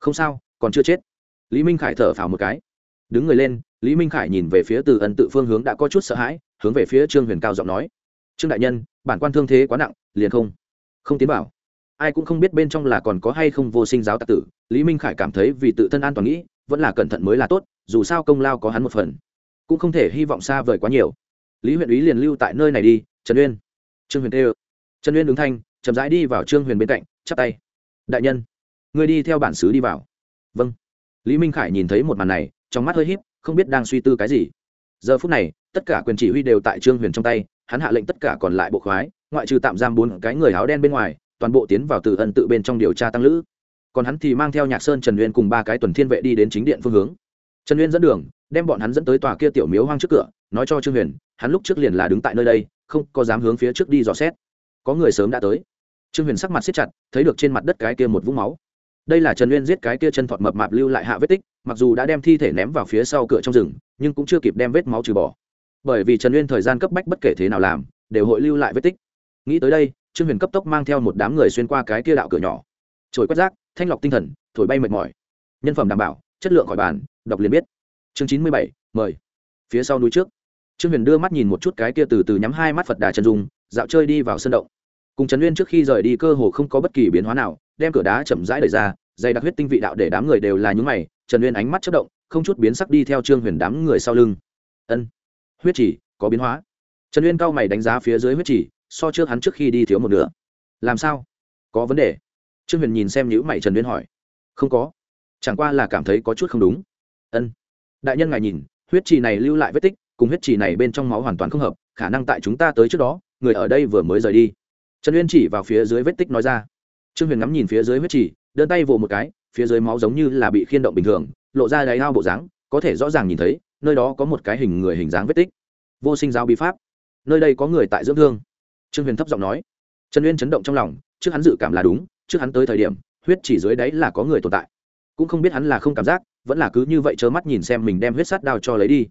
không sao, còn chưa chết. Lý minh khải thở phào một cái. Đứng người lên, lý minh khải nhìn về phía từ ân tự phương hướng đã có chút sợ hãi, hướng về phía trương huyền cao giọng nói. Trương đại nhân, bản quan thương thế quá nặng, liền không không tiến bảo ai cũng không biết bên trong là còn có hay không vô sinh giáo tạc tử. Lý minh khải cảm thấy vì tự thân an toàn nghĩ, vẫn là cẩn thận mới là tốt, dù sao công lao có hắn một phần, cũng không thể hy vọng xa vời quá nhiều. Lý huyện úy liền lưu tại nơi này đi, trần uyên. Trương huyền tê trần uyên đứng thanh, chậm rãi đi vào trương huyền bên cạnh, chắp tay. Đại nhân. Ngươi đi theo bản xứ đi vào. Vâng. Lý minh khải nhìn thấy một màn này, trong mắt hơi h í p không biết đang suy tư cái gì. Giờ phút này, tất cả quyền chỉ huy đều tại trương huyền trong tay, hắn hạ lệnh tất cả còn lại bộ khoái, ngoại trừ tạm giam bốn cái người áo đen bên ngoài, toàn bộ tiến vào từ ân tự bên trong điều tra tăng lữ. Còn hắn thì mang theo nhạc sơn trần uyên cùng ba cái tuần thiên vệ đi đến chính điện phương hướng. Trần uyên dẫn đường, đem bọn hắn dẫn tới tòa kia tiểu miếu hoang trước cửa, nói cho trương huyền, hắn lúc trước liền là đứng tại nơi đây, không có dám hướng phía trước đi dò xét. Có người sớm đã tới. Trương huyền sắc mặt siết chặt, thấy được trên mặt đất cái kia một vũng máu đây là trần uyên giết cái kia chân thọt mập mạp lưu lại hạ vết tích, mặc dù đã đem thi thể ném vào phía sau cửa trong rừng, nhưng cũng chưa kịp đem vết máu trừ bỏ. Bởi vì trần uyên thời gian cấp bách bất kể thế nào làm, đều hội lưu lại vết tích. Nghĩ tới đây, trương huyền cấp tốc mang theo một đám người xuyên qua cái kia đạo cửa nhỏ. Trồi quét rác, thanh lọc tinh thần, thổi bay mệt mỏi. Nhân phẩm đảm bảo, chất lượng khỏi bàn, đọc liền biết. Chương chín mươi bảy, mời. Phía sau núi trước. Trương huyền đưa mắt nhìn một chút cái kia từ từ nhắm hai mắt phật đà chân dung, dạo chơi đi vào sân động. Cùng trần uyên trước khi rời đi cơ hồ không có bất kỳ biến hóa nào đem cửa đá chậm rãi đẩy ra, dày đặc huyết tinh vị đạo để đám người đều là những mày, trần uyên ánh mắt chất động, không chút biến sắc đi theo trương huyền đám người sau lưng. Ân, huyết chỉ có biến hóa. Trần uyên cao mày đánh giá phía dưới huyết chỉ, so trước hắn trước khi đi thiếu một nửa. Làm sao? Có vấn đề? Trương huyền nhìn xem nhữ mày trần uyên hỏi. Không có. Chẳng qua là cảm thấy có chút không đúng. Ân. Đại nhân ngài nhìn, huyết trì này lưu lại vết tích, cùng huyết trì này bên trong máu hoàn toàn không hợp, khả năng tại chúng ta tới trước đó, người ở đây vừa mới rời đi. Trần uyên chỉ vào phía dưới vết tích nói ra trương huyền ngắm nhìn phía dưới huyết trì, đơn tay vồ một cái, phía dưới máu giống như là bị khiên động bình thường, lộ ra đáy ao bộ dáng, có thể rõ ràng nhìn thấy, nơi đó có một cái hình người hình dáng vết tích. Vô sinh giáo bí pháp. Nơi đây có người tại dưỡng thương. Trương huyền thấp giọng nói. Trần uyên chấn động trong lòng, trước hắn dự cảm là đúng, trước hắn tới thời điểm, huyết chỉ dưới đáy là có người tồn tại. Cũng không biết hắn là không cảm giác, vẫn là cứ như vậy trơ mắt nhìn xem mình đem huyết sắt đao cho lấy đi.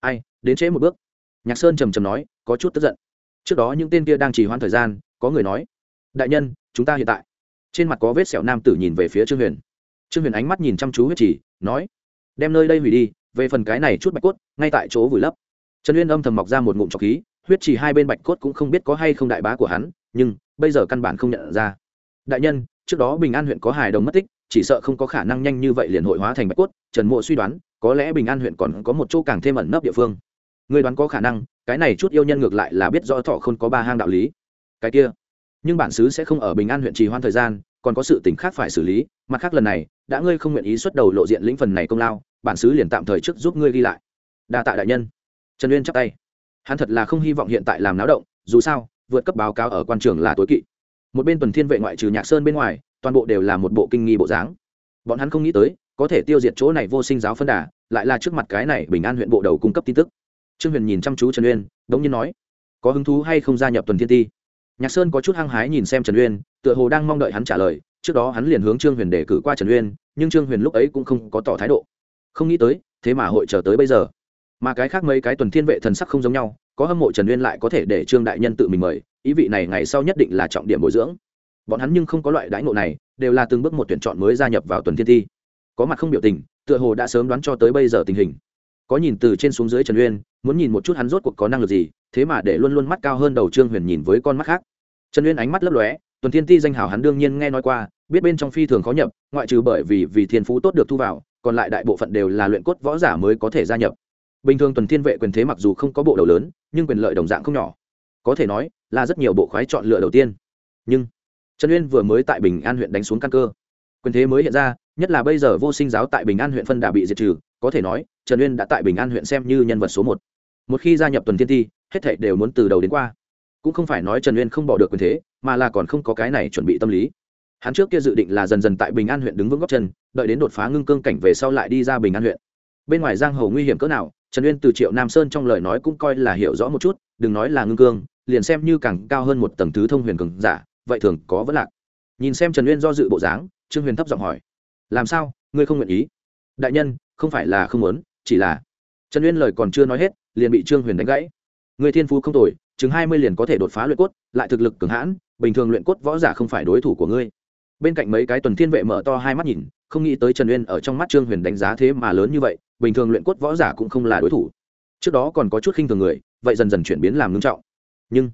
Ai, đến trễ một bước. Nhạc sơn trầm trầm nói, có chút tức giận. Trước đó những tên kia đang chỉ hoãn thời gian, có người nói, đại nhân, chúng ta hiện tại trên mặt có vết sẹo nam tử nhìn về phía trương huyền. Trương huyền ánh mắt nhìn chăm chú huyết trì, nói, đem nơi đây hủy đi, về phần cái này chút bạch cốt, ngay tại chỗ vùi lấp. Trần uyên âm thầm mọc ra một ngụm trọc khí, huyết trì hai bên bạch cốt cũng không biết có hay không đại bá của hắn, nhưng bây giờ căn bản không nhận ra. Đại nhân, trước đó bình an huyện có hài đồng mất tích, chỉ sợ không có khả năng nhanh như vậy liền hội hóa thành bạch cốt, trần mộ suy đoán, có lẽ bình an huyện còn có một chỗ càng thêm ẩn nấp địa phương. Người đoán có khả năng, cái này chút yêu nhân ngược lại là biết rõ thọ không có ba hang đạo lý. Cái kia nhưng bản xứ sẽ không ở bình an huyện trì hoãn thời gian, còn có sự tình khác phải xử lý, mặt khác lần này, đã ngươi không nguyện ý xuất đầu lộ diện lĩnh phần này công lao, bản xứ liền tạm thời trước giúp ngươi ghi lại. Đa tạ đại nhân. Trần uyên chắp tay. Hắn thật là không hy vọng hiện tại làm náo động, dù sao, vượt cấp báo cáo ở quan trường là tối kỵ. Một bên tuần thiên vệ ngoại trừ nhạc sơn bên ngoài, toàn bộ đều là một bộ kinh nghi bộ dáng. Bọn hắn không nghĩ tới, có thể tiêu diệt chỗ này vô sinh giáo phân đà, lại là trước mặt cái này bình an huyện bộ đầu cung cấp tin tức. Trương huyền nhìn chăm chú trần uyên, đống nhiên nói, có hứng thú hay không gia nhập tuần thiên ti? Nhạc sơn có chút hăng hái nhìn xem trần uyên, tựa hồ đang mong đợi hắn trả lời. Trước đó hắn liền hướng trương huyền đề cử qua trần uyên, nhưng trương huyền lúc ấy cũng không có tỏ thái độ. Không nghĩ tới, thế mà hội chờ tới bây giờ. Mà cái khác mấy cái tuần thiên vệ thần sắc không giống nhau, có hâm mộ trần uyên lại có thể để trương đại nhân tự mình mời, ý vị này ngày sau nhất định là trọng điểm bồi dưỡng. Bọn hắn nhưng không có loại đãi ngộ này, đều là từng bước một tuyển chọn mới gia nhập vào tuần thiên thi. Có mặt không biểu tình, tựa hồ đã sớm đoán cho tới bây giờ tình hình. Có nhìn từ trên xuống dưới trần uyên muốn nhìn một chút hắn rốt cuộc có năng lực gì, thế mà để luôn luôn mắt cao hơn đầu trương huyền nhìn với con mắt khác. Trần uyên ánh mắt lấp lóe, tuần thiên ti danh hào hắn đương nhiên nghe nói qua, biết bên trong phi thường khó nhập, ngoại trừ bởi vì vì thiên phú tốt được thu vào, còn lại đại bộ phận đều là luyện cốt võ giả mới có thể gia nhập. Bình thường tuần thiên vệ quyền thế mặc dù không có bộ đầu lớn, nhưng quyền lợi đồng dạng không nhỏ. Có thể nói là rất nhiều bộ khoái chọn lựa đầu tiên. Nhưng trần uyên vừa mới tại bình an huyện đánh xuống căn cơ. Quyền thế mới hiện ra, nhất là bây giờ vô sinh giáo tại bình an huyện phân đà bị diệt trừ, có thể nói trần uyên đã tại bình an huyện xem như nhân vật số một một khi gia nhập tuần thiên ti, hết thảy đều muốn từ đầu đến qua. Cũng không phải nói trần uyên không bỏ được quyền thế, mà là còn không có cái này chuẩn bị tâm lý. Hắn trước kia dự định là dần dần tại bình an huyện đứng vững góc chân, đợi đến đột phá ngưng cương cảnh về sau lại đi ra bình an huyện. Bên ngoài giang hồ nguy hiểm cỡ nào, trần uyên từ triệu nam sơn trong lời nói cũng coi là hiểu rõ một chút, đừng nói là ngưng cương, liền xem như càng cao hơn một tầng thứ thông huyền cường giả, vậy thường có vấn lạc. Nhìn xem trần uyên do dự bộ dáng, trương huyền thấp giọng hỏi, làm sao? Ngươi không nguyện ý? Đại nhân, không phải là không muốn, chỉ là trần uyên lời còn chưa nói hết, liền bị trương huyền đánh gãy. Người thiên phú không tồi, chừng hai mươi liền có thể đột phá luyện cốt, lại thực lực cường hãn, bình thường luyện cốt võ giả không phải đối thủ của ngươi. Bên cạnh mấy cái tuần thiên vệ mở to hai mắt nhìn, không nghĩ tới trần uyên ở trong mắt trương huyền đánh giá thế mà lớn như vậy, bình thường luyện cốt võ giả cũng không là đối thủ. Trước đó còn có chút khinh thường người, vậy dần dần chuyển biến làm ngưng trọng. Nhưng,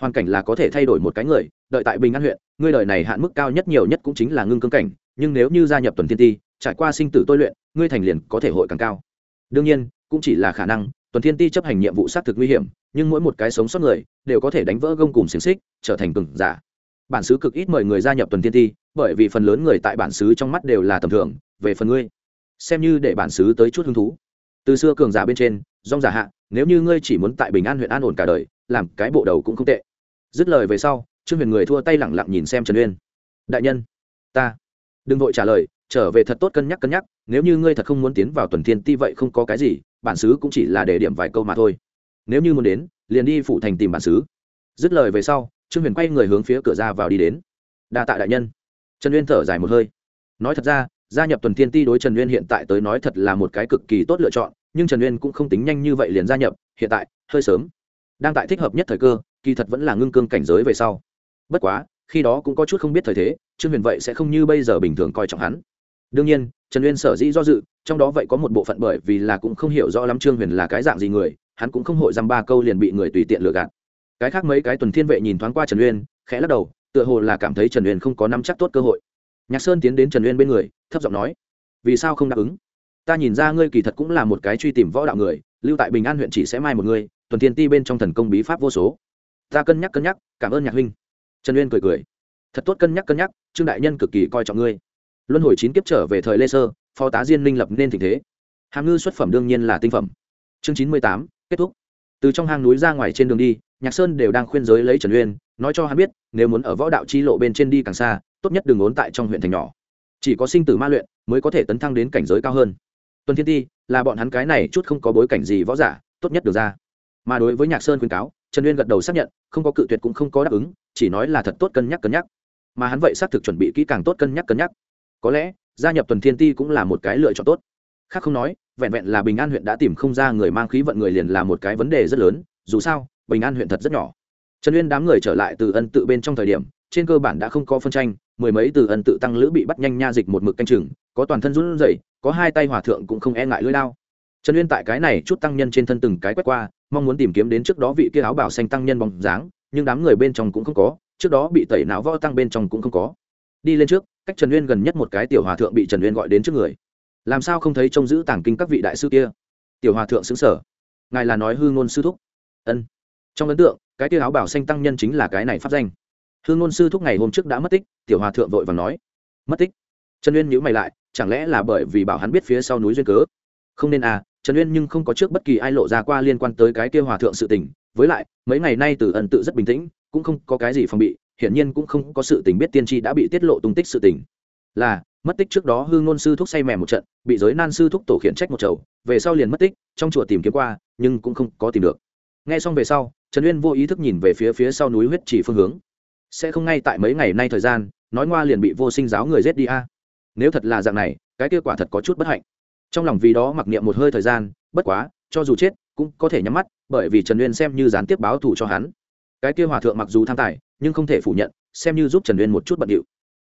hoàn cảnh là có thể thay đổi một cái người, đợi tại bình an huyện, ngươi đời này hạn mức cao nhất nhiều nhất cũng chính là ngưng cương cảnh, nhưng nếu như gia nhập tuần thiên ti, trải qua sinh tử tôi luyện, ngươi thành liền có thể hội càng cao đương nhiên, cũng chỉ là khả năng, tuần thiên ti chấp hành nhiệm vụ xác thực nguy hiểm, nhưng mỗi một cái sống sót người đều có thể đánh vỡ gông cùng xiềng xích, trở thành cường giả. Bản xứ cực ít mời người gia nhập tuần thiên ti, bởi vì phần lớn người tại bản xứ trong mắt đều là tầm thường, về phần ngươi, xem như để bản xứ tới chút hứng thú. Từ xưa cường giả bên trên dong giả hạ, nếu như ngươi chỉ muốn tại bình an huyện an ổn cả đời, làm cái bộ đầu cũng không tệ. Dứt lời về sau, trương huyền người thua tay lẳng lặng nhìn xem trần uyên. Đại nhân, ta. Đừng vội trả lời trở về thật tốt cân nhắc cân nhắc, nếu như ngươi thật không muốn tiến vào tuần thiên ti vậy không có cái gì, bản xứ cũng chỉ là để điểm vài câu mà thôi. Nếu như muốn đến, liền đi phụ thành tìm bản xứ. Dứt lời về sau, trương huyền quay người hướng phía cửa ra vào đi đến. Đa tạ đại nhân. Trần uyên thở dài một hơi. Nói thật ra, gia nhập tuần thiên ti đối trần uyên hiện tại tới nói thật là một cái cực kỳ tốt lựa chọn, nhưng trần uyên cũng không tính nhanh như vậy liền gia nhập, hiện tại, hơi sớm. Đang tại thích hợp nhất thời cơ, kỳ thật vẫn là ngưng cương cảnh giới về sau. Bất quá, khi đó cũng có chút không biết thời thế, trương huyền vậy sẽ không như bây giờ bình thường coi trọng hắn đương nhiên, trần uyên sở dĩ do dự, trong đó vậy có một bộ phận bởi vì là cũng không hiểu rõ lắm trương huyền là cái dạng gì người, hắn cũng không hội dăm ba câu liền bị người tùy tiện lừa gạt. Cái khác mấy cái tuần thiên vệ nhìn thoáng qua trần uyên, khẽ lắc đầu, tựa hồ là cảm thấy trần uyên không có nắm chắc tốt cơ hội. Nhạc sơn tiến đến trần uyên bên người, thấp giọng nói, vì sao không đáp ứng? Ta nhìn ra ngươi kỳ thật cũng là một cái truy tìm võ đạo người, lưu tại bình an huyện chỉ sẽ mai một người, tuần thiên ti bên trong thần công bí pháp vô số. Ta cân nhắc cân nhắc, cảm ơn nhạc huynh. Trần uyên cười cười, thật tốt cân nhắc cân nhắc, trương đại nhân cực kỳ coi trọng ngươi luân hồi chín kiếp trở về thời lê sơ, phó tá diên minh lập nên tình thế. Hàm ngư xuất phẩm đương nhiên là tinh phẩm. Chương chín mươi tám, kết thúc. Từ trong hang núi ra ngoài trên đường đi, nhạc sơn đều đang khuyên giới lấy trần uyên, nói cho hắn biết, nếu muốn ở võ đạo chi lộ bên trên đi càng xa, tốt nhất đừng ốn tại trong huyện thành nhỏ. Chỉ có sinh tử ma luyện mới có thể tấn thăng đến cảnh giới cao hơn. Tuần thiên ti, là bọn hắn cái này chút không có bối cảnh gì võ giả, tốt nhất được ra. Mà đối với nhạc sơn khuyên cáo, trần uyên gật đầu xác nhận, không có cự tuyệt cũng không có đáp ứng, chỉ nói là thật tốt cân nhắc cân nhắc. Mà hắn vậy xác thực chuẩn bị kỹ càng tốt cân nhắc cân nhắc có lẽ gia nhập tuần thiên ti cũng là một cái lựa chọn tốt. Khác không nói, vẹn vẹn là bình an huyện đã tìm không ra người mang khí vận người liền là một cái vấn đề rất lớn, dù sao, bình an huyện thật rất nhỏ. Trần uyên đám người trở lại từ ân tự bên trong thời điểm, trên cơ bản đã không có phân tranh, mười mấy từ ân tự tăng lữ bị bắt nhanh nha dịch một mực canh chừng, có toàn thân run rẩy, có hai tay hòa thượng cũng không e ngại lưỡi lao. Trần uyên tại cái này chút tăng nhân trên thân từng cái quét qua, mong muốn tìm kiếm đến trước đó vị kia áo bảo xanh tăng nhân bóng dáng, nhưng đám người bên trong cũng không có, trước đó bị tẩy não võ tăng bên trong cũng không có đi lên trước, cách trần uyên gần nhất một cái tiểu hòa thượng bị trần uyên gọi đến trước người. Làm sao không thấy trông giữ tàng kinh các vị đại sư kia? Tiểu hòa thượng xứng sở ngài là nói hư ngôn sư thúc? Ân. Trong ấn tượng, cái tiêu áo bảo xanh tăng nhân chính là cái này pháp danh. Hư ngôn sư thúc ngày hôm trước đã mất tích, tiểu hòa thượng vội và nói. Mất tích? Trần uyên nhữ mày lại, chẳng lẽ là bởi vì bảo hắn biết phía sau núi duyên cớ? Không nên à trần uyên nhưng không có trước bất kỳ ai lộ ra qua liên quan tới cái kia hòa thượng sự tình. Với lại, mấy ngày nay từ ẩn tự rất bình tĩnh, cũng không có cái gì phòng bị hiển nhiên cũng không có sự tình biết tiên tri đã bị tiết lộ tung tích sự tình. Là, mất tích trước đó hư ngôn sư thúc say mèm một trận, bị giới nan sư thúc tổ khiển trách một chầu, về sau liền mất tích, trong chùa tìm kiếm qua, nhưng cũng không có tìm được. Nghe xong về sau, trần uyên vô ý thức nhìn về phía phía sau núi huyết chỉ phương hướng. Sẽ không ngay tại mấy ngày nay thời gian, nói ngoa liền bị vô sinh giáo người giết đi a. Nếu thật là dạng này, cái kết quả thật có chút bất hạnh. Trong lòng vì đó mặc niệm một hơi thời gian, bất quá, cho dù chết, cũng có thể nhắm mắt, bởi vì trần uyên xem như gián tiếp báo thù cho hắn cái kia hòa thượng mặc dù tham tài, nhưng không thể phủ nhận, xem như giúp trần uyên một chút bận điệu.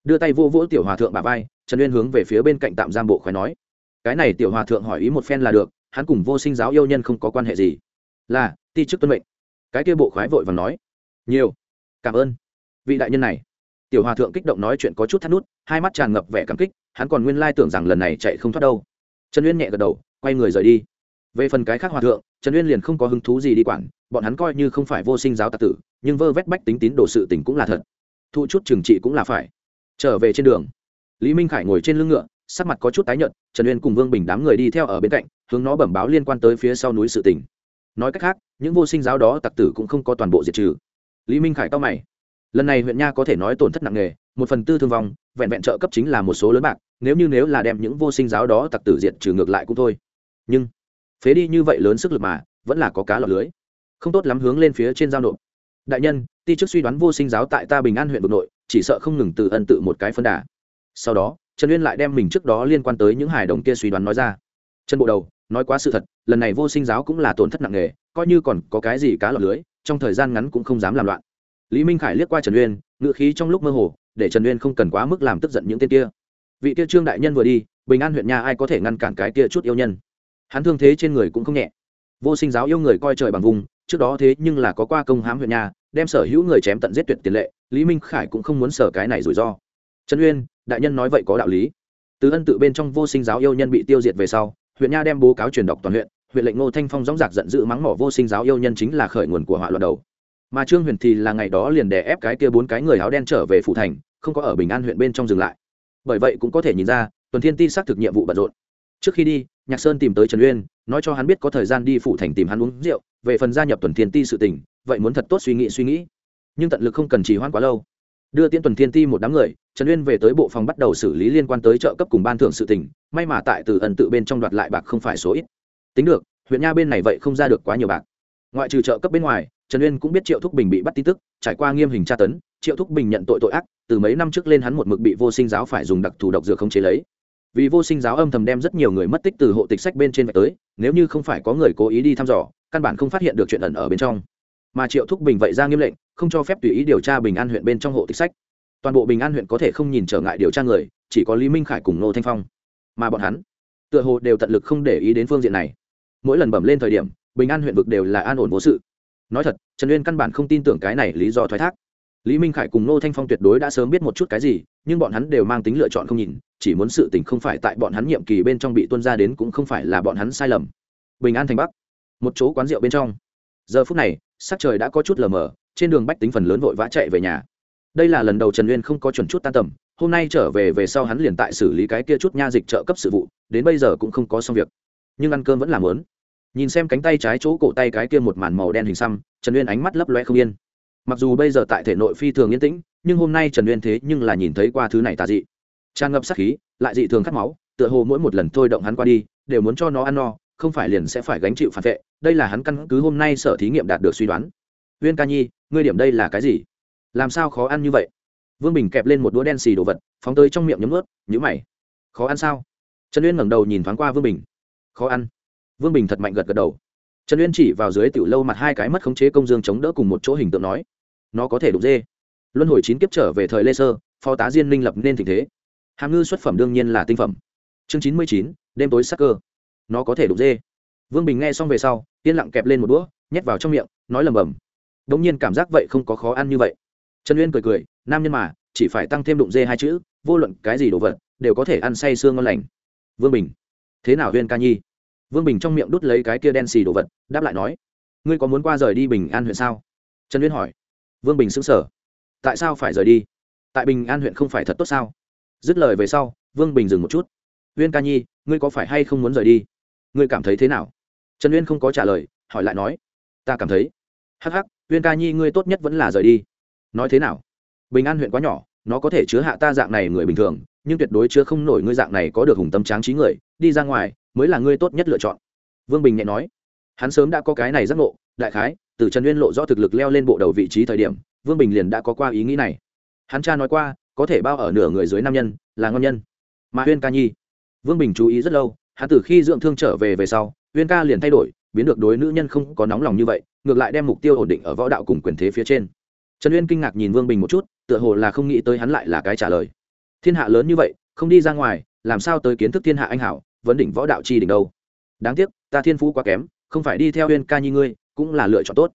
Đưa tay vô vỗ tiểu hòa thượng bà vai, trần uyên hướng về phía bên cạnh tạm giam bộ khói nói, cái này tiểu hòa thượng hỏi ý một phen là được, hắn cùng vô sinh giáo yêu nhân không có quan hệ gì. Là, ti chức tuân mệnh. Cái kia bộ khoái vội và nói, nhiều, cảm ơn, vị đại nhân này. Tiểu hòa thượng kích động nói chuyện có chút thắt nút, hai mắt tràn ngập vẻ cảm kích, hắn còn nguyên lai tưởng rằng lần này chạy không thoát đâu. Trần uyên nhẹ gật đầu, quay người rời đi. Về phần cái khác hòa thượng, trần uyên liền không có hứng thú gì đi quản bọn hắn coi như không phải vô sinh giáo tạc tử, nhưng vơ vét bách tính tín đồ sự tình cũng là thật. Thu chút trừng trị cũng là phải. Trở về trên đường, lý minh khải ngồi trên lưng ngựa, sắc mặt có chút tái nhợt, trần uyên cùng vương bình đám người đi theo ở bên cạnh, hướng nó bẩm báo liên quan tới phía sau núi sự tình. Nói cách khác, những vô sinh giáo đó tặc tử cũng không có toàn bộ diệt trừ. Lý minh khải to mày. Lần này huyện nha có thể nói tổn thất nặng nề, một phần tư thương vong, vẹn vẹn trợ cấp chính là một số lớn bạc, nếu như nếu là đem những vô sinh giáo đó tặc tử diệt trừ ngược lại cũng thôi. Nhưng, phế đi như vậy lớn sức lực mà, vẫn là có cá lọt lưới không tốt lắm hướng lên phía trên giao nộp. Đại nhân, ti chức suy đoán vô sinh giáo tại ta bình an huyện vực nội, chỉ sợ không ngừng từ ân tự một cái phân đà. Sau đó, trần uyên lại đem mình trước đó liên quan tới những hài đồng kia suy đoán nói ra. Trần bộ đầu, nói quá sự thật, lần này vô sinh giáo cũng là tổn thất nặng nề, coi như còn có cái gì cá lọc lưới, trong thời gian ngắn cũng không dám làm loạn. Lý minh khải liếc qua trần uyên ngựa khí trong lúc mơ hồ, để trần uyên không cần quá mức làm tức giận những tên kia. Vị kia trương đại nhân vừa đi, bình an huyện nhà ai có thể ngăn cản cái kia chút yêu nhân? Hắn thương thế trên người cũng không nhẹ. Vô sinh giáo yêu người coi trời bằng vùng trước đó thế nhưng là có qua công hãm huyện nhà, đem sở hữu người chém tận giết tuyệt tiền lệ, lý minh khải cũng không muốn sở cái này rủi ro. Trần uyên, đại nhân nói vậy có đạo lý. Từ ân tự bên trong vô sinh giáo yêu nhân bị tiêu diệt về sau, huyện nha đem bố cáo truyền đọc toàn huyện huyện lệnh ngô thanh phong dõng dạc giận dữ mắng mỏ vô sinh giáo yêu nhân chính là khởi nguồn của họa loạn đầu. Mà trương huyền thì là ngày đó liền đè ép cái kia bốn cái người áo đen trở về phủ thành, không có ở bình an huyện bên trong dừng lại. Bởi vậy cũng có thể nhìn ra, tuần thiên ti xác thực nhiệm vụ bận rộn. Trước khi đi, nhạc sơn tìm tới trần uyên, nói cho hắn biết có thời gian đi phủ thành tìm hắn uống rượu về phần gia nhập tuần thiên ti sự tình, vậy muốn thật tốt suy nghĩ suy nghĩ. Nhưng tận lực không cần trì hoãn quá lâu. Đưa tiễn tuần thiên ti một đám người, trần uyên về tới bộ phòng bắt đầu xử lý liên quan tới trợ cấp cùng ban thưởng sự tình, may mà tại từ ẩn tự bên trong đoạt lại bạc không phải số ít. Tính được, huyện nha bên này vậy không ra được quá nhiều bạc. Ngoại trừ trợ cấp bên ngoài, trần uyên cũng biết triệu thúc bình bị bắt tin tức, trải qua nghiêm hình tra tấn, triệu thúc bình nhận tội tội ác, từ mấy năm trước lên hắn một mực bị vô sinh giáo phải dùng đặc thù độc dược không chế lấy vì vô sinh giáo âm thầm đem rất nhiều người mất tích từ hộ tịch sách bên trên vạch tới, nếu như không phải có người cố ý đi thăm dò, căn bản không phát hiện được chuyện ẩn ở bên trong. Mà triệu thúc bình vậy ra nghiêm lệnh, không cho phép tùy ý điều tra bình an huyện bên trong hộ tịch sách. Toàn bộ bình an huyện có thể không nhìn trở ngại điều tra người, chỉ có lý minh khải cùng nô thanh phong. Mà bọn hắn, tựa hồ đều tận lực không để ý đến phương diện này. Mỗi lần bẩm lên thời điểm, bình an huyện vực đều là an ổn vô sự. Nói thật, trần uyên căn bản không tin tưởng cái này lý do thoái thác. Lý minh khải cùng nô thanh phong tuyệt đối đã sớm biết một chút cái gì, nhưng bọn hắn đều mang tính lựa chọn không nhìn chỉ muốn sự tình không phải tại bọn hắn nhiệm kỳ bên trong bị tuân ra đến cũng không phải là bọn hắn sai lầm. Bình an thành bắc, một chỗ quán rượu bên trong. Giờ phút này, sắc trời đã có chút lờ mờ, trên đường bách tính phần lớn vội vã chạy về nhà. Đây là lần đầu trần uyên không có chuẩn chút tan tầm, hôm nay trở về về sau hắn liền tại xử lý cái kia chút nha dịch trợ cấp sự vụ, đến bây giờ cũng không có xong việc. Nhưng ăn cơm vẫn làm lớn nhìn xem cánh tay trái chỗ cổ tay cái kia một màn màu đen hình xăm, trần uyên ánh mắt lấp loe không yên. Mặc dù bây giờ tại thể nội phi thường yên tĩnh, nhưng hôm nay trần uyên thế nhưng là nhìn thấy qua thứ này tà dị tràn ngập sát khí, lại dị thường khát máu, tựa hồ mỗi một lần thôi động hắn qua đi, đều muốn cho nó ăn no, không phải liền sẽ phải gánh chịu phản vệ. Đây là hắn căn cứ hôm nay sở thí nghiệm đạt được suy đoán. Viên ca nhi, ngươi điểm đây là cái gì? Làm sao khó ăn như vậy? Vương bình kẹp lên một đũa đen xì đồ vật, phóng tới trong miệng nhấm ướt nhữ mày. Khó ăn sao? Trần uyên ngẩng đầu nhìn thoáng qua vương bình. Khó ăn. Vương bình thật mạnh gật gật đầu. Trần uyên chỉ vào dưới tiểu lâu mặt hai cái mất khống chế công dương chống đỡ cùng một chỗ hình tượng nói, nó có thể đục dê. Luân hồi chín kiếp trở về thời lê sơ phó tá diên minh lập nên tình thế hàm ngư xuất phẩm đương nhiên là tinh phẩm. Chương chín mươi chín, đêm tối sắc cơ. Nó có thể đục dê. Vương bình nghe xong về sau, yên lặng kẹp lên một đũa, nhét vào trong miệng, nói lầm bầm. Đ ỗ n g nhiên cảm giác vậy không có khó ăn như vậy. Trần uyên cười cười, nam nhân mà, chỉ phải tăng thêm đụng dê hai chữ, vô luận cái gì đồ vật, đều có thể ăn say sương ngon lành. Vương bình, thế nào huyên ca nhi? Vương bình trong miệng đút lấy cái kia đen xì đồ vật, đáp lại nói, ngươi có muốn qua rời đi bình an huyện sao? Trần uyên hỏi. Vương bình xứng sở tại sao phải rời đi? Tại bình an huyện không phải thật tốt sao? Dứt lời về sau, vương bình dừng một chút. Uyên ca nhi, ngươi có phải hay không muốn rời đi? Ngươi cảm thấy thế nào? Trần uyên không có trả lời, hỏi lại nói, ta cảm thấy. Hắc hắc, uyên ca nhi, ngươi tốt nhất vẫn là rời đi. Nói thế nào? Bình an huyện quá nhỏ, nó có thể chứa hạ ta dạng này người bình thường, nhưng tuyệt đối chứa không nổi ngươi dạng này có được hùng tâm tráng trí người, đi ra ngoài mới là ngươi tốt nhất lựa chọn. Vương bình nhẹ nói. Hắn sớm đã có cái này giác ngộ, đại khái, từ trần uyên lộ rõ thực lực leo lên bộ đầu vị trí thời điểm, vương bình liền đã có qua ý nghĩ này. Hắn cha nói qua có thể bao ở nửa người dưới nam nhân, là ngon nhân. Mà huyên ca nhi, vương bình chú ý rất lâu, hắn từ khi dưỡng thương trở về về sau huyên ca liền thay đổi, biến được đối nữ nhân không có nóng lòng như vậy, ngược lại đem mục tiêu ổn định ở võ đạo cùng quyền thế phía trên. Trần uyên kinh ngạc nhìn vương bình một chút, tựa hồ là không nghĩ tới hắn lại là cái trả lời. Thiên hạ lớn như vậy, không đi ra ngoài, làm sao tới kiến thức thiên hạ anh hảo, vấn đỉnh võ đạo chi đỉnh đâu. Đáng tiếc, ta thiên phú quá kém, không phải đi theo huyên ca nhi ngươi, cũng là lựa chọn tốt.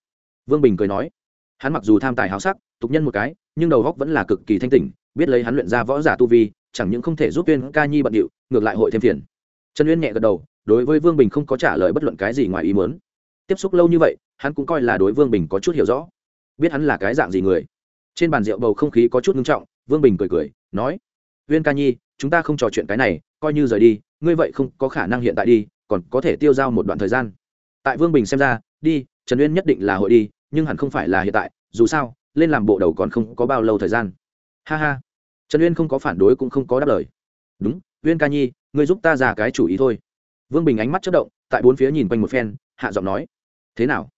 Vương bình cười nói. Hắn mặc dù tham tài háo sắc, tục nhân một cái, nhưng đầu góc vẫn là cực kỳ thanh tỉnh biết lấy hắn luyện ra võ giả tu vi, chẳng những không thể giúp viên ca nhi bận điệu, ngược lại hội thêm phiền. Trần uyên nhẹ gật đầu, đối với vương bình không có trả lời bất luận cái gì ngoài ý muốn. Tiếp xúc lâu như vậy, hắn cũng coi là đối vương bình có chút hiểu rõ. Biết hắn là cái dạng gì người. Trên bàn rượu bầu không khí có chút ngưng trọng, vương bình cười cười, nói, Uyên ca nhi, chúng ta không trò chuyện cái này, coi như rời đi, ngươi vậy không có khả năng hiện tại đi, còn có thể tiêu dao một đoạn thời gian. Tại vương bình xem ra, đi, trần uyên nhất định là hội đi, nhưng hẳn không phải là hiện tại, dù sao, lên làm bộ đầu còn không có bao lâu thời gian. Ha ha trần uyên không có phản đối cũng không có đáp lời đúng uyên ca nhi ngươi giúp ta ra cái chủ ý thôi vương bình ánh mắt chất động tại bốn phía nhìn quanh một phen hạ giọng nói thế nào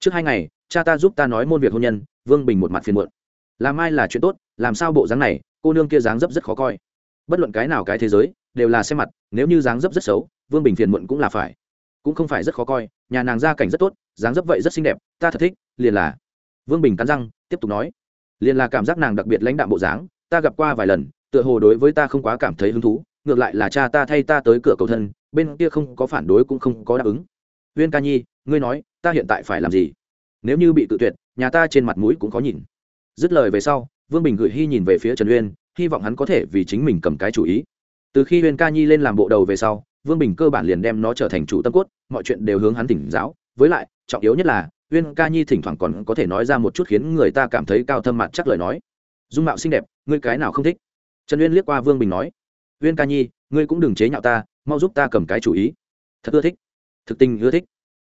trước hai ngày cha ta giúp ta nói môn việc hôn nhân vương bình một mặt phiền muộn làm ai là chuyện tốt làm sao bộ dáng này cô nương kia dáng dấp rất khó coi bất luận cái nào cái thế giới đều là xem mặt nếu như dáng dấp rất xấu vương bình phiền muộn cũng là phải cũng không phải rất khó coi nhà nàng gia cảnh rất tốt dáng dấp vậy rất xinh đẹp ta thật thích liền là vương bình cắn răng tiếp tục nói liền là cảm giác nàng đặc biệt lãnh đạm bộ dáng ta gặp qua vài lần, tựa hồ đối với ta không quá cảm thấy hứng thú, ngược lại là cha ta thay ta tới cửa cầu thân, bên kia không có phản đối cũng không có đáp ứng. Viên ca nhi, ngươi nói, ta hiện tại phải làm gì? Nếu như bị tự tuyệt, nhà ta trên mặt mũi cũng khó nhìn. Dứt lời về sau, vương bình gửi hy nhìn về phía trần uyên, hy vọng hắn có thể vì chính mình cầm cái chủ ý. Từ khi uyên ca nhi lên làm bộ đầu về sau, vương bình cơ bản liền đem nó trở thành chủ tâm cốt, mọi chuyện đều hướng hắn tỉnh giáo. Với lại, trọng yếu nhất là, uyên ca nhi thỉnh thoảng còn có thể nói ra một chút khiến người ta cảm thấy cao thâm mặt chắc lời nói dung mạo xinh đẹp, ngươi cái nào không thích? Trần uyên liếc qua vương bình nói, uyên ca nhi, ngươi cũng đừng chế nhạo ta, mau giúp ta cầm cái chủ ý. Thật ưa thích. Thực tình ưa thích.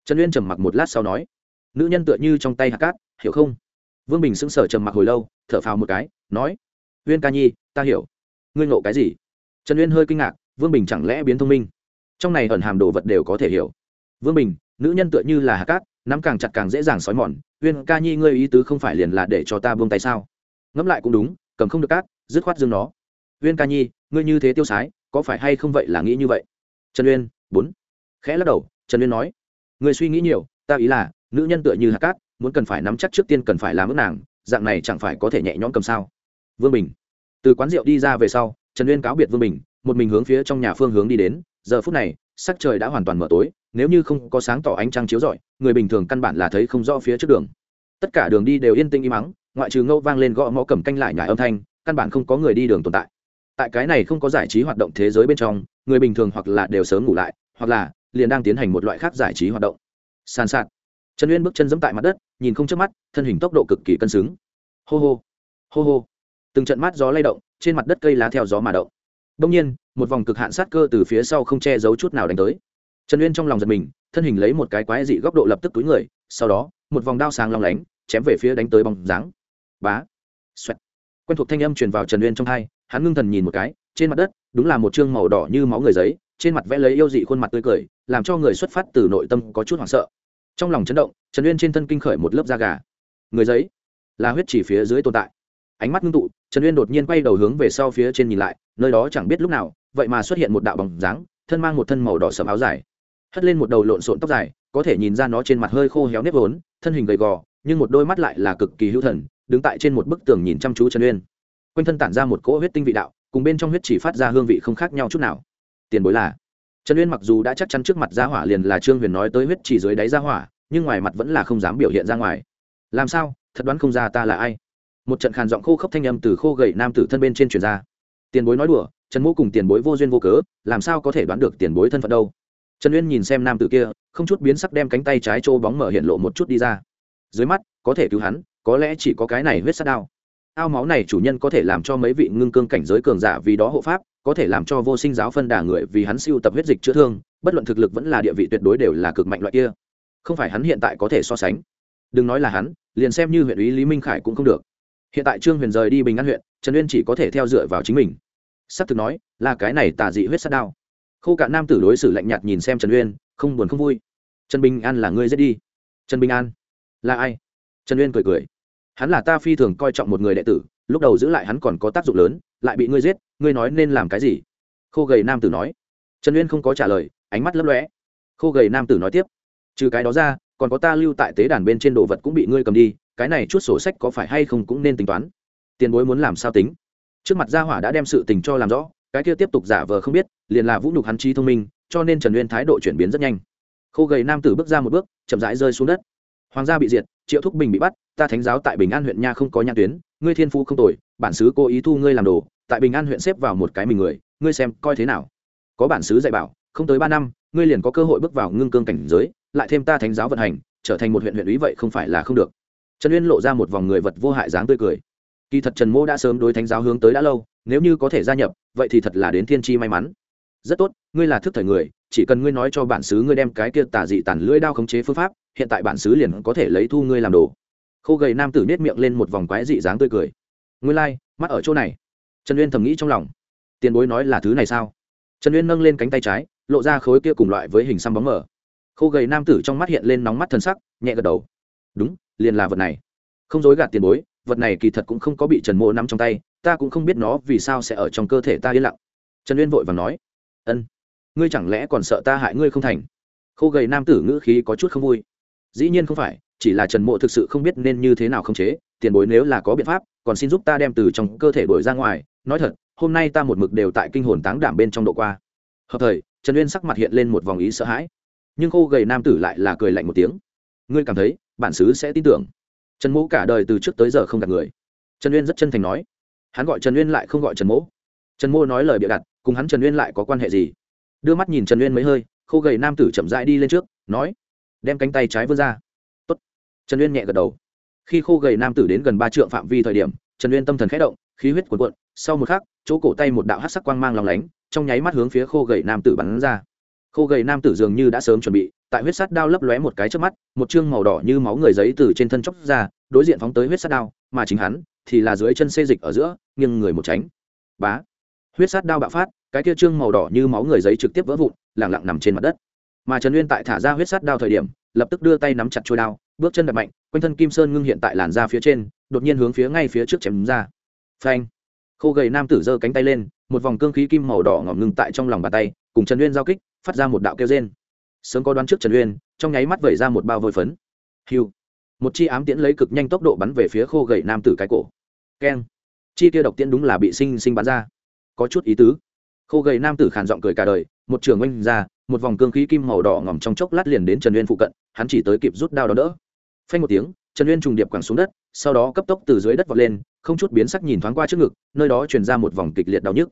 Trần uyên trầm mặc một lát sau nói, nữ nhân tựa như trong tay hạt cát, hiểu không? Vương bình sững sờ trầm mặc hồi lâu, thở phào một cái, nói, uyên ca nhi, ta hiểu. Ngươi ngộ cái gì? Trần uyên hơi kinh ngạc, vương bình chẳng lẽ biến thông minh? Trong này ẩn hàm đồ vật đều có thể hiểu. Vương bình, nữ nhân tựa như là hạt cát, nắm càng chặt càng dễ dàng xói mòn. Uyên ca nhi, ngươi ý tứ không phải liền là để cho ta buông tay sao? Ngẫm lại cũng đúng, cầm không được cát, dứt khoát dương nó. Uyên ca nhi, ngươi như thế tiêu sái, có phải hay không vậy là nghĩ như vậy? Trần uyên, bốn. Khẽ lắc đầu, trần uyên nói, ngươi suy nghĩ nhiều, ta ý là, nữ nhân tựa như hạt cát, muốn cần phải nắm chắc trước tiên cần phải làm ước nàng, dạng này chẳng phải có thể nhẹ nhõm cầm sao? Vương bình. Từ quán rượu đi ra về sau, trần uyên cáo biệt vương bình, một mình hướng phía trong nhà phương hướng đi đến. Giờ phút này, sắc trời đã hoàn toàn mở tối, nếu như không có sáng tỏ ánh trăng chiếu rọi, người bình thường căn bản là thấy không rõ phía trước đường. Tất cả đường đi đều yên tĩnh im mắng ngoại trừ ngâu vang lên gõ mõ cầm canh lại nhải âm thanh, căn bản không có người đi đường tồn tại. Tại cái này không có giải trí hoạt động thế giới bên trong, người bình thường hoặc là đều sớm ngủ lại, hoặc là liền đang tiến hành một loại khác giải trí hoạt động. Sàn sạt. Trần uyên bước chân dẫm tại mặt đất, nhìn không chớp mắt, thân hình tốc độ cực kỳ cân xứng. Hô hô. Hô hô. Từng trận mát gió lay động, trên mặt đất cây lá theo gió mà động. Đông nhiên, một vòng cực hạn sát cơ từ phía sau không che giấu chút nào đánh tới. Trần uyên trong lòng giật mình, thân hình lấy một cái quái dị góc độ lập tức túi người, sau đó, một vòng đao sáng long lánh, chém về phía đánh tới bóng dáng bá, xoẹt. Quen thuộc thanh âm truyền vào trần uyên trong hai, hắn ngưng thần nhìn một cái, trên mặt đất, đúng là một chương màu đỏ như máu người giấy, trên mặt vẽ lấy yêu dị khuôn mặt tươi cười, làm cho người xuất phát từ nội tâm có chút hoảng sợ. Trong lòng chấn động, trần uyên trên thân kinh khởi một lớp da gà. Người giấy, là huyết chỉ phía dưới tồn tại. Ánh mắt ngưng tụ, trần uyên đột nhiên quay đầu hướng về sau phía trên nhìn lại, nơi đó chẳng biết lúc nào, vậy mà xuất hiện một đạo bóng dáng, thân mang một thân màu đỏ sầm áo dài. Hất lên một đầu lộn xộn tóc dài, có thể nhìn ra nó trên mặt hơi khô héo nếp vốn, thân hình gầy gò, nhưng một đôi mắt lại là cực kỳ hữu thần đứng tại trên một bức tường nhìn chăm chú trần uyên. Quanh thân tản ra một cỗ huyết tinh vị đạo, cùng bên trong huyết chỉ phát ra hương vị không khác nhau chút nào. Tiền bối là. Trần uyên mặc dù đã chắc chắn trước mặt gia hỏa liền là trương huyền nói tới huyết chỉ dưới đáy gia hỏa, nhưng ngoài mặt vẫn là không dám biểu hiện ra ngoài. Làm sao? Thật đoán không ra ta là ai? Một trận khàn giọng khô khốc thanh âm từ khô gậy nam tử thân bên trên truyền ra. Tiền bối nói đùa, trần mỗ cùng tiền bối vô duyên vô cớ, làm sao có thể đoán được tiền bối thân phận đâu? Trần uyên nhìn xem nam tử kia, không chút biến sắc đem cánh tay trái trô bóng mở hiện lộ một chút đi ra dưới mắt, có thể cứu hắn, có lẽ chỉ có cái này huyết sát đao. Ao máu này chủ nhân có thể làm cho mấy vị ngưng cương cảnh giới cường giả vì đó hộ pháp, có thể làm cho vô sinh giáo phân đà người vì hắn siêu tập huyết dịch chữa thương, bất luận thực lực vẫn là địa vị tuyệt đối đều là cực mạnh loại kia. Không phải hắn hiện tại có thể so sánh. Đừng nói là hắn, liền xem như huyện ý lý minh khải cũng không được. Hiện tại trương huyền rời đi bình an huyện, trần uyên chỉ có thể theo dựa vào chính mình. S ắ c thực nói, là cái này tà dị huyết sát đao. Khô cạn nam tử đối xử lạnh nhạt nhìn xem trần uyên, không buồn không vui. Trần bình an là ngươi giết đi. Trần bình an? Là ai? Trần uyên cười cười. Hắn là ta phi thường coi trọng một người đệ tử lúc đầu giữ lại hắn còn có tác dụng lớn lại bị ngươi giết ngươi nói nên làm cái gì? Khô gầy nam tử nói. Trần uyên không có trả lời ánh mắt lấp lóe, khô gầy nam tử nói tiếp. Trừ cái đó ra còn có ta lưu tại tế đàn bên trên đồ vật cũng bị ngươi cầm đi cái này chút sổ sách có phải hay không cũng nên tính toán. Tiền bối muốn làm sao tính? Trước mặt gia hỏa đã đem sự tình cho làm rõ cái kia tiếp tục giả vờ không biết liền là vũ nhục hắn trí thông minh cho nên trần uyên thái độ chuyển biến rất nhanh. Khô gầy nam tử bước ra một bước chậm rãi rơi xuống đất hoàng gia bị diệt, triệu thúc bình bị bắt, ta thánh giáo tại bình an huyện nha không có nhãn tuyến, ngươi thiên phú không tội bản xứ cố ý thu ngươi làm đồ, tại bình an huyện xếp vào một cái mình người, ngươi xem coi thế nào. Có bản xứ dạy bảo, không tới ba năm, ngươi liền có cơ hội bước vào ngưng cương cảnh giới, lại thêm ta thánh giáo vận hành, trở thành một huyện huyện ý vậy không phải là không được. Trần uyên lộ ra một vòng người vật vô hại dáng tươi cười. Kỳ thật trần mô đã sớm đối thánh giáo hướng tới đã lâu, nếu như có thể gia nhập, vậy thì thật là đến thiên tri may mắn. Rất tốt, ngươi là thức thời người chỉ cần ngươi nói cho bản xứ ngươi đem cái kia tà dị tàn lưỡi đao khống chế phương pháp hiện tại bản xứ liền có thể lấy thu ngươi làm đồ. Khô gầy nam tử nết miệng lên một vòng quái dị dáng tươi cười. Ngươi lai、like, mắt ở chỗ này. Trần uyên thầm nghĩ trong lòng. Tiền bối nói là thứ này sao? Trần uyên nâng lên cánh tay trái lộ ra khối kia cùng loại với hình xăm bóng mở khô gầy nam tử trong mắt hiện lên nóng mắt thân sắc nhẹ gật đầu. Đúng liền là vật này. Không dối gạt tiền bối vật này kỳ thật cũng không có bị trần mộ nắm trong tay ta cũng không biết nó vì sao sẽ ở trong cơ thể ta yên lặng. Trần uyên vội và nói. Ân ngươi chẳng lẽ còn sợ ta hại ngươi không thành? Khô gầy nam tử ngữ khí có chút không vui. Dĩ nhiên không phải, chỉ là trần mộ thực sự không biết nên như thế nào khống chế, tiền bối nếu là có biện pháp, còn xin giúp ta đem từ trong cơ thể đổi ra ngoài. Nói thật, hôm nay ta một mực đều tại kinh hồn táng đảm bên trong độ qua. Hợp thời, trần uyên sắc mặt hiện lên một vòng ý sợ hãi. Nhưng khô gầy nam tử lại là cười lạnh một tiếng. Ngươi cảm thấy, bản xứ sẽ tin tưởng. Trần mỗ cả đời từ trước tới giờ không gặp người. Trần uyên rất chân thành nói. Hắn gọi trần uyên lại không gọi trần mỗ trần mỗ nói lời bịa đặt, cùng hắn trần uyên lại có quan hệ gì? Đưa mắt nhìn trần uyên mấy hơi khô gầy nam tử chậm rãi đi lên trước nói đem cánh tay trái vươn ra Tốt. trần uyên nhẹ gật đầu khi khô gầy nam tử đến gần ba trượng phạm vi thời điểm trần uyên tâm thần khẽ động khí huyết cuồn cuộn sau một khắc chỗ cổ tay một đạo hát sắc quang mang lòng lánh trong nháy mắt hướng phía khô gầy nam tử bắn ra khô gầy nam tử dường như đã sớm chuẩn bị tại huyết sắt đao lấp lóe một cái trước mắt một chương màu đỏ như máu người giấy từ trên thân chóc ra đối diện phóng tới huyết sắt đao mà chính hắn thì là dưới chân xê dịch ở giữa nghiêng người một tránh bá huyết sát đao bạo phát, cái kia trương màu đỏ như máu người giấy trực tiếp vỡ vụn, lẳng lặng nằm trên mặt đất. Mà trần uyên tại thả ra huyết sát đao thời điểm, lập tức đưa tay nắm chặt trôi đao, bước chân đập mạnh, quanh thân kim sơn ngưng hiện tại làn da phía trên, đột nhiên hướng phía ngay phía trước chém ra. Phanh! Khô gầy nam tử giơ cánh tay lên, một vòng cương khí kim màu đỏ ngỏm ngưng tại trong lòng bàn tay, cùng trần uyên giao kích, phát ra một đạo kêu trên sớm có đoán trước trần uyên, trong nháy mắt vẩy ra một bao vôi phấn. Hiu! Một chi ám tiễn lấy cực nhanh tốc độ bắn về phía khô gầy nam tử cái cổ. Keng! Chi kia độc tiễn đúng là bị sinh sinh bắn ra có chút ý tứ. Khô gầy nam tử khàn giọng cười cả đời, một trường oanh ra, một vòng cương khí kim màu đỏ ngỏm trong chốc lát liền đến trần uyên phụ cận, hắn chỉ tới kịp rút đao đó đỡ. Phanh một tiếng, trần uyên trùng điệp quẳng xuống đất, sau đó cấp tốc từ dưới đất vọt lên, không chút biến sắc nhìn thoáng qua trước ngực, nơi đó truyền ra một vòng kịch liệt đau nhức.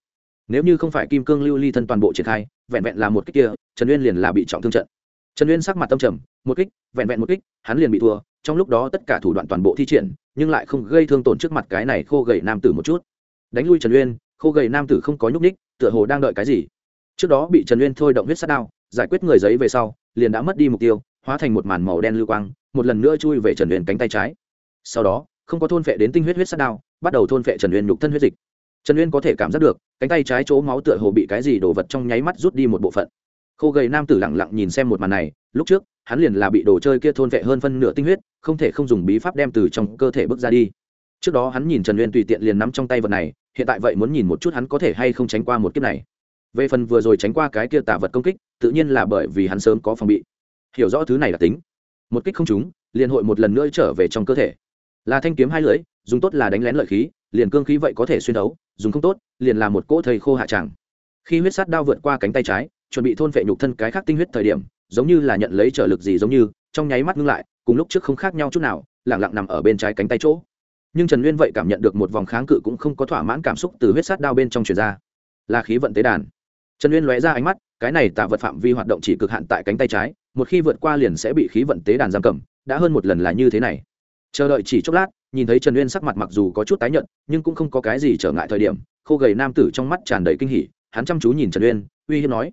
Nếu như không phải kim cương lưu ly thân toàn bộ triển khai, vẹn vẹn là một kích kia, trần uyên liền là bị trọng thương trận. Trần uyên sắc mặt tâm trầm, một kích, vẹn vẹn một kích, hắn liền bị thua, trong lúc đó tất cả thủ đoạn toàn bộ thi triển, nhưng lại không gây thương tổn trước mặt cái này khô gầy nam tử một chút. Đánh lui trần uyên khô gầy nam tử không có nhúc ních tựa hồ đang đợi cái gì. Trước đó bị trần uyên thôi động huyết sát đao, giải quyết người giấy về sau, liền đã mất đi mục tiêu, hóa thành một màn màu đen lưu quang, một lần nữa chui về trần uyên cánh tay trái. Sau đó, không có thôn phệ đến tinh huyết huyết sát đao, bắt đầu thôn phệ trần uyên nhục thân huyết dịch. Trần uyên có thể cảm giác được, cánh tay trái chỗ máu tựa hồ bị cái gì đổ vật trong nháy mắt rút đi một bộ phận. Khô gầy nam tử lẳng lặng nhìn xem một màn này, lúc trước, hắn liền là bị đồ chơi kia thôn vệ hơn phân nửa tinh huyết, không thể không dùng bí pháp đem từ trong cơ thể bước ra đi. Trước đó hắn nhìn trần uyên tùy tiện liền nắm trong tay vật này hiện tại vậy muốn nhìn một chút hắn có thể hay không tránh qua một kiếp này. Về phần vừa rồi tránh qua cái kia tả vật công kích, tự nhiên là bởi vì hắn sớm có phòng bị. Hiểu rõ thứ này là tính. Một kích không trúng, liền hội một lần nữa trở về trong cơ thể. Là thanh kiếm hai lưỡi, dùng tốt là đánh lén lợi khí, liền cương khí vậy có thể xuyên đấu, dùng không tốt, liền là một cỗ thầy khô hạ tràng khi huyết sát đao vượt qua cánh tay trái, chuẩn bị thôn vệ nhục thân cái khác tinh huyết thời điểm, giống như là nhận lấy trở lực gì giống như, trong nháy mắt ngưng lại, cùng lúc trước không khác nhau chút nào lẳng lặng nằm ở bên trái cánh tay chỗ nhưng trần Uyên vậy cảm nhận được một vòng kháng cự cũng không có thỏa mãn cảm xúc từ huyết sát đao bên trong truyền ra. Là khí vận tế đàn. Trần Uyên lóe ra ánh mắt, cái này tạ vật phạm vi hoạt động chỉ cực hạn tại cánh tay trái, một khi vượt qua liền sẽ bị khí vận tế đàn giam cầm, đã hơn một lần là như thế này. Chờ đợi chỉ chốc lát, nhìn thấy trần uyên sắc mặt mặc dù có chút tái nhợt, nhưng cũng không có cái gì trở ngại thời điểm, khô gầy nam tử trong mắt tràn đầy kinh hỉ, hắn chăm chú nhìn trần uyên uy hiếp nói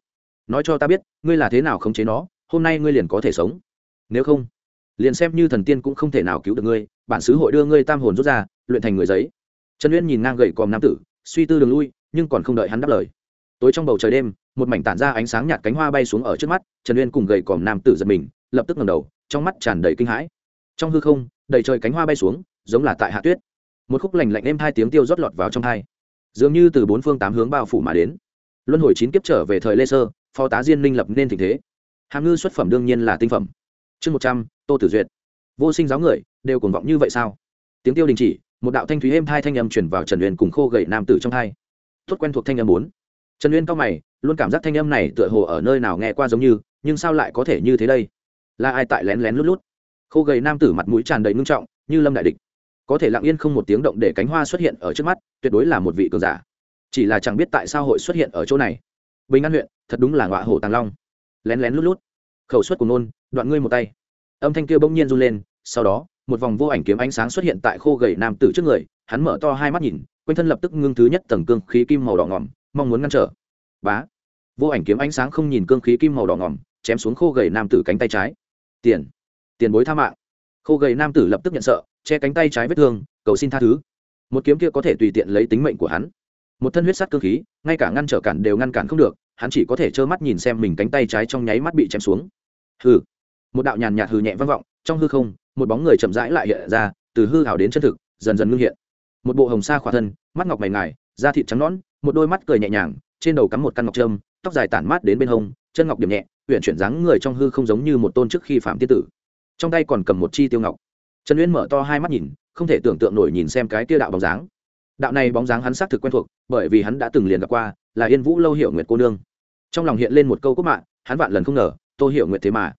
nói cho ta biết, ngươi là thế nào khống chế nó, hôm nay ngươi liền có thể sống. Nếu không, liền xem như thần tiên cũng không thể nào cứu được ngươi bản xứ hội đưa ngươi tam hồn rút ra, luyện thành người giấy. Trần uyên nhìn ngang gậy còm nam tử, suy tư đường lui, nhưng còn không đợi hắn đáp lời. Tối trong bầu trời đêm, một mảnh tản ra ánh sáng nhạt cánh hoa bay xuống ở trước mắt, trần uyên cùng gậy còm nam tử giật mình, lập tức ngầm đầu, trong mắt tràn đầy kinh hãi. Trong hư không, đầy trời cánh hoa bay xuống, giống là tại hạ tuyết. Một khúc lành lạnh êm hai tiếng tiêu rót lọt vào trong hai dường như từ bốn phương tám hướng bao phủ mà đến. Luân hồi chín kiếp trở về thời lê sơ, phó tá diên minh lập nên tình thế. Hàm ngư xuất phẩm đương nhiên là tinh phẩm. Chương một trăm, tô tử duyệt vô sinh giáo người, đều cuồng vọng như vậy sao? Tiếng tiêu đình chỉ, một đạo thanh thúy êm hai thanh âm chuyển vào trần uyên cùng khô gậy nam tử trong hai tốt quen thuộc thanh âm bốn. Trần uyên cao mày, luôn cảm giác thanh âm này tựa hồ ở nơi nào nghe qua giống như, nhưng sao lại có thể như thế đây? Là ai tại lén lén lút lút? Khô gầy nam tử mặt mũi tràn đầy ngưng trọng, như lâm đại địch. Có thể lặng yên không một tiếng động để cánh hoa xuất hiện ở trước mắt, tuyệt đối là một vị cường giả. Chỉ là chẳng biết tại sao hội xuất hiện ở chỗ này. Bình an huyện, thật đúng là ngọa hổ tàng long. Lén lén lút lút. Khẩu suất của nôn, đoạn ngươi một tay âm thanh kia bỗng nhiên run lên, sau đó, một vòng vô ảnh kiếm ánh sáng xuất hiện tại khô gầy nam tử trước người, hắn mở to hai mắt nhìn, quanh thân lập tức ngưng thứ nhất tầng cương khí kim màu đỏ ngỏm mong muốn ngăn trở. Bá! Vô ảnh kiếm ánh sáng không nhìn cương khí kim màu đỏ ngỏm chém xuống khô gầy nam tử cánh tay trái. Tiền! Tiền bối tha mạng! Khô gầy nam tử lập tức nhận sợ, che cánh tay trái vết thương, cầu xin tha thứ. Một kiếm kia có thể tùy tiện lấy tính mệnh của hắn. Một thân huyết sắt cơ khí, ngay cả ngăn trở cản đều ngăn cản không được, hắn chỉ có thể trơ mắt nhìn xem mình cánh tay trái trong nháy mắt bị chém xuống. Hừ! Một đạo nhàn nhạt hư nhẹ vang vọng, trong hư không, một bóng người chậm rãi lại hiện ra, từ hư hảo đến chân thực, dần dần ngưng hiện. Một bộ hồng sa khỏa thân, mắt ngọc mày ngài, da thịt trắng nõn, một đôi mắt cười nhẹ nhàng, trên đầu cắm một căn ngọc trâm, tóc dài tản mát đến bên hông, chân ngọc điểm nhẹ huyện chuyển dáng người trong hư không giống như một tôn trước khi phạm tiên tử. Trong tay còn cầm một chi tiêu ngọc. Trần uyên mở to hai mắt nhìn, không thể tưởng tượng nổi nhìn xem cái tiêu đạo bóng dáng. Đạo này bóng dáng hắn xác thực quen thuộc, bởi vì hắn đã từng liền gặp qua, là yên vũ lâu hiểu nguyệt cô nương. Trong lòng hiện lên một câu cốt mạng, hắn vạn lần không ngờ, tô hiểu nguyệt thế mà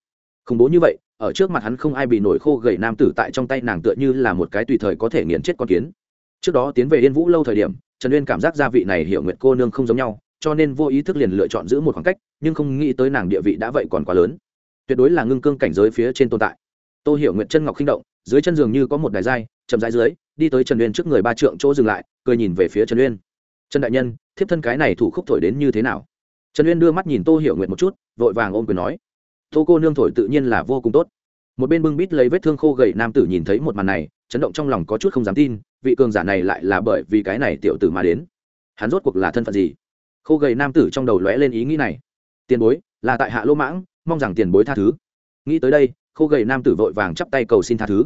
khủng bố như vậy, ở trước mặt hắn không ai bị nổi khô gầy nam tử tại trong tay nàng tựa như là một cái tùy thời có thể nghiền chết con kiến. Trước đó tiến về yên vũ lâu thời điểm, trần uyên cảm giác gia vị này hiểu nguyện cô nương không giống nhau, cho nên vô ý thức liền lựa chọn giữ một khoảng cách, nhưng không nghĩ tới nàng địa vị đã vậy còn quá lớn. Tuyệt đối là ngưng cương cảnh giới phía trên tồn tại. Tô hiểu nguyện chân ngọc khinh động, dưới chân giường như có một đài dai, chậm rãi dưới, đi tới trần uyên trước người ba trượng chỗ dừng lại, cười nhìn về phía trần uyên. Trần đại nhân, thiếp thân cái này thủ khúc thổi đến như thế nào? Trần uyên đưa mắt nhìn tô hiểu nguyện một chút, vội vàng ôm quyền nói tô cô nương thổi tự nhiên là vô cùng tốt. Một bên bưng bít lấy vết thương khô gầy, nam tử nhìn thấy một màn này, chấn động trong lòng có chút không dám tin, vị cường giả này lại là bởi vì cái này tiểu tử mà đến. Hắn rốt cuộc là thân phận gì? Khô gầy nam tử trong đầu lóe lên ý nghĩ này. Tiền bối, là tại hạ lỗ mãng, mong rằng tiền bối tha thứ. Nghĩ tới đây, khô gầy nam tử vội vàng chắp tay cầu xin tha thứ.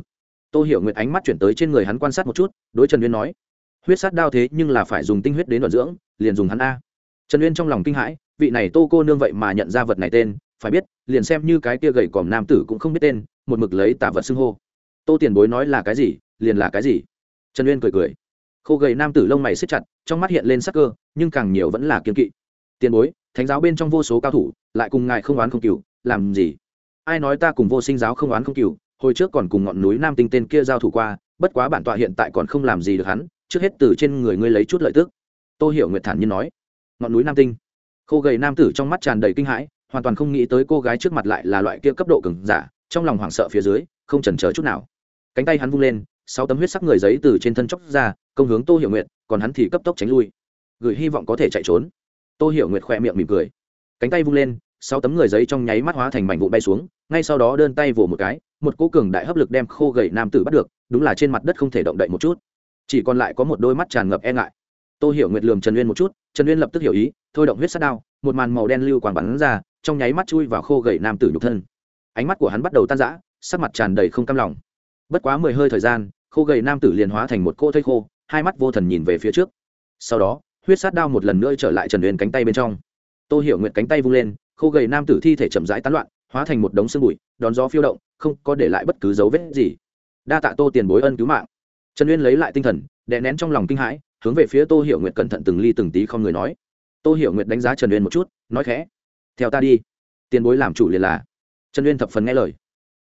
Tôi hiểu nguyện ánh mắt chuyển tới trên người hắn quan sát một chút, đối trần uyên nói, huyết sát đao thế nhưng là phải dùng tinh huyết đến đoạn dưỡng, liền dùng hắn a. Trần uyên trong lòng kinh hãi, vị này tô cô nương vậy mà nhận ra vật này tên phải biết, liền xem như cái kia gầy còm nam tử cũng không biết tên, một mực lấy tả vật xưng hô. Tô tiền bối nói là cái gì, liền là cái gì? Trần uyên cười cười. Khô gầy nam tử lông mày xếp chặt, trong mắt hiện lên sắc cơ, nhưng càng nhiều vẫn là kiên kỵ. Tiền bối, thánh giáo bên trong vô số cao thủ, lại cùng ngài không oán không cừu, làm gì? Ai nói ta cùng vô sinh giáo không oán không cừu, hồi trước còn cùng ngọn núi nam tinh tên kia giao thủ qua, bất quá bản tọa hiện tại còn không làm gì được hắn, trước hết từ trên người ngươi lấy chút lợi tức. Tô hiểu nguyệt thản nhiên nói. Ngọn núi nam tinh. Khô gầy nam tử trong mắt tràn đầy kinh hãi hoàn toàn không nghĩ tới cô gái trước mặt lại là loại kia cấp độ cứng giả, trong lòng hoảng sợ phía dưới, không chần chờ chút nào. Cánh tay hắn vung lên, sáu tấm huyết sắc người giấy từ trên thân chóc ra, công hướng tô hiểu nguyệt, còn hắn thì cấp tốc tránh lui. Gửi hy vọng có thể chạy trốn. Tô hiểu nguyệt khoe miệng mỉm cười. Cánh tay vung lên, sáu tấm người giấy trong nháy mắt hóa thành mảnh vụn bay xuống, ngay sau đó đơn tay vỗ một cái, một cỗ cường đại hấp lực đem khô gầy nam tử bắt được, đúng là trên mặt đất không thể động đậy một chút. Chỉ còn lại có một đôi mắt tràn ngập e ngại. Tô hiểu nguyệt lườm trần uyên một chút, trần uyên lập tức hiểu ý, thôi động huyết sát đao, một màn màu đen lưu quàng bắn ra trong nháy mắt chui vào khô gầy nam tử nhục thân. Ánh mắt của hắn bắt đầu tan rã, sắc mặt tràn đầy không cam lòng. Bất quá mười hơi thời gian, khô gầy nam tử liền hóa thành một cô thây khô, hai mắt vô thần nhìn về phía trước. Sau đó, huyết sát đao một lần nữa trở lại trần uyên cánh tay bên trong. Tô hiểu nguyện cánh tay vung lên, khô gầy nam tử thi thể chậm rãi tán loạn, hóa thành một đống sương bụi, đón gió phiêu động, không có để lại bất cứ dấu vết gì. Đa tạ tô tiền bối ân cứu mạng. Trần uyên lấy lại tinh thần, đè nén trong lòng kinh hãi, hướng về phía tô hiểu nguyện cẩn thận từng ly từng tí không người nói. Tô hiểu nguyện đánh giá trần uyên một chút, nói khẽ theo ta đi. Tiền bối làm chủ liền là. Trần uyên thập phần nghe lời.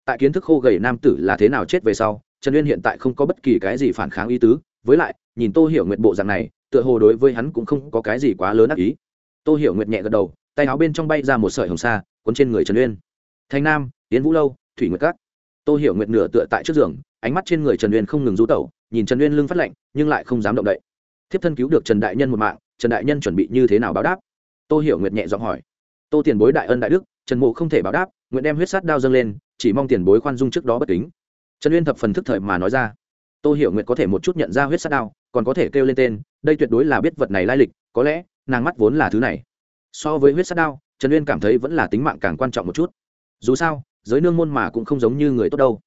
Tại kiến thức khô gầy nam tử là thế nào chết về sau, trần uyên hiện tại không có bất kỳ cái gì phản kháng ý tứ. Với lại, nhìn tô hiểu nguyện bộ dạng này, tựa hồ đối với hắn cũng không có cái gì quá lớn ác ý. Tô hiểu nguyện nhẹ gật đầu, tay áo bên trong bay ra một sợi hồng sa, cuốn trên người trần uyên. Thanh nam tiến vũ lâu, thủy nguyệt cát tô hiểu nguyện nửa tựa tại trước giường, ánh mắt trên người trần uyên không ngừng rú tẩu, nhìn trần uyên lưng phát lạnh, nhưng lại không dám động đậy. Thiếp thân cứu được trần đại nhân một mạng, trần đại nhân chuẩn bị như thế nào báo đáp? Tô hiểu nguyệt nhẹ giọng hỏi tô tiền bối đại ân đại đức, trần mộ không thể báo đáp, nguyện đem huyết sát đao dâng lên, chỉ mong tiền bối khoan dung trước đó bất kính. Trần uyên thập phần thức thời mà nói ra. Tô hiểu nguyện có thể một chút nhận ra huyết sát đao, còn có thể kêu lên tên, đây tuyệt đối là biết vật này lai lịch, có lẽ, nàng mắt vốn là thứ này. So với huyết sát đao, trần uyên cảm thấy vẫn là tính mạng càng quan trọng một chút. Dù sao, giới nương môn mà cũng không giống như người tốt đâu.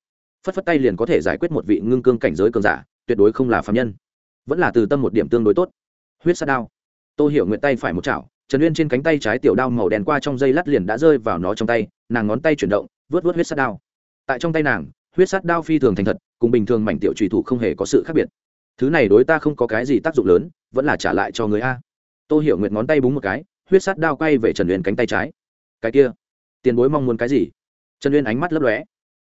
Phất phất tay liền có thể giải quyết một vị ngưng cương cảnh giới cường giả, tuyệt đối không là phạm nhân. Vẫn là từ tâm một điểm tương đối tốt. Huyết sát đao. Tô hiểu nguyện tay phải một chảo trần uyên trên cánh tay trái tiểu đao màu đen qua trong dây lát liền đã rơi vào nó trong tay, nàng ngón tay chuyển động vớt vớt huyết sát đao. Tại trong tay nàng, huyết sát đao phi thường thành thật, cùng bình thường mảnh tiểu trùy thủ không hề có sự khác biệt. Thứ này đối ta không có cái gì tác dụng lớn, vẫn là trả lại cho người a. Tô hiểu nguyện ngón tay búng một cái, huyết sát đao quay về trần uyên cánh tay trái. Cái kia, tiền bối mong muốn cái gì? Trần uyên ánh mắt lấp lóe.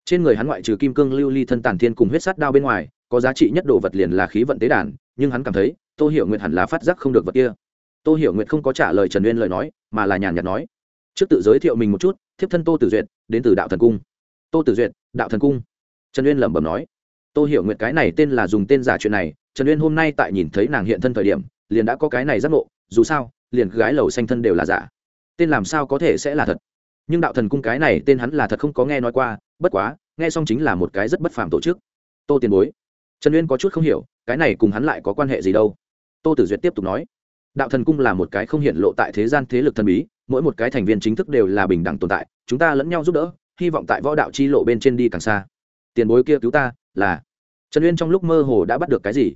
Trên người hắn ngoại trừ kim cương lưu ly thân tàn thiên cùng huyết sát đao bên ngoài, có giá trị nhất đồ vật liền là khí vận tế đàn, nhưng hắn cảm thấy, tô hiểu nguyện hẳn là phát giác không được vật kia tô hiểu nguyện không có trả lời trần uyên lời nói, mà là nhàn nhạt nói, trước tự giới thiệu mình một chút, thiếp thân tô tử duyệt, đến từ đạo thần cung. Tô tử duyệt, đạo thần cung? Trần uyên lẩm bẩm nói. Tô hiểu nguyện cái này tên là dùng tên giả chuyện này, trần uyên hôm nay tại nhìn thấy nàng hiện thân thời điểm, liền đã có cái này giác ngộ, dù sao, liền gái lầu xanh thân đều là giả. Tên làm sao có thể sẽ là thật? Nhưng đạo thần cung cái này tên hắn là thật không có nghe nói qua, bất quá, nghe xong chính là một cái rất bất phàm tổ chức. Tô tiền bối. Trần uyên có chút không hiểu, cái này cùng hắn lại có quan hệ gì đâu? Tô tử duyệt tiếp tục nói đạo thần cung là một cái không hiện lộ tại thế gian thế lực thần bí, mỗi một cái thành viên chính thức đều là bình đẳng tồn tại, chúng ta lẫn nhau giúp đỡ, hy vọng tại võ đạo chi lộ bên trên đi càng xa. Tiền bối kia cứu ta, là trần uyên trong lúc mơ hồ đã bắt được cái gì?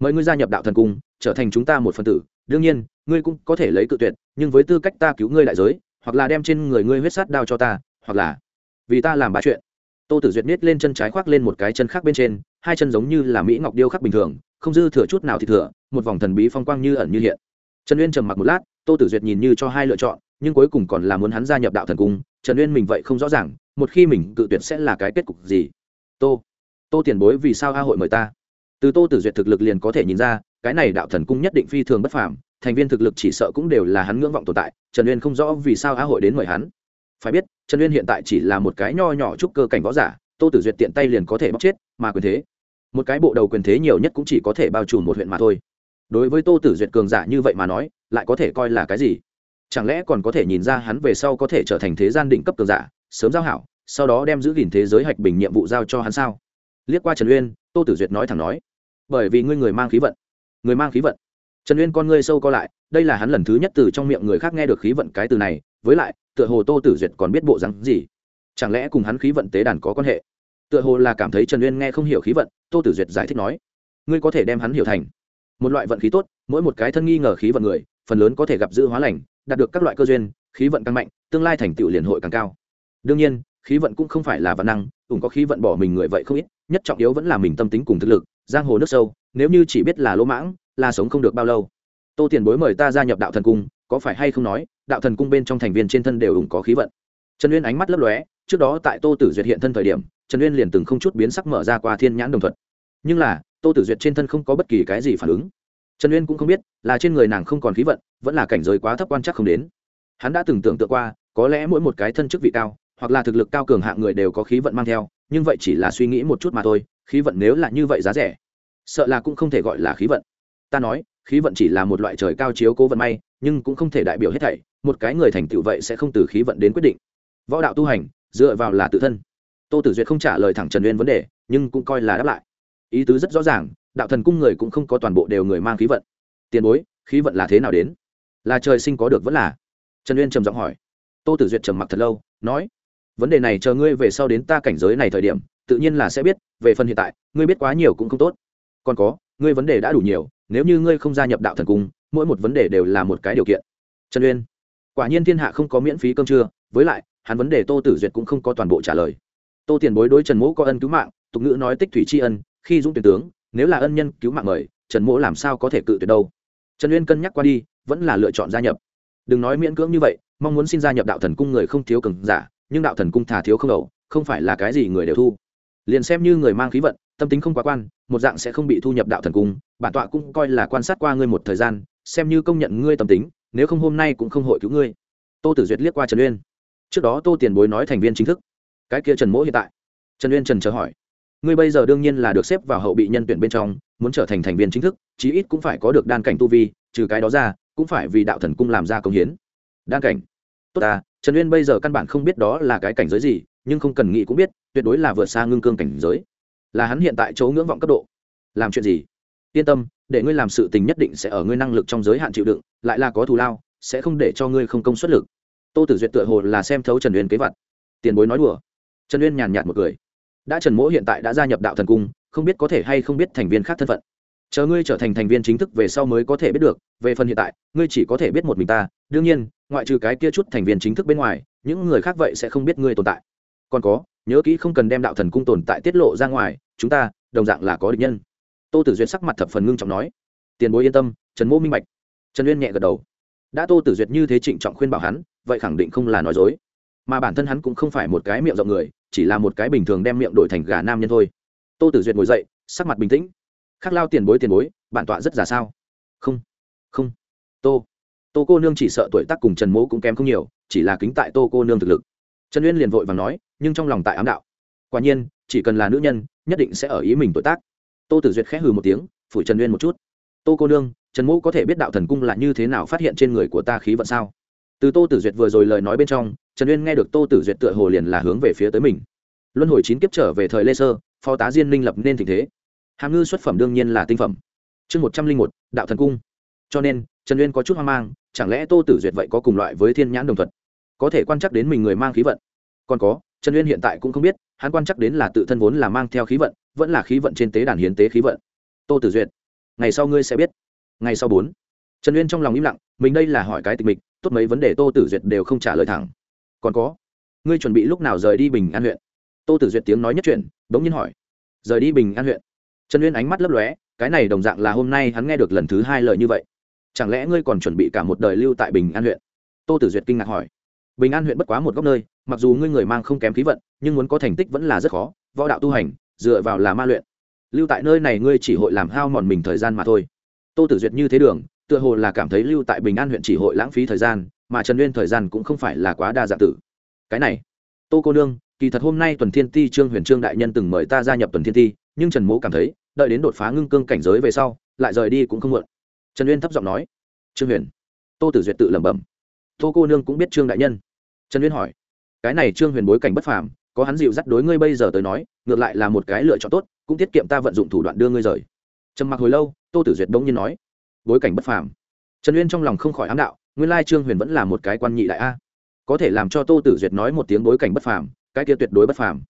Mời ngươi gia nhập đạo thần cung, trở thành chúng ta một phần tử. Đương nhiên, ngươi cũng có thể lấy cự tuyệt, nhưng với tư cách ta cứu ngươi đại giới, hoặc là đem trên người ngươi huyết sát đao cho ta, hoặc là vì ta làm ba chuyện. Tô tử duyệt biết lên chân trái khoác lên một cái chân khác bên trên, hai chân giống như là mỹ ngọc điêu khắc bình thường, không dư thừa chút nào thì thừa, một vòng thần bí phong quang như ẩn như hiện trần uyên trầm mặc một lát, tô tử duyệt nhìn như cho hai lựa chọn, nhưng cuối cùng còn là muốn hắn gia nhập đạo thần cung. Trần uyên mình vậy không rõ ràng, một khi mình cự tuyệt sẽ là cái kết cục gì? Tô tô tiền bối vì sao a hội mời ta? Từ tô tử duyệt thực lực liền có thể nhìn ra, cái này đạo thần cung nhất định phi thường bất phàm, thành viên thực lực chỉ sợ cũng đều là hắn ngưỡng vọng tồn tại. Trần uyên không rõ vì sao a hội đến mời hắn. Phải biết, trần uyên hiện tại chỉ là một cái nho nhỏ trúc cơ cảnh võ giả, tô tử duyệt tiện tay liền có thể bóc chết, mà quyền thế, một cái bộ đầu quyền thế nhiều nhất cũng chỉ có thể bao trùm một huyện mà thôi đối với tô tử duyệt cường giả như vậy mà nói, lại có thể coi là cái gì? Chẳng lẽ còn có thể nhìn ra hắn về sau có thể trở thành thế gian định cấp cường giả, sớm giao hảo, sau đó đem giữ gìn thế giới hạch bình nhiệm vụ giao cho hắn sao? Liếc qua trần uyên, tô tử duyệt nói thẳng nói, bởi vì ngươi người mang khí vận, người mang khí vận. Trần uyên con ngươi sâu co lại, đây là hắn lần thứ nhất từ trong miệng người khác nghe được khí vận cái từ này, với lại, tựa hồ tô tử duyệt còn biết bộ rắn gì? Chẳng lẽ cùng hắn khí vận tế đàn có quan hệ? Tựa hồ là cảm thấy trần uyên nghe không hiểu khí vận, tô tử duyệt giải thích nói, ngươi có thể đem hắn hiểu thành một loại vận khí tốt, mỗi một cái thân nghi ngờ khí vận người, phần lớn có thể gặp dự hóa lành, đạt được các loại cơ duyên, khí vận càng mạnh, tương lai thành tựu liền hội càng cao. Đương nhiên, khí vận cũng không phải là văn năng, cũng có khí vận bỏ mình người vậy không ít, nhất trọng yếu vẫn là mình tâm tính cùng thực lực, giang hồ nước sâu, nếu như chỉ biết là lỗ mãng, là sống không được bao lâu. Tô tiền bối mời ta gia nhập đạo thần cung, có phải hay không nói, đạo thần cung bên trong thành viên trên thân đều ủng có khí vận. Trần uyên ánh mắt lấp lóe, trước đó tại tô tử duyệt hiện thân thời điểm, trần uyên liền từng không chút biến sắc mở ra qua thiên nhãn đồng thuận nhưng là, tô tử duyệt trên thân không có bất kỳ cái gì phản ứng. Trần uyên cũng không biết là trên người nàng không còn khí vận, vẫn là cảnh giới quá thấp quan chắc không đến. Hắn đã từng tưởng tượng qua, có lẽ mỗi một cái thân chức vị cao, hoặc là thực lực cao cường hạng người đều có khí vận mang theo, nhưng vậy chỉ là suy nghĩ một chút mà thôi, khí vận nếu là như vậy giá rẻ, sợ là cũng không thể gọi là khí vận. Ta nói, khí vận chỉ là một loại trời cao chiếu cố vận may, nhưng cũng không thể đại biểu hết thảy, một cái người thành tựu vậy sẽ không từ khí vận đến quyết định. Võ đạo tu hành, dựa vào là tự thân. Tô tử duyệt không trả lời thẳng trần uyên vấn đề, nhưng cũng coi là đáp lại ý tứ rất rõ ràng, đạo thần cung người cũng không có toàn bộ đều người mang khí vận. Tiền bối, khí vận là thế nào đến? Là trời sinh có được vẫn là? Trần uyên trầm giọng hỏi. Tô tử duyệt trầm mặc thật lâu, nói, vấn đề này chờ ngươi về sau đến ta cảnh giới này thời điểm, tự nhiên là sẽ biết, về phần hiện tại, ngươi biết quá nhiều cũng không tốt. Còn có, ngươi vấn đề đã đủ nhiều, nếu như ngươi không gia nhập đạo thần cung, mỗi một vấn đề đều là một cái điều kiện. Trần uyên, quả nhiên thiên hạ không có miễn phí cơm trưa, với lại, hắn vấn đề tô tử duyệt cũng không có toàn bộ trả lời. Tô tiền bối đối trần mỗ có ân cứu mạng, tục ngữ nói tích thủy tri ân khi dũng tuyển tướng, nếu là ân nhân cứu mạng mời, trần mỗ làm sao có thể cự tuyệt đâu? Trần uyên cân nhắc qua đi, vẫn là lựa chọn gia nhập. Đừng nói miễn cưỡng như vậy, mong muốn xin gia nhập đạo thần cung người không thiếu cường giả, nhưng đạo thần cung thà thiếu không đầu, không phải là cái gì người đều thu. Liền xem như người mang khí vận, tâm tính không quá quan, một dạng sẽ không bị thu nhập đạo thần cung, bản tọa cũng coi là quan sát qua ngươi một thời gian, xem như công nhận ngươi tâm tính, nếu không hôm nay cũng không hội cứu ngươi. Tô tử duyệt liếc qua trần uyên. Trước đó tô tiền bối nói thành viên chính thức. Cái kia trần mỗ hiện tại. Trần uyên trần chờ hỏi ngươi bây giờ đương nhiên là được xếp vào hậu bị nhân tuyển bên trong, muốn trở thành thành viên chính thức, chí ít cũng phải có được đan cảnh tu vi, trừ cái đó ra, cũng phải vì đạo thần cung làm ra công hiến. Đan cảnh. Tốt ta, trần uyên bây giờ căn bản không biết đó là cái cảnh giới gì, nhưng không cần nghĩ cũng biết, tuyệt đối là vượt xa ngưng cương cảnh giới. Là hắn hiện tại chỗ ngưỡng vọng cấp độ. Làm chuyện gì? Yên tâm, để ngươi làm sự tình nhất định sẽ ở ngươi năng lực trong giới hạn chịu đựng, lại là có thù lao, sẽ không để cho ngươi không công suất lực. Tô tử duyệt tựa hồ là xem thấu trần uyên kế vật tiền bối nói đùa. Trần uyên nhàn nhạt một cười đã trần mỗ hiện tại đã gia nhập đạo thần cung, không biết có thể hay không biết thành viên khác thân phận. Chờ ngươi trở thành thành viên chính thức về sau mới có thể biết được, về phần hiện tại, ngươi chỉ có thể biết một mình ta, đương nhiên, ngoại trừ cái kia chút thành viên chính thức bên ngoài, những người khác vậy sẽ không biết ngươi tồn tại. Còn có, nhớ kỹ không cần đem đạo thần cung tồn tại tiết lộ ra ngoài, chúng ta, đồng dạng là có địch nhân. Tô tử duyệt sắc mặt thập phần ngưng trọng nói. Tiền bối yên tâm, trần mô minh bạch. Trần uyên nhẹ gật đầu. Đã tô tử duyệt như thế trịnh trọng khuyên bảo hắn, vậy khẳng định không là nói dối. Mà bản thân hắn cũng không phải một cái miệng rộng người chỉ là một cái bình thường đem miệng đổi thành gà nam nhân thôi. Tô tử duyệt ngồi dậy, sắc mặt bình tĩnh. Khắc lao tiền bối tiền bối, bản tọa rất già sao? Không không. Tô tô cô nương chỉ sợ tuổi tác cùng trần mỗ cũng kém không nhiều, chỉ là kính tại tô cô nương thực lực. Trần uyên liền vội và nói, nhưng trong lòng tại ám đạo. Quả nhiên, chỉ cần là nữ nhân, nhất định sẽ ở ý mình tuổi tác. Tô tử duyệt khẽ hừ một tiếng, phủi trần uyên một chút. Tô cô nương, trần mỗ có thể biết đạo thần cung là như thế nào phát hiện trên người của ta khí vận sao? Từ tô tử duyệt vừa rồi lời nói bên trong trần uyên nghe được tô tử duyệt tựa hồ liền là hướng về phía tới mình luân hồi chín kiếp trở về thời lê sơ phó tá diên minh lập nên tình thế hàm ngư xuất phẩm đương nhiên là tinh phẩm chương một trăm linh một đạo thần cung cho nên trần uyên có chút hoang mang chẳng lẽ tô tử duyệt vậy có cùng loại với thiên nhãn đồng thuật có thể quan chắc đến mình người mang khí vận còn có trần uyên hiện tại cũng không biết hắn quan chắc đến là tự thân vốn là mang theo khí vận vẫn là khí vận trên tế đàn hiến tế khí vận tô tử duyệt ngày sau ngươi sẽ biết ngày sau bốn trần uyên trong lòng im lặng mình đây là hỏi cái tịch mịch tốt mấy vấn đề tô tử duyệt đều không trả lời thẳng còn có. Ngươi chuẩn bị lúc nào rời đi bình an huyện? Tô tử duyệt tiếng nói nhất chuyện bỗng nhiên hỏi. Rời đi bình an huyện? Trần uyên ánh mắt lấp lóe, cái này đồng dạng là hôm nay hắn nghe được lần thứ hai lời như vậy. Chẳng lẽ ngươi còn chuẩn bị cả một đời lưu tại bình an huyện? Tô tử duyệt kinh ngạc hỏi. Bình an huyện bất quá một góc nơi, mặc dù ngươi người mang không kém khí vận, nhưng muốn có thành tích vẫn là rất khó, võ đạo tu hành, dựa vào là ma luyện. Lưu tại nơi này ngươi chỉ hội làm hao mòn mình thời gian mà thôi. Tô tử duyệt như thế đường, tựa hồ là cảm thấy lưu tại bình an huyện chỉ hội lãng phí thời gian mà trần uyên thời gian cũng không phải là quá đa dạng tử. Cái này, tô cô nương, kỳ thật hôm nay tuần thiên ti trương huyền trương đại nhân từng mời ta gia nhập tuần thiên ti, nhưng trần mỗ cảm thấy, đợi đến đột phá ngưng cương cảnh giới về sau, lại rời đi cũng không muộn. Trần uyên thấp giọng nói, trương huyền. Tô tử duyệt tự lẩm bẩm, tô cô nương cũng biết trương đại nhân. Trần uyên hỏi, cái này trương huyền bối cảnh bất phàm, có hắn dịu dắt đối ngươi bây giờ tới nói, ngược lại là một cái lựa chọn tốt, cũng tiết kiệm ta vận dụng thủ đoạn đưa ngươi rời. Trầm mặc hồi lâu, tô tử duyệt bỗng nhiên nói, bối cảnh bất phàm. Trần uyên trong lòng không khỏi ám đạo nguyên lai trương huyền vẫn là một cái quan nhị đại a. Có thể làm cho tô tử duyệt nói một tiếng bối cảnh bất phàm, cái kia tuyệt đối bất phàm.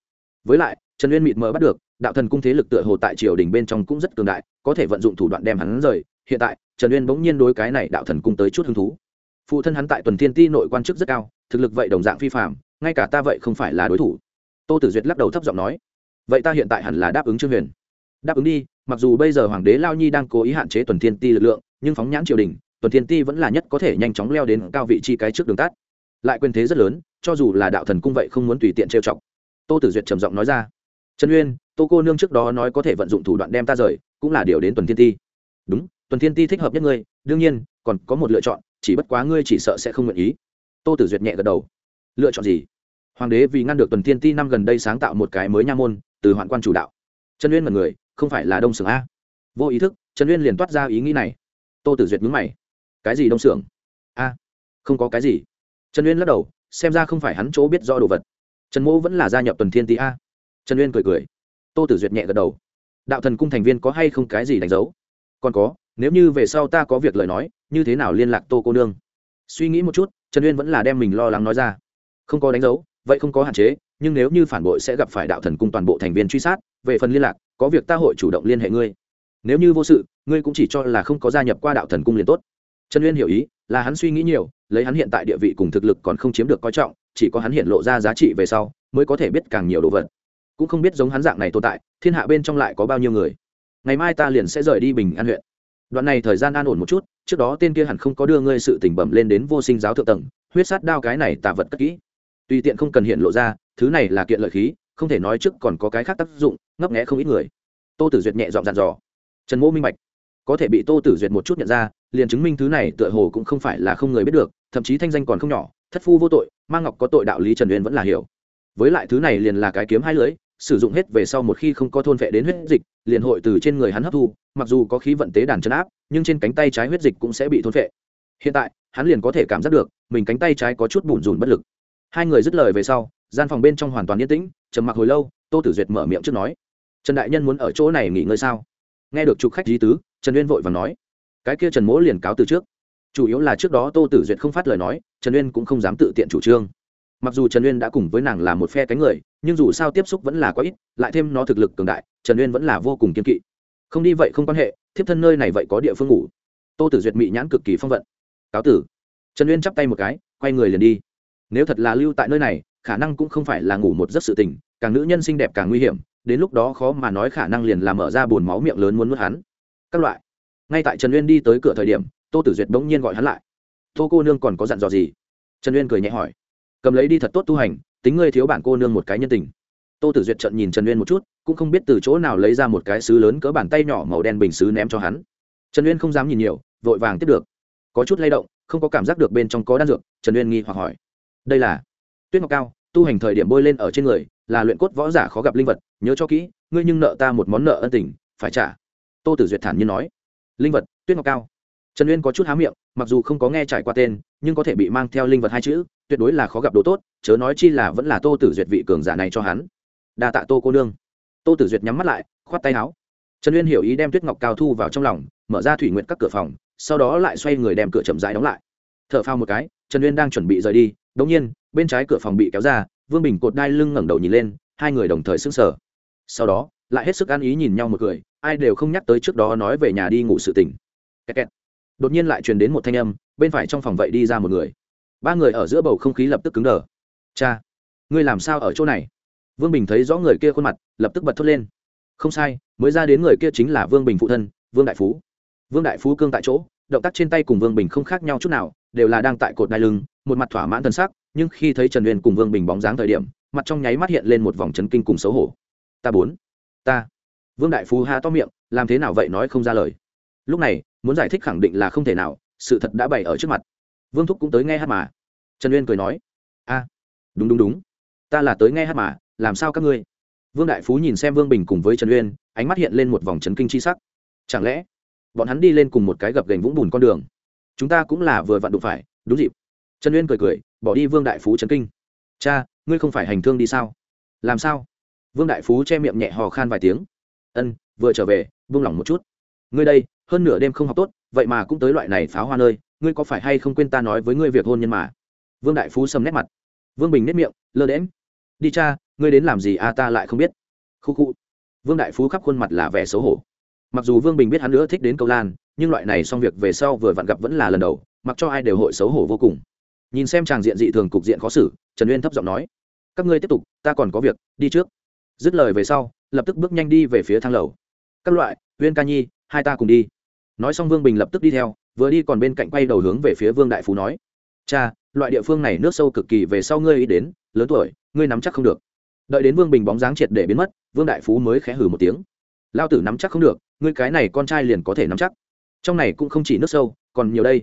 Với lại, trần uyên mịt mờ bắt được, đạo thần cung thế lực tựa hồ tại triều đình bên trong cũng rất cường đại, có thể vận dụng thủ đoạn đem hắn rời. Hiện tại, trần uyên bỗng nhiên đối cái này đạo thần cung tới chút hứng thú. Phụ thân hắn tại tuần thiên ti nội quan chức rất cao, thực lực vậy đồng dạng phi phạm ngay cả ta vậy không phải là đối thủ. Tô tử duyệt lắc đầu thấp giọng nói, vậy ta hiện tại hẳn là đáp ứng trương huyền. Đáp ứng đi, mặc dù bây giờ hoàng đế lao nhi đang cố ý hạn chế tuần thiên ti lực lượng, nhưng phóng nhãn triều đình tuần thiên ti vẫn là nhất có thể nhanh chóng leo đến cao vị chi cái trước đường tắt. Lại quyền thế rất lớn, cho dù là đạo thần cung vậy không muốn tùy tiện trêu chọc. Tô tử duyệt trầm giọng nói ra. Trần uyên, tô cô nương trước đó nói có thể vận dụng thủ đoạn đem ta rời, cũng là điều đến tuần thiên ti. Đúng, tuần thiên ti thích hợp nhất ngươi, đương nhiên, còn có một lựa chọn, chỉ bất quá ngươi chỉ sợ sẽ không nguyện ý. Tô tử duyệt nhẹ gật đầu. Lựa chọn gì? Hoàng đế vì ngăn được tuần thiên ti năm gần đây sáng tạo một cái mới nha môn, từ hoạn quan chủ đạo. Trần uyên mật người, không phải là đông sưởng a. Vô ý thức, trần uyên liền toát ra ý nghĩ này. Tô tử duyệt mướn mày cái gì đông sưởng a, không có cái gì. Trần uyên lắc đầu, xem ra không phải hắn chỗ biết rõ đồ vật. Trần mỗ vẫn là gia nhập tuần thiên tý a. Trần uyên cười cười. Tô tử duyệt nhẹ gật đầu. Đạo thần cung thành viên có hay không cái gì đánh dấu? Còn có, nếu như về sau ta có việc lời nói, như thế nào liên lạc tô cô nương? Suy nghĩ một chút, trần uyên vẫn là đem mình lo lắng nói ra. Không có đánh dấu, vậy không có hạn chế, nhưng nếu như phản bội sẽ gặp phải đạo thần cung toàn bộ thành viên truy sát, về phần liên lạc, có việc ta hội chủ động liên hệ ngươi. Nếu như vô sự, ngươi cũng chỉ cho là không có gia nhập qua đạo thần cung liền tốt trần uyên hiểu ý, là hắn suy nghĩ nhiều, lấy hắn hiện tại địa vị cùng thực lực còn không chiếm được coi trọng, chỉ có hắn hiện lộ ra giá trị về sau, mới có thể biết càng nhiều đồ vật. Cũng không biết giống hắn dạng này tồn tại, thiên hạ bên trong lại có bao nhiêu người. Ngày mai ta liền sẽ rời đi bình an huyện. Đoạn này thời gian an ổn một chút, trước đó tên kia hẳn không có đưa ngươi sự tỉnh bẩm lên đến vô sinh giáo thượng tầng, huyết sát đao cái này tà vật cất kỹ. Tùy tiện không cần hiện lộ ra, thứ này là kiện lợi khí, không thể nói trước còn có cái khác tác dụng, ngấp nghẽ không ít người. Tô tử duyệt nhẹ dọn dàn dò. Trần mô minh bạch. Có thể bị tô tử duyệt một chút nhận ra liền chứng minh thứ này tựa hồ cũng không phải là không người biết được, thậm chí thanh danh còn không nhỏ, thất phu vô tội mang ngọc có tội đạo lý trần uyên vẫn là hiểu. Với lại thứ này liền là cái kiếm hai lưỡi, sử dụng hết về sau một khi không có thôn vệ đến huyết dịch, liền hội từ trên người hắn hấp thu, mặc dù có khí vận tế đàn chấn áp, nhưng trên cánh tay trái huyết dịch cũng sẽ bị thôn vệ. Hiện tại, hắn liền có thể cảm giác được, mình cánh tay trái có chút bùn rùn bất lực. Hai người dứt lời về sau, gian phòng bên trong hoàn toàn yên tĩnh, trầm mặc hồi lâu, tô tử duyệt mở miệng trước nói, trần đại nhân muốn ở chỗ này nghỉ ngơi sao? Nghe được trục khách di tứ, trần uyên vội và nói cái kia trần mỗ liền cáo từ trước. Chủ yếu là trước đó tô tử duyệt không phát lời nói, trần uyên cũng không dám tự tiện chủ trương. Mặc dù trần uyên đã cùng với nàng là một phe cánh người, nhưng dù sao tiếp xúc vẫn là quá ít, lại thêm nó thực lực cường đại, trần uyên vẫn là vô cùng kiên kỵ. Không đi vậy không quan hệ, thiếp thân nơi này vậy có địa phương ngủ. Tô tử duyệt mị nhãn cực kỳ phong vận. Cáo tử. Trần uyên chắp tay một cái, quay người liền đi. Nếu thật là lưu tại nơi này, khả năng cũng không phải là ngủ một giấc sự tình, càng nữ nhân xinh đẹp càng nguy hiểm, đến lúc đó khó mà nói khả năng liền làm mở ra bồn máu miệng lớn muốn nuốt hắn. Các loại ngay tại trần uyên đi tới cửa thời điểm, tô tử duyệt bỗng nhiên gọi hắn lại. Tô cô nương còn có dặn dò gì? Trần uyên cười nhẹ hỏi. Cầm lấy đi thật tốt tu hành, tính ngươi thiếu bản cô nương một cái nhân tình. Tô tử duyệt trận nhìn trần uyên một chút, cũng không biết từ chỗ nào lấy ra một cái xứ lớn cỡ bàn tay nhỏ màu đen bình xứ ném cho hắn. Trần uyên không dám nhìn nhiều, vội vàng tiếp được. Có chút lay động, không có cảm giác được bên trong có đan dược, trần uyên nghi hoặc hỏi. Đây là tuyết ngọc cao, tu hành thời điểm bôi lên ở trên người, là luyện cốt võ giả khó gặp linh vật, nhớ cho kỹ, ngươi nhưng nợ ta một món nợ ân tình, phải trả. Tô tử duyệt thản nhiên nói linh vật, tuyết ngọc cao. Trần uyên có chút há miệng, mặc dù không có nghe trải qua tên, nhưng có thể bị mang theo linh vật hai chữ, tuyệt đối là khó gặp đồ tốt, chớ nói chi là vẫn là tô tử duyệt vị cường giả này cho hắn. Đa tạ tô cô nương. Tô tử duyệt nhắm mắt lại, khoát tay áo. Trần uyên hiểu ý đem tuyết ngọc cao thu vào trong lòng, mở ra thủy nguyện các cửa phòng, sau đó lại xoay người đem cửa chậm rãi đóng lại. T h ở phao một cái, trần uyên đang chuẩn bị rời đi đ ỗ n g nhiên, bên trái cửa phòng bị kéo ra, vương bình cột đai lưng ngẩng đầu nhìn lên, hai người đồng thời s ư n g sở sau đó lại hết sức ăn ý nhìn nhau một cười, ai đều không nhắc tới trước đó nói về nhà đi ngủ sự tỉnh kẹt kẹt. đột nhiên lại truyền đến một thanh âm, bên phải trong phòng vậy đi ra một người. Ba người ở giữa bầu không khí lập tức cứng đờ. Cha, ngươi làm sao ở chỗ này? Vương bình thấy rõ người kia khuôn mặt, lập tức bật thốt lên. Không sai, mới ra đến người kia chính là vương bình phụ thân, vương đại phú. Vương đại phú cương tại chỗ, động tác trên tay cùng vương bình không khác nhau chút nào, đều là đang tại cột đai lưng, một mặt thỏa mãn thân sắc, nhưng khi thấy trần uyên cùng vương bình bóng dáng thời điểm, mặt trong nháy mắt hiện lên một vòng chấn kinh cùng xấu hổ. Ta bốn ta. Vương đại phú ha to miệng, làm thế nào vậy nói không ra lời. Lúc này, muốn giải thích khẳng định là không thể nào, sự thật đã bày ở trước mặt. Vương thúc cũng tới nghe hát mà. Trần uyên cười nói, a, đúng đúng đúng. Ta là tới nghe hát mà, làm sao các ngươi? Vương đại phú nhìn xem vương bình cùng với trần uyên, ánh mắt hiện lên một vòng chấn kinh c h i sắc. Chẳng lẽ, bọn hắn đi lên cùng một cái gập gành vũng bùn con đường? Chúng ta cũng là vừa vặn đụng phải, đúng dịp. Trần uyên cười cười, bỏ đi vương đại phú chấn kinh. Cha, ngươi không phải hành thương đi sao? Làm sao? Vương đại phú che miệng nhẹ hò khan vài tiếng. Ân, vừa trở về vương lòng một chút. Ngươi đây, hơn nửa đêm không học tốt, vậy mà cũng tới loại này pháo hoa nơi, ngươi có phải hay không quên ta nói với ngươi việc hôn nhân mà? Vương đại phú sầm nét mặt. Vương bình nét miệng, lơ đễm đi cha, ngươi đến làm gì a à ta lại không biết. Khu khu. Vương đại phú khắp khuôn mặt là vẻ xấu hổ. Mặc dù vương bình biết hắn nữa thích đến câu lan, nhưng loại này xong việc về sau vừa vặn gặp vẫn là lần đầu, mặc cho ai đều hội xấu hổ vô cùng. Nhìn xem tràng diện dị thường cục diện khó xử, trần uyên thấp giọng nói, các ngươi tiếp tục, ta còn có việc, đi trước dứt lời về sau, lập tức bước nhanh đi về phía thang lầu. Các loại, uyên ca nhi, hai ta cùng đi. Nói xong vương bình lập tức đi theo, vừa đi còn bên cạnh quay đầu hướng về phía vương đại phú nói, cha, loại địa phương này nước sâu cực kỳ, về sau ngươi ý đến, lớn tuổi, ngươi nắm chắc không được. Đợi đến vương bình bóng dáng triệt để biến mất, vương đại phú mới khẽ hừ một tiếng. Lao tử nắm chắc không được, ngươi cái này con trai liền có thể nắm chắc. Trong này cũng không chỉ nước sâu, còn nhiều đây.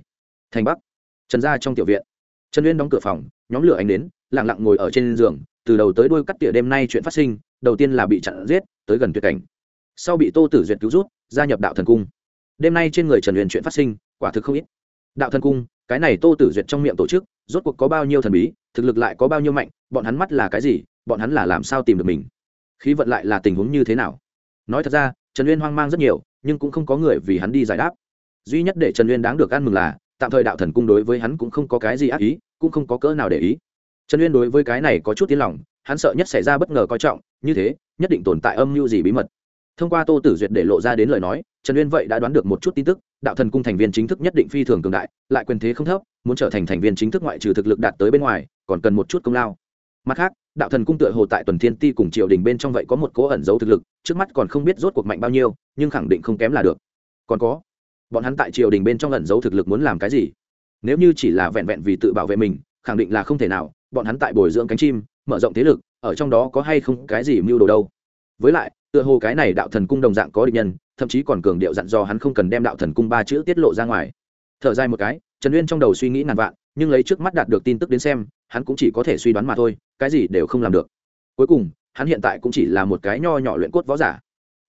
Thành bắc, trần gia trong tiểu viện. Trần uyên đóng cửa phòng, nhóm lửa ánh đến, lặng lặng ngồi ở trên giường, từ đầu tới đuôi cắt tỉa đêm nay chuyện phát sinh đầu tiên là bị chặn giết, tới gần tuyệt cảnh. Sau bị tô tử duyệt cứu rút, gia nhập đạo thần cung. Đêm nay trên người trần uyên chuyện phát sinh, quả thực không ít. Đạo thần cung, cái này tô tử duyệt trong miệng tổ chức, rốt cuộc có bao nhiêu thần bí, thực lực lại có bao nhiêu mạnh, bọn hắn mắt là cái gì, bọn hắn là làm sao tìm được mình? Khí vận lại là tình huống như thế nào? Nói thật ra, trần uyên hoang mang rất nhiều, nhưng cũng không có người vì hắn đi giải đáp. Duy nhất để trần uyên đáng được ăn mừng là, tạm thời đạo thần cung đối với hắn cũng không có cái gì ác ý, cũng không có cỡ nào để ý. Trần uyên đối với cái này có chút tiếng lòng hắn sợ nhất xảy ra bất ngờ coi trọng, như thế, nhất định tồn tại âm mưu gì bí mật. Thông qua tô tử duyệt để lộ ra đến lời nói, trần uyên vậy đã đoán được một chút tin tức, đạo thần cung thành viên chính thức nhất định phi thường cường đại, lại quyền thế không thấp, muốn trở thành thành viên chính thức ngoại trừ thực lực đạt tới bên ngoài, còn cần một chút công lao. Mặt khác, đạo thần cung tựa hồ tại tuần thiên ti cùng triều đình bên trong vậy có một cố ẩn giấu thực lực, trước mắt còn không biết rốt cuộc mạnh bao nhiêu, nhưng khẳng định không kém là được. Còn có, bọn hắn tại triều đình bên trong ẩn giấu thực lực muốn làm cái gì? Nếu như chỉ là vẹn vẹn vì tự bảo vệ mình, khẳng định là không thể nào, bọn hắn tại bồi dưỡng cánh chim mở rộng thế lực, ở trong đó có hay không cái gì mưu đồ đâu. Với lại, tựa hồ cái này đạo thần cung đồng dạng có định nhân, thậm chí còn cường điệu dặn dò hắn không cần đem đạo thần cung ba chữ tiết lộ ra ngoài. Thở dài một cái, trần uyên trong đầu suy nghĩ ngàn vạn, nhưng lấy trước mắt đạt được tin tức đến xem, hắn cũng chỉ có thể suy đoán mà thôi, cái gì đều không làm được. Cuối cùng, hắn hiện tại cũng chỉ là một cái nho nhỏ luyện cốt võ giả.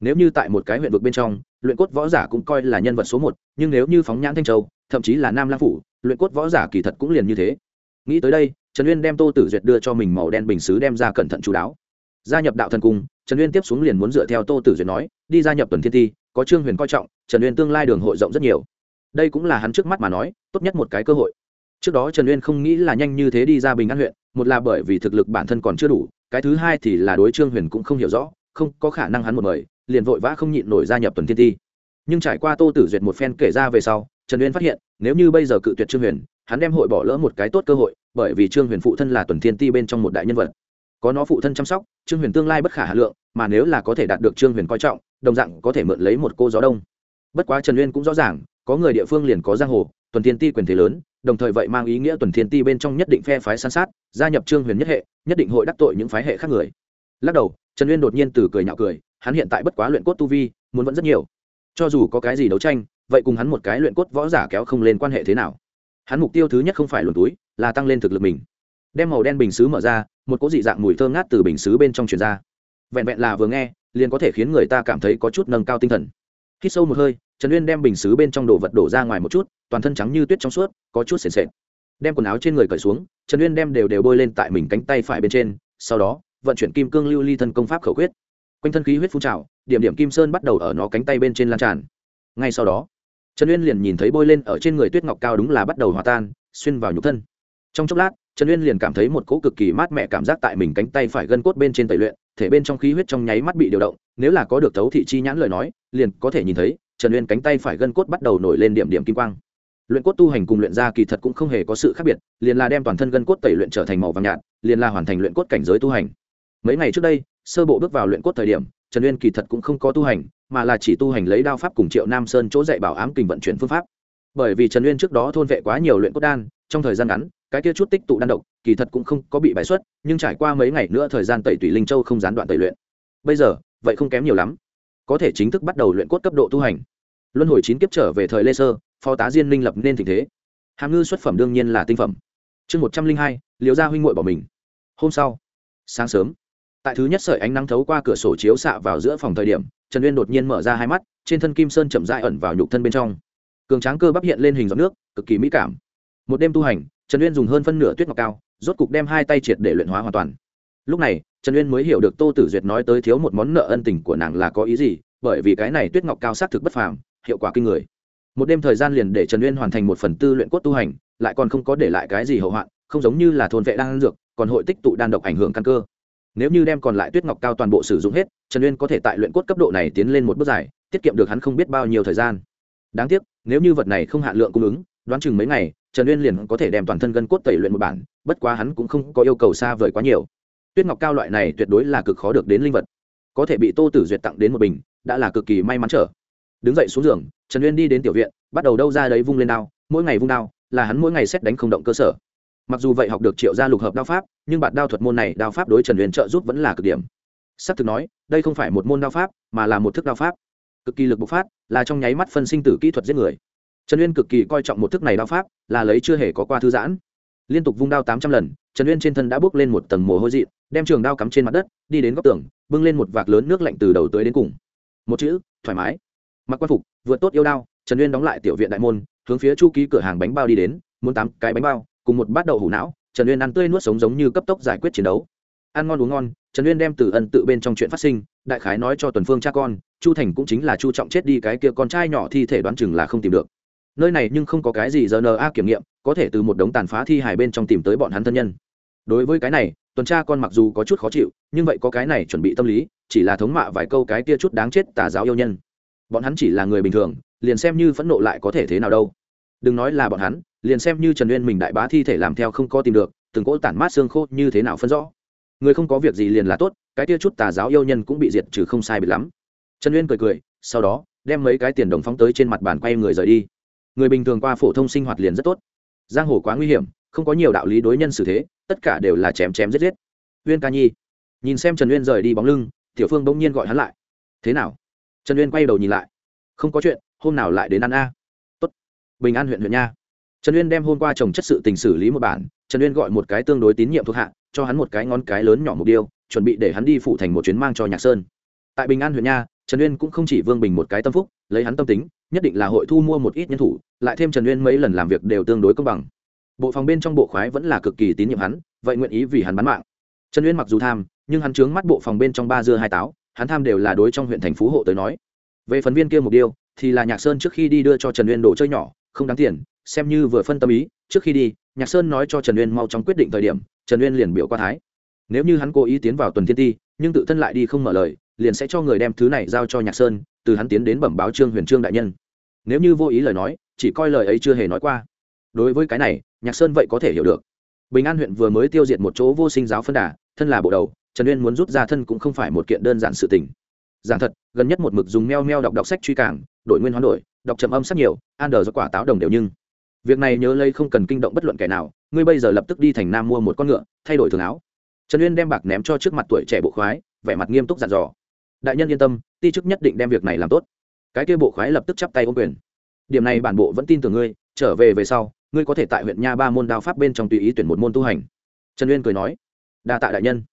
Nếu như tại một cái huyện vực bên trong, luyện cốt võ giả cũng coi là nhân vật số một, nhưng nếu như phóng nhãn thanh châu, thậm chí là nam lang phủ, luyện cốt võ giả kỳ thật cũng liền như thế. Nghĩ tới đây trần uyên đem tô tử duyệt đưa cho mình màu đen bình xứ đem ra cẩn thận chú đáo. gia nhập đạo thần cung, trần uyên tiếp xuống liền muốn dựa theo tô tử duyệt nói, đi gia nhập tuần thiên ti có trương huyền coi trọng, trần uyên tương lai đường hội rộng rất nhiều. đây cũng là hắn trước mắt mà nói, tốt nhất một cái cơ hội. trước đó trần uyên không nghĩ là nhanh như thế đi ra bình an huyện, một là bởi vì thực lực bản thân còn chưa đủ, cái thứ hai thì là đối trương huyền cũng không hiểu rõ, không có khả năng hắn một mời, liền vội vã không nhịn nổi gia nhập tuần thiên ti nhưng trải qua tô tử duyệt một phen kể ra về sau, trần uyên phát hiện, nếu như bây giờ cự tuyệt trương huyền hắn đem hội bỏ lỡ một cái tốt cơ hội, bởi vì trương huyền phụ thân là tuần thiên ti bên trong một đại nhân vật. Có nó phụ thân chăm sóc, trương huyền tương lai bất khả hà lượng, mà nếu là có thể đạt được trương huyền coi trọng, đồng dạng có thể mượn lấy một cô gió đông. Bất quá trần uyên cũng rõ ràng, có người địa phương liền có giang hồ, tuần thiên ti quyền thế lớn, đồng thời vậy mang ý nghĩa tuần thiên ti bên trong nhất định phe phái san sát, gia nhập trương huyền nhất hệ, nhất định hội đắc tội những phái hệ khác người. Lắc đầu, trần uyên đột nhiên từ cười nhạo cười, hắn hiện tại bất quá luyện cốt tu vi, muốn vẫn rất nhiều. Cho dù có cái gì đấu tranh, vậy cùng hắn một cái luyện cốt võ giả kéo không lên quan hệ thế nào? Hắn mục tiêu thứ nhất không phải luồn túi, là tăng lên thực lực mình. Đem màu đen bình xứ mở ra, một cỗ dị dạng mùi thơ ngát từ bình xứ bên trong truyền ra. Vẹn vẹn là vừa nghe, liền có thể khiến người ta cảm thấy có chút nâng cao tinh thần. Khi sâu một hơi, trần uyên đem bình xứ bên trong đồ vật đổ ra ngoài một chút, toàn thân trắng như tuyết trong suốt, có chút sền sệt. Đem quần áo trên người cởi xuống, trần uyên đem đều đều bôi lên tại mình cánh tay phải bên trên, sau đó, vận chuyển kim cương lưu ly thân công pháp khẩu quyết. Quanh thân khí huyết phun trào, điểm điểm kim sơn bắt đầu ở nó cánh tay bên trên lan tràn. Ngay sau đó trần uyên liền nhìn thấy bôi lên ở trên người tuyết ngọc cao đúng là bắt đầu hòa tan, xuyên vào nhục thân. Trong chốc lát, trần uyên liền cảm thấy một cỗ cực kỳ mát mẻ cảm giác tại mình cánh tay phải gân cốt bên trên tẩy luyện, thể bên trong khí huyết trong nháy mắt bị điều động, nếu là có được thấu thị chi nhãn lời nói, liền có thể nhìn thấy, trần uyên cánh tay phải gân cốt bắt đầu nổi lên điểm điểm kim quang. Luyện cốt tu hành cùng luyện ra kỳ thật cũng không hề có sự khác biệt, liền là đem toàn thân gân cốt tẩy luyện trở thành màu vàng nhạt, liền là hoàn thành luyện cốt cảnh giới tu hành. Mấy ngày trước đây, sơ bộ bước vào luyện cốt thời điểm, trần uyên kỳ thật cũng không có tu hành mà là chỉ tu hành lấy đao pháp cùng triệu nam sơn chỗ dạy bảo ám kình vận chuyển phương pháp. Bởi vì trần uyên trước đó thôn vệ quá nhiều luyện cốt đan, trong thời gian ngắn, cái kia chút tích tụ đan độc, kỳ thật cũng không có bị bãi xuất, nhưng trải qua mấy ngày nữa thời gian tẩy tủy linh châu không gián đoạn tẩy luyện. Bây giờ, vậy không kém nhiều lắm. Có thể chính thức bắt đầu luyện cốt cấp độ tu hành. Luân hồi chín kiếp trở về thời lê sơ, phó tá diên linh lập nên tình thế. Hàm ngư xuất phẩm đương nhiên là tinh phẩm. Chương một trăm linh hai liều gia huynh ngội bỏ mình. Hôm sau, sáng sớm, tại thứ nhất sợi ánh nắng thấu qua cửa sổ chiếu xạ vào giữa phòng thời điểm trần uyên đột nhiên mở ra hai mắt, trên thân kim sơn chậm dại ẩn vào nhục thân bên trong. Cường tráng cơ bắp hiện lên hình giọt nước, cực kỳ mỹ cảm. Một đêm tu hành, trần uyên dùng hơn phân nửa tuyết ngọc cao, rốt cục đem hai tay triệt để luyện hóa hoàn toàn. Lúc này, trần uyên mới hiểu được tô tử duyệt nói tới thiếu một món nợ ân tình của nàng là có ý gì, bởi vì cái này tuyết ngọc cao xác thực bất phàm, hiệu quả kinh người. Một đêm thời gian liền để trần uyên hoàn thành một phần tư luyện cốt tu hành, lại còn không có để lại cái gì hậu hoạn, không giống như là thôn vệ đan dược, còn hội tích tụ đan độc ảnh hưởng căn cơ nếu như đem còn lại tuyết ngọc cao toàn bộ sử dụng hết, trần uyên có thể tại luyện cốt cấp độ này tiến lên một bước dài, tiết kiệm được hắn không biết bao nhiêu thời gian. Đáng tiếc, nếu như vật này không hạn lượng cung ứng, đoán chừng mấy ngày, trần uyên liền có thể đem toàn thân gân cốt tẩy luyện một bản, bất quá hắn cũng không có yêu cầu xa vời quá nhiều. Tuyết ngọc cao loại này tuyệt đối là cực khó được đến linh vật. Có thể bị tô tử duyệt tặng đến một bình, đã là cực kỳ may mắn trở. Đứng dậy xuống giường, trần uyên đi đến tiểu viện, bắt đầu đâu ra đấy vung lên đao, mỗi ngày vung đao, là hắn mỗi ngày xét đánh không động cơ sở mặc dù vậy học được triệu gia lục hợp đao pháp, nhưng bạn đao thuật môn này đao pháp đối trần huyền trợ giúp vẫn là cực điểm. S ắ c thực nói, đây không phải một môn đao pháp, mà là một thức đao pháp. Cực kỳ lực bộc phát, là trong nháy mắt phân sinh tử kỹ thuật giết người. Trần uyên cực kỳ coi trọng một thức này đao pháp, là lấy chưa hề có qua thư giãn. Liên tục vung đao tám trăm lần, trần uyên trên thân đã bước lên một tầng mồ hôi dị, đem trường đao cắm trên mặt đất, đi đến góc tường, bưng lên một vạc lớn nước lạnh từ đầu tới đến cùng. Một chữ, thoải mái. Mặc quan phục, vượt tốt yêu đao, trần uyên đóng lại tiểu viện đại môn, hướng phía chu ký cửa hàng bánh bao đi đến, muốn tám cái bánh bao cùng một bát đậu hủ não, trần uyên ăn tươi nuốt sống giống như cấp tốc giải quyết chiến đấu. Ăn ngon uống ngon, trần uyên đem từ ân tự bên trong chuyện phát sinh, đại khái nói cho tuần phương cha con, chu thành cũng chính là chu trọng chết đi cái kia con trai nhỏ thi thể đoán chừng là không tìm được. Nơi này nhưng không có cái gì giờ na kiểm nghiệm, có thể từ một đống tàn phá thi hài bên trong tìm tới bọn hắn thân nhân. Đối với cái này, tuần tra con mặc dù có chút khó chịu, nhưng vậy có cái này chuẩn bị tâm lý, chỉ là thống mạ vài câu cái kia chút đáng chết tà giáo yêu nhân. Bọn hắn chỉ là người bình thường, liền xem như phẫn nộ lại có thể thế nào đâu. Đừng nói là bọn hắn liền xem như trần uyên mình đại bá thi thể làm theo không có tìm được, từng cỗ tản mát xương khô như thế nào phân rõ. Người không có việc gì liền là tốt, cái tia chút tà giáo yêu nhân cũng bị diệt trừ không sai biệt lắm. Trần uyên cười cười, sau đó, đem mấy cái tiền đồng phóng tới trên mặt bàn quay người rời đi. Người bình thường qua phổ thông sinh hoạt liền rất tốt. Giang hồ quá nguy hiểm, không có nhiều đạo lý đối nhân xử thế, tất cả đều là chém chém giết giết. Uyên ca nhi, nhìn xem trần uyên rời đi bóng lưng, tiểu phương bỗng nhiên gọi hắn lại. Thế nào? Trần uyên quay đầu nhìn lại. Không có chuyện, hôm nào lại đến ăn a? Tốt. Bình an huyện huyện nha trần uyên đem hôm qua chồng chất sự tình xử lý một bản, trần uyên gọi một cái tương đối tín nhiệm thuộc hạ, cho hắn một cái ngón cái lớn nhỏ mục tiêu, chuẩn bị để hắn đi phụ thành một chuyến mang cho nhạc sơn. Tại bình an huyện nha, trần uyên cũng không chỉ vương bình một cái tâm phúc, lấy hắn tâm tính, nhất định là hội thu mua một ít nhân thủ, lại thêm trần uyên mấy lần làm việc đều tương đối công bằng. Bộ phòng bên trong bộ khoái vẫn là cực kỳ tín nhiệm hắn, vậy nguyện ý vì hắn bán mạng. Trần uyên mặc dù tham, nhưng hắn chướng mắt bộ phòng bên trong ba dưa hai táo, hắn tham đều là đối trong huyện thành phú hộ tới nói. Về phần viên kia mục tiêu, thì là nhạc sơn trước khi đi đưa cho trần uyên đồ chơi nhỏ, không đáng tiền xem như vừa phân tâm ý, trước khi đi, nhạc sơn nói cho trần uyên mau chóng quyết định thời điểm, trần uyên liền biểu qua thái. Nếu như hắn cố ý tiến vào tuần thiên ti, nhưng tự thân lại đi không mở lời, liền sẽ cho người đem thứ này giao cho nhạc sơn, từ hắn tiến đến bẩm báo trương huyền trương đại nhân. Nếu như vô ý lời nói, chỉ coi lời ấy chưa hề nói qua. Đối với cái này, nhạc sơn vậy có thể hiểu được. Bình an huyện vừa mới tiêu diệt một chỗ vô sinh giáo phân đà, thân là bộ đầu, trần uyên muốn rút ra thân cũng không phải một kiện đơn giản sự tình. Giảng thật, gần nhất một mực dùng meo meo đọc đọc sách truy cảng, đổi nguyên hoán đổi, đọc trầm âm sắc nhiều an đờ do quả táo đồng đều nhưng việc này nhớ lấy không cần kinh động bất luận kẻ nào, ngươi bây giờ lập tức đi thành nam mua một con ngựa, thay đổi thường áo. Trần uyên đem bạc ném cho trước mặt tuổi trẻ bộ khoái, vẻ mặt nghiêm túc dặn dò. Đại nhân yên tâm, ti chức nhất định đem việc này làm tốt. Cái kia bộ khoái lập tức chắp tay ôm quyền. Điểm này bản bộ vẫn tin tưởng ngươi, trở về về sau, ngươi có thể tại huyện nha ba môn đao pháp bên trong tùy ý tuyển một môn tu hành. Trần uyên cười nói, đa tạ đại nhân.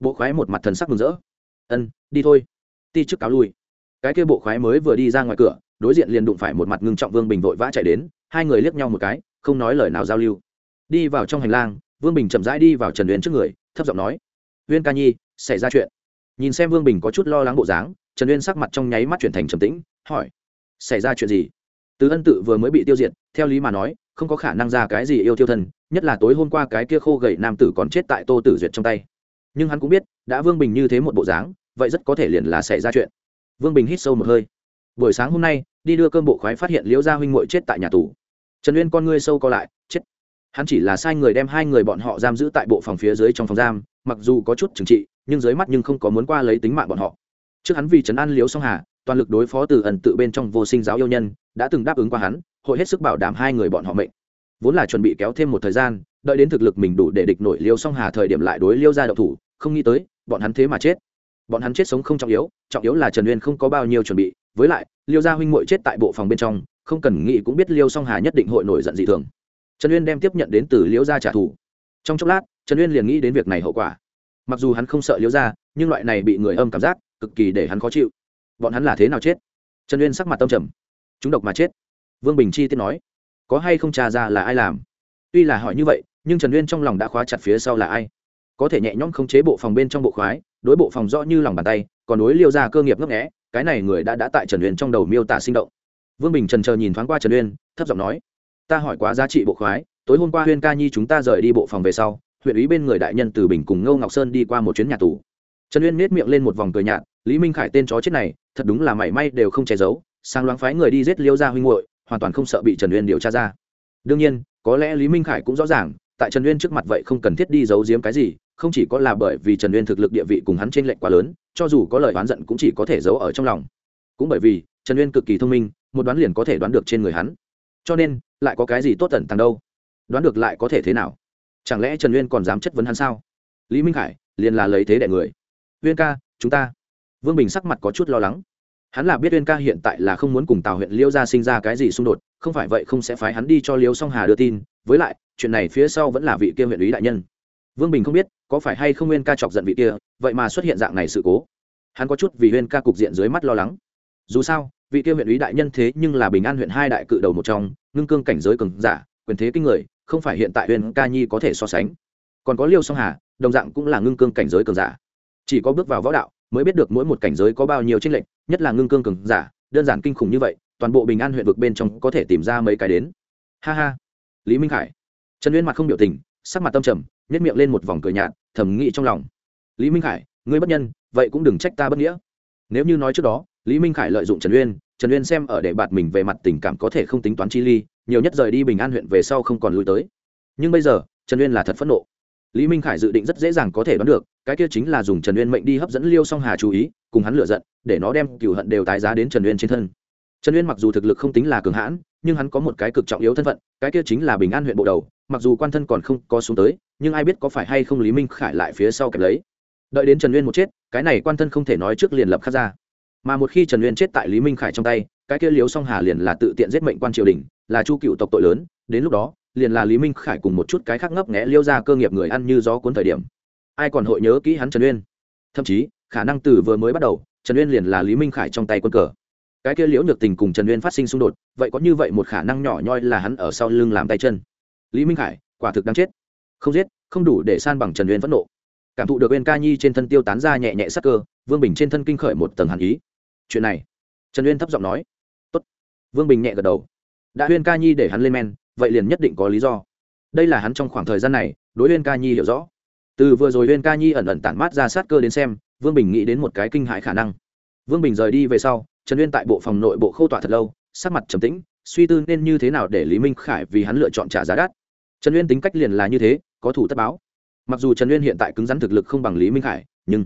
Bộ khoái một mặt thần sắc mừng rỡ. Ân, đi thôi. Ti chức cáo lui. Cái kia bộ khoái mới vừa đi ra ngoài cửa, đối diện liền đụng phải một mặt ngưng trọng vương bình vội vã chạy đến hai người liếc nhau một cái, không nói lời nào giao lưu. Đi vào trong hành lang, vương bình chậm rãi đi vào trần uyên trước người, thấp giọng nói, uyên ca nhi, xảy ra chuyện. Nhìn xem vương bình có chút lo lắng bộ dáng, trần uyên sắc mặt trong nháy mắt chuyển thành trầm tĩnh, hỏi, xảy ra chuyện gì? Từ ân tự vừa mới bị tiêu diệt, theo lý mà nói, không có khả năng ra cái gì yêu tiêu thân, nhất là tối hôm qua cái kia khô gầy nam tử còn chết tại tô tử duyệt trong tay. Nhưng hắn cũng biết, đã vương bình như thế một bộ dáng, vậy rất có thể liền là xảy ra chuyện. Vương bình hít sâu một hơi buổi sáng hôm nay, đi đưa cơm bộ khoái phát hiện liễu gia huynh muội chết tại nhà tù. Trần uyên con ngươi sâu co lại, chết. Hắn chỉ là sai người đem hai người bọn họ giam giữ tại bộ phòng phía dưới trong phòng giam, mặc dù có chút trừng trị, nhưng dưới mắt nhưng không có muốn qua lấy tính mạng bọn họ. Trước hắn vì trấn an liếu song hà, toàn lực đối phó từ ẩn tự bên trong vô sinh giáo yêu nhân, đã từng đáp ứng qua hắn, hội hết sức bảo đảm hai người bọn họ mệnh. Vốn là chuẩn bị kéo thêm một thời gian, đợi đến thực lực mình đủ để địch nổi liêu song hà thời điểm lại đối liêu ra đậu thủ, không nghĩ tới, bọn hắn thế mà chết. Bọn hắn chết sống không trọng yếu trọng yếu là trần uyên không có bao nhiêu chuẩn bị với lại, liêu gia huynh muội chết tại bộ phòng bên trong, không cần nghĩ cũng biết liêu song hà nhất định hội nổi giận dị thường. Trần uyên đem tiếp nhận đến từ liêu gia trả thù. Trong chốc lát, trần uyên liền nghĩ đến việc này hậu quả. Mặc dù hắn không sợ liêu gia, nhưng loại này bị người âm cảm giác, cực kỳ để hắn khó chịu. Bọn hắn là thế nào chết? Trần uyên sắc mặt tâm trầm. Chúng độc mà chết. Vương bình chi tiết nói, có hay không tra ra là ai làm? Tuy là hỏi như vậy, nhưng trần uyên trong lòng đã khóa chặt phía sau là ai. Có thể nhẹ nhõm khống chế bộ phòng bên trong bộ khoái, đối bộ phòng rõ như lòng bàn tay, còn đối liêu ra cơ nghiệp ngấp nghẽ cái này người đã đã tại trần uyên trong đầu miêu tả sinh động. Vương bình trần chờ nhìn thoáng qua trần uyên, thấp giọng nói, ta hỏi quá giá trị bộ khoái, tối hôm qua huyên ca nhi chúng ta rời đi bộ phòng về sau, huyện ủy bên người đại nhân từ bình cùng ngô ngọc sơn đi qua một chuyến nhà tù. Trần uyên nết miệng lên một vòng cười nhạt, lý minh khải tên chó chết này, thật đúng là mảy may đều không che giấu sang loáng phái người đi giết liêu ra huynh hội hoàn toàn không sợ bị trần uyên điều tra ra. Đương nhiên, có lẽ lý minh khải cũng rõ ràng, tại trần uyên trước mặt vậy không cần thiết đi giấu giếm cái gì, không chỉ có là bởi vì trần uyên thực lực địa vị cùng hắn trên lệnh quá lớn cho dù có lời oán giận cũng chỉ có thể giấu ở trong lòng. Cũng bởi vì, trần uyên cực kỳ thông minh, một đoán liền có thể đoán được trên người hắn. Cho nên, lại có cái gì tốt tận tàng đâu? Đoán được lại có thể thế nào? Chẳng lẽ trần uyên còn dám chất vấn hắn sao? Lý minh khải, liền là lấy thế đẻ người. Uyên ca, chúng ta. Vương bình sắc mặt có chút lo lắng. Hắn là biết uyên ca hiện tại là không muốn cùng tào huyện liêu gia sinh ra cái gì xung đột, không phải vậy không sẽ phái hắn đi cho liêu song hà đưa tin. Với lại, chuyện này phía sau vẫn là vị kia huyện lý đại nhân. Vương bình không biết có phải hay không nguyên ca chọc giận vị kia, vậy mà xuất hiện dạng này sự cố. Hắn có chút vì Nguyên ca cục diện dưới mắt lo lắng. Dù sao, vị kia huyện ủy đại nhân thế nhưng là bình an huyện hai đại cự đầu một trong, ngưng cương cảnh giới cường giả, quyền thế kinh người, không phải hiện tại huyện ca nhi có thể so sánh. Còn có liêu song hà, đồng dạng cũng là ngưng cương cảnh giới cường giả. Chỉ có bước vào võ đạo mới biết được mỗi một cảnh giới có bao nhiêu tranh lệch, nhất là ngưng cương cường giả, đơn giản kinh khủng như vậy, toàn bộ bình an huyện vực bên trong có thể tìm ra mấy cái đến. Ha ha. Lý minh khải. Trần uyên mặt không biểu tình, sắc mặt tâm trầm nhét miệng lên một vòng cười nhạt, thầm nghĩ trong lòng. Lý minh khải, ngươi bất nhân, vậy cũng đừng trách ta bất nghĩa. Nếu như nói trước đó, lý minh khải lợi dụng trần uyên trần uyên xem ở để bạt mình về mặt tình cảm có thể không tính toán chi ly, nhiều nhất rời đi bình an huyện về sau không còn lui tới. Nhưng bây giờ, trần uyên là thật phẫn nộ. Lý minh khải dự định rất dễ dàng có thể đoán được, cái kia chính là dùng trần uyên mệnh đi hấp dẫn liêu song hà chú ý, cùng hắn lựa giận, để nó đem cựu hận đều tái giá đến trần uyên trên thân. Trần uyên mặc dù thực lực không tính là cường hãn, nhưng hắn có một cái cực trọng yếu thân phận, cái kia chính là bình an huyện bộ đầu, mặc dù quan thân còn không có xuống tới nhưng ai biết có phải hay không lý minh khải lại phía sau kẹp lấy. Đợi đến trần uyên một chết, cái này quan thân không thể nói trước liền lập khắc ra. Mà một khi trần uyên chết tại lý minh khải trong tay, cái kia liếu song hà liền là tự tiện giết mệnh quan triều đình, là chu cựu tộc tội lớn, đến lúc đó, liền là lý minh khải cùng một chút cái khác ngấp nghẽ liêu ra cơ nghiệp người ăn như gió cuốn thời điểm. Ai còn hội nhớ kỹ hắn trần uyên? Thậm chí, khả năng từ vừa mới bắt đầu, trần uyên liền là lý minh khải trong tay quân cờ. Cái kia liễu nhược tình cùng trần uyên phát sinh xung đột, vậy có như vậy một khả năng nhỏ nhoi là hắn ở sau lưng làm tay chân. Lý minh khải, quả thực đáng chết không giết, không đủ để san bằng trần uyên phẫn nộ. Cảm thụ được uyên ca nhi trên thân tiêu tán ra nhẹ nhẹ sắc cơ, vương bình trên thân kinh khởi một tầng hàn ý. Chuyện này, trần uyên thấp giọng nói. Tốt. vương bình nhẹ gật đầu. Đã uyên ca nhi để hắn lên men, vậy liền nhất định có lý do. Đây là hắn trong khoảng thời gian này, đối uyên ca nhi hiểu rõ. Từ vừa rồi uyên ca nhi ẩn ẩn tản mát ra sát cơ đến xem, vương bình nghĩ đến một cái kinh hại khả năng. Vương bình rời đi về sau, trần uyên tại bộ phòng nội bộ khâu tỏa thật lâu, sắc mặt trầm tĩnh, suy tư nên như thế nào để lý minh khải vì hắn lựa chọn trả giá đắt. Trần uyên tính cách liền là như thế có thủ tất báo. Mặc dù trần uyên hiện tại cứng rắn thực lực không bằng lý minh khải, nhưng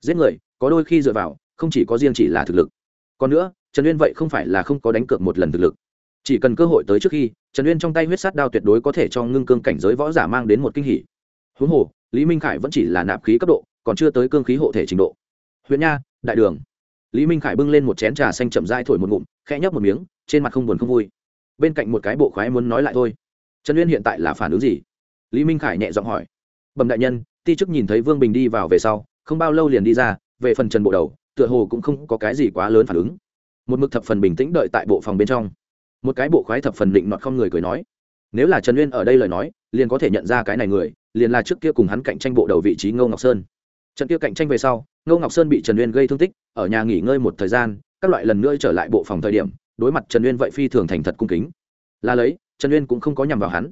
giết người, có đôi khi dựa vào, không chỉ có riêng chỉ là thực lực. Còn nữa, trần uyên vậy không phải là không có đánh cược một lần thực lực. Chỉ cần cơ hội tới trước khi, trần uyên trong tay huyết sát đao tuyệt đối có thể cho ngưng cương cảnh giới võ giả mang đến một kinh hỉ. Huống hồ, lý minh khải vẫn chỉ là nạp khí cấp độ, còn chưa tới cương khí hộ thể trình độ. Huyện nha, đại đường. Lý minh khải bưng lên một chén trà xanh chậm dai thổi một ngụm, khẽ nhấp một miếng, trên mặt không buồn không vui. Bên cạnh một cái bộ khoái muốn nói lại thôi. Trần uyên hiện tại là phản ứng gì? Lý minh khải nhẹ giọng hỏi. Bẩm đại nhân, ti chức nhìn thấy vương bình đi vào về sau, không bao lâu liền đi ra, về phần trần bộ đầu, tựa hồ cũng không có cái gì quá lớn phản ứng. Một mực thập phần bình tĩnh đợi tại bộ phòng bên trong. Một cái bộ khoái thập phần định nọt không người cười nói. Nếu là trần uyên ở đây lời nói, liền có thể nhận ra cái này người, liền là trước kia cùng hắn cạnh tranh bộ đầu vị trí ngô ngọc sơn. Trận kia cạnh tranh về sau, ngô ngọc sơn bị trần uyên gây thương tích, ở nhà nghỉ ngơi một thời gian, các loại lần nữa trở lại bộ phòng thời điểm, đối mặt trần uyên vậy phi thường thành thật cung kính. Là lấy, trần uyên cũng không có nhằm vào hắn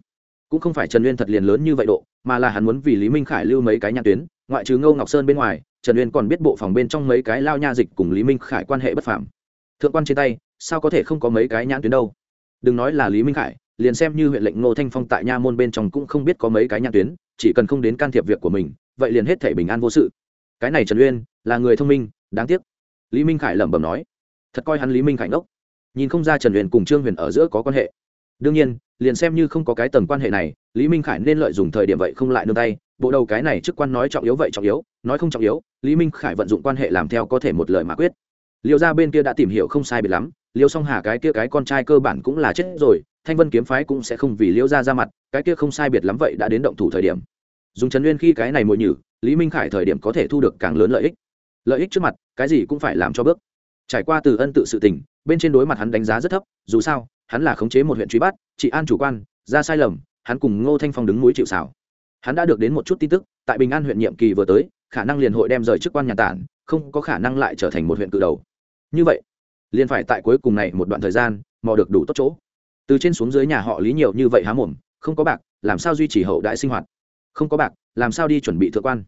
cũng không phải trần uyên thật liền lớn như vậy độ, mà là hắn muốn vì lý minh khải lưu mấy cái nhãn tuyến, ngoại trừ ngô ngọc sơn bên ngoài, trần uyên còn biết bộ phòng bên trong mấy cái lao nha dịch cùng lý minh khải quan hệ bất phạm thượng quan trên tay, sao có thể không có mấy cái nhãn tuyến đâu? Đừng nói là lý minh khải, liền xem như huyện lệnh ngô thanh phong tại nha môn bên trong cũng không biết có mấy cái nhãn tuyến, chỉ cần không đến can thiệp việc của mình, vậy liền hết thể bình an vô sự. Cái này trần uyên, là người thông minh, đáng tiếc. Lý minh khải lẩm bẩm nói. Thật coi hắn lý minh khải ngốc. Nhìn không ra trần huyền cùng trương huyền ở giữa có quan hệ. Đương nhiên liền xem như không có cái tầng quan hệ này, lý minh khải nên lợi dụng thời điểm vậy không lại nương tay, bộ đầu cái này chức quan nói trọng yếu vậy trọng yếu, nói không trọng yếu, lý minh khải vận dụng quan hệ làm theo có thể một lời mà quyết. Liệu ra bên kia đã tìm hiểu không sai biệt lắm, liêu song hà cái kia cái con trai cơ bản cũng là chết rồi, thanh vân kiếm phái cũng sẽ không vì liêu ra ra mặt, cái kia không sai biệt lắm vậy đã đến động thủ thời điểm. Dùng trần uyên khi cái này mồi nhử, lý minh khải thời điểm có thể thu được càng lớn lợi ích. Lợi ích trước mặt, cái gì cũng phải làm cho bước. Trải qua từ ân tự sự tình, bên trên đối mặt hắn đánh giá rất thấp, dù sao hắn là khống chế một huyện truy bắt chị an chủ quan, ra sai lầm, hắn cùng ngô thanh phong đứng núi chịu xảo hắn đã được đến một chút tin tức, tại bình an huyện nhiệm kỳ vừa tới, khả năng liền hội đem rời chức quan nhà tản, không có khả năng lại trở thành một huyện cự đầu. Như vậy, liền phải tại cuối cùng này một đoạn thời gian, mò được đủ tốt chỗ. Từ trên xuống dưới nhà họ lý nhiều như vậy há mồm, không có bạc, làm sao duy trì hậu đại sinh hoạt? Không có bạc, làm sao đi chuẩn bị thượng quan?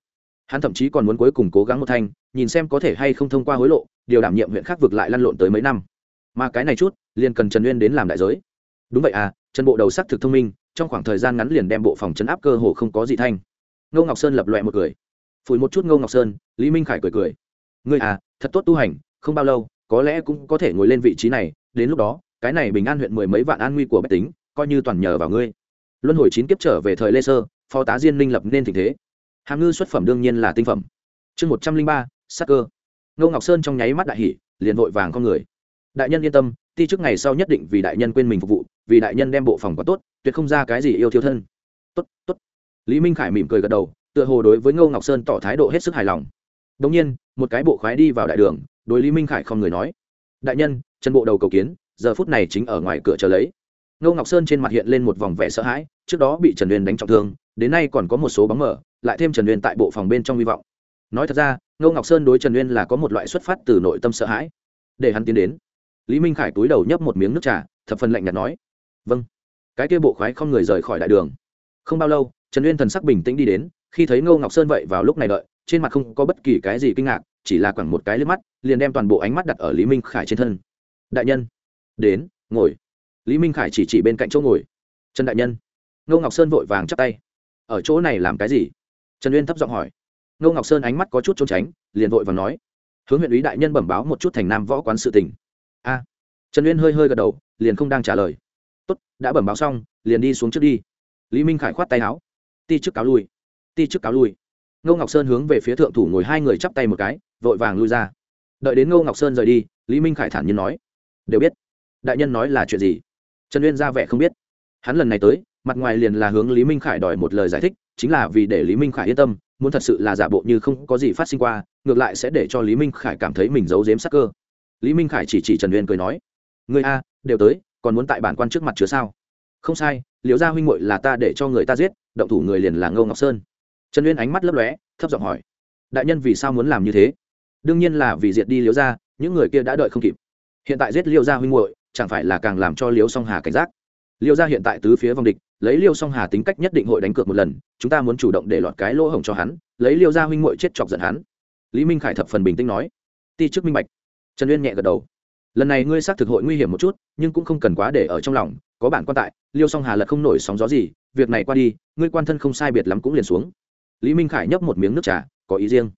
Hắn thậm chí còn muốn cuối cùng cố gắng một thanh, nhìn xem có thể hay không thông qua hối lộ, điều đảm nhiệm huyện khác vực lại lăn lộn tới mấy năm mà cái này chút, liền cần trần uyên đến làm đại giới. Đúng vậy à trần bộ đầu sắc thực thông minh, trong khoảng thời gian ngắn liền đem bộ phòng chấn áp cơ hồ không có gì thanh. Ngô ngọc sơn lập loẹ một cười. Phủi một chút ngô ngọc sơn, lý minh khải cười cười. Ngươi à thật tốt tu hành, không bao lâu, có lẽ cũng có thể ngồi lên vị trí này, đến lúc đó, cái này bình an huyện mười mấy vạn an nguy của bách tính, coi như toàn nhờ vào ngươi. Luân hồi chín kiếp trở về thời lê sơ, phó tá diên minh lập nên tình thế. Hàm ngư xuất phẩm đương nhiên là tinh phẩm. Chương một trăm linh ba, sắc cơ. Ngô ngọc sơn trong nháy mắt đại hỷ liền vội vàng con người đại nhân yên tâm, ti trước ngày sau nhất định vì đại nhân quên mình phục vụ, vì đại nhân đem bộ phòng quá tốt, tuyệt không ra cái gì yêu thiếu thân. Tốt tốt. Lý minh khải mỉm cười gật đầu, tựa hồ đối với ngô ngọc sơn tỏ thái độ hết sức hài lòng. Đống nhiên, một cái bộ khoái đi vào đại đường, đối lý minh khải không người nói. Đại nhân, chân bộ đầu cầu kiến, giờ phút này chính ở ngoài cửa chờ lấy. Ngô ngọc sơn trên mặt hiện lên một vòng vẻ sợ hãi, trước đó bị trần uyên đánh trọng thương, đến nay còn có một số bóng mở lại thêm trần uyên tại bộ phòng bên trong hy vọng. Nói thật ra, ngô ngọc sơn đối trần uyên là có một loại xuất phát từ nội tâm sợ hãi. Để hắn tiến đến lý minh khải túi đầu nhấp một miếng nước trà, thập phần lạnh nhạt nói vâng. Cái kia bộ khoái không người rời khỏi đại đường. Không bao lâu, trần uyên thần sắc bình tĩnh đi đến, khi thấy ngô ngọc sơn vậy vào lúc này đợi, trên mặt không có bất kỳ cái gì kinh ngạc, chỉ là quẳng một cái liếc mắt, liền đem toàn bộ ánh mắt đặt ở lý minh khải trên thân. Đại nhân. Đến, ngồi. Lý minh khải chỉ chỉ bên cạnh chỗ ngồi. Trần đại nhân. Ngô ngọc sơn vội vàng chắp tay. Ở chỗ này làm cái gì? Trần uyên thấp giọng hỏi. Ngô ngọc sơn ánh mắt có chút trốn tránh, liền vội vàng nói. Hướng huyện ủy đại nhân bẩm báo một chút thành nam võ quán sự tình a. Trần uyên hơi hơi gật đầu, liền không đang trả lời. Tốt, đã bẩm báo xong, liền đi xuống trước đi. Lý minh khải khoát tay áo. Ti chức cáo lui. Ti chức cáo lui. Ngô ngọc sơn hướng về phía thượng thủ ngồi hai người chắp tay một cái, vội vàng lui ra. Đợi đến ngô ngọc sơn rời đi, lý minh khải thản nhiên nói, đều biết, đại nhân nói là chuyện gì? Trần uyên ra vẻ không biết. Hắn lần này tới, mặt ngoài liền là hướng lý minh khải đòi một lời giải thích, chính là vì để lý minh khải yên tâm, muốn thật sự là giả bộ như không có gì phát sinh qua, ngược lại sẽ để cho lý minh khải cảm thấy mình giấu giếm sắc cơ lý minh khải chỉ chỉ trần uyên cười nói người a, đều tới, còn muốn tại bản quan trước mặt chứa sao? Không sai, liễu gia huynh muội là ta để cho người ta giết, động thủ người liền là ngô ngọc sơn. Trần uyên ánh mắt lấp lóe, thấp giọng hỏi, đại nhân vì sao muốn làm như thế? Đương nhiên là vì diệt đi liễu gia, những người kia đã đợi không kịp. Hiện tại giết liễu gia huynh muội, chẳng phải là càng làm cho liễu song hà cảnh giác? Liễu gia hiện tại tứ phía vòng địch, lấy liễu song hà tính cách nhất định hội đánh cược một lần, chúng ta muốn chủ động để lọt cái lỗ hổng cho hắn, lấy liễu gia huynh muội chết chọc giận hắn. Lý minh khải thập phần bình tĩnh nói, ti chức minh bạch trần uyên nhẹ gật đầu. Lần này ngươi xác thực hội nguy hiểm một chút, nhưng cũng không cần quá để ở trong lòng, có bản quan tại, liêu song hà lật không nổi sóng gió gì, việc này qua đi, ngươi quan thân không sai biệt lắm cũng liền xuống. Lý minh khải nhấp một miếng nước trà, có ý riêng.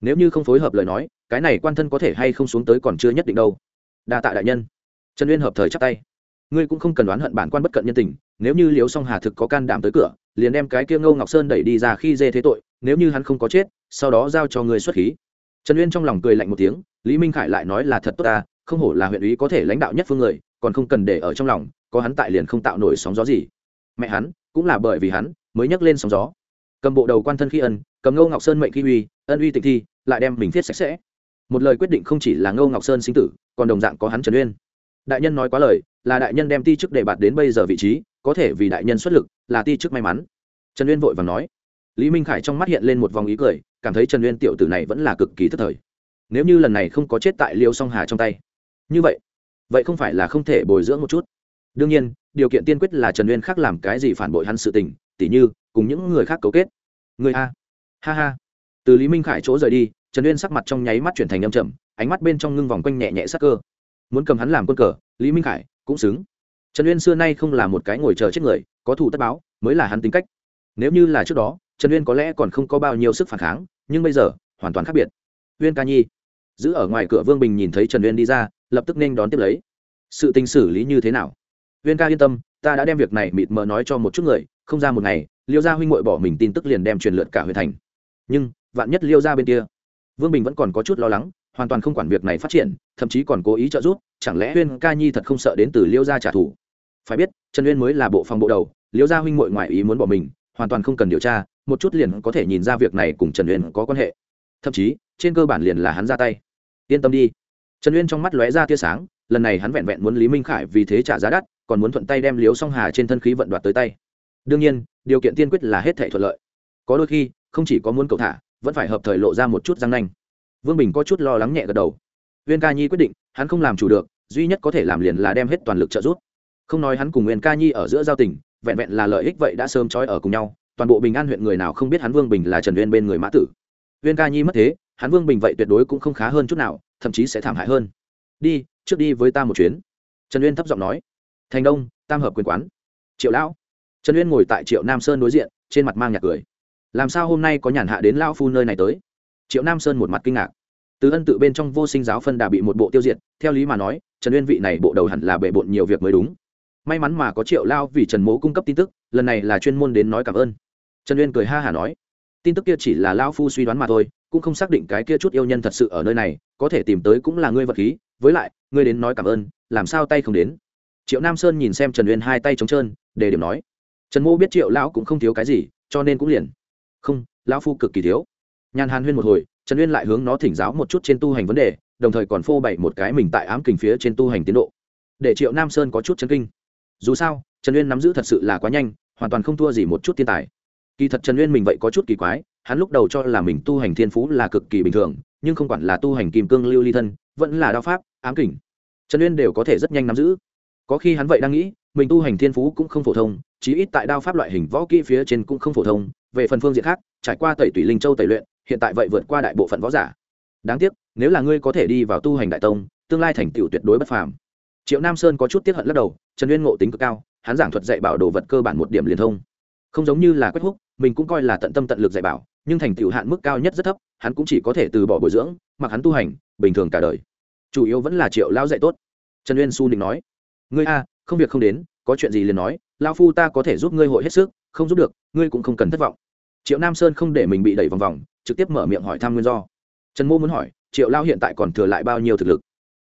Nếu như không phối hợp lời nói, cái này quan thân có thể hay không xuống tới còn chưa nhất định đâu. Đa tạ đại nhân. Trần uyên hợp thời chắc tay. Ngươi cũng không cần đoán hận bản quan bất cận nhân tình, nếu như liếu song hà thực có can đảm tới cửa, liền đem cái kia ngô ngọc sơn đẩy đi ra khi dê thế tội, nếu như hắn không có chết, sau đó giao cho ngươi xuất khí trần uyên trong lòng cười lạnh một tiếng, lý minh khải lại nói là thật tốt ta, không hổ là huyện ủy có thể lãnh đạo nhất phương người, còn không cần để ở trong lòng, có hắn tại liền không tạo nổi sóng gió gì. Mẹ hắn, cũng là bởi vì hắn, mới nhấc lên sóng gió. Cầm bộ đầu quan thân khi ân, cầm ngô ngọc sơn mệnh khi uy, ân uy tịch thi, lại đem mình thiết sạch sẽ. Một lời quyết định không chỉ là ngô ngọc sơn sinh tử, còn đồng dạng có hắn trần uyên. Đại nhân nói quá lời, là đại nhân đem ti chức đề bạt đến bây giờ vị trí, có thể vì đại nhân xuất lực, là ti chức may mắn. Trần uyên vội vàng nói lý minh khải trong mắt hiện lên một vòng ý cười, cảm thấy trần uyên tiểu tử này vẫn là cực kỳ thất thời. Nếu như lần này không có chết tại liêu song hà trong tay. Như vậy vậy không phải là không thể bồi dưỡng một chút. Đương nhiên, điều kiện tiên quyết là trần uyên khác làm cái gì phản bội hắn sự tình, tỉ như, cùng những người khác cấu kết. Người a. Ha ha. Từ lý minh khải chỗ rời đi, trần uyên sắc mặt trong nháy mắt chuyển thành âm trầm, ánh mắt bên trong ngưng vòng quanh nhẹ nhẹ sắc cơ. Muốn cầm hắn làm quân cờ, lý minh khải cũng xứng. Trần uyên xưa nay không là một cái ngồi chờ chết người, có thủ tất báo, mới là hắn tính cách. Nếu như là trước đó trần uyên có lẽ còn không có bao nhiêu sức phản kháng, nhưng bây giờ, hoàn toàn khác biệt. Uyên ca nhi, giữ ở ngoài cửa vương bình nhìn thấy trần uyên đi ra, lập tức nên đón tiếp lấy. Sự tình xử lý như thế nào? Uyên ca yên tâm, ta đã đem việc này mịt mờ nói cho một chút người, không ra một ngày, liêu gia huynh ngội bỏ mình tin tức liền đem truyền lượt cả huyện thành. Nhưng, vạn nhất liêu gia bên kia? Vương bình vẫn còn có chút lo lắng, hoàn toàn không quản việc này phát triển, thậm chí còn cố ý trợ giúp, chẳng lẽ huyên ca nhi thật không sợ đến từ liêu gia trả thù? Phải biết, trần uyên mới là bộ phòng bộ đầu, liêu gia huynh ngội ngoại ý muốn bỏ mình, hoàn toàn không cần điều tra một chút liền có thể nhìn ra việc này cùng trần uyên có quan hệ. Thậm chí, trên cơ bản liền là hắn ra tay. Yên tâm đi. Trần uyên trong mắt lóe ra tia sáng, lần này hắn vẹn vẹn muốn lý minh khải vì thế trả giá đắt, còn muốn thuận tay đem liếu song hà trên thân khí vận đoạt tới tay. Đương nhiên, điều kiện tiên quyết là hết thể thuận lợi. Có đôi khi, không chỉ có muốn cầu thả, vẫn phải hợp thời lộ ra một chút răng nanh. Vương bình có chút lo lắng nhẹ gật đầu. Uyên ca nhi quyết định, hắn không làm chủ được, duy nhất có thể làm liền là đem hết toàn lực trợ giúp. Không nói hắn cùng nguyên ca nhi ở giữa giao tình, vẹn vẹn là lợi ích vậy đã sớm trói ở cùng nhau toàn bộ bình an huyện người nào không biết hắn vương bình là trần uyên bên người mã tử uyên ca nhi mất thế hắn vương bình vậy tuyệt đối cũng không khá hơn chút nào thậm chí sẽ thảm hại hơn đi trước đi với ta một chuyến trần uyên thấp giọng nói thành đông tam hợp quyền quán triệu lão trần uyên ngồi tại triệu nam sơn đối diện trên mặt mang nhạc cười làm sao hôm nay có nhàn hạ đến lao phu nơi này tới triệu nam sơn một mặt kinh ngạc từ ân tự bên trong vô sinh giáo phân đà bị một bộ tiêu diệt theo lý mà nói trần uyên vị này bộ đầu hẳn là bệ bộn nhiều việc mới đúng may mắn mà có triệu lao vì trần mố cung cấp tin tức lần này là chuyên môn đến nói cảm ơn trần uyên cười ha hả nói, tin tức kia chỉ là lao phu suy đoán mà thôi, cũng không xác định cái kia chút yêu nhân thật sự ở nơi này, có thể tìm tới cũng là ngươi vật khí, với lại, ngươi đến nói cảm ơn, làm sao tay không đến. Triệu nam sơn nhìn xem trần uyên hai tay trống trơn để điểm nói, trần mô biết triệu lão cũng không thiếu cái gì, cho nên cũng liền. Không, lão phu cực kỳ thiếu. Nhàn hàn huyên một hồi, trần uyên lại hướng nó thỉnh giáo một chút trên tu hành vấn đề, đồng thời còn phô bày một cái mình tại ám kình phía trên tu hành tiến độ. Để triệu nam sơn có chút chân kinh. Dù sao, trần uyên nắm giữ thật sự là quá nhanh, hoàn toàn không thua gì một chút thiên tài kỳ thật trần uyên mình vậy có chút kỳ quái, hắn lúc đầu cho là mình tu hành thiên phú là cực kỳ bình thường, nhưng không quản là tu hành kim cương lưu ly thân, vẫn là đao pháp, ám kình. Trần uyên đều có thể rất nhanh nắm giữ. Có khi hắn vậy đang nghĩ, mình tu hành thiên phú cũng không phổ thông, chí ít tại đao pháp loại hình võ kỹ phía trên cũng không phổ thông, về phần phương diện khác, trải qua tẩy tủy linh châu tẩy luyện, hiện tại vậy vượt qua đại bộ phận võ giả. Đáng tiếc, nếu là ngươi có thể đi vào tu hành đại tông, tương lai thành tựu tuyệt đối bất phàm. Triệu nam sơn có chút tiếp hận lắc đầu, trần uyên ngộ tính cực cao, hắn giảng thuật dạy bảo đồ vật cơ bản một điểm liền thông không giống như là quách húc, mình cũng coi là tận tâm tận lực dạy bảo, nhưng thành tựu hạn mức cao nhất rất thấp, hắn cũng chỉ có thể từ bỏ bồi dưỡng, mặc hắn tu hành, bình thường cả đời. Chủ yếu vẫn là triệu lao dạy tốt. Trần uyên su định nói, ngươi a, không việc không đến, có chuyện gì liền nói, lao phu ta có thể giúp ngươi hội hết sức, không giúp được, ngươi cũng không cần thất vọng. Triệu nam sơn không để mình bị đẩy vòng vòng, trực tiếp mở miệng hỏi thăm nguyên do. Trần mô muốn hỏi, triệu lao hiện tại còn thừa lại bao nhiêu thực lực?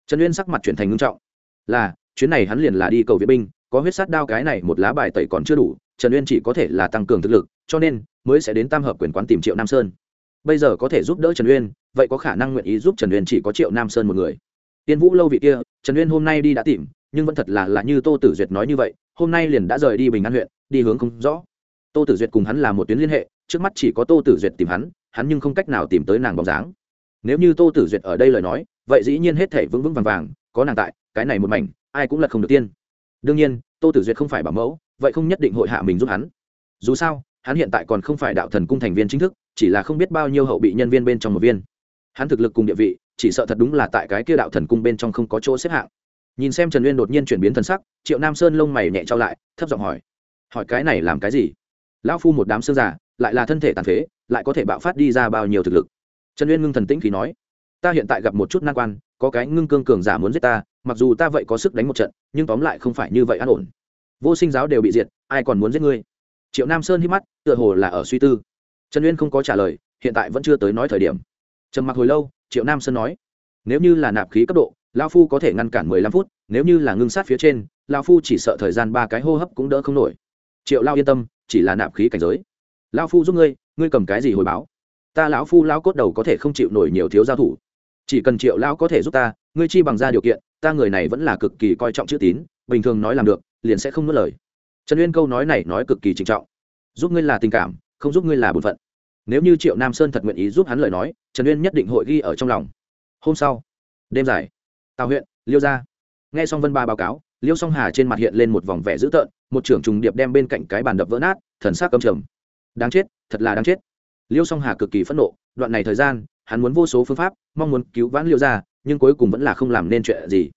Trần uyên sắc mặt chuyển thành ngưng trọng, là, chuyến này hắn liền là đi cầu viện binh có huyết sát đao cái này một lá bài tẩy còn chưa đủ, trần uyên chỉ có thể là tăng cường thực lực, cho nên mới sẽ đến tam hợp quyền quán tìm triệu nam sơn. Bây giờ có thể giúp đỡ trần uyên, vậy có khả năng nguyện ý giúp trần uyên chỉ có triệu nam sơn một người. Tiên vũ lâu vị kia, trần uyên hôm nay đi đã tìm, nhưng vẫn thật là là như tô tử duyệt nói như vậy, hôm nay liền đã rời đi bình an huyện, đi hướng không rõ. Tô tử duyệt cùng hắn là một tuyến liên hệ, trước mắt chỉ có tô tử duyệt tìm hắn hắn nhưng không cách nào tìm tới nàng bóng dáng. Nếu như tô tử duyệt ở đây lời nói, vậy dĩ nhiên hết thể vững vững vàng vàng, có nàng tại, cái này một mảnh, ai cũng lật không được tiên. Đương nhiên tô tử duyệt không phải bảo mẫu, vậy không nhất định hội hạ mình giúp hắn. Dù sao, hắn hiện tại còn không phải đạo thần cung thành viên chính thức, chỉ là không biết bao nhiêu hậu bị nhân viên bên trong một viên. Hắn thực lực cùng địa vị, chỉ sợ thật đúng là tại cái kia đạo thần cung bên trong không có chỗ xếp hạng. Nhìn xem trần uyên đột nhiên chuyển biến thần sắc, triệu nam sơn lông mày nhẹ trao lại, thấp giọng hỏi hỏi cái này làm cái gì? Lão phu một đám xương giả lại là thân thể tàn phế, lại có thể bạo phát đi ra bao nhiêu thực lực. Trần uyên ngưng thần tĩnh thì nói, ta hiện tại gặp một chút nan quan, có cái ngưng cương cường giả muốn giết ta mặc dù ta vậy có sức đánh một trận, nhưng tóm lại không phải như vậy an ổn. Vô sinh giáo đều bị diệt, ai còn muốn giết ngươi? Triệu nam sơn hít mắt, tựa hồ là ở suy tư. Trần uyên không có trả lời, hiện tại vẫn chưa tới nói thời điểm. Trầm mặc hồi lâu, triệu nam sơn nói, nếu như là nạp khí cấp độ lao phu có thể ngăn cản mười lăm phút, nếu như là ngưng sát phía trên lao phu chỉ sợ thời gian ba cái hô hấp cũng đỡ không nổi. Triệu lao yên tâm, chỉ là nạp khí cảnh giới. Lao phu giúp ngươi ngươi cầm cái gì hồi báo? Ta lão phu lao cốt đầu có thể không chịu nổi nhiều thiếu giao thủ. Chỉ cần triệu lao có thể giúp ta, ngươi chi bằng ra điều kiện ta người này vẫn là cực kỳ coi trọng chữ tín, bình thường nói làm được, liền sẽ không nuốt lời. Trần uyên câu nói này nói cực kỳ trịnh trọng. Giúp ngươi là tình cảm, không giúp ngươi là bổn phận. Nếu như triệu nam sơn thật nguyện ý giúp hắn lời nói, trần uyên nhất định hội ghi ở trong lòng. Hôm sau, đêm dài, tào huyện, liêu gia. Nghe xong vân ba báo cáo, liêu song hà trên mặt hiện lên một vòng vẻ dữ tợn, một trưởng trùng điệp đem bên cạnh cái bàn đập vỡ nát, thần sắc cầm trầm. Đáng chết, thật là đáng chết. Liêu song hà cực kỳ phẫn nộ, đoạn này thời gian, hắn muốn vô số phương pháp, mong muốn cứu vãn liêu gia nhưng cuối cùng vẫn là không làm nên chuyện gì.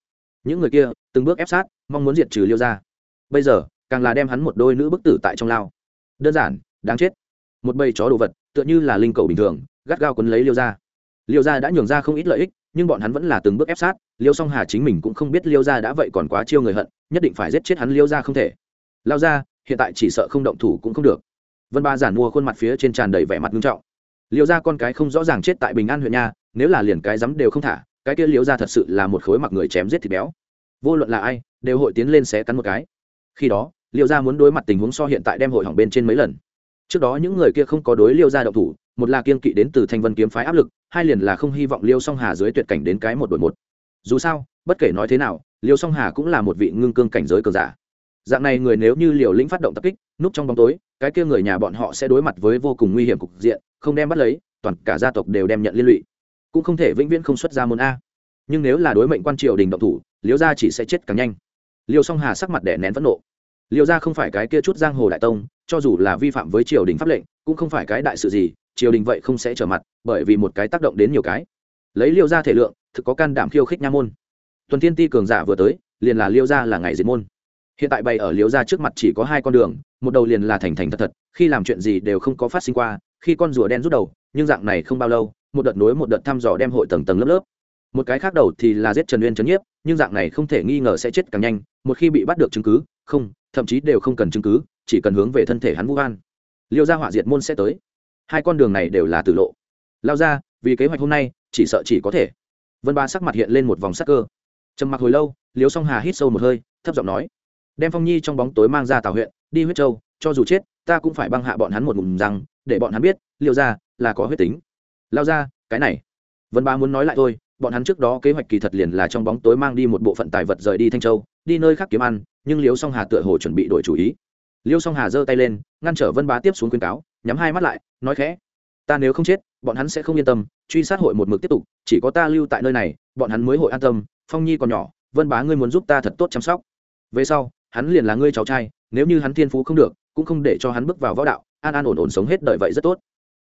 Những người kia, từng bước ép sát, mong muốn diệt trừ liêu gia. Bây giờ, càng là đem hắn một đôi nữ bức tử tại trong lao. Đơn giản, đáng chết. Một bầy chó đồ vật, tựa như là linh cầu bình thường, gắt gao quấn lấy liêu gia. Liêu gia đã nhường ra không ít lợi ích, nhưng bọn hắn vẫn là từng bước ép sát. Liêu song hà chính mình cũng không biết liêu gia đã vậy còn quá chiêu người hận, nhất định phải giết chết hắn liêu gia không thể. Lao ra hiện tại chỉ sợ không động thủ cũng không được. Vân ba giản mua khuôn mặt phía trên tràn đầy vẻ mặt nghiêm trọng. Liêu gia con cái không rõ ràng chết tại bình an huyện nha, nếu là liền cái dám đều không thả cái kia liêu gia thật sự là một khối mặc người chém giết thịt béo. Vô luận là ai, đều hội tiến lên sẽ cắn một cái. Khi đó liêu gia muốn đối mặt tình huống so hiện tại đem hội hỏng bên trên mấy lần. Trước đó những người kia không có đối liêu gia động thủ, một là kiên kỵ đến từ thanh vân kiếm phái áp lực, hai liền là không hy vọng liêu song hà dưới tuyệt cảnh đến cái một đội một. Dù sao, bất kể nói thế nào liêu song hà cũng là một vị ngưng cương cảnh giới cường giả. Dạng này người nếu như liều lĩnh phát động tập kích, núp trong bóng tối, cái kia người nhà bọn họ sẽ đối mặt với vô cùng nguy hiểm cục diện, không đem bắt lấy, toàn cả gia tộc đều đem nhận liên lụy cũng không thể vĩnh viễn không xuất ra môn a. Nhưng nếu là đối mệnh quan triều đình động thủ, liêu gia chỉ sẽ chết càng nhanh. Liêu song hà sắc mặt đẻ nén phẫn nộ. Liêu gia không phải cái kia chút giang hồ đại tông, cho dù là vi phạm với triều đình pháp lệnh, cũng không phải cái đại sự gì, triều đình vậy không sẽ trở mặt, bởi vì một cái tác động đến nhiều cái. Lấy liêu gia thể lượng, thực có can đảm khiêu khích nha môn. Tuần thiên ti cường giả vừa tới, liền là liêu gia là ngày diệt môn. Hiện tại bày ở liêu gia trước mặt chỉ có hai con đường, một đầu liền là thành thành thật thật, khi làm chuyện gì đều không có phát sinh qua, khi con rùa đen rút đầu, nhưng dạng này không bao lâu một đợt nối một đợt thăm dò đem hội tầng tầng lớp lớp. Một cái khác đầu thì là giết trần uyên trấn nhiếp, nhưng dạng này không thể nghi ngờ sẽ chết càng nhanh, một khi bị bắt được chứng cứ, không, thậm chí đều không cần chứng cứ, chỉ cần hướng về thân thể hắn vũ an liêu gia hỏa diệt môn sẽ tới. Hai con đường này đều là tử lộ. Lao ra vì kế hoạch hôm nay, chỉ sợ chỉ có thể. Vân ba sắc mặt hiện lên một vòng sắc cơ. Trầm mặc hồi lâu, liêu song hà hít sâu một hơi, thấp giọng nói, đem phong nhi trong bóng tối mang ra tào huyện, đi huyết châu, cho dù chết, ta cũng phải băng hạ bọn hắn một ngụm rằng để bọn hắn biết liệu ra là có huyết tính lao ra, cái này. Vân ba muốn nói lại thôi, bọn hắn trước đó kế hoạch kỳ thật liền là trong bóng tối mang đi một bộ phận tài vật rời đi thanh châu, đi nơi khác kiếm ăn, nhưng liêu song hà tựa hồ chuẩn bị đổi chủ ý. Liêu song hà giơ tay lên, ngăn trở vân bá tiếp xuống khuyên cáo, nhắm hai mắt lại, nói khẽ. Ta nếu không chết, bọn hắn sẽ không yên tâm, truy sát hội một mực tiếp tục, chỉ có ta lưu tại nơi này, bọn hắn mới hội an tâm, phong nhi còn nhỏ, vân bá ngươi muốn giúp ta thật tốt chăm sóc. Về sau, hắn liền là ngươi cháu trai, nếu như hắn thiên phú không được, cũng không để cho hắn bước vào võ đạo, an an ổn ổn sống hết đời vậy rất tốt.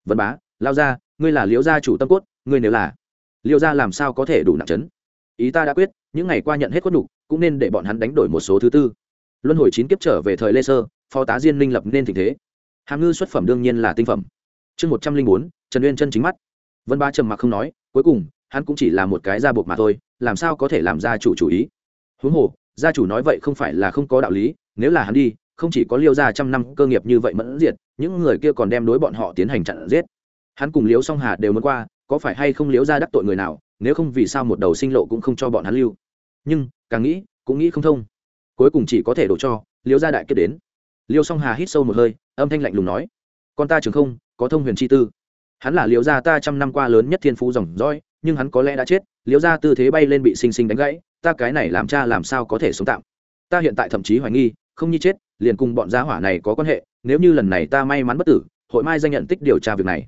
Vân bá, lao ra ngươi là liễu gia chủ tâm cốt, ngươi nếu là liễu gia làm sao có thể đủ nặng chấn? Ý ta đã quyết, những ngày qua nhận hết quất nhục, cũng nên để bọn hắn đánh đổi một số thứ tư. Luân hồi chín kiếp trở về thời lê sơ, phó tá diên minh lập nên tình thế. Hàm ngư xuất phẩm đương nhiên là tinh phẩm. Chương một trăm linh bốn, trần uyên chân chính mắt. Vân ba trầm mặc không nói, cuối cùng, hắn cũng chỉ là một cái gia buộc mà thôi, làm sao có thể làm gia chủ chủ ý? Huống hồ, gia chủ nói vậy không phải là không có đạo lý, nếu là hắn đi, không chỉ có liêu gia trăm năm cơ nghiệp như vậy mẫn diệt, những người kia còn đem đối bọn họ tiến hành chặn giết hắn cùng liếu song hà đều muốn qua, có phải hay không liếu ra đắc tội người nào, nếu không vì sao một đầu sinh lộ cũng không cho bọn hắn lưu? Nhưng, càng nghĩ, cũng nghĩ không thông. Cuối cùng chỉ có thể đổ cho liếu ra đại kết đến. Liêu song hà hít sâu một hơi, âm thanh lạnh lùng nói, con ta trường không, có thông huyền chi tư. Hắn là liễu gia ta trăm năm qua lớn nhất thiên phú dòng dõi, nhưng hắn có lẽ đã chết, liễu gia tư thế bay lên bị sinh sinh đánh gãy, ta cái này làm cha làm sao có thể sống tạm? Ta hiện tại thậm chí hoài nghi, không như chết, liền cùng bọn gia hỏa này có quan hệ, nếu như lần này ta may mắn bất tử, hội mai danh nhận tích điều tra việc này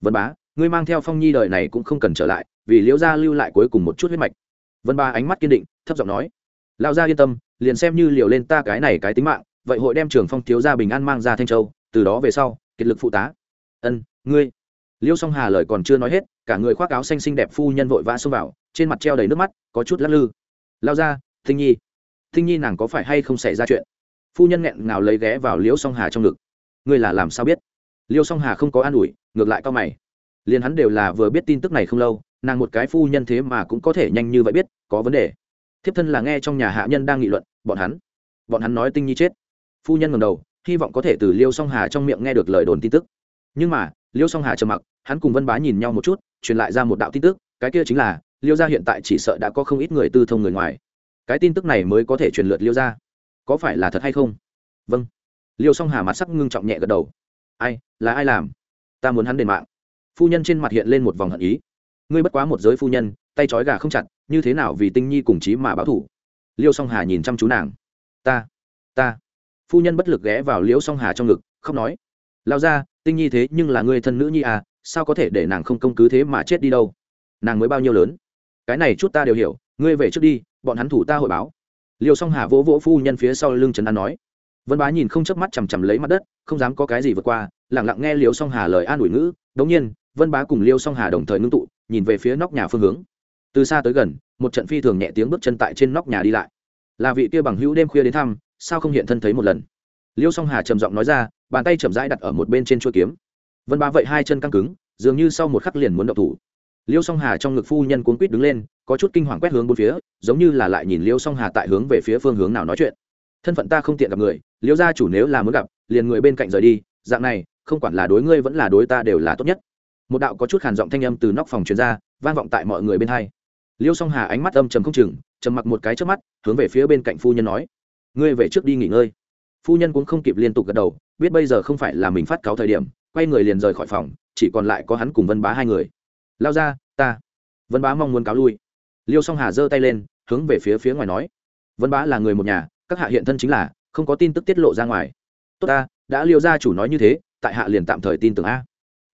vân bá, ngươi mang theo phong nhi đời này cũng không cần trở lại, vì liễu gia lưu lại cuối cùng một chút huyết mạch. Vân ba ánh mắt kiên định, thấp giọng nói, lão gia yên tâm, liền xem như liều lên ta cái này cái tính mạng, vậy hội đem trường phong thiếu gia bình an mang ra thanh châu, từ đó về sau, kiệt lực phụ tá. Ân, ngươi. Liễu song hà lời còn chưa nói hết, cả người khoác áo xanh xinh đẹp phu nhân vội vã xông vào, trên mặt treo đầy nước mắt, có chút lắc lư. Lao ra thinh nhi. Thinh nhi nàng có phải hay không xảy ra chuyện? Phu nhân nghẹn ngào lấy ghé vào Liễu song hà trong ngực. Ngươi là làm sao biết? Liêu song hà không có an ủi, ngược lại cao mày. Liền hắn đều là vừa biết tin tức này không lâu, nàng một cái phu nhân thế mà cũng có thể nhanh như vậy biết, có vấn đề. Thiếp thân là nghe trong nhà hạ nhân đang nghị luận, bọn hắn bọn hắn nói tinh nhi chết. Phu nhân ngầm đầu, hy vọng có thể từ liêu song hà trong miệng nghe được lời đồn tin tức. Nhưng mà, liêu song hà trầm mặc, hắn cùng vân bá nhìn nhau một chút, truyền lại ra một đạo tin tức, cái kia chính là, liêu gia hiện tại chỉ sợ đã có không ít người tư thông người ngoài. Cái tin tức này mới có thể truyền lượt liêu gia. Có phải là thật hay không? Vâng. Liêu song hà mặt sắc ngưng trọng nhẹ gật đầu ai, là ai làm? Ta muốn hắn đền mạng. Phu nhân trên mặt hiện lên một vòng hận ý. Ngươi bất quá một giới phu nhân, tay trói gà không chặt, như thế nào vì tinh nhi cùng chí mà báo thủ? Liêu song hà nhìn chăm chú nàng. Ta ta. Phu nhân bất lực ghé vào liễu song hà trong ngực không nói. Lao ra tinh nhi thế nhưng là người thân nữ nhi à sao có thể để nàng không công cứ thế mà chết đi đâu? Nàng mới bao nhiêu lớn? Cái này chút ta đều hiểu, ngươi về trước đi, bọn hắn thủ ta hội báo. Liêu song hà vỗ vỗ phu nhân phía sau lưng trần an nói vân bá nhìn không chớp mắt chằm chằm lấy mặt đất, không dám có cái gì vượt qua lẳng lặng nghe Liêu song hà lời an ủi ngữ. Đống nhiên, vân bá cùng liêu song hà đồng thời ngưng tụ, nhìn về phía nóc nhà phương hướng. Từ xa tới gần, một trận phi thường nhẹ tiếng bước chân tại trên nóc nhà đi lại. Là vị kia bằng hữu đêm khuya đến thăm, sao không hiện thân thấy một lần? Liêu song hà trầm giọng nói ra, bàn tay chậm rãi đặt ở một bên trên chuôi kiếm. Vân bá vậy hai chân căng cứng, dường như sau một khắc liền muốn động thủ. Liêu song hà trong ngực phu nhân cuốn quýt đứng lên, có chút kinh hoàng quét hướng bốn phía, giống như là lại nhìn liêu song hà tại hướng về phía phương hướng nào nói chuyện. Thân phận ta không tiện gặp người liêu gia chủ nếu là muốn gặp, liền người bên cạnh rời đi, dạng này, không quản là đối ngươi vẫn là đối ta đều là tốt nhất. Một đạo có chút hàn giọng thanh âm từ nóc phòng truyền ra, vang vọng tại mọi người bên hai. Liêu song hà ánh mắt âm trầm không chừng, trầm mặc một cái trước mắt, hướng về phía bên cạnh phu nhân nói, ngươi về trước đi nghỉ ngơi. Phu nhân cũng không kịp liên tục gật đầu, biết bây giờ không phải là mình phát cáo thời điểm, quay người liền rời khỏi phòng, chỉ còn lại có hắn cùng vân bá hai người. Lao ra, ta. Vân bá mong muốn cáo lui. Liêu song hà giơ tay lên, hướng về phía phía ngoài nói, vân bá là người một nhà, các hạ hiện thân chính là không có tin tức tiết lộ ra ngoài. Tốt ta, đã liêu gia chủ nói như thế, tại hạ liền tạm thời tin tưởng a.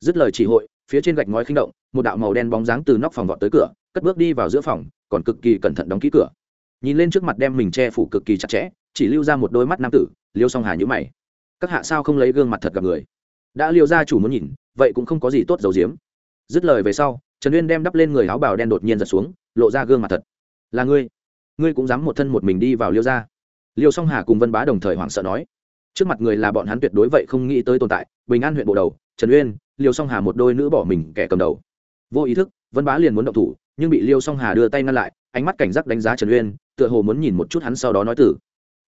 Dứt lời chỉ hội, phía trên gạch ngói khinh động, một đạo màu đen bóng dáng từ nóc phòng vọt tới cửa, cất bước đi vào giữa phòng, còn cực kỳ cẩn thận đóng ký cửa. Nhìn lên trước mặt đem mình che phủ cực kỳ chặt chẽ, chỉ lưu ra một đôi mắt nam tử, liêu song hà nhữ mày. Các hạ sao không lấy gương mặt thật gặp người? Đã liêu gia chủ muốn nhìn, vậy cũng không có gì tốt dầu diếm dứt lời về sau, trần uyên đem đắp lên người áo bào đen đột nhiên giật xuống, lộ ra gương mặt thật. Là ngươi. Ngươi cũng dám một thân một mình đi vào liêu gia liêu song hà cùng vân bá đồng thời hoảng sợ nói, trước mặt người là bọn hắn tuyệt đối vậy không nghĩ tới tồn tại, bình an huyện bộ đầu, trần uyên, liêu song hà một đôi nữ bỏ mình kẻ cầm đầu. Vô ý thức, vân bá liền muốn động thủ, nhưng bị liêu song hà đưa tay ngăn lại, ánh mắt cảnh giác đánh giá trần uyên, tựa hồ muốn nhìn một chút hắn sau đó nói tử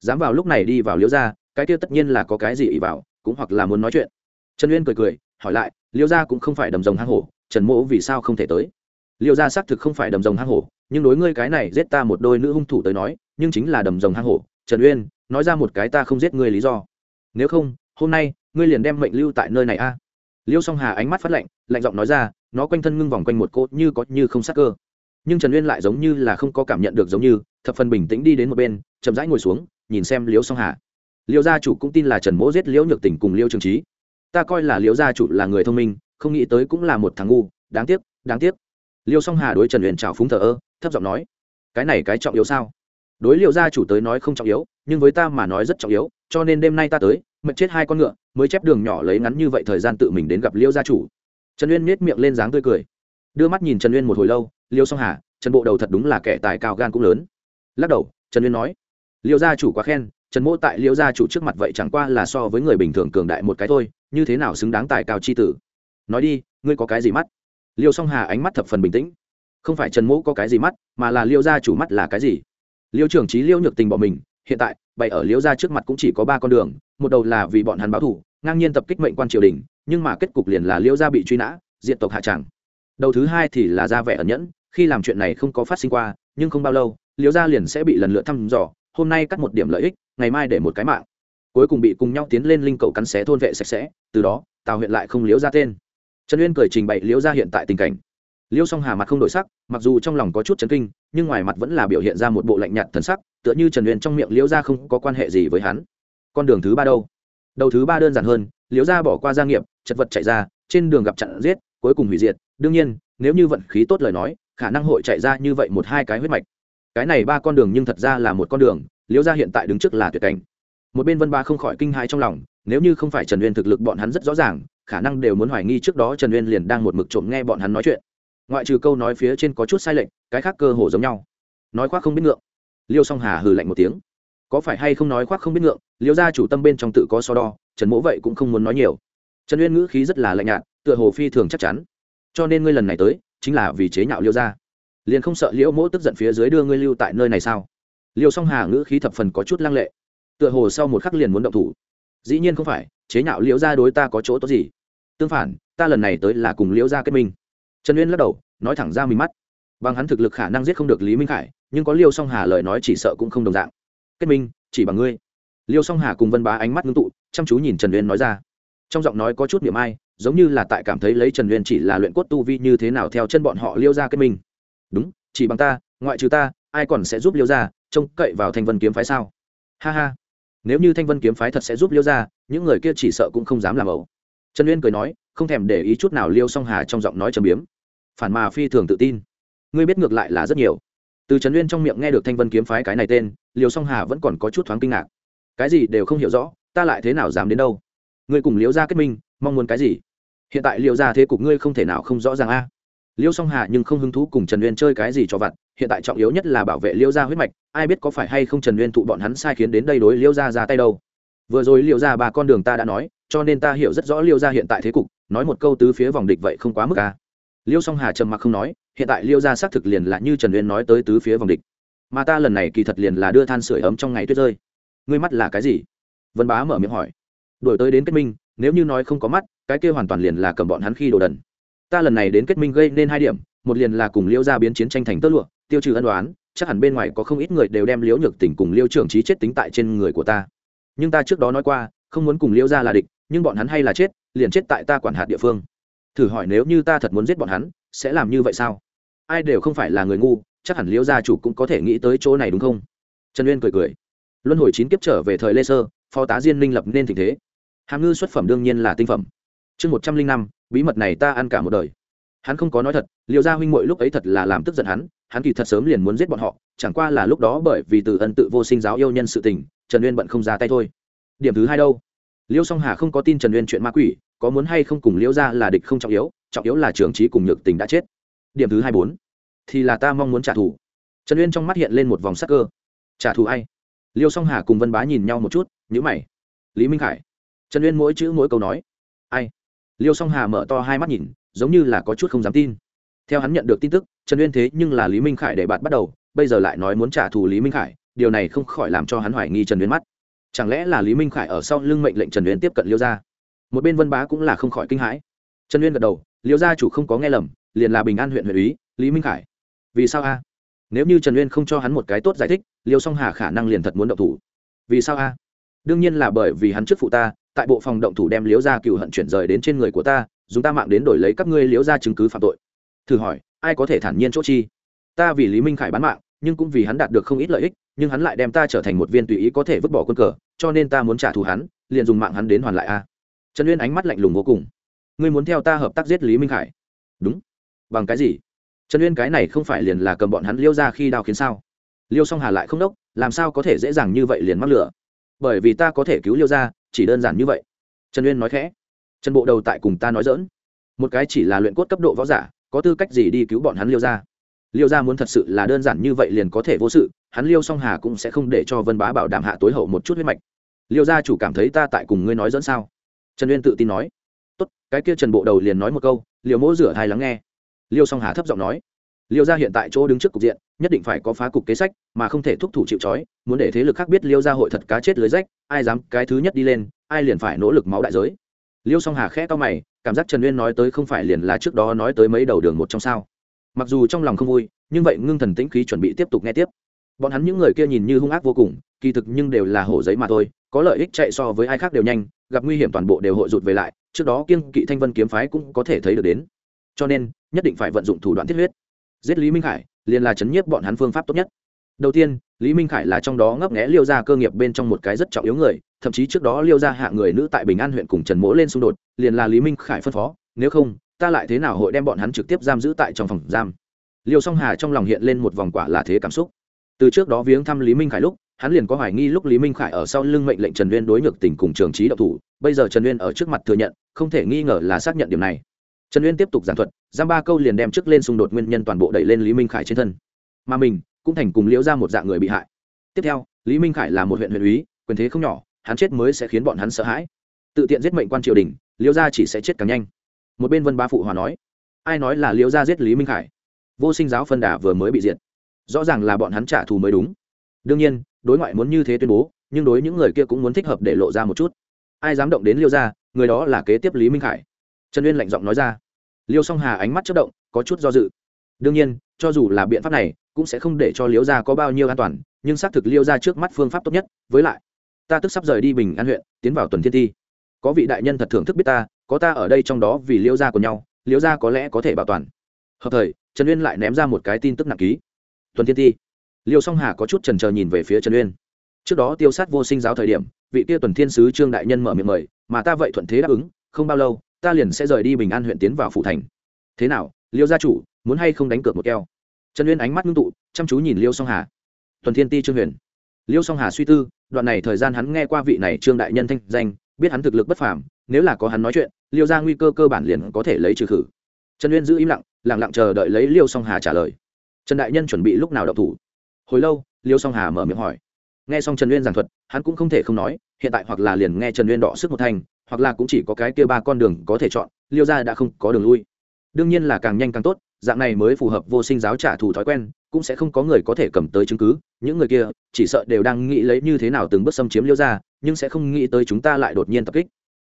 dám vào lúc này đi vào liêu gia, cái kia tất nhiên là có cái gì ỉ vào, cũng hoặc là muốn nói chuyện. Trần uyên cười cười, hỏi lại, liêu gia cũng không phải đầm rồng hang hổ, trần mỗ vì sao không thể tới? Liêu gia xác thực không phải đầm rồng hang hổ, nhưng đối ngươi cái này giết ta một đôi nữ hung thủ tới nói, nhưng chính là đầm rồng hang hổ trần uyên, nói ra một cái ta không giết ngươi lý do. Nếu không, hôm nay, ngươi liền đem mệnh lưu tại nơi này a. Liêu song hà ánh mắt phát lạnh lạnh giọng nói ra, nó quanh thân ngưng vòng quanh một cốt như có như không sắc cơ. Nhưng trần uyên lại giống như là không có cảm nhận được giống như, thập phần bình tĩnh đi đến một bên, chậm rãi ngồi xuống, nhìn xem liêu song hà. Liêu gia chủ cũng tin là trần mỗ giết liễu nhược tỉnh cùng liêu trường trí ta coi là liêu gia chủ là người thông minh, không nghĩ tới cũng là một thằng ngu, đáng tiếc đáng tiếc. Liêu song hà đối trần uyên trào phúng thờ ơ, thấp giọng nói, cái này cái trọng yếu sao? Đối liệu gia chủ tới nói không trọng yếu, nhưng với ta mà nói rất trọng yếu, cho nên đêm nay ta tới, mệt chết hai con ngựa, mới chép đường nhỏ lấy ngắn như vậy thời gian tự mình đến gặp liêu gia chủ. Trần uyên nhếch miệng lên dáng tươi cười. Đưa mắt nhìn trần uyên một hồi lâu liêu song hà, trần bộ đầu thật đúng là kẻ tài cao gan cũng lớn. Lắc đầu, trần uyên nói liêu gia chủ quá khen, trần mỗ tại liêu gia chủ trước mặt vậy chẳng qua là so với người bình thường cường đại một cái thôi, như thế nào xứng đáng tài cao chi tử? Nói đi, ngươi có cái gì mắt? Liêu song hà ánh mắt thập phần bình tĩnh. Không phải trần mỗ có cái gì mắt, mà là liêu gia chủ mắt là cái gì? Liêu trưởng trí liêu nhược tình bọn mình, hiện tại, bày ở liêu gia trước mặt cũng chỉ có ba con đường, một đầu là vì bọn hắn báo thủ, ngang nhiên tập kích mệnh quan triều đình, nhưng mà kết cục liền là liêu gia bị truy nã diện tộc hạ tràng. Đầu thứ hai thì là ra vẻ ẩn nhẫn, khi làm chuyện này không có phát sinh qua, nhưng không bao lâu, liêu gia liền sẽ bị lần lượt thăm dò, hôm nay cắt một điểm lợi ích, ngày mai để một cái mạng. Cuối cùng bị cùng nhau tiến lên linh cầu cắn xé thôn vệ sạch sẽ, từ đó, tào huyện lại không liếu ra tên. Trần uyên cười trình bày liếu ra hiện tại tình cảnh. Liêu song hà mặt không đổi sắc, mặc dù trong lòng có chút chấn kinh nhưng ngoài mặt vẫn là biểu hiện ra một bộ lạnh nhạt thần sắc, tựa như trần uyên trong miệng liễu gia không có quan hệ gì với hắn. Con đường thứ ba đâu? Đầu thứ ba đơn giản hơn, liễu gia bỏ qua gia nghiệp, chật vật chạy ra, trên đường gặp chặn giết, cuối cùng hủy diệt. Đương nhiên, nếu như vận khí tốt lời nói, khả năng hội chạy ra như vậy một hai cái huyết mạch. Cái này ba con đường nhưng thật ra là một con đường, liễu gia hiện tại đứng trước là tuyệt cảnh. Một bên vân ba không khỏi kinh hãi trong lòng, nếu như không phải trần uyên thực lực bọn hắn rất rõ ràng, khả năng đều muốn hoài nghi trước đó trần uyên liền đang một mực trộm nghe bọn hắn nói chuyện ngoại trừ câu nói phía trên có chút sai lệch, cái khác cơ hồ giống nhau. Nói khoác không biết ngượng. Liêu song hà hừ lạnh một tiếng. Có phải hay không nói khoác không biết ngượng, liêu gia chủ tâm bên trong tự có so đo, trần mỗ vậy cũng không muốn nói nhiều. Trần uyên ngữ khí rất là lạnh nhạt, tựa hồ phi thường chắc chắn. Cho nên ngươi lần này tới, chính là vì chế nhạo liêu gia. Liền không sợ liễu mỗ tức giận phía dưới đưa ngươi lưu tại nơi này sao? Liêu song hà ngữ khí thập phần có chút lăng lệ. Tựa hồ sau một khắc liền muốn động thủ. Dĩ nhiên không phải, chế nhạo liễu gia đối ta có chỗ tốt gì? Tương phản, ta lần này tới là cùng liễu gia kết minh trần uyên lắc đầu, nói thẳng ra mình mắt. Bằng hắn thực lực khả năng giết không được lý minh khải, nhưng có liêu song hà lời nói chỉ sợ cũng không đồng dạng. Kết minh, chỉ bằng ngươi. Liêu song hà cùng vân bá ánh mắt ngưng tụ, chăm chú nhìn trần uyên nói ra. Trong giọng nói có chút niệm ai, giống như là tại cảm thấy lấy trần uyên chỉ là luyện cốt tu vi như thế nào theo chân bọn họ liêu ra kết minh. Đúng, chỉ bằng ta, ngoại trừ ta, ai còn sẽ giúp liêu ra, trông cậy vào thanh vân kiếm phái sao? Ha ha. Nếu như thanh vân kiếm phái thật sẽ giúp liêu ra, những người kia chỉ sợ cũng không dám làm ẩu. Trần uyên cười nói, không thèm để ý chút nào liêu song hà trong giọng nói trầm biếm phản mà phi thường tự tin. Ngươi biết ngược lại là rất nhiều. Từ trần uyên trong miệng nghe được thanh vân kiếm phái cái này tên liều song hà vẫn còn có chút thoáng kinh ngạc. Cái gì đều không hiểu rõ, ta lại thế nào dám đến đâu? Ngươi cùng liễu gia kết minh, mong muốn cái gì? Hiện tại liễu gia thế cục ngươi không thể nào không rõ ràng a. À. liễu song hà nhưng không hứng thú cùng trần uyên chơi cái gì cho vặt, hiện tại trọng yếu nhất là bảo vệ liễu gia huyết mạch, ai biết có phải hay không trần uyên thụ bọn hắn sai khiến đến đây đối liễu gia ra tay đâu. Vừa rồi liễu gia ba con đường ta đã nói, cho nên ta hiểu rất rõ liễu gia hiện tại thế cục, nói một câu tứ phía vòng địch vậy không quá mức a liêu song hà trầm mặc không nói, hiện tại liêu gia xác thực liền là như trần uyên nói tới tứ phía vòng địch. Mà ta lần này kỳ thật liền là đưa than sửa ấm trong ngày tuyết rơi. Ngươi mắt là cái gì? Vân bá mở miệng hỏi. Đổi tới đến kết minh, nếu như nói không có mắt, cái kia hoàn toàn liền là cầm bọn hắn khi đồ đần. Ta lần này đến kết minh gây nên hai điểm, một liền là cùng liêu gia biến chiến tranh thành tơ lụa, tiêu trừ ân đoán chắc hẳn bên ngoài có không ít người đều đem liễu nhược tỉnh cùng liêu trưởng trí chết tính tại trên người của ta. Nhưng ta trước đó nói qua, không muốn cùng liêu gia là địch, nhưng bọn hắn hay là chết, liền chết tại ta quản hạt địa phương thử hỏi nếu như ta thật muốn giết bọn hắn, sẽ làm như vậy sao? Ai đều không phải là người ngu, chắc hẳn liễu gia chủ cũng có thể nghĩ tới chỗ này đúng không? Trần uyên cười cười. Luân hồi chín kiếp trở về thời lê sơ, phó tá diên minh lập nên tình thế. Hàm ngư xuất phẩm đương nhiên là tinh phẩm. Chương một trăm linh năm, bí mật này ta ăn cả một đời. Hắn không có nói thật liệu gia huynh mội lúc ấy thật là làm tức giận hắn hắn kỳ thật sớm liền muốn giết bọn họ, chẳng qua là lúc đó bởi vì từ ân tự vô sinh giáo yêu nhân sự tình, trần uyên bận không ra tay thôi. Điểm thứ hai đâu? Liêu song hà không có tin trần uyên chuyện ma quỷ có muốn hay không cùng liễu gia là địch không trọng yếu trọng yếu là trường trí cùng nhược tình đã chết. Điểm thứ hai bốn, thì là ta mong muốn trả thù. Trần uyên trong mắt hiện lên một vòng sắc cơ. Trả thù ai? Liêu song hà cùng vân bá nhìn nhau một chút nhữ mày. Lý minh khải. Trần uyên mỗi chữ mỗi câu nói. Ai? Liêu song hà mở to hai mắt nhìn, giống như là có chút không dám tin. Theo hắn nhận được tin tức, trần uyên thế nhưng là lý minh khải để bạn bắt đầu, bây giờ lại nói muốn trả thù lý minh khải, điều này không khỏi làm cho hắn hoài nghi trần uyên mắt. Chẳng lẽ là lý minh khải ở sau lưng mệnh lệnh trần uyên tiếp cận liêu gia? Một bên vân bá cũng là không khỏi kinh hãi. Trần uyên gật đầu, liêu gia chủ không có nghe lầm, liền là bình an huyện huyện úy, lý minh khải. Vì sao a? Nếu như trần uyên không cho hắn một cái tốt giải thích, liêu song hà khả năng liền thật muốn động thủ. Vì sao a? Đương nhiên là bởi vì hắn trước phụ ta, tại bộ phòng động thủ đem liễu gia cựu hận chuyển rời đến trên người của ta, dùng ta mạng đến đổi lấy các ngươi liễu gia chứng cứ phạm tội. Thử hỏi, ai có thể thản nhiên chỗ chi? Ta vì lý minh khải bán mạng, nhưng cũng vì hắn đạt được không ít lợi ích, nhưng hắn lại đem ta trở thành một viên tùy ý có thể vứt bỏ quân cờ, cho nên ta muốn trả thù hắn, liền dùng mạng hắn đến hoàn lại a trần uyên ánh mắt lạnh lùng vô cùng. Ngươi muốn theo ta hợp tác giết lý minh khải? Đúng. Bằng cái gì? Trần uyên cái này không phải liền là cầm bọn hắn liêu ra khi đao khiến sao? Liêu song hà lại không đốc, làm sao có thể dễ dàng như vậy liền mắc lửa? Bởi vì ta có thể cứu liêu ra, chỉ đơn giản như vậy. Trần uyên nói khẽ. Trần bộ đầu tại cùng ta nói dỡn một cái chỉ là luyện cốt cấp độ võ giả, có tư cách gì đi cứu bọn hắn liêu ra? Liêu ra muốn thật sự là đơn giản như vậy liền có thể vô sự, hắn liêu song hà cũng sẽ không để cho vân bá bảo đảm hạ tối hậu một chút huyết mạch. Liêu gia chủ cảm thấy ta tại cùng ngươi nói dẫn sao? Trần uyên tự tin nói. Tốt, cái kia trần bộ đầu liền nói một câu liều mỗ rửa hai lắng nghe. Liêu song hà thấp giọng nói. Liêu gia hiện tại chỗ đứng trước cục diện, nhất định phải có phá cục kế sách, mà không thể thúc thủ chịu trói, muốn để thế lực khác biết liêu gia hội thật cá chết lưới rách, ai dám, cái thứ nhất đi lên, ai liền phải nỗ lực máu đại giới. Liêu song hà khẽ to mày, cảm giác trần uyên nói tới không phải liền là trước đó nói tới mấy đầu đường một trong sao. Mặc dù trong lòng không vui, nhưng vậy ngưng thần tĩnh khí chuẩn bị tiếp tục nghe tiếp. Bọn hắn những người kia nhìn như hung ác vô cùng, kỳ thực nhưng đều là hổ giấy mà thôi có lợi ích chạy so với ai khác đều nhanh, gặp nguy hiểm toàn bộ đều hội rụt về lại, trước đó kiêng kỵ thanh vân kiếm phái cũng có thể thấy được đến. Cho nên, nhất định phải vận dụng thủ đoạn thiết huyết. Giết lý minh khải, liền là chấn nhiếp bọn hắn phương pháp tốt nhất. Đầu tiên, lý minh khải là trong đó ngấp nghẽ liêu ra cơ nghiệp bên trong một cái rất trọng yếu người, thậm chí trước đó liêu ra hạ người nữ tại bình an huyện cùng trần mỗ lên xung đột, liền là lý minh khải phân phó, nếu không, ta lại thế nào hội đem bọn hắn trực tiếp giam giữ tại trong phòng giam? Liêu song hà trong lòng hiện lên một vòng quả là thế cảm xúc. Từ trước đó viếng thăm lý minh khải lúc hắn liền có hoài nghi lúc lý minh khải ở sau lưng mệnh lệnh trần uyên đối ngược tình cùng trường trí độc thủ. Bây giờ trần uyên ở trước mặt thừa nhận, không thể nghi ngờ là xác nhận điểm này. Trần uyên tiếp tục giảng thuật, giam ba câu liền đem trước lên xung đột nguyên nhân toàn bộ đẩy lên lý minh khải trên thân. Mà mình cũng thành cùng liễu ra một dạng người bị hại. Tiếp theo, lý minh khải là một huyện huyện úy, quyền thế không nhỏ, hắn chết mới sẽ khiến bọn hắn sợ hãi. Tự tiện giết mệnh quan triều đình, liễu gia chỉ sẽ chết càng nhanh. Một bên vân ba phụ hòa nói, ai nói là liễu gia giết lý minh khải? Vô sinh giáo phân đà vừa mới bị diệt. Rõ ràng là bọn hắn trả thù mới đúng đương nhiên, đối ngoại muốn như thế tuyên bố, nhưng đối những người kia cũng muốn thích hợp để lộ ra một chút. Ai dám động đến liêu gia, người đó là kế tiếp lý minh khải. Trần uyên lạnh giọng nói ra. Liêu song hà ánh mắt chất động, có chút do dự. Đương nhiên, cho dù là biện pháp này, cũng sẽ không để cho liêu gia có bao nhiêu an toàn, nhưng xác thực liêu gia trước mắt phương pháp tốt nhất. Với lại, ta tức sắp rời đi bình an huyện, tiến vào tuần thiên thi. Có vị đại nhân thật thưởng thức biết ta, có ta ở đây trong đó vì liêu gia của nhau, liêu gia có lẽ có thể bảo toàn. Hợp thời, trần uyên lại ném ra một cái tin tức nặng ký. Tuần thiên thi liêu song hà có chút trần trờ nhìn về phía trần uyên. Trước đó tiêu sát vô sinh giáo thời điểm, vị kia tuần thiên sứ trương đại nhân mở miệng mời, mà ta vậy thuận thế đáp ứng, không bao lâu, ta liền sẽ rời đi bình an huyện tiến vào phủ thành. Thế nào, liêu gia chủ, muốn hay không đánh cược một keo? Trần uyên ánh mắt ngưng tụ, chăm chú nhìn liêu song hà. Tuần thiên ti trương huyền liêu song hà suy tư, đoạn này thời gian hắn nghe qua vị này trương đại nhân thanh danh, biết hắn thực lực bất phàm, nếu là có hắn nói chuyện, liêu ra nguy cơ cơ bản liền có thể lấy trừ khử. Trần uyên giữ im lặng lặng lặng chờ đợi lấy liêu song hà trả lời. Trần đại nhân chuẩn bị lúc nào đậu thủ? Hồi lâu, liêu song hà mở miệng hỏi. Nghe xong trần uyên giảng thuật, hắn cũng không thể không nói, hiện tại hoặc là liền nghe trần uyên đọ sức một thành, hoặc là cũng chỉ có cái kia ba con đường có thể chọn, liêu ra đã không có đường lui. Đương nhiên là càng nhanh càng tốt, dạng này mới phù hợp vô sinh giáo trả thù thói quen, cũng sẽ không có người có thể cầm tới chứng cứ. Những người kia, chỉ sợ đều đang nghĩ lấy như thế nào từng bước xâm chiếm liêu ra nhưng sẽ không nghĩ tới chúng ta lại đột nhiên tập kích.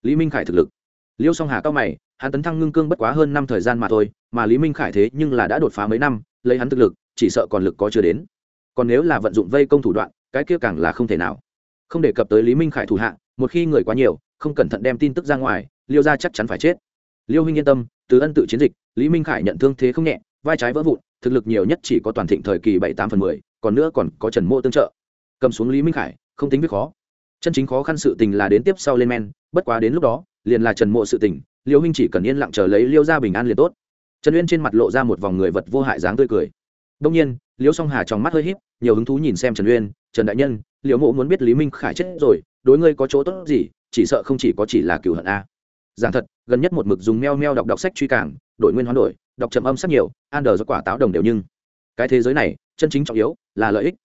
Lý minh khải thực lực. Liêu song hà cao mày, hắn tấn thăng ngưng cương bất quá hơn năm thời gian mà thôi, mà lý minh khải thế nhưng là đã đột phá mấy năm, lấy hắn thực lực, chỉ sợ còn lực có chưa đến còn nếu là vận dụng vây công thủ đoạn, cái kia càng là không thể nào. Không đề cập tới lý minh khải thủ hạ, một khi người quá nhiều, không cẩn thận đem tin tức ra ngoài, liêu ra chắc chắn phải chết. Liêu huynh yên tâm, từ ân tự chiến dịch, lý minh khải nhận thương thế không nhẹ, vai trái vỡ vụn, thực lực nhiều nhất chỉ có toàn thịnh thời kỳ bảy tám phần mười, còn nữa còn có trần mô tương trợ. Cầm xuống lý minh khải, không tính việc khó. Chân chính khó khăn sự tình là đến tiếp sau lên men, bất quá đến lúc đó, liền là trần mộ sự tình, liêu huynh chỉ cần yên lặng chờ lấy liêu ra bình an liền tốt. Trần uyên trên mặt lộ ra một vòng người vật vô hại dáng tươi cười. Đông nhiên Liễu song hà trong mắt hơi h í p nhiều hứng thú nhìn xem trần uyên, trần đại nhân, liễu mộ muốn biết lý minh khải chết rồi, đối ngươi có chỗ tốt gì, chỉ sợ không chỉ có chỉ là cựu hận a. Giảng thật, gần nhất một mực dùng meo meo đọc đọc sách truy cảng đổi nguyên hoán đổi, đọc chậm âm sắc nhiều an đờ do quả táo đồng đều nhưng. Cái thế giới này, chân chính trọng yếu, là lợi ích.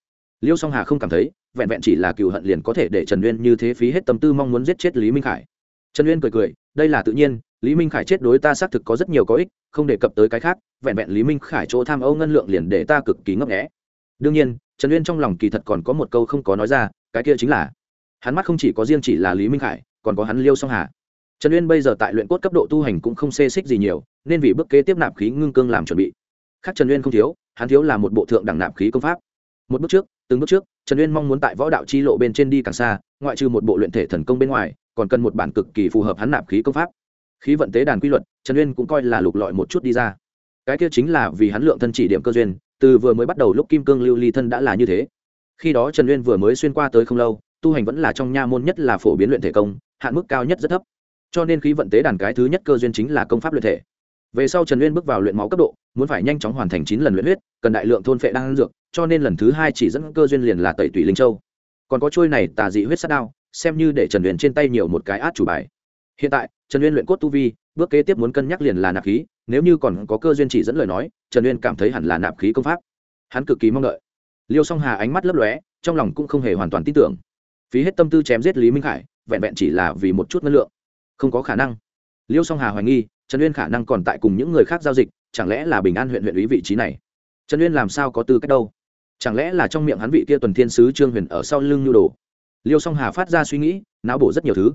Liêu song hà không cảm thấy, vẹn vẹn chỉ là cựu hận liền có thể để trần uyên như thế phí hết tâm tư mong muốn giết chết lý minh khải. Trần uyên cười cười, đây là tự nhiên lý minh khải chết đối ta xác thực có rất nhiều có ích, không đề cập tới cái khác, vẹn vẹn lý minh khải chỗ tham âu ngân lượng liền để ta cực kỳ ngấp nghẽ đương nhiên, trần uyên trong lòng kỳ thật còn có một câu không có nói ra, cái kia chính là, hắn mắt không chỉ có riêng chỉ là lý minh khải, còn có hắn liêu song hà. Trần uyên bây giờ tại luyện cốt cấp độ tu hành cũng không xê xích gì nhiều, nên vì bước kế tiếp nạp khí ngưng cương làm chuẩn bị. Khác trần uyên không thiếu, hắn thiếu là một bộ thượng đẳng nạp khí công pháp. Một bước trước, từng bước trước, trần uyên mong muốn tại võ đạo chi lộ bên trên đi càng xa, ngoại trừ một bộ luyện thể thần công bên ngoài, còn cần một bản cực kỳ phù hợp hắn nạp khí công pháp khí vận tế đàn quy luật, trần uyên cũng coi là lục lọi một chút đi ra. Cái kia chính là vì hắn lượng thân chỉ điểm cơ duyên, từ vừa mới bắt đầu lúc kim cương lưu ly thân đã là như thế. Khi đó trần uyên vừa mới xuyên qua tới không lâu, tu hành vẫn là trong nha môn nhất là phổ biến luyện thể công, hạn mức cao nhất rất thấp. Cho nên khí vận tế đàn cái thứ nhất cơ duyên chính là công pháp luyện thể. Về sau trần uyên bước vào luyện máu cấp độ, muốn phải nhanh chóng hoàn thành chín lần luyện huyết, cần đại lượng thôn phệ đan dược, cho nên lần thứ hai chỉ dẫn cơ duyên liền là tẩy tủy linh châu. Còn có trôi này tà dị huyết sát đao, xem như để trần uyên trên tay nhiều một cái át chủ bài. Hiện tại trần uyên luyện cốt tu vi, bước kế tiếp muốn cân nhắc liền là nạp khí, nếu như còn có cơ duyên chỉ dẫn lời nói, trần uyên cảm thấy hẳn là nạp khí công pháp. Hắn cực kỳ mong đợi. Liêu song hà ánh mắt lấp lóe, trong lòng cũng không hề hoàn toàn tin tưởng. Phí hết tâm tư chém giết lý minh khải, vẹn vẹn chỉ là vì một chút năng lượng. Không có khả năng. Liêu song hà hoài nghi, trần uyên khả năng còn tại cùng những người khác giao dịch, chẳng lẽ là bình an huyện huyện ủy vị trí này? Trần uyên làm sao có tư cách đâu? Chẳng lẽ là trong miệng hắn vị kia tuần thiên sứ trương huyền ở sau lưng nhu đồ? Liêu song hà phát ra suy nghĩ, não bổ rất nhiều thứ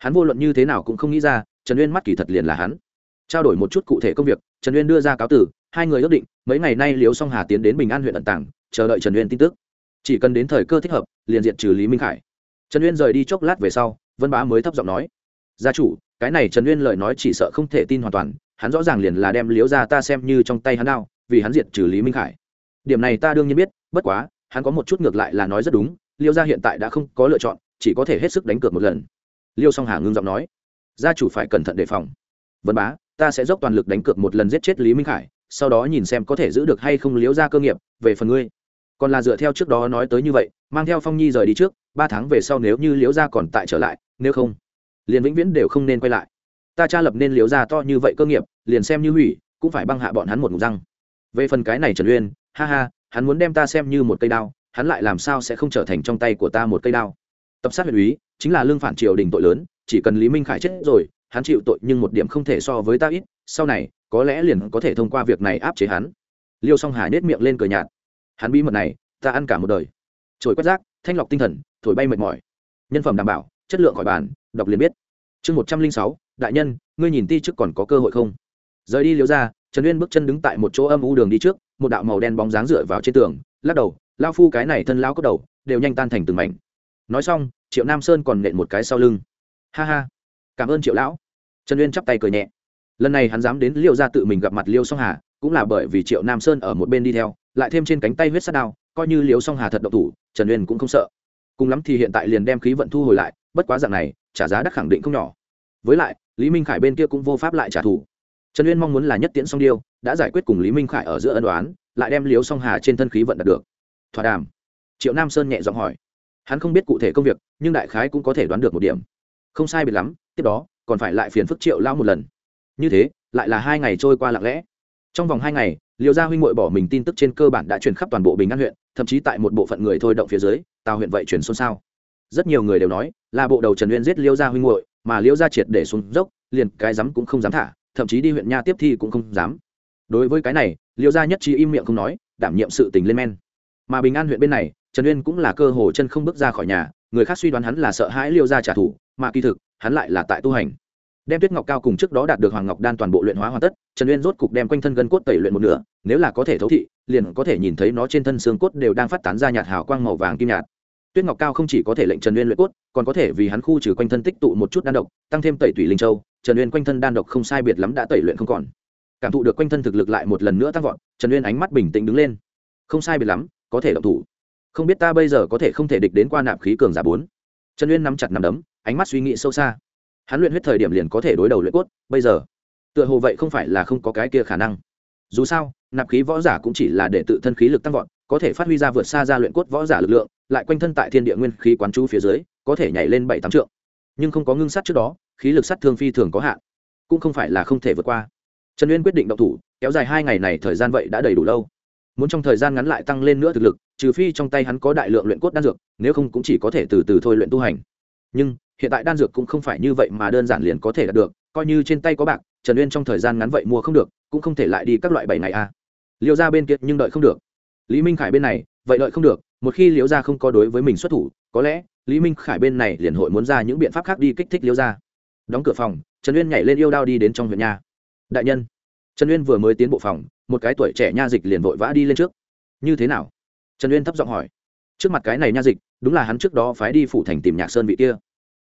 hắn vô luận như thế nào cũng không nghĩ ra, trần uyên mắt kỳ thật liền là hắn. Trao đổi một chút cụ thể công việc, trần uyên đưa ra cáo tử hai người ước định, mấy ngày nay liêu song hà tiến đến bình an huyện ẩn tảng chờ đợi trần uyên tin tức. Chỉ cần đến thời cơ thích hợp, liền diện trừ lý minh khải. Trần uyên rời đi chốc lát về sau, vân bá mới thấp giọng nói, gia chủ, cái này trần uyên lời nói chỉ sợ không thể tin hoàn toàn, hắn rõ ràng liền là đem liếu ra ta xem như trong tay hắn nào vì hắn diệt trừ lý minh khải. Điểm này ta đương nhiên biết, bất quá, hắn có một chút ngược lại là nói rất đúng liêu gia hiện tại đã không có lựa chọn, chỉ có thể hết sức đánh cược một lần liêu song hà ngưng giọng nói, gia chủ phải cẩn thận đề phòng. Vân bá, ta sẽ dốc toàn lực đánh cược một lần giết chết lý minh khải, sau đó nhìn xem có thể giữ được hay không liếu ra cơ nghiệp, về phần ngươi. Còn là dựa theo trước đó nói tới như vậy, mang theo phong nhi rời đi trước, ba tháng về sau nếu như liếu ra còn tại trở lại, nếu không, liền vĩnh viễn đều không nên quay lại. Ta cha lập nên liếu ra to như vậy cơ nghiệp, liền xem như hủy, cũng phải băng hạ bọn hắn một ngụm răng. Về phần cái này trần uyên, ha ha, hắn muốn đem ta xem như một cây đao, hắn lại làm sao sẽ không trở thành trong tay của ta một cây đao? Tập sát huyện úy chính là lương phản triều đình tội lớn, chỉ cần lý minh khải chết rồi, hắn chịu tội nhưng một điểm không thể so với ta ít, sau này, có lẽ liền có thể thông qua việc này áp chế hắn. Liêu song hà nết miệng lên cười nhạt. Hắn bí mật này, ta ăn cả một đời. Trồi quét rác, thanh lọc tinh thần, thổi bay mệt mỏi. Nhân phẩm đảm bảo, chất lượng khỏi bàn, đọc liền biết. Chương một trăm linh sáu, đại nhân, ngươi nhìn ti trước còn có cơ hội không? Rời đi liễu ra trần uyên bước chân đứng tại một chỗ âm u đường đi trước, một đạo màu đen bóng dáng dựa vào trên tường, lắc đầu lao phu cái này thân lao cốc đầu, đều nhanh tan thành từng mảnh nói xong, triệu nam sơn còn nện một cái sau lưng. Ha ha, cảm ơn triệu lão. Trần uyên chắp tay cười nhẹ. Lần này hắn dám đến liêu ra tự mình gặp mặt liêu song hà, cũng là bởi vì triệu nam sơn ở một bên đi theo, lại thêm trên cánh tay huyết sát đao, coi như liêu song hà thật độc thủ, trần uyên cũng không sợ. Cùng lắm thì hiện tại liền đem khí vận thu hồi lại, bất quá dạng này, trả giá đắt khẳng định không nhỏ. Với lại, lý minh khải bên kia cũng vô pháp lại trả thù. Trần uyên mong muốn là nhất tiễn song điêu, đã giải quyết cùng lý minh khải ở giữa ân đoán lại đem liêu song hà trên thân khí vận đạt được. Thỏa đàm. Triệu nam sơn nhẹ giọng hỏi hắn không biết cụ thể công việc, nhưng đại khái cũng có thể đoán được một điểm. Không sai biệt lắm, tiếp đó, còn phải lại phiền phức triệu lao một lần. Như thế, lại là hai ngày trôi qua lặng lẽ. Trong vòng hai ngày liệu gia huynh ngội bỏ mình tin tức trên cơ bản đã truyền khắp toàn bộ bình an huyện, thậm chí tại một bộ phận người thôi động phía dưới, tào huyện vậy truyền xôn xao. Rất nhiều người đều nói, là bộ đầu trần uyên giết liêu gia huynh ngội mà liêu gia triệt để xuống dốc, liền cái dám cũng không dám thả, thậm chí đi huyện nha tiếp thi cũng không dám. Đối với cái này, liêu gia nhất trí im miệng không nói, đảm nhiệm sự tình lên men mà bình an huyện bên này, trần uyên cũng là cơ hồ chân không bước ra khỏi nhà, người khác suy đoán hắn là sợ hãi liêu ra trả thù, mà kỳ thực, hắn lại là tại tu hành. Đem tuyết ngọc cao cùng trước đó đạt được hoàng ngọc đan toàn bộ luyện hóa hoàn tất, trần uyên rốt cục đem quanh thân gân cốt tẩy luyện một nửa, nếu là có thể thấu thị, liền có thể nhìn thấy nó trên thân xương cốt đều đang phát tán ra nhạt hào quang màu vàng kim nhạt. Tuyết ngọc cao không chỉ có thể lệnh trần uyên luyện cốt, còn có thể vì hắn khu trừ quanh thân tích tụ một chút đan độc, tăng thêm tẩy tủy linh châu, trần uyên quanh thân đan độc không sai biệt lắm đã tẩy luyện không còn. Cảm thụ được quanh thân thực lực lại một lần nữa tăng vọt, trần uyên ánh mắt bình tĩnh đứng lên. Không sai biệt lắm có thể động thủ. Không biết ta bây giờ có thể không thể địch đến qua nạp khí cường giả bốn. Trần uyên nắm chặt nắm đấm, ánh mắt suy nghĩ sâu xa. Hắn luyện huyết thời điểm liền có thể đối đầu luyện cốt, bây giờ, tựa hồ vậy không phải là không có cái kia khả năng. Dù sao, nạp khí võ giả cũng chỉ là để tự thân khí lực tăng vọt, có thể phát huy ra vượt xa ra luyện cốt võ giả lực lượng, lại quanh thân tại thiên địa nguyên khí quán chú phía dưới, có thể nhảy lên bảy tám trượng. Nhưng không có ngưng sát trước đó, khí lực sát thương phi thường có hạn, cũng không phải là không thể vượt qua. Trần uyên quyết định động thủ, kéo dài hai ngày này thời gian vậy đã đầy đủ lâu muốn trong thời gian ngắn lại tăng lên nữa thực lực, trừ phi trong tay hắn có đại lượng luyện cốt đan dược, nếu không cũng chỉ có thể từ từ thôi luyện tu hành. Nhưng, hiện tại đan dược cũng không phải như vậy mà đơn giản liền có thể đạt được, coi như trên tay có bạc, trần uyên trong thời gian ngắn vậy mua không được, cũng không thể lại đi các loại bảy ngày a. À. liêu ra bên kia nhưng đợi không được. Lý minh khải bên này, vậy đợi không được, một khi liễu gia không có đối với mình xuất thủ, có lẽ lý minh khải bên này liền hội muốn ra những biện pháp khác đi kích thích liễu gia. Đóng cửa phòng, trần uyên nhảy lên yêu đao đi đến trong huyện nhà. Đại nhân, trần uyên vừa mới tiến bộ phòng một cái tuổi trẻ nha dịch liền vội vã đi lên trước. Như thế nào? Trần uyên thấp giọng hỏi. Trước mặt cái này nha dịch, đúng là hắn trước đó phái đi phủ thành tìm nhạc sơn vị kia.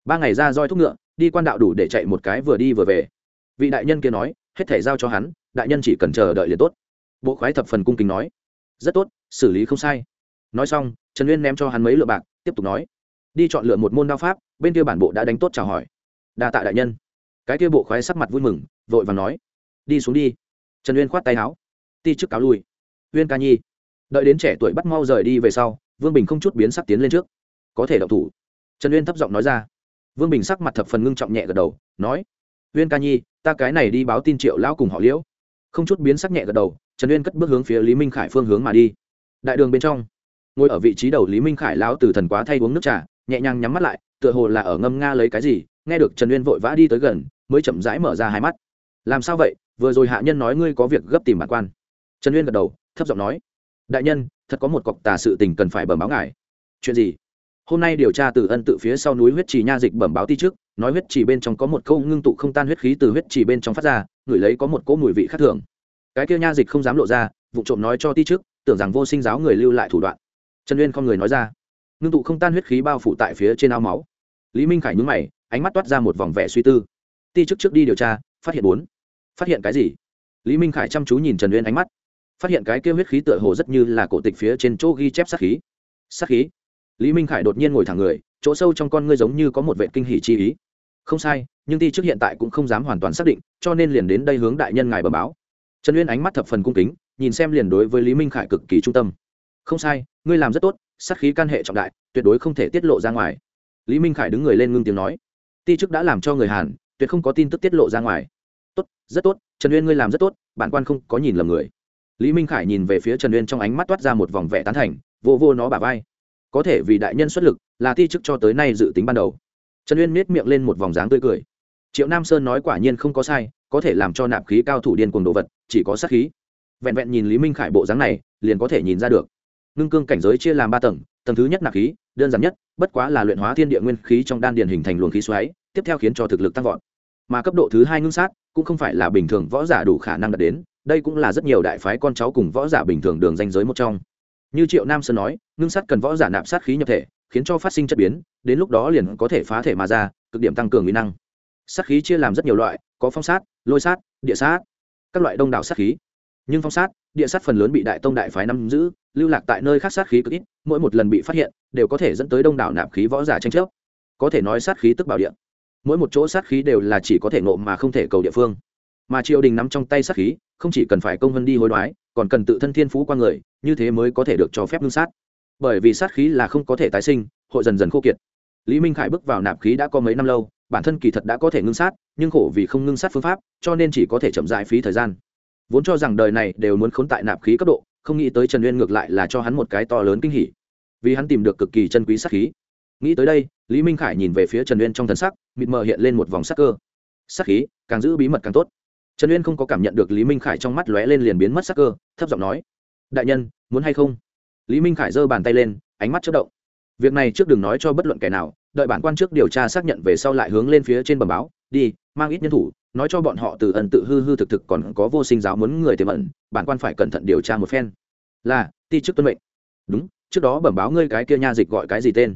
Ba ngày ra roi thúc ngựa, đi quan đạo đủ để chạy một cái vừa đi vừa về. Vị đại nhân kia nói, hết thể giao cho hắn, đại nhân chỉ cần chờ đợi liền tốt. Bộ khoái thập phần cung kính nói. Rất tốt, xử lý không sai. Nói xong, trần uyên ném cho hắn mấy lượng bạc, tiếp tục nói. Đi chọn lựa một môn đao pháp, bên kia bản bộ đã đánh tốt chào hỏi. Đa tạ đại nhân. Cái kia bộ khoái sắc mặt vui mừng, vội và nói. Đi xuống đi. Trần uyên khoát tay áo ti chức cáo lui. Uyên ca nhi, đợi đến trẻ tuổi bắt mau rời đi về sau, vương bình không chút biến sắc tiến lên trước. Có thể động thủ. Trần uyên thấp giọng nói ra. Vương bình sắc mặt thập phần ngưng trọng nhẹ gật đầu, nói uyên ca nhi, ta cái này đi báo tin triệu lão cùng họ liễu. Không chút biến sắc nhẹ gật đầu, trần uyên cất bước hướng phía lý minh khải phương hướng mà đi. Đại đường bên trong, ngồi ở vị trí đầu lý minh khải lão từ thần quá thay uống nước trà, nhẹ nhàng nhắm mắt lại, tựa hồ là ở ngâm nga lấy cái gì, nghe được trần uyên vội vã đi tới gần, mới chậm rãi mở ra hai mắt. Làm sao vậy? Vừa rồi hạ nhân nói ngươi có việc gấp tìm bản quan trần uyên gật đầu, thấp giọng nói, đại nhân, thật có một cọc tà sự tình cần phải bẩm báo ngài. Chuyện gì? Hôm nay điều tra từ ân tự phía sau núi huyết trì nha dịch bẩm báo ti trước, nói huyết trì bên trong có một câu ngưng tụ không tan huyết khí từ huyết trì bên trong phát ra ngửi lấy có một cỗ mùi vị khác thường. Cái kia nha dịch không dám lộ ra, vụ trộm nói cho ti trước, tưởng rằng vô sinh giáo người lưu lại thủ đoạn. Trần uyên không người nói ra. Ngưng tụ không tan huyết khí bao phủ tại phía trên ao máu. Lý minh khải nhúng mày, ánh mắt toát ra một vòng vẻ suy tư. Ti trước trước đi điều tra, phát hiện bốn. Phát hiện cái gì? Lý minh khải chăm chú nhìn trần uyên ánh mắt phát hiện cái kia huyết khí tựa hồ rất như là cổ tịch phía trên chỗ ghi chép sát khí. Sát khí? Lý minh khải đột nhiên ngồi thẳng người, chỗ sâu trong con ngươi giống như có một vệ kinh hỷ chi ý. Không sai, nhưng ti trước hiện tại cũng không dám hoàn toàn xác định, cho nên liền đến đây hướng đại nhân ngài bờ báo. Trần uyên ánh mắt thập phần cung kính, nhìn xem liền đối với lý minh khải cực kỳ trung tâm. Không sai, ngươi làm rất tốt, sát khí can hệ trọng đại, tuyệt đối không thể tiết lộ ra ngoài. Lý minh khải đứng người lên ngưng tiếng nói. Ti chức đã làm cho người hàn, tuyệt không có tin tức tiết lộ ra ngoài. Tốt, rất tốt, trần uyên ngươi làm rất tốt, bản quan không có nhìn lầm người lý minh khải nhìn về phía trần uyên trong ánh mắt toát ra một vòng vẻ tán thành, vô vô nó bả vai. Có thể vì đại nhân xuất lực, là thi chức cho tới nay dự tính ban đầu. Trần uyên miết miệng lên một vòng dáng tươi cười. Triệu nam sơn nói quả nhiên không có sai, có thể làm cho nạp khí cao thủ điên cuồng đồ vật, chỉ có sát khí. Vẹn vẹn nhìn lý minh khải bộ dáng này, liền có thể nhìn ra được. Ngưng cương cảnh giới chia làm ba tầng tầng thứ nhất nạp khí, đơn giản nhất, bất quá là luyện hóa thiên địa nguyên khí trong đan điền hình thành luồng khí xoáy, tiếp theo khiến cho thực lực tăng vọt. Mà cấp độ thứ hai ngưng sát, cũng không phải là bình thường võ giả đủ khả năng đạt đến đây cũng là rất nhiều đại phái con cháu cùng võ giả bình thường đường danh giới một trong. Như triệu nam sơn nói, ngưng sát cần võ giả nạp sát khí nhập thể, khiến cho phát sinh chất biến, đến lúc đó liền có thể phá thể mà ra, cực điểm tăng cường mỹ năng. Sát khí chia làm rất nhiều loại, có phong sát, lôi sát, địa sát, các loại đông đảo sát khí. Nhưng phong sát, địa sát phần lớn bị đại tông đại phái nắm giữ, lưu lạc tại nơi khác sát khí cực ít, mỗi một lần bị phát hiện, đều có thể dẫn tới đông đảo nạp khí võ giả tranh chấp. Có thể nói sát khí tức bảo địa. Mỗi một chỗ sát khí đều là chỉ có thể nộ mà không thể cầu địa phương mà triều đình nắm trong tay sát khí, không chỉ cần phải công vân đi hối đoái, còn cần tự thân thiên phú qua người, như thế mới có thể được cho phép ngưng sát. Bởi vì sát khí là không có thể tái sinh, hội dần dần khô kiệt. Lý minh khải bước vào nạp khí đã có mấy năm lâu, bản thân kỳ thật đã có thể ngưng sát, nhưng khổ vì không ngưng sát phương pháp, cho nên chỉ có thể chậm dại phí thời gian. Vốn cho rằng đời này đều muốn khốn tại nạp khí cấp độ, không nghĩ tới trần uyên ngược lại là cho hắn một cái to lớn kinh hỉ. Vì hắn tìm được cực kỳ chân quý sát khí. Nghĩ tới đây, lý minh khải nhìn về phía trần uyên trong thần sắc, mịt mờ hiện lên một vòng sắc cơ. Sắc khí, càng giữ bí mật càng tốt trần uyên không có cảm nhận được lý minh khải trong mắt lóe lên liền biến mất sắc cơ, thấp giọng nói, đại nhân, muốn hay không? Lý minh khải giơ bàn tay lên, ánh mắt chất động. Việc này trước đừng nói cho bất luận kẻ nào, đợi bản quan trước điều tra xác nhận về sau lại hướng lên phía trên bầm báo, đi, mang ít nhân thủ, nói cho bọn họ từ ẩn tự hư hư thực thực còn có vô sinh giáo muốn người tiềm ẩn, bản quan phải cẩn thận điều tra một phen. Là, ti chức tuân mệnh. Đúng, trước đó bẩm báo ngươi cái kia nha dịch gọi cái gì tên?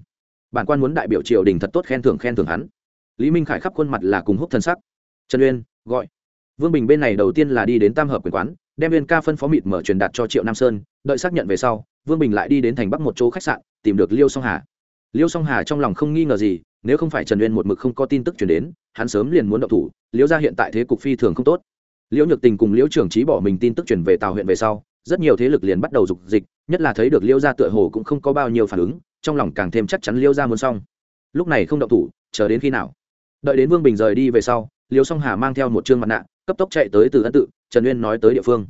Bản quan muốn đại biểu triều đình thật tốt khen thưởng khen thưởng hắn. Lý minh khải khắp khuôn mặt là cùng húc thân sắc. Trần uyên, gọi vương bình bên này đầu tiên là đi đến tam hợp quyền quán, đem viên ca phân phó mịt mở truyền đạt cho triệu nam sơn, đợi xác nhận về sau, vương bình lại đi đến thành bắc một chỗ khách sạn, tìm được liêu song hà. Liêu song hà trong lòng không nghi ngờ gì, nếu không phải trần uyên một mực không có tin tức chuyển đến, hắn sớm liền muốn động thủ liễu ra hiện tại thế cục phi thường không tốt. Liễu nhược tình cùng liễu trưởng trí bỏ mình tin tức chuyển về tàu huyện về sau, rất nhiều thế lực liền bắt đầu dục dịch, nhất là thấy được liễu gia tựa hồ cũng không có bao nhiêu phản ứng, trong lòng càng thêm chắc chắn liễu gia muốn xong. Lúc này không động thủ, chờ đến khi nào? Đợi đến vương bình rời đi về sau liễu song hà mang theo một chương mặt nạ cấp tốc chạy tới từ ân tự, trần uyên nói tới địa phương.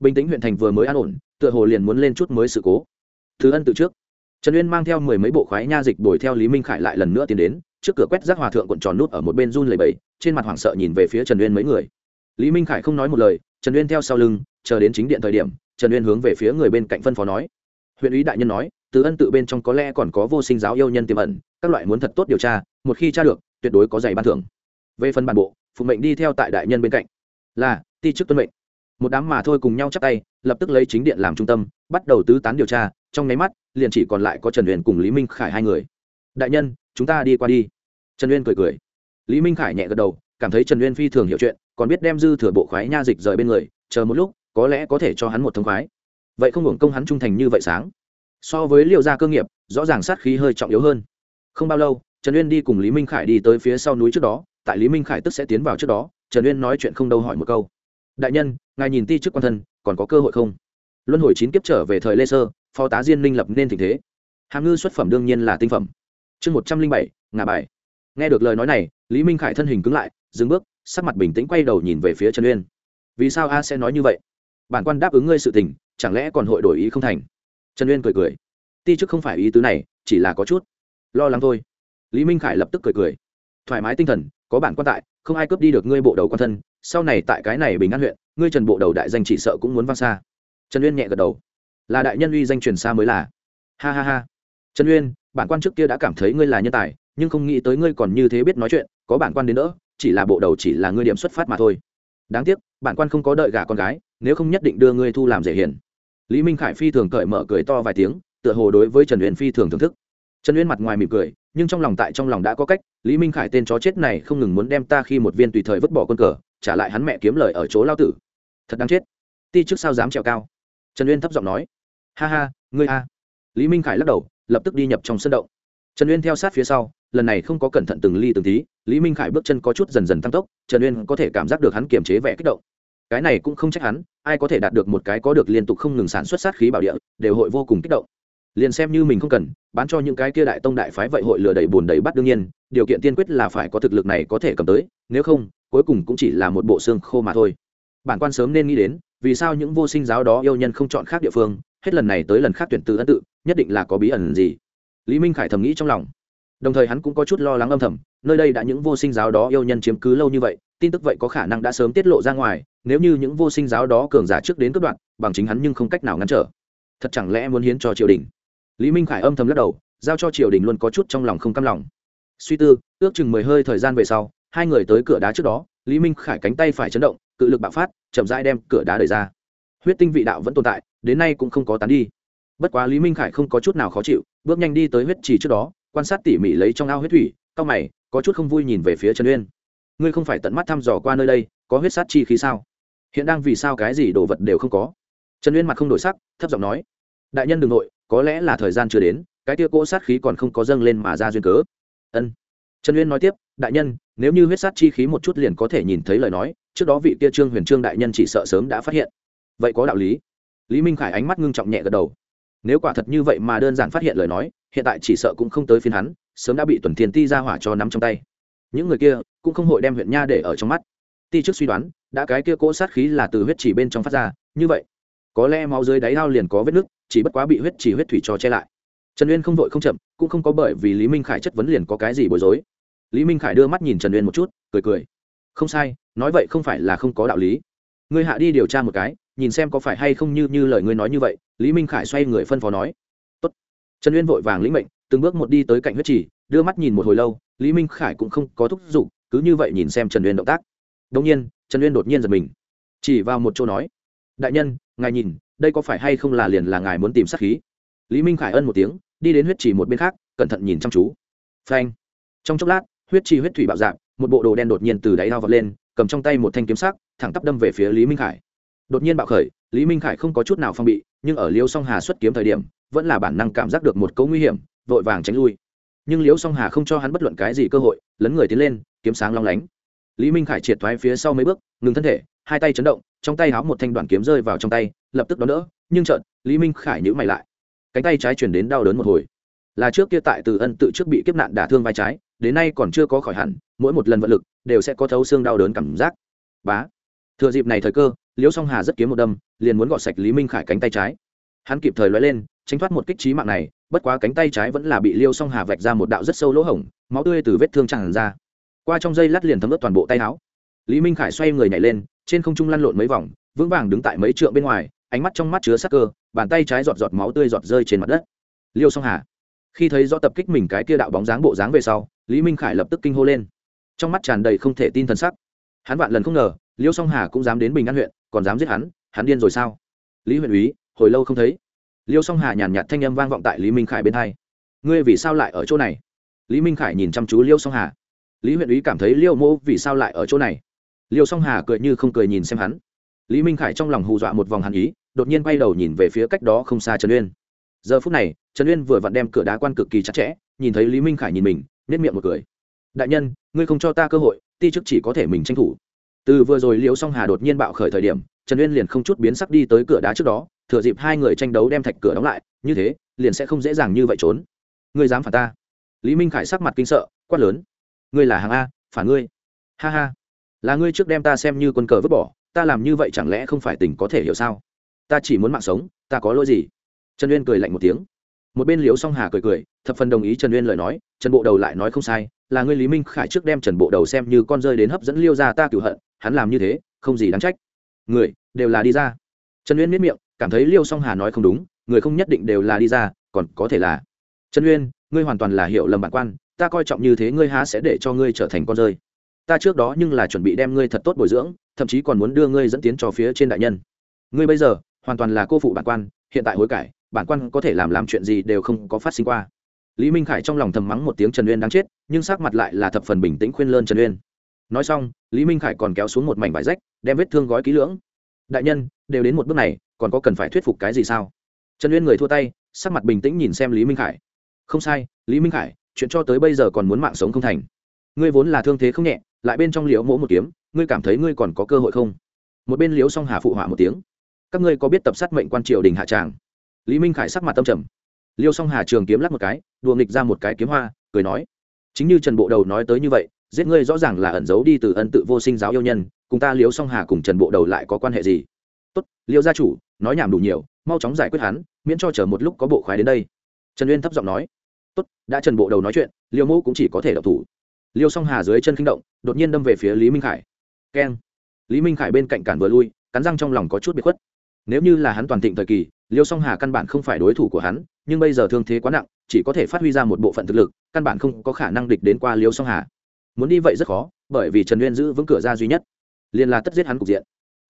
Bình tĩnh huyện thành vừa mới an ổn, tựa hồ liền muốn lên chút mới sự cố. Thứ ân tự trước. Trần uyên mang theo mười mấy bộ khoái nha dịch đuổi theo lý minh khải lại lần nữa tiến đến, trước cửa quét rác hòa thượng cuộn tròn nút ở một bên run lầy bầy trên mặt hoảng sợ nhìn về phía trần uyên mấy người. Lý minh khải không nói một lời, trần uyên theo sau lưng, chờ đến chính điện thời điểm, trần uyên hướng về phía người bên cạnh phân phó nói. Huyện ủy đại nhân nói, từ ân tự bên trong có lẽ còn có vô sinh giáo yêu nhân tiềm ẩn, các loại muốn thật tốt điều tra, một khi tra được, tuyệt đối có giày ban thưởng. Về phần bản bộ phụ mệnh đi theo tại đại nhân bên cạnh. Là, ti chức tuân mệnh. Một đám mà thôi cùng nhau chắp tay, lập tức lấy chính điện làm trung tâm, bắt đầu tứ tán điều tra, trong nháy mắt, liền chỉ còn lại có trần huyền cùng lý minh khải hai người. Đại nhân, chúng ta đi qua đi. Trần uyên cười cười. Lý minh khải nhẹ gật đầu, cảm thấy trần uyên phi thường hiểu chuyện, còn biết đem dư thừa bộ khoái nha dịch rời bên người, chờ một lúc, có lẽ có thể cho hắn một thông khoái. Vậy không hưởng công hắn trung thành như vậy sáng. So với liệu gia cơ nghiệp, rõ ràng sát khí hơi trọng yếu hơn. Không bao lâu, trần uyên đi cùng lý minh khải đi tới phía sau núi trước đó tại lý minh khải tức sẽ tiến vào trước đó, trần uyên nói chuyện không đâu hỏi một câu. Đại nhân, ngài nhìn ti chức quan thân, còn có cơ hội không? Luân hồi chín kiếp trở về thời lê sơ, phó tá diên minh lập nên tình thế. Hàm ngư xuất phẩm đương nhiên là tinh phẩm. Chương một trăm linh bảy ngà bài. Nghe được lời nói này, lý minh khải thân hình cứng lại, dừng bước, sắc mặt bình tĩnh quay đầu nhìn về phía trần uyên. Vì sao a sẽ nói như vậy? Bản quan đáp ứng ngươi sự tình, chẳng lẽ còn hội đổi ý không thành? Trần uyên cười cười. Ti chức không phải ý tứ này, chỉ là có chút lo lắng thôi. Lý minh khải lập tức cười cười. Thoải mái tinh thần có bản quan tại, không ai cướp đi được ngươi bộ đầu quan thân, sau này tại cái này bình an huyện, ngươi trần bộ đầu đại danh chỉ sợ cũng muốn vang xa. Trần uyên nhẹ gật đầu. Là đại nhân uy danh truyền xa mới là. Ha ha ha. Trần uyên, bản quan trước kia đã cảm thấy ngươi là nhân tài, nhưng không nghĩ tới ngươi còn như thế biết nói chuyện, có bản quan đến nữa chỉ là bộ đầu chỉ là ngươi điểm xuất phát mà thôi. Đáng tiếc, bản quan không có đợi gả con gái, nếu không nhất định đưa ngươi thu làm rể hiền. Lý minh khải phi thường cởi mở cười to vài tiếng, tựa hồ đối với trần uyên phi thường thưởng thức trần uyên mặt ngoài mỉm cười, nhưng trong lòng tại trong lòng đã có cách, lý minh khải tên chó chết này không ngừng muốn đem ta khi một viên tùy thời vứt bỏ con cờ, trả lại hắn mẹ kiếm lời ở chỗ lao tử. Thật đáng chết. Ti trước sao dám trèo cao? Trần uyên thấp giọng nói. Ha ha, ngươi a. Lý minh khải lắc đầu, lập tức đi nhập trong sân động. Trần uyên theo sát phía sau, lần này không có cẩn thận từng ly từng tí, lý minh khải bước chân có chút dần dần tăng tốc, trần uyên có thể cảm giác được hắn kiềm chế vẻ kích động. Cái này cũng không trách hắn, ai có thể đạt được một cái có được liên tục không ngừng sản xuất sát khí bảo địa, đều hội vô cùng kích động liền xem như mình không cần, bán cho những cái kia đại tông đại phái vậy hội lừa đầy bùn đầy bắt đương nhiên, điều kiện tiên quyết là phải có thực lực này có thể cầm tới, nếu không, cuối cùng cũng chỉ là một bộ xương khô mà thôi. Bản quan sớm nên nghĩ đến, vì sao những vô sinh giáo đó yêu nhân không chọn khác địa phương, hết lần này tới lần khác tuyển từ ân tự, nhất định là có bí ẩn gì? Lý minh khải thầm nghĩ trong lòng. Đồng thời hắn cũng có chút lo lắng âm thầm, nơi đây đã những vô sinh giáo đó yêu nhân chiếm cứ lâu như vậy, tin tức vậy có khả năng đã sớm tiết lộ ra ngoài, nếu như những vô sinh giáo đó cường giả trước đến cướp đoạn bằng chính hắn nhưng không cách nào ngăn trở. Thật chẳng lẽ muốn hiến cho triều đình? Lý minh khải âm thầm lắc đầu, giao cho triều đình luôn có chút trong lòng không căm lòng. Suy tư, ước chừng mười hơi thời gian về sau, hai người tới cửa đá trước đó, lý minh khải cánh tay phải chấn động, cự lực bạo phát, chậm rãi đem cửa đá đẩy ra. Huyết tinh vị đạo vẫn tồn tại, đến nay cũng không có tán đi. Bất quá lý minh khải không có chút nào khó chịu, bước nhanh đi tới huyết trì trước đó, quan sát tỉ mỉ lấy trong ao huyết thủy cao mày, có chút không vui nhìn về phía trần uyên. Ngươi không phải tận mắt thăm dò qua nơi đây, có huyết sát chi khí sao? Hiện đang vì sao cái gì đồ vật đều không có? Trần uyên mặt không đổi sắc, thấp giọng nói. Đại nhân đ ừ n g nội có lẽ là thời gian chưa đến, cái tia cỗ sát khí còn không có dâng lên mà ra duyên cớ. Ân. Trần uyên nói tiếp, đại nhân, nếu như huyết sát chi khí một chút liền có thể nhìn thấy lời nói, trước đó vị tia trương huyền trương đại nhân chỉ sợ sớm đã phát hiện. Vậy có đạo lý. Lý minh khải ánh mắt ngưng trọng nhẹ gật đầu. Nếu quả thật như vậy mà đơn giản phát hiện lời nói, hiện tại chỉ sợ cũng không tới phiên hắn, sớm đã bị tuần thiên ti ra hỏa cho nắm trong tay. Những người kia cũng không hội đem huyện nha để ở trong mắt. Ti trước suy đoán, đã cái kia cỗ sát khí là từ huyết chỉ bên trong phát ra, như vậy, có lẽ máu dưới đáy ao liền có vết nứt chỉ bất quá bị huyết chỉ huyết thủy cho che lại. Trần uyên không vội không chậm, cũng không có bởi vì lý minh khải chất vấn liền có cái gì bối rối. Lý minh khải đưa mắt nhìn trần uyên một chút, cười cười. Không sai, nói vậy không phải là không có đạo lý. Ngươi hạ đi điều tra một cái, nhìn xem có phải hay không như như lời ngươi nói như vậy, lý minh khải xoay người phân phó nói. Tốt. trần uyên vội vàng lĩnh mệnh, từng bước một đi tới cạnh huyết trì, đưa mắt nhìn một hồi lâu, lý minh khải cũng không có thúc giục, cứ như vậy nhìn xem trần uyên động tác. Đông nhiên, trần uyên đột nhiên giật mình. Chỉ vào một chỗ nói. Đại nhân, ngài nhìn đây có phải hay không là liền là ngài muốn tìm sát khí? Lý minh khải ân một tiếng, đi đến huyết trì một bên khác, cẩn thận nhìn chăm chú. Phanh. Trong chốc lát, huyết trì huyết thủy bạo dạng một bộ đồ đen đột nhiên từ đáy lao vật lên, cầm trong tay một thanh kiếm sắc, thẳng tắp đâm về phía lý minh khải. Đột nhiên bạo khởi, lý minh khải không có chút nào phong bị, nhưng ở liêu song hà xuất kiếm thời điểm, vẫn là bản năng cảm giác được một cấu nguy hiểm, vội vàng tránh lui. Nhưng liêu song hà không cho hắn bất luận cái gì cơ hội, lấn người tiến lên, kiếm sáng long lánh. Lý minh khải triệt thoái phía sau mấy bước, ngừng thân thể, hai tay chấn động, trong tay háo một thanh đoạn kiếm rơi vào trong tay lập tức đón đỡ, nhưng chợt, lý minh khải nhữ mày lại. Cánh tay trái chuyển đến đau đớn một hồi. Là trước kia tại từ ân tự trước bị kiếp nạn đả thương vai trái, đến nay còn chưa có khỏi hẳn, mỗi một lần vận lực đều sẽ có thấu xương đau đớn cảm giác. Bá. Thừa dịp này thời cơ, liễu song hà rất kiếm một đâm, liền muốn gọt sạch lý minh khải cánh tay trái. Hắn kịp thời l lên, tránh thoát một kích trí mạng này, bất quá cánh tay trái vẫn là bị liêu song hà vạch ra một đạo rất sâu lỗ hổng, máu tươi từ vết thương tràn ra. Qua trong dây lát liền thấm ướt toàn bộ tay áo. Lý minh khải xoay người nhảy lên, trên không trung lăn lộn mấy vòng, vững vàng đứng tại mấy trượng bên ngoài ánh mắt trong mắt chứa sắc cơ, bàn tay trái giọt giọt máu tươi giọt rơi trên mặt đất. Liêu song hà. Khi thấy rõ tập kích mình cái kia đạo bóng dáng bộ dáng về sau, lý minh khải lập tức kinh hô lên. Trong mắt tràn đầy không thể tin t sắc. Hắn vạn lần không ngờ, liêu song hà cũng dám đến bình an huyện, còn dám giết hắn hắn điên rồi sao? Lý huyện úy, hồi lâu không thấy. Liêu song hà nhàn nhạt thanh âm vang vọng tại lý minh khải bên hai. Ngươi vì sao lại ở chỗ này? Lý minh khải nhìn chăm chú liêu song hà. Lý huyện úy cảm thấy liêu mô vì sao lại ở chỗ này? Liêu song hà cười như không cười nhìn xem hắn. Lý minh khải trong lòng hù dọa một vòng hàn ý đột nhiên quay đầu nhìn về phía cách đó không xa trần uyên. Giờ phút này, trần uyên vừa vặn đem cửa đá quan cực kỳ chặt chẽ, nhìn thấy lý minh khải nhìn mình nếp miệng một cười. Đại nhân, ngươi không cho ta cơ hội, ti chức chỉ có thể mình tranh thủ. Từ vừa rồi liễu song hà đột nhiên bạo khởi thời điểm, trần uyên liền không chút biến sắc đi tới cửa đá trước đó, thừa dịp hai người tranh đấu đem thạch cửa đóng lại, như thế, liền sẽ không dễ dàng như vậy trốn. Ngươi dám phản ta? Lý minh khải sắc mặt kinh sợ, quát lớn. Ngươi là hàng a, phản ngươi. Ha ha, là ngươi trước đem ta xem như quân cờ vứt bỏ, ta làm như vậy chẳng lẽ không phải tình có thể hiểu sao? Ta chỉ muốn mạng sống, ta có lỗi gì? Trần uyên cười lạnh một tiếng. Một bên liễu song hà cười cười, thập phần đồng ý trần uyên lời nói, trần bộ đầu lại nói không sai, là ngươi lý minh khải trước đem trần bộ đầu xem như con rơi đến hấp dẫn liêu ra ta cựu hận, hắn làm như thế, không gì đáng trách. Người, đều là đi ra. Trần uyên miết miệng, cảm thấy liêu song hà nói không đúng, người không nhất định đều là đi ra, còn có thể là. Trần uyên, ngươi hoàn toàn là hiểu lầm bản quan, ta coi trọng như thế ngươi há sẽ để cho ngươi trở thành con rơi. Ta trước đó nhưng là chuẩn bị đem ngươi thật tốt bồi dưỡng, thậm chí còn muốn đưa ngươi dẫn tiến cho phía trên đại nhân. Ngươi bây giờ hoàn toàn là cô phụ bản quan, hiện tại hối cải, bản quan có thể làm làm chuyện gì đều không có phát sinh qua. Lý minh khải trong lòng thầm mắng một tiếng trần uyên đáng chết, nhưng sắc mặt lại là thập phần bình tĩnh khuyên lơn trần uyên. Nói xong, lý minh khải còn kéo xuống một mảnh vải rách, đem vết thương gói kỹ lưỡng. Đại nhân, đều đến một bước này, còn có cần phải thuyết phục cái gì sao? Trần uyên người thua tay, sắc mặt bình tĩnh nhìn xem lý minh khải. Không sai, lý minh khải, chuyện cho tới bây giờ còn muốn mạng sống không thành. Ngươi vốn là thương thế không nhẹ, lại bên trong liễu mỗ một kiếm, ngươi cảm thấy ngươi còn có cơ hội không? Một bên liễu song hà phụ họa một tiếng các ngươi có biết tập sát mệnh quan triều đình hạ tràng? Lý minh khải sắc mặt tâm trầm. Liêu song hà trường kiếm lắc một cái, đùa nghịch ra một cái kiếm hoa, cười nói, chính như trần bộ đầu nói tới như vậy, giết ngươi rõ ràng là ẩn giấu đi từ ân tự vô sinh giáo yêu nhân, cùng ta liêu song hà cùng trần bộ đầu lại có quan hệ gì? Tốt, liêu gia chủ, nói nhảm đủ nhiều, mau chóng giải quyết hắn, miễn cho chờ một lúc có bộ khoái đến đây. Trần uyên thấp giọng nói, tốt, đã trần bộ đầu nói chuyện, liêu mẫu cũng chỉ có thể đọc thủ. Liêu song hà dưới chân kinh động, đột nhiên đâm về phía lý minh khải. Keng. Lý minh khải bên cạnh cản vừa lui, cắn răng trong lòng có chút bị khuất nếu như là hắn toàn thịnh thời kỳ, liêu song hà căn bản không phải đối thủ của hắn, nhưng bây giờ thương thế quá nặng, chỉ có thể phát huy ra một bộ phận thực lực, căn bản không có khả năng địch đến qua liêu song hà. Muốn đi vậy rất khó, bởi vì trần uyên giữ vững cửa ra duy nhất. Liền là tất giết hắn cục diện.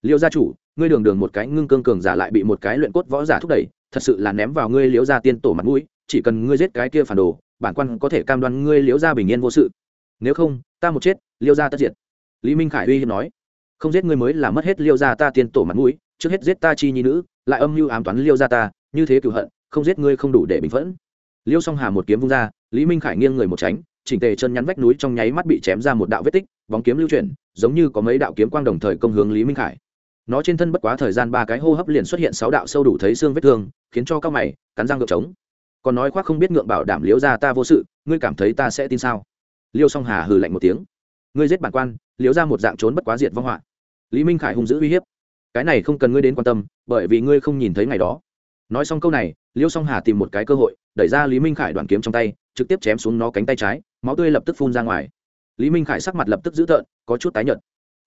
Liêu gia chủ, ngươi đường đường một cái ngưng cương cường giả lại bị một cái luyện cốt võ giả thúc đẩy, thật sự là ném vào ngươi liễu gia tiên tổ mặt mũi, chỉ cần ngươi giết cái kia phản đồ, bản quan có thể cam đoan ngươi liễu gia bình yên vô sự. Nếu không, ta một chết, liêu gia tất diệt. Lý minh khải uy hiếp nói, không giết ngươi mới là mất hết liêu gia ta tiên tổ mặt mũi trước hết giết ta chi nhi nữ, lại âm mưu ám toán liêu gia ta, như thế cựu hận, không giết ngươi không đủ để bình phẫn. Liêu song hà một kiếm vung ra, lý minh khải nghiêng người một tránh, chỉnh tề chân nhắn vách núi trong nháy mắt bị chém ra một đạo vết tích, bóng kiếm lưu chuyển, giống như có mấy đạo kiếm quang đồng thời công hướng lý minh khải. Nó trên thân bất quá thời gian ba cái hô hấp liền xuất hiện sáu đạo sâu đủ thấy xương vết thương, khiến cho các mày, cắn răng ngược trống. Còn nói khoác không biết ngượng bảo đảm liễu ra ta vô sự, ngươi cảm thấy ta sẽ tin sao? Liêu song hà hừ lạnh một tiếng. Ngươi giết bản quan liễu ra một dạng trốn bất quá diệt vong họa. Lý minh khải hung dữ uy hiếp cái này không cần ngươi đến quan tâm, bởi vì ngươi không nhìn thấy ngày đó. Nói xong câu này, liêu song hà tìm một cái cơ hội, đẩy ra lý minh khải đoàn kiếm trong tay, trực tiếp chém xuống nó cánh tay trái, máu tươi lập tức phun ra ngoài. Lý minh khải sắc mặt lập tức dữ tợn, có chút tái nhợt.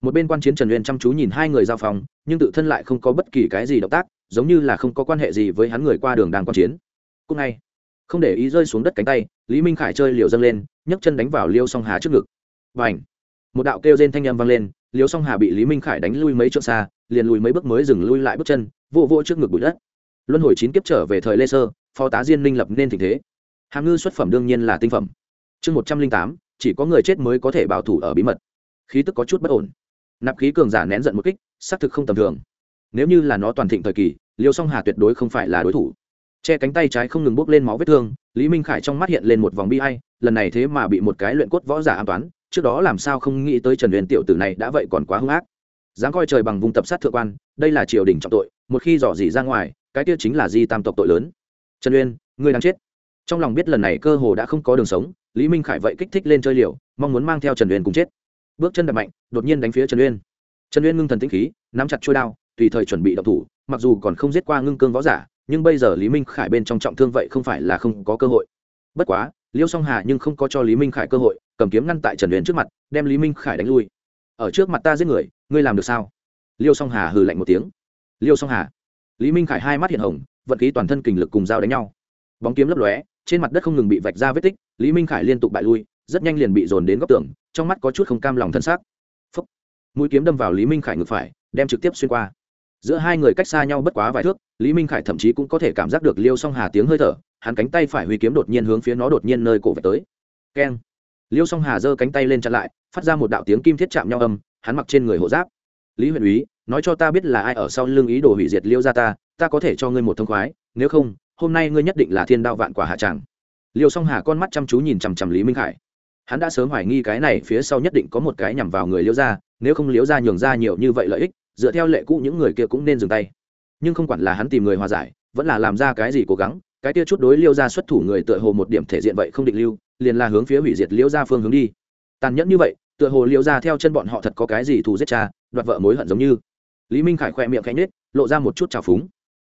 Một bên quan chiến trần uyên chăm chú nhìn hai người giao phòng, nhưng tự thân lại không có bất kỳ cái gì động tác, giống như là không có quan hệ gì với hắn người qua đường đang quan chiến. Cũng ngay, không để ý rơi xuống đất cánh tay, lý minh khải chơi liều dâng lên, nhấc chân đánh vào liêu song hà trước ngực. Và ảnh một đạo kêu rên thanh â m vang lên, liêu song hà bị lý minh khải đánh lui mấy chỗ xa liền lùi mấy bước mới dừng lui lại bước chân, vô vô trước ngực bụi đất. Luân hồi chín kiếp trở về thời lê sơ, phó tá diên minh lập nên tình thế. Hàm ngư xuất phẩm đương nhiên là tinh phẩm. Chương một trăm linh tám, chỉ có người chết mới có thể bảo thủ ở bí mật. Khí tức có chút bất ổn. Nạp khí cường giả nén giận một kích, xác thực không tầm thường. Nếu như là nó toàn thịnh thời kỳ, liêu song hà tuyệt đối không phải là đối thủ. Che cánh tay trái không ngừng bốc lên máu vết thương, lý minh khải trong mắt hiện lên một vòng bi hay lần này thế mà bị một cái luyện cốt võ giả an toán, trước đó làm sao không nghĩ tới trần huyền tiểu tử này đã vậy còn quá hung ác dám coi trời bằng vùng tập sát thượng quan, đây là triều đình trọng tội, một khi dò dỉ ra ngoài, cái kia chính là di tam tộc tội lớn. Trần uyên, ngươi đang chết. Trong lòng biết lần này cơ hồ đã không có đường sống, lý minh khải vậy kích thích lên chơi liều, mong muốn mang theo trần uyên cùng chết. Bước chân đập mạnh, đột nhiên đánh phía trần uyên. Trần uyên ngưng thần tĩnh khí, nắm chặt trôi đao, tùy thời chuẩn bị đập thủ, mặc dù còn không giết qua ngưng cương võ giả, nhưng bây giờ lý minh khải bên trong trọng thương vậy không phải là không có cơ hội. Bất quá, liêu song hà nhưng không có cho lý minh khải cơ hội, cầm kiếm ngăn tại trần uyên trước mặt, đem lý minh khải đánh lui. Ở trước mặt ta giết người ngươi làm được sao? Liêu song hà hừ lạnh một tiếng. Liêu song hà. Lý minh khải hai mắt hiện hồng, vận khí toàn thân kình lực cùng dao đánh nhau. Bóng kiếm lấp lóe, trên mặt đất không ngừng bị vạch ra vết tích, lý minh khải liên tục bại lui, rất nhanh liền bị dồn đến góc tường, trong mắt có chút không cam lòng thân xác. Phấp mũi kiếm đâm vào lý minh khải ngực phải, đem trực tiếp xuyên qua. Giữa hai người cách xa nhau bất quá vài thước, lý minh khải thậm chí cũng có thể cảm giác được liêu song hà tiếng hơi thở, hắn cánh tay phải huy kiếm đột nhiên hướng phía nó đột nhiên nơi cổ vạch tới. Keng. Liêu song hà giơ cánh tay lên chặn lại, phát ra một đạo tiếng kim thiết chạm nhau âm hắn mặc trên người hộ giáp. Lý huyện úy, nói cho ta biết là ai ở sau lưng ý đồ hủy diệt liêu gia ta ta có thể cho ngươi một thông khoái, nếu không, hôm nay ngươi nhất định là thiên đạo vạn quả hạ tràng liêu song hà con mắt chăm chú nhìn chằm chằm lý minh khải. Hắn đã sớm hoài nghi cái này phía sau nhất định có một cái nhằm vào người liêu gia, nếu không liêu gia nhường ra nhiều như vậy lợi ích, dựa theo lệ cũ những người kia cũng nên dừng tay. Nhưng không quản là hắn tìm người hòa giải, vẫn là làm ra cái gì cố gắng, cái kia chút đối liêu gia xuất thủ người tựa hồ một điểm thể diện vậy không định lưu, liền là hướng phía hủy diệt liêu gia phương hướng đi. Tàn nhẫn như vậy tựa hồ liễu gia theo chân bọn họ thật có cái gì thù giết cha, đoạt vợ mối hận giống như. Lý minh khải khoe miệng khẽ nhếch, lộ ra một chút trào phúng.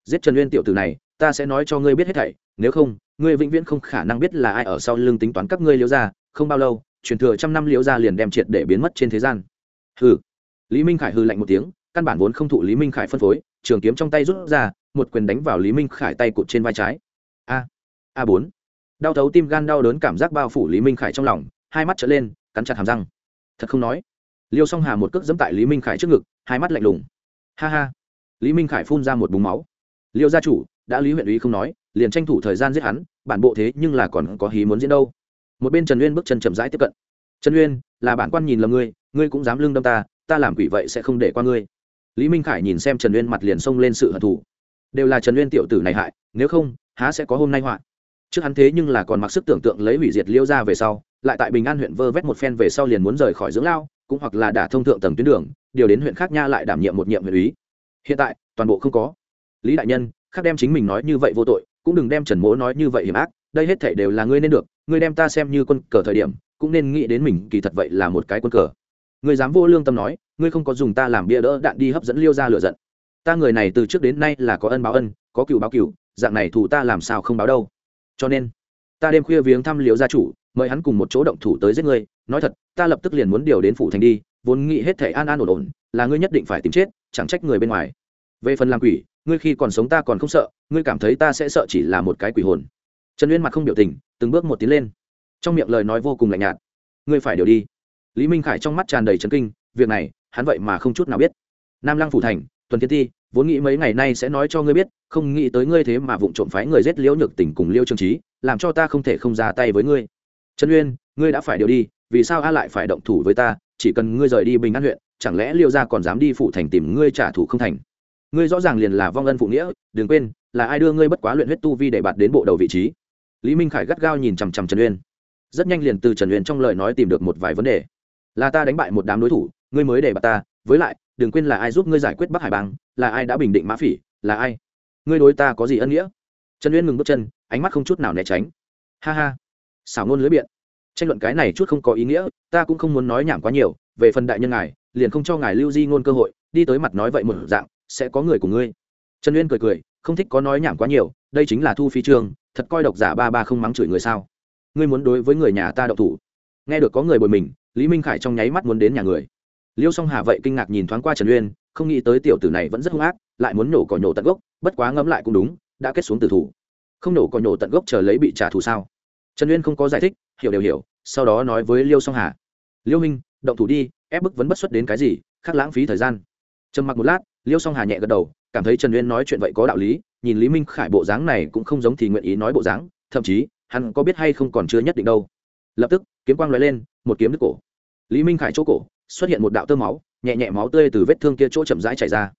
Giết trần uyên tiểu tử này, ta sẽ nói cho ngươi biết hết thảy, nếu không, ngươi vĩnh viễn không khả năng biết là ai ở sau lưng tính toán các ngươi liễu gia không bao lâu, truyền thừa trăm năm liễu gia liền đem triệt để biến mất trên thế gian. Hừ. Lý minh khải hư lạnh một tiếng, căn bản vốn không thụ lý minh khải phân phối, trường kiếm trong tay rút ra, một quyền đánh vào lý minh khải tay cụt trên vai trái. A. A bốn. Đau thấu tim gan đau đớn cảm giác bao phủ lý minh khải trong lòng, hai mắt trở lên, cắn chặt hàm răng thật không nói. Liêu song hà một cước dẫm tại lý minh khải trước ngực, hai mắt lạnh lùng. Ha ha. Lý minh khải phun ra một búng máu. Liêu gia chủ, đã lý huyện ý không nói, liền tranh thủ thời gian giết hắn, bản bộ thế nhưng là còn có hí muốn diễn đâu. Một bên trần uyên bước chân chậm rãi tiếp cận. Trần uyên, là bản quan nhìn lầm ngươi ngươi cũng dám lương đâm ta ta làm quỷ vậy sẽ không để qua ngươi. Lý minh khải nhìn xem trần uyên mặt liền xông lên sự hận thù. Đều là trần uyên tiểu tử này hại, nếu không, há sẽ có hôm nay họa. Trước hắn thế nhưng là còn mặc sức tưởng tượng lấy hủy diệt liêu ra về sau lại tại bình an huyện vơ vét một phen về sau liền muốn rời khỏi dưỡng lao, cũng hoặc là đả thông thượng tầng tuyến đường, điều đến huyện khác nha lại đảm nhiệm một nhiệm huyện úy. Hiện tại, toàn bộ không có. Lý đại nhân, khác đem chính mình nói như vậy vô tội, cũng đừng đem trần mỗ nói như vậy hiểm ác, đây hết thể đều là ngươi nên được, ngươi đem ta xem như quân cờ thời điểm, cũng nên nghĩ đến mình kỳ thật vậy là một cái quân cờ. Ngươi dám vô lương tâm nói, ngươi không có dùng ta làm bia đỡ đạn đi hấp dẫn liêu ra lửa giận. Ta người này từ trước đến nay là có ân báo ân, có cựu báo cựu, dạng này thủ ta làm sao không báo đâu. Cho nên ta đêm khuya viếng thăm liễu gia chủ, mời hắn cùng một chỗ động thủ tới giết ngươi. Nói thật, ta lập tức liền muốn điều đến phủ thành đi, vốn nghĩ hết thể an an ổn ổn, là ngươi nhất định phải tìm chết, chẳng trách người bên ngoài. Về phần làm quỷ, ngươi khi còn sống ta còn không sợ, ngươi cảm thấy ta sẽ sợ chỉ là một cái quỷ hồn. Trần uyên mặt không biểu tình, từng bước một tiến lên. Trong miệng lời nói vô cùng lạnh nhạt. Ngươi phải điều đi. Lý minh khải trong mắt tràn đầy trấn kinh, việc này, hắn vậy mà không chút nào biết. Nam lăng phủ thành, tuần thiên ti vốn nghĩ mấy ngày nay sẽ nói cho ngươi biết, không nghĩ tới ngươi thế mà vụng trộm phái người giết liễu nhược tình cùng liêu trương trí, làm cho ta không thể không ra tay với ngươi. Trần uyên, ngươi đã phải điều đi, vì sao a lại phải động thủ với ta? Chỉ cần ngươi rời đi bình an huyện, chẳng lẽ liêu gia còn dám đi phụ thành tìm ngươi trả thù không thành? Ngươi rõ ràng liền là vong ân phụ nghĩa, đừng quên, là ai đưa ngươi bất quá luyện huyết tu vi để bạt đến bộ đầu vị trí? Lý minh khải gắt gao nhìn chằm chằm trần uyên. Rất nhanh liền từ trần uyên trong lời nói tìm được một vài vấn đề. Là ta đánh bại một đám đối thủ, ngươi mới để bạt ta, với lại đừng quên là ai giúp ngươi giải quyết bắc hải bang, là ai đã bình định mã phỉ, là ai? Ngươi đối ta có gì ân nghĩa? Trần uyên ngừng bước chân, ánh mắt không chút nào né tránh. Ha ha, xảo ngôn lưới biện. Tranh luận cái này chút không có ý nghĩa, ta cũng không muốn nói nhảm quá nhiều, về phần đại nhân ngài, liền không cho ngài lưu di ngôn cơ hội, đi tới mặt nói vậy một dạng, sẽ có người của ngươi. Trần uyên cười cười, không thích có nói nhảm quá nhiều, đây chính là thu phí trường, thật coi độc giả ba ba không mắng chửi người sao. Ngươi muốn đối với người nhà ta đậu thủ. Nghe được có người bồi mình, lý minh khải trong nháy mắt muốn đến nhà người liêu song hà vậy kinh ngạc nhìn thoáng qua trần uyên, không nghĩ tới tiểu tử này vẫn rất hung ác, lại muốn nổ cỏ nhổ tận gốc, bất quá ngẫm lại cũng đúng, đã kết xuống tử thủ. Không nổ cỏ nhổ tận gốc chờ lấy bị trả thù sao? Trần uyên không có giải thích, hiểu đều hiểu, sau đó nói với liêu song hà. Liêu minh động thủ đi, ép bức vẫn bất xuất đến cái gì, khác lãng phí thời gian. Trầm mặc một lát, liêu song hà nhẹ gật đầu, cảm thấy trần uyên nói chuyện vậy có đạo lý, nhìn lý minh khải bộ dáng này cũng không giống thì nguyện ý nói bộ dáng, thậm chí, hắn có biết hay không còn chưa nhất định đâu. Lập tức, kiếm quang l lên, một kiếm đứt cổ. Lý minh khải chỗ cổ xuất hiện một đạo tơ máu, nhẹ nhẹ máu tươi từ vết thương kia chỗ chậm rãi chảy ra.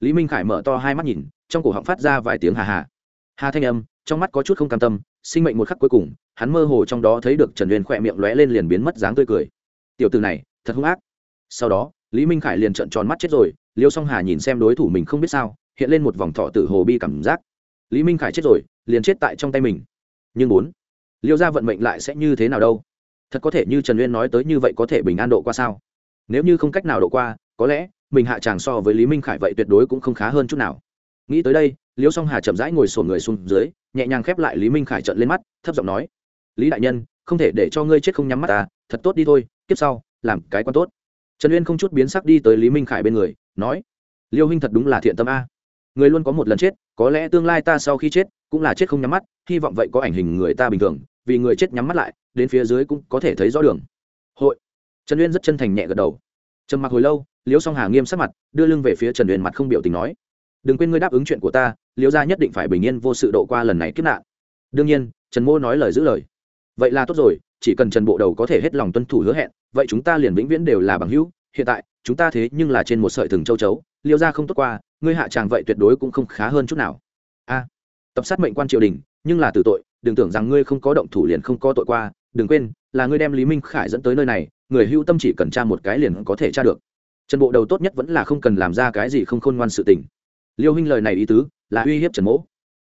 Lý minh khải mở to hai mắt nhìn, trong cổ họng phát ra vài tiếng hà hà. Hà thanh âm, trong mắt có chút không cam tâm, sinh mệnh một khắc cuối cùng, hắn mơ hồ trong đó thấy được trần uyên khỏe miệng lóe lên liền biến mất dáng tươi cười. Tiểu từ này, thật hung ác. Sau đó, lý minh khải liền trợn tròn mắt chết rồi, liêu song hà nhìn xem đối thủ mình không biết sao, hiện lên một vòng thọ tử hồ bi cảm giác. Lý minh khải chết rồi, liền chết tại trong tay mình. Nhưng bốn liêu ra vận mệnh lại sẽ như thế nào đâu? Thật có thể như trần uyên nói tới như vậy có thể bình an độ qua sao? Nếu như không cách nào độ qua, có lẽ, mình hạ tràng so với lý minh khải vậy tuyệt đối cũng không khá hơn chút nào. Nghĩ tới đây liêu song hà chậm rãi ngồi sổn người xuống dưới, nhẹ nhàng khép lại lý minh khải trận lên mắt, thấp giọng nói, lý đại nhân, không thể để cho ngươi chết không nhắm mắt ta, thật tốt đi thôi tiếp sau, làm cái quan tốt. Trần uyên không chút biến sắc đi tới lý minh khải bên người, nói, liêu huynh thật đúng là thiện tâm a. Người luôn có một lần chết, có lẽ tương lai ta sau khi chết, cũng là chết không nhắm mắt, hy vọng vậy có ảnh hình người ta bình thường, vì người chết nhắm mắt lại, đến phía dưới cũng có thể thấy rõ đường. Hội trần uyên rất chân thành nhẹ gật đầu. Trầm mặc hồi lâu, liễu song hà nghiêm sắc mặt, đưa lưng về phía trần uyên mặt không biểu tình nói, đừng quên ngươi đáp ứng chuyện của ta, liễu gia nhất định phải bình yên vô sự độ qua lần này kiếp nạn. Đương nhiên, trần mô nói lời giữ lời. Vậy là tốt rồi, chỉ cần trần bộ đầu có thể hết lòng tuân thủ hứa hẹn, vậy chúng ta liền vĩnh viễn đều là bằng hữu. Hiện tại, chúng ta thế nhưng là trên một sợi thừng châu chấu, Liễu Gia không tốt qua, ngươi hạ tràng vậy tuyệt đối cũng không khá hơn chút nào. A, tập sát mệnh quan triều đình, nhưng là tử tội, đừng tưởng rằng ngươi không có động thủ liền không có tội qua, đừng quên là ngươi đem lý minh khải dẫn tới nơi này, người hưu tâm chỉ cần tra một cái liền có thể tra được. Trần bộ đầu tốt nhất vẫn là không cần làm ra cái gì không khôn ngoan sự tình. Liêu huynh lời này ý tứ, là uy hiếp trần mỗ.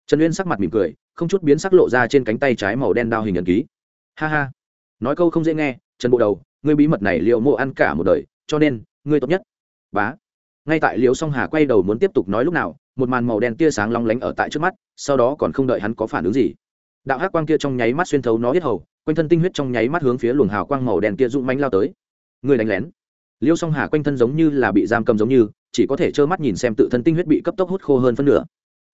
Trần uyên sắc mặt mỉm cười, không chút biến sắc lộ ra trên cánh tay trái màu đen đao hình ẩn ký. Ha ha. Nói câu không dễ nghe, trần bộ đầu, ngươi bí mật này liệu mộ ăn cả một đời, cho nên, ngươi tốt nhất. Bá. Ngay tại liễu song hà quay đầu muốn tiếp tục nói lúc nào, một màn màu đen tia sáng long lánh ở tại trước mắt, sau đó còn không đợi hắn có phản ứng gì. Đạo hát quang kia trong nháy mắt xuyên thấu nó hết hầu quanh thân tinh huyết trong nháy mắt hướng phía luồng hào quang màu đen kia rụng mánh lao tới. Người đánh lén. Liêu song hà quanh thân giống như là bị giam cầm giống như, chỉ có thể trơ mắt nhìn xem tự thân tinh huyết bị cấp tốc hút khô hơn phân nửa.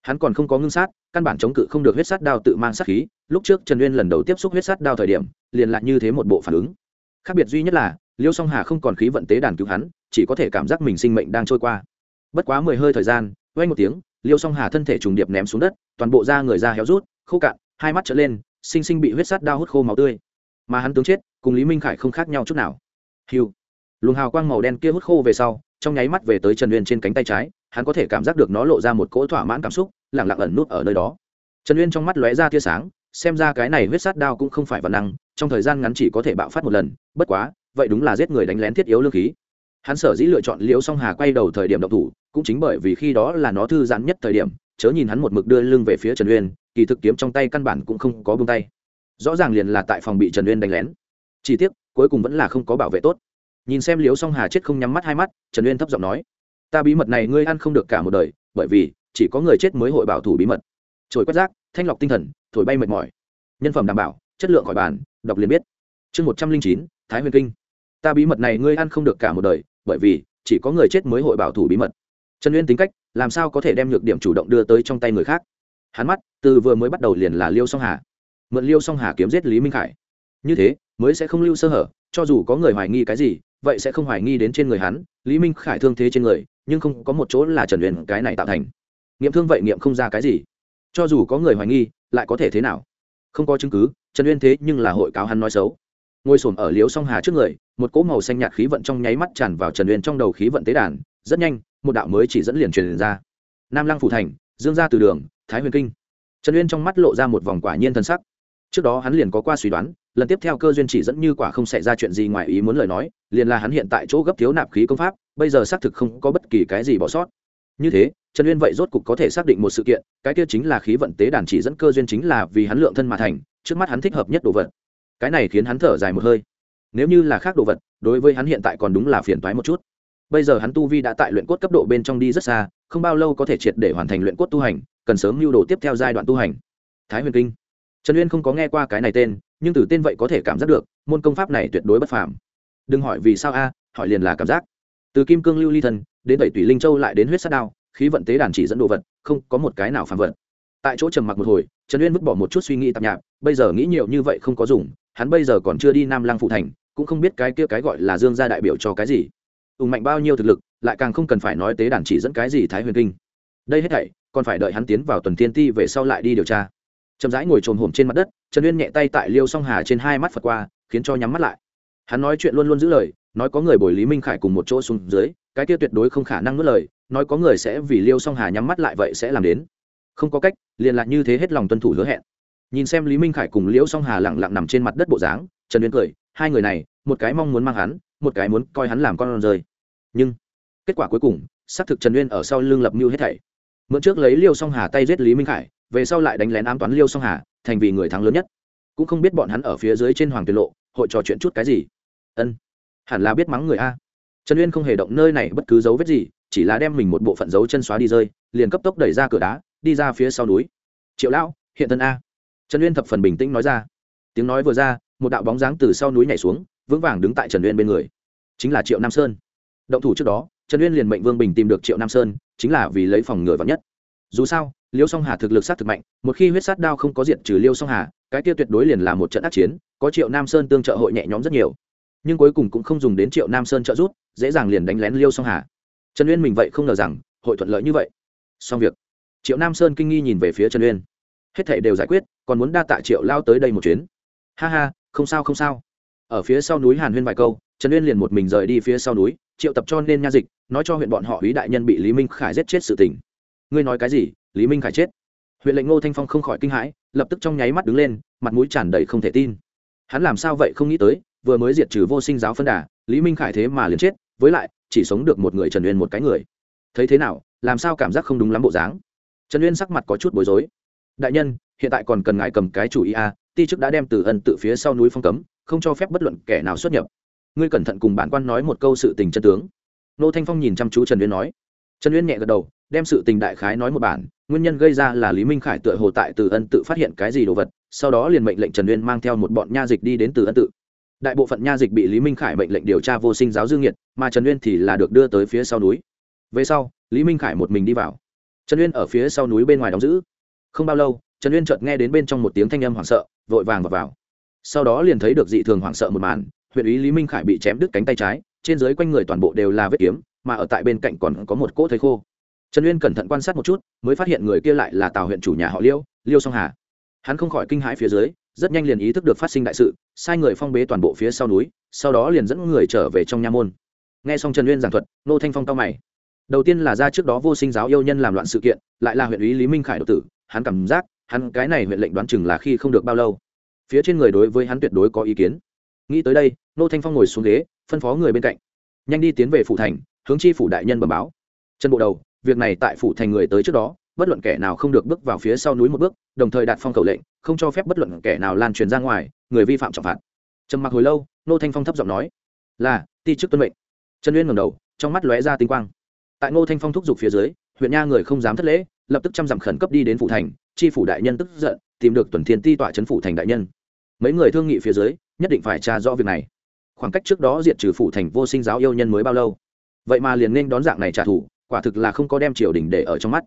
Hắn còn không có ngưng sát, căn bản chống cự không được huyết sát đao tự mang sát khí, lúc trước trần uyên lần đầu tiếp xúc huyết sát đao thời điểm, liền lại như thế một bộ phản ứng. Khác biệt duy nhất là, liêu song hà không còn khí vận tế đàn cứu hắn, chỉ có thể cảm giác mình sinh mệnh đang trôi qua. Bất quá mười hơi thời gian, quay một tiếng, liêu song hà thân thể trùng điệp ném xuống đất, toàn bộ da người da héo rút, khô cạn, hai mắt trở lên sinh sinh bị huyết sát đao hút khô máu tươi. Mà hắn tướng chết, cùng lý minh khải không khác nhau chút nào. Hiu luồng hào quang màu đen kia hút khô về sau, trong nháy mắt về tới trần uyên trên cánh tay trái, hắn có thể cảm giác được nó lộ ra một cỗ thỏa mãn cảm xúc lẳng lặng ẩn nút ở nơi đó. Trần uyên trong mắt lóe ra tia sáng, xem ra cái này huyết sát đao cũng không phải vật năng, trong thời gian ngắn chỉ có thể bạo phát một lần, bất quá, vậy đúng là giết người đánh lén thiết yếu lương khí. Hắn sở dĩ lựa chọn liễu song hà quay đầu thời điểm độc thủ, cũng chính bởi vì khi đó là nó thư giãn nhất thời điểm chớ nhìn hắn một mực đưa lưng về phía trần uyên, kỳ thực kiếm trong tay căn bản cũng không có bông tay. Rõ ràng liền là tại phòng bị trần uyên đánh lén. Chỉ tiếc, cuối cùng vẫn là không có bảo vệ tốt. Nhìn xem liếu song hà chết không nhắm mắt hai mắt, trần uyên thấp giọng nói, ta bí mật này ngươi ăn không được cả một đời, bởi vì chỉ có người chết mới hội bảo thủ bí mật. Trồi quét rác, thanh lọc tinh thần, thổi bay mệt mỏi. Nhân phẩm đảm bảo, chất lượng khỏi bàn, đọc liền biết. Chương một trăm linh chín, thái huyền kinh. Ta bí mật này ngươi ăn không được cả một đời, bởi vì chỉ có người chết mới hội bảo thủ bí mật. Trần uyên tính cách làm sao có thể đem nhược điểm chủ động đưa tới trong tay người khác? Hắn mắt, từ vừa mới bắt đầu liền là liêu song hà. Mượn liêu song hà kiếm giết lý minh khải. Như thế, mới sẽ không lưu sơ hở, cho dù có người hoài nghi cái gì, vậy sẽ không hoài nghi đến trên người hắn, lý minh khải thương thế trên người, nhưng không có một chỗ là trần uyên cái này tạo thành. Nghiệm thương vậy nghiệm không ra cái gì. Cho dù có người hoài nghi, lại có thể thế nào? Không có chứng cứ, trần uyên thế nhưng là hội cáo hắn nói xấu. Ngồi s ổ m ở liếu song hà trước người, một cỗ màu xanh nhạt khí vận trong nháy mắt tràn vào trần uyên trong đầu khí vận tế đàn, rất nhanh một đạo mới chỉ dẫn liền truyền ra. Nam lăng phủ thành, dương gia từ đường, thái huyền kinh. Trần uyên trong mắt lộ ra một vòng quả nhiên thân sắc. Trước đó hắn liền có qua suy đoán, lần tiếp theo cơ duyên chỉ dẫn như quả không xảy ra chuyện gì ngoài ý muốn lời nói, liền là hắn hiện tại chỗ gấp thiếu nạp khí công pháp, bây giờ xác thực không có bất kỳ cái gì bỏ sót. Như thế, trần uyên vậy rốt cục có thể xác định một sự kiện, cái kia chính là khí vận tế đàn chỉ dẫn cơ duyên chính là vì hắn lượng thân mà thành, trước mắt hắn thích hợp nhất đồ vật. Cái này khiến hắn thở dài một hơi. Nếu như là khác đồ vật, đối với hắn hiện tại còn đúng là phiền toái một chút bây giờ hắn tu vi đã tại luyện cốt cấp độ bên trong đi rất xa, không bao lâu có thể triệt để hoàn thành luyện cốt tu hành, cần sớm mưu đồ tiếp theo giai đoạn tu hành. Thái huyền kinh. Trần uyên không có nghe qua cái này tên, nhưng từ tên vậy có thể cảm giác được, môn công pháp này tuyệt đối bất phàm. Đừng hỏi vì sao a, hỏi liền là cảm giác. Từ kim cương lưu ly thân đến bảy tủy linh châu lại đến huyết sát đao, khí vận tế đàn chỉ dẫn đồ vật, không có một cái nào phản vật. Tại chỗ trầm mặc một hồi, trần uyên vứt bỏ một chút suy nghĩ tạp nhạp, bây giờ nghĩ nhiều như vậy không có dùng, hắn bây giờ còn chưa đi nam lăng phụ thành, cũng không biết cái kia cái gọi là dương gia đại biểu cho cái gì ủng mạnh bao nhiêu thực lực, lại càng không cần phải nói tế đàn chỉ dẫn cái gì thái huyền kinh. Đây hết thảy, còn phải đợi hắn tiến vào tuần tiên ti về sau lại đi điều tra. Chậm rãi ngồi trồm hổm trên mặt đất, trần uyên nhẹ tay tại liêu song hà trên hai mắt phật qua, khiến cho nhắm mắt lại. Hắn nói chuyện luôn luôn giữ lời, nói có người bồi lý minh khải cùng một chỗ xuống dưới, cái kia tuyệt đối không khả năng nuốt lời, nói có người sẽ vì liêu song hà nhắm mắt lại vậy sẽ làm đến. Không có cách, liền lại như thế hết lòng tuân thủ hứa hẹn. Nhìn xem lý minh khải cùng liễu song hà lẳng lặng nằm trên mặt đất bộ dáng, trần uyên cười, hai người này, một cái mong muốn mang hắn, một cái muốn coi hắn làm con rơi nhưng kết quả cuối cùng, xác thực trần uyên ở sau lưng lập mưu hết thảy. Mượn trước lấy liêu song hà tay giết lý minh khải, về sau lại đánh lén ám toán liêu song hà, thành vì người thắng lớn nhất. Cũng không biết bọn hắn ở phía dưới trên hoàng tuyệt lộ, hội trò chuyện chút cái gì. Ân, hẳn là biết mắng người a. Trần uyên không hề động nơi này bất cứ dấu vết gì, chỉ là đem mình một bộ phận dấu chân xóa đi rơi, liền cấp tốc đẩy ra cửa đá, đi ra phía sau núi. Triệu lão, hiện thân a. Trần uyên thập phần bình tĩnh nói ra. Tiếng nói vừa ra, một đạo bóng dáng từ sau núi nhảy xuống, vững vàng đứng tại trần uyên bên người. Chính là triệu nam sơn động thủ trước đó, trần uyên liền mệnh vương bình tìm được triệu nam sơn, chính là vì lấy phòng ngừa vắng nhất. Dù sao, liêu song hà thực lực sát thực mạnh, một khi huyết sát đao không có diện trừ liêu song hà, cái kia tuyệt đối liền là một trận ác chiến, có triệu nam sơn tương trợ hội nhẹ nhõm rất nhiều. Nhưng cuối cùng cũng không dùng đến triệu nam sơn trợ giúp, dễ dàng liền đánh lén liêu song hà. Trần uyên mình vậy không ngờ rằng, hội thuận lợi như vậy. Xong việc. Triệu nam sơn kinh nghi nhìn về phía trần uyên. Hết thể đều giải quyết, còn muốn đa tạ triệu lao tới đây một chuyến. Ha ha, không sao không sao. Ở phía sau núi hàn huyên vài câu trần uyên liền một mình rời đi phía sau núi triệu tập cho nên nha dịch nói cho huyện bọn họ ý đại nhân bị lý minh khải giết chết sự tình. Ngươi nói cái gì? Lý minh khải chết? Huyện lệnh ngô thanh phong không khỏi kinh hãi lập tức trong nháy mắt đứng lên mặt mũi tràn đầy không thể tin. Hắn làm sao vậy không nghĩ tới vừa mới diệt trừ vô sinh giáo phân đà lý minh khải thế mà liền chết với lại chỉ sống được một người trần uyên một cái người. Thấy thế nào làm sao cảm giác không đúng lắm bộ dáng? Trần uyên sắc mặt có chút bối rối. Đại nhân hiện tại còn cần ngài cầm cái chủ ý a à, ti chức đã đem từ ân tự phía sau núi phong cấm không cho phép bất luận kẻ nào xuất nhập ngươi cẩn thận cùng bản quan nói một câu sự tình chân tướng. Nô thanh phong nhìn chăm chú trần uyên nói. Trần uyên nhẹ gật đầu đem sự tình đại khái nói một bản nguyên nhân gây ra là lý minh khải tựa hồ tại từ ân tự phát hiện cái gì đồ vật sau đó liền mệnh lệnh trần uyên mang theo một bọn nha dịch đi đến từ ân tự. Đại bộ phận nha dịch bị lý minh khải mệnh lệnh điều tra vô sinh giáo dương nhiệt mà trần uyên thì là được đưa tới phía sau núi. Về sau lý minh khải một mình đi vào. Trần uyên ở phía sau núi bên ngoài đóng giữ. Không bao lâu trần uyên chợt nghe đến bên trong một tiếng thanh âm hoảng sợ vội vàng vào, vào. sau đó liền thấy được dị thường hoảng sợ một màn huyện ý lý minh khải bị chém đứt cánh tay trái trên dưới quanh người toàn bộ đều là vết kiếm mà ở tại bên cạnh còn có một cỗ thấy khô trần uyên cẩn thận quan sát một chút mới phát hiện người kia lại là tào huyện chủ nhà họ liêu liêu song hà hắn không khỏi kinh hãi phía dưới rất nhanh liền ý thức được phát sinh đại sự sai người phong bế toàn bộ phía sau núi sau đó liền dẫn người trở về trong nha môn nghe xong trần uyên giảng thuật nô thanh phong cao mày đầu tiên là ra trước đó vô sinh giáo yêu nhân làm loạn sự kiện lại là huyện ý lý minh khải độc tử hắn cảm giác hắn cái này huyện lệnh đoán chừng là khi không được bao lâu phía trên người đối với hắn tuyệt đối có ý kiến nghĩ tới đây, nô thanh phong ngồi xuống ghế, phân phó người bên cạnh. Nhanh đi tiến về phủ thành, hướng chi phủ đại nhân bẩm báo. Chân bộ đầu, việc này tại phủ thành người tới trước đó, bất luận kẻ nào không được bước vào phía sau núi một bước, đồng thời đạt phong cầu lệnh, không cho phép bất luận kẻ nào lan truyền ra ngoài, người vi phạm trọng phạt. Trầm mặc hồi lâu, nô thanh phong thấp giọng nói, là, ti chức tuân mệnh. Trần uyên ngầm đầu, trong mắt lóe ra tinh quang. Tại ngô thanh phong thúc giục phía dưới, huyện nha người không dám thất lễ, lập tức chăm dặm khẩn cấp đi đến phủ thành Tri phủ đại nhân tức giận, tìm được tuần thiên ti tọa trấn phủ thành đại nhân mấy người thương nghị phía dưới, nhất định phải tra rõ việc này. Khoảng cách trước đó diệt trừ phủ thành vô sinh giáo yêu nhân mới bao lâu? Vậy mà liền nên đón dạng này trả thù, quả thực là không có đem triều đình để ở trong mắt.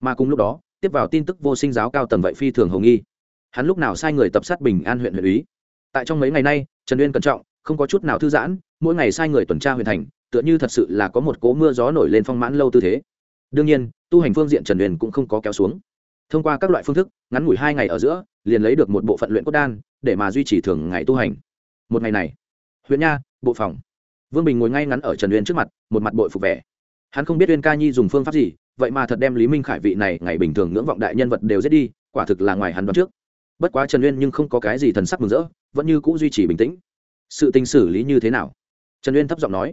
Mà cùng lúc đó, tiếp vào tin tức vô sinh giáo cao tầm vậy phi thường hồng nghi. Hắn lúc nào sai người tập sát bình an huyện huyện úy? Tại trong mấy ngày nay, trần uyên cẩn trọng, không có chút nào thư giãn, mỗi ngày sai người tuần tra huyện thành, tựa như thật sự là có một cố mưa gió nổi lên phong mãn lâu tư thế. Đương nhiên, tu hành phương diện trần uyên cũng không có kéo xuống. Thông qua các loại phương thức, ngắn ngủi hai ngày ở giữa liền lấy được một bộ phận luyện cốt đan, để mà duy trì thường ngày tu hành. Một ngày này huyện nha, bộ phòng. Vương bình ngồi ngay ngắn ở trần uyên trước mặt, một mặt bội phục vẻ. Hắn không biết uyên ca nhi dùng phương pháp gì, vậy mà thật đem lý minh khải vị này ngày bình thường ngưỡng vọng đại nhân vật đều giết đi, quả thực là ngoài hắn đoán trước. Bất quá trần uyên nhưng không có cái gì thần sắc mừng rỡ, vẫn như c ũ duy trì bình tĩnh. Sự tình xử lý như thế nào? Trần uyên thấp giọng nói.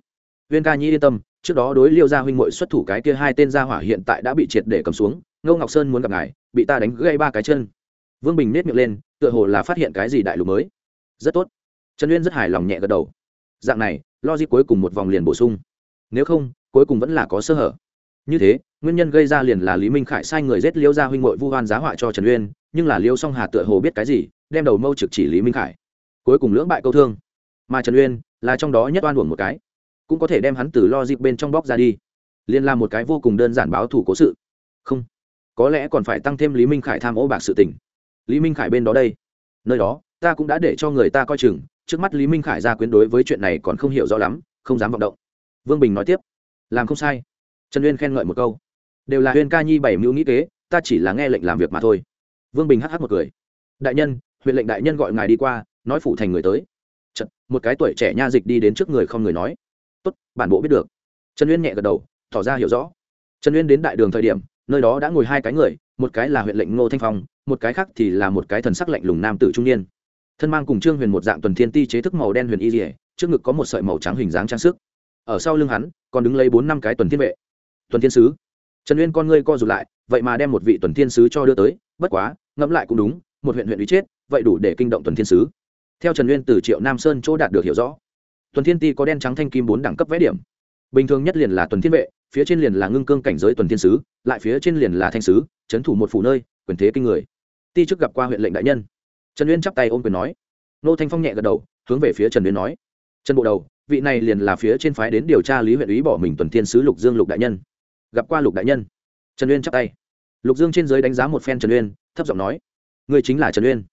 Uyên ca nhi yên tâm, trước đó đối liêu gia huynh mội xuất thủ cái kia hai tên gia hỏa hiện tại đã bị triệt để cầm xuống. Ngô ngọc sơn muốn gặp ngài, bị ta đánh gây ba cái chân vương bình nết miệng lên, tựa hồ là phát hiện cái gì đại lục mới. Rất tốt. Trần uyên rất hài lòng nhẹ gật đầu. Dạng này lo di cuối cùng một vòng liền bổ sung. Nếu không, cuối cùng vẫn là có sơ hở. Như thế, nguyên nhân gây ra liền là lý minh khải sai người giết liêu gia huynh mội vu hoan giá họa cho trần uyên, nhưng là liêu song hà tựa hồ biết cái gì, đem đầu mâu trực chỉ lý minh khải. Cuối cùng lưỡng bại câu thương. Mà trần uyên là trong đó nhất oan uổng một cái, cũng có thể đem hắn từ lo dịp bên trong bóc ra đi liên là một cái vô cùng đơn giản báo thủ cố sự. Không, có lẽ còn phải tăng thêm lý minh khải tham ô bạc sự tình lý minh khải bên đó đây. Nơi đó ta cũng đã để cho người ta coi chừng trước mắt lý minh khải ra quyến đối với chuyện này còn không hiểu rõ lắm không dám vọng động. Vương bình nói tiếp làm không sai. Trần uyên khen ngợi một câu đều là huyên ca nhi bảy mưu nghĩ kế ta chỉ là nghe lệnh làm việc mà thôi. Vương bình hh một cười đại nhân huyện lệnh đại nhân gọi ngài đi qua nói phụ thành người tới. Chật, một cái tuổi trẻ nha dịch đi đến trước người không người nói tốt bản bộ biết được. Trần uyên nhẹ gật đầu tỏ ra hiểu rõ. Trần uyên đến đại đường thời điểm nơi đó đã ngồi hai cái người một cái là huyện lệnh ngô thanh phong, một cái khác thì là một cái thần sắc lạnh lùng nam tử trung niên. Thân mang cùng trương huyền một dạng tuần thiên ti chế thức màu đen huyền y dỉa trước ngực có một sợi màu trắng hình dáng trang sức. Ở sau lưng hắn, còn đứng lấy bốn năm cái tuần thiên vệ. Tuần thiên sứ. Trần uyên con ngươi co rụt lại, vậy mà đem một vị tuần thiên sứ cho đưa tới, bất quá, ngẫm lại cũng đúng, một huyện huyện ý chết, vậy đủ để kinh động tuần thiên sứ. Theo trần uyên từ triệu nam sơn chỗ đạt được hiểu rõ, tuần thiên ti có đen trắng thanh kim bốn đẳng cấp vẽ điểm. Bình thường nhất liền là tuần thiên vệ phía trên liền là ngưng cương cảnh giới tuần thiên sứ, lại phía trên liền là thanh sứ trấn thủ một phủ nơi, quyền thế kinh người. Ti trước gặp qua huyện lệnh đại nhân. Trần uyên chắp tay ôm quyền nói. Nô thanh phong nhẹ gật đầu, hướng về phía trần uyên nói. Trần bộ đầu, vị này liền là phía trên phái đến điều tra lý huyện ý bỏ mình tuần thiên sứ lục dương lục đại nhân. Gặp qua lục đại nhân. Trần uyên chắp tay. Lục dương trên giới đánh giá một phen trần uyên, thấp giọng nói. Người chính là trần uyên.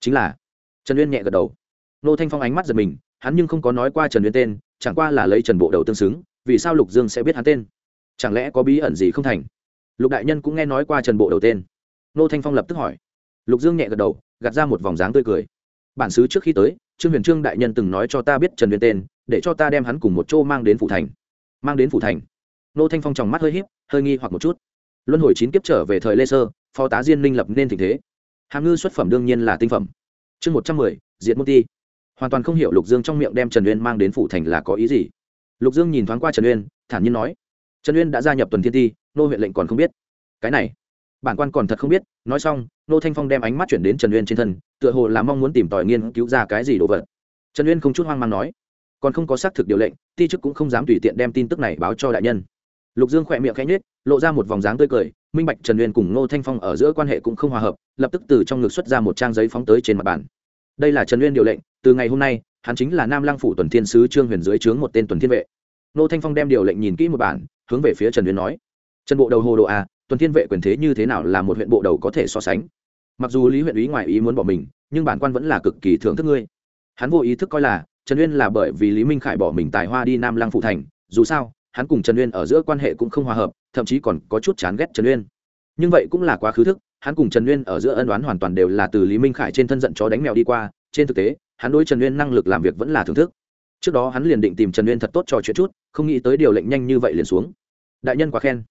Chính là. Trần uyên nhẹ gật đầu. Nô thanh phong ánh mắt giật mình, hắn nhưng không có nói qua trần uyên tên, chẳng qua là lấy trần bộ đầu tương xứng, vì sao lục dương sẽ biết hắn tên? Chẳng lẽ có bí ẩn gì không thành? Lục đại nhân cũng nghe nói qua trần bộ đầu tên. Nô thanh phong lập tức hỏi. Lục dương nhẹ gật đầu, gạt ra một vòng dáng tươi cười. Bản xứ trước khi tới, trương huyền trương đại nhân từng nói cho ta biết trần uyên tên, để cho ta đem hắn cùng một chỗ mang đến phủ thành. Mang đến phủ thành. Nô thanh phong tròng mắt hơi híp, hơi nghi hoặc một chút. Luân hồi chín kiếp trở về thời lê sơ, phó tá diên minh lập nên tình thế. Hàm ngư xuất phẩm đương nhiên là tinh phẩm. Chương một trăm mười diện môn ti. Hoàn toàn không hiểu lục dương trong miệng đem trần uyên mang đến phủ thành là có ý gì. Lục dương nhìn thoáng qua trần uyên, thản nhiên nói trần uyên đã gia nhập tuần thiên ti, nô huyện lệnh còn không biết. Cái này, bản quan còn thật không biết. Nói xong, nô thanh phong đem ánh mắt chuyển đến trần uyên trên thân, tựa hồ là mong muốn tìm tòi nghiên cứu ra cái gì đồ vật. Trần uyên không chút hoang mang nói, còn không có xác thực điều lệnh, ti chức cũng không dám tùy tiện đem tin tức này báo cho đại nhân. Lục dương khỏe miệng khẽ nhếch, lộ ra một vòng dáng tươi cười, minh bạch trần uyên cùng nô thanh phong ở giữa quan hệ cũng không hòa hợp, lập tức từ trong ngực xuất ra một trang giấy phóng tới trên mặt bàn. Đây là trần uyên điều lệnh, từ ngày hôm nay, hắn chính là nam lang phủ tuần thiên sứ trương huyền dưới trướng một tên tuần thiên vệ. Nô thanh phong đem điều lệnh nhìn kỹ một bản hướng về phía trần uyên nói trần bộ đầu hồ đồ à, tuần thiên vệ quyền thế như thế nào là một huyện bộ đầu có thể so sánh? Mặc dù lý huyện ý ngoài ý muốn bỏ mình nhưng bản quan vẫn là cực kỳ thưởng thức ngươi. Hắn vô ý thức coi là trần uyên là bởi vì lý minh khải bỏ mình tài hoa đi nam lang phụ thành dù sao hắn cùng trần uyên ở giữa quan hệ cũng không hòa hợp thậm chí còn có chút chán ghét trần uyên. Nhưng vậy cũng là quá khứ thức hắn cùng trần uyên ở giữa ân đoán hoàn toàn đều là từ lý minh khải trên thân giận chó đánh mèo đi qua trên thực tế hắn đối trần uyên năng lực làm việc vẫn là thưởng thức trước đó hắn liền định tìm trần uyên thật tốt trò chuyện chút, không nghĩ tới điều lệnh nhanh như vậy liền xuống. Đại nhân quá khen.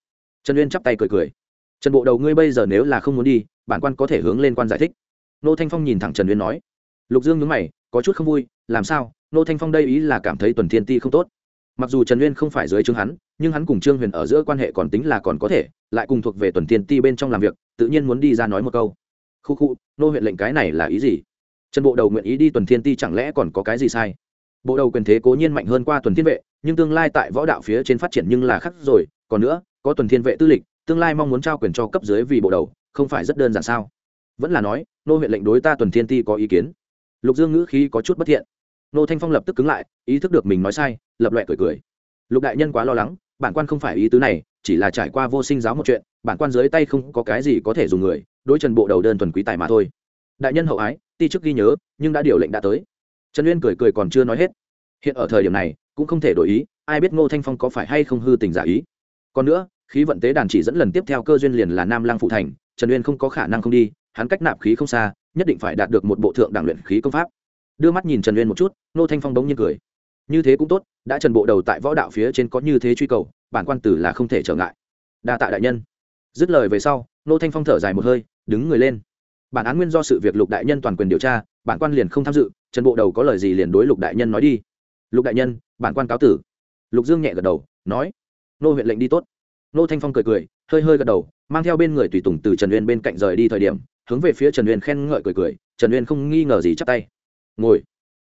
Trần uyên chắp tay cười cười. Trần bộ đầu, ngươi bây giờ nếu là không muốn đi, bản quan có thể hướng lên quan giải thích. Nô thanh phong nhìn thẳng trần uyên nói. Lục dương nhớ mày, có chút không vui, làm sao? Nô thanh phong đây ý là cảm thấy tuần thiên ti không tốt. Mặc dù trần uyên không phải dưới chương hắn, nhưng hắn cùng trương huyền ở giữa quan hệ còn tính là còn có thể, lại cùng thuộc về tuần thiên ti bên trong làm việc, tự nhiên muốn đi ra nói một câu. Khu khu, nô huyện lệnh cái này là ý gì? Trần bộ đầu nguyện ý đi tuần thiên ti chẳng lẽ còn có cái gì sai? Bộ đầu quyền thế cố nhiên mạnh hơn qua tuần thiên vệ, nhưng tương lai tại võ đạo phía trên phát triển nhưng là khắc rồi. Còn nữa, có tuần thiên vệ tư lịch, tương lai mong muốn trao quyền cho cấp dưới vì bộ đầu, không phải rất đơn giản sao? Vẫn là nói, nô huyện lệnh đối ta tuần thiên ti có ý kiến. Lục dương ngữ khí có chút bất thiện. Nô thanh phong lập tức cứng lại, ý thức được mình nói sai, lập loẹ cười cười. Lục đại nhân quá lo lắng, bản quan không phải ý tứ này, chỉ là trải qua vô sinh giáo một chuyện, bản quan dưới tay không có cái gì có thể dùng người, đối trần bộ đầu đơn thuần quý tài mà thôi. Đại nhân hậu ái, ti chức ghi nhớ, nhưng đã điều lệnh đã tới trần uyên cười cười còn chưa nói hết. Hiện ở thời điểm này, cũng không thể đổi ý, ai biết ngô thanh phong có phải hay không hư tình giả ý. Còn nữa, khí vận tế đàn chỉ dẫn lần tiếp theo cơ duyên liền là nam lang phụ thành, trần uyên không có khả năng không đi, hắn cách nạp khí không xa, nhất định phải đạt được một bộ thượng đẳng luyện khí công pháp. Đưa mắt nhìn trần uyên một chút, Ngô thanh phong bỗng nhiên cười. Như thế cũng tốt, đã trần bộ đầu tại võ đạo phía trên có như thế truy cầu, bản quan tử là không thể trở ngại. Đa tạ đại nhân. Dứt lời về sau, Ngô thanh phong thở dài một hơi, đứng người lên. Bản án nguyên do sự việc lục đại nhân toàn quyền điều tra bản quan liền không tham dự, trần bộ đầu có lời gì liền đối lục đại nhân nói đi. Lục đại nhân, bản quan cáo tử. Lục dương nhẹ gật đầu, nói, nô huyện lệnh đi tốt. Nô thanh phong cười cười, hơi hơi gật đầu, mang theo bên người tùy tùng từ trần uyên bên cạnh rời đi thời điểm, hướng về phía trần uyên khen ngợi cười cười, trần uyên không nghi ngờ gì chắp tay. Ngồi.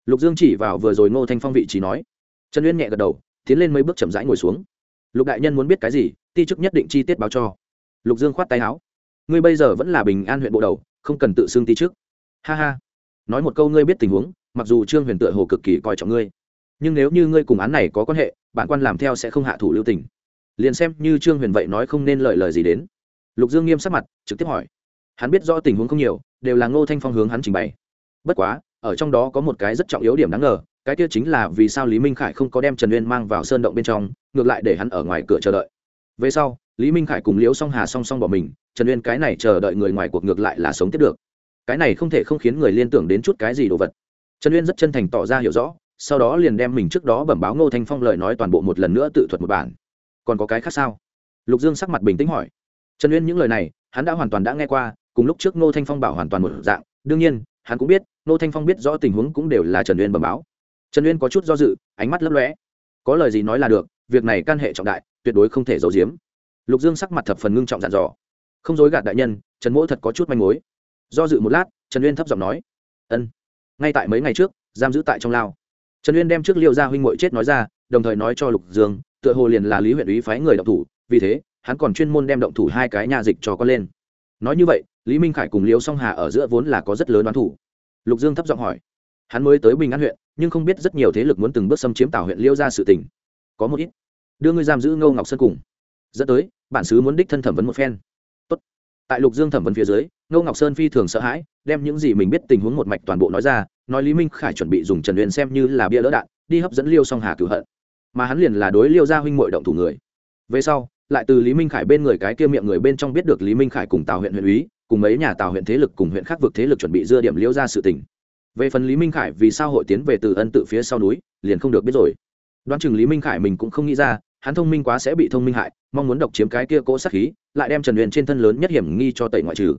Lục dương chỉ vào vừa rồi ngô thanh phong vị trí nói. Trần uyên nhẹ gật đầu, tiến lên mấy bước chậm rãi ngồi xuống. Lục đại nhân muốn biết cái gì, ti chức nhất định chi tiết báo cho. Lục dương khoát tay áo. Ngươi bây giờ vẫn là bình an huyện bộ đầu, không cần tự xưng ti trước ha ha nói một câu ngươi biết tình huống, mặc dù trương huyền tựa hồ cực kỳ coi trọng ngươi, nhưng nếu như ngươi cùng án này có quan hệ, bản quan làm theo sẽ không hạ thủ lưu tình. Liền xem như trương huyền vậy nói không nên lợi lời gì đến. Lục dương nghiêm sắc mặt, trực tiếp hỏi. Hắn biết rõ tình huống không nhiều, đều là ngô thanh phong hướng hắn trình bày. Bất quá, ở trong đó có một cái rất trọng yếu điểm đáng ngờ, cái kia chính là vì sao lý minh khải không có đem trần uyên mang vào sơn động bên trong, ngược lại để hắn ở ngoài cửa chờ đợi. Về sau, lý minh khải cùng liễu song hà song song bỏ mình, trần uyên cái này chờ đợi người ngoài cuộc ngược lại là sống tiếp được cái này không thể không khiến người liên tưởng đến chút cái gì đồ vật. Trần uyên rất chân thành tỏ ra hiểu rõ, sau đó liền đem mình trước đó bẩm báo ngô thanh phong lời nói toàn bộ một lần nữa tự thuật một bản. Còn có cái khác sao? Lục dương sắc mặt bình tĩnh hỏi. Trần uyên những lời này, hắn đã hoàn toàn đã nghe qua, cùng lúc trước ngô thanh phong bảo hoàn toàn một dạng. Đương nhiên, hắn cũng biết, ngô thanh phong biết rõ tình huống cũng đều là trần uyên bẩm báo. Trần uyên có chút do dự, ánh mắt lấp lóe. Có lời gì nói là được, việc này can hệ trọng đại, tuyệt đối không thể giấu giếm. Lục dương sắc mặt thập phần ngưng trọng dặn dò. Không dối gạt đại nhân, trần mỗ thật có chút manh mối do dự một lát, trần uyên thấp giọng nói, ân, ngay tại mấy ngày trước, giam giữ tại trong lao. Trần uyên đem trước liêu gia huynh m chết nói ra, đồng thời nói cho lục dương, tựa hồ liền là lý huyện úy phái người động thủ, vì thế, hắn còn chuyên môn đem động thủ hai cái nhà dịch cho con lên. Nói như vậy, lý minh khải cùng liêu song hà ở giữa vốn là có rất lớn đoán thủ lục dương thấp giọng hỏi, hắn mới tới bình an huyện, nhưng không biết rất nhiều thế lực muốn từng bước xâm chiếm tảo huyện liêu ra sự tình. Có một ít, đưa ngươi giam giữ ngô ngọc sơn cùng. Dẫn tới, bản sứ muốn đích thân thẩm vấn một phen tại lục dương thẩm vấn phía dưới, ngô ngọc sơn phi thường sợ hãi, đem những gì mình biết tình huống một mạch toàn bộ nói ra, nói lý minh khải chuẩn bị dùng trần luyện xem như là bia lỡ đạn, đi hấp dẫn liêu song hà cửu hận. Mà hắn liền là đối liêu gia huynh mội động thủ người. Về sau, lại từ lý minh khải bên người cái kia miệng người bên trong biết được lý minh khải cùng tào huyện huyện úy, cùng mấy nhà tào huyện thế lực cùng huyện khác vực thế lực chuẩn bị dưa điểm liêu ra sự tình. Về phần lý minh khải vì sao hội tiến về từ ân tự phía sau núi, liền không được biết rồi. Đoán chừng lý minh khải mình cũng không nghĩ ra hắn thông minh quá sẽ bị thông minh hại, mong muốn độc chiếm cái kia cỗ sát khí, lại đem trần Uyên trên thân lớn nhất hiểm nghi cho tẩy ngoại trừ.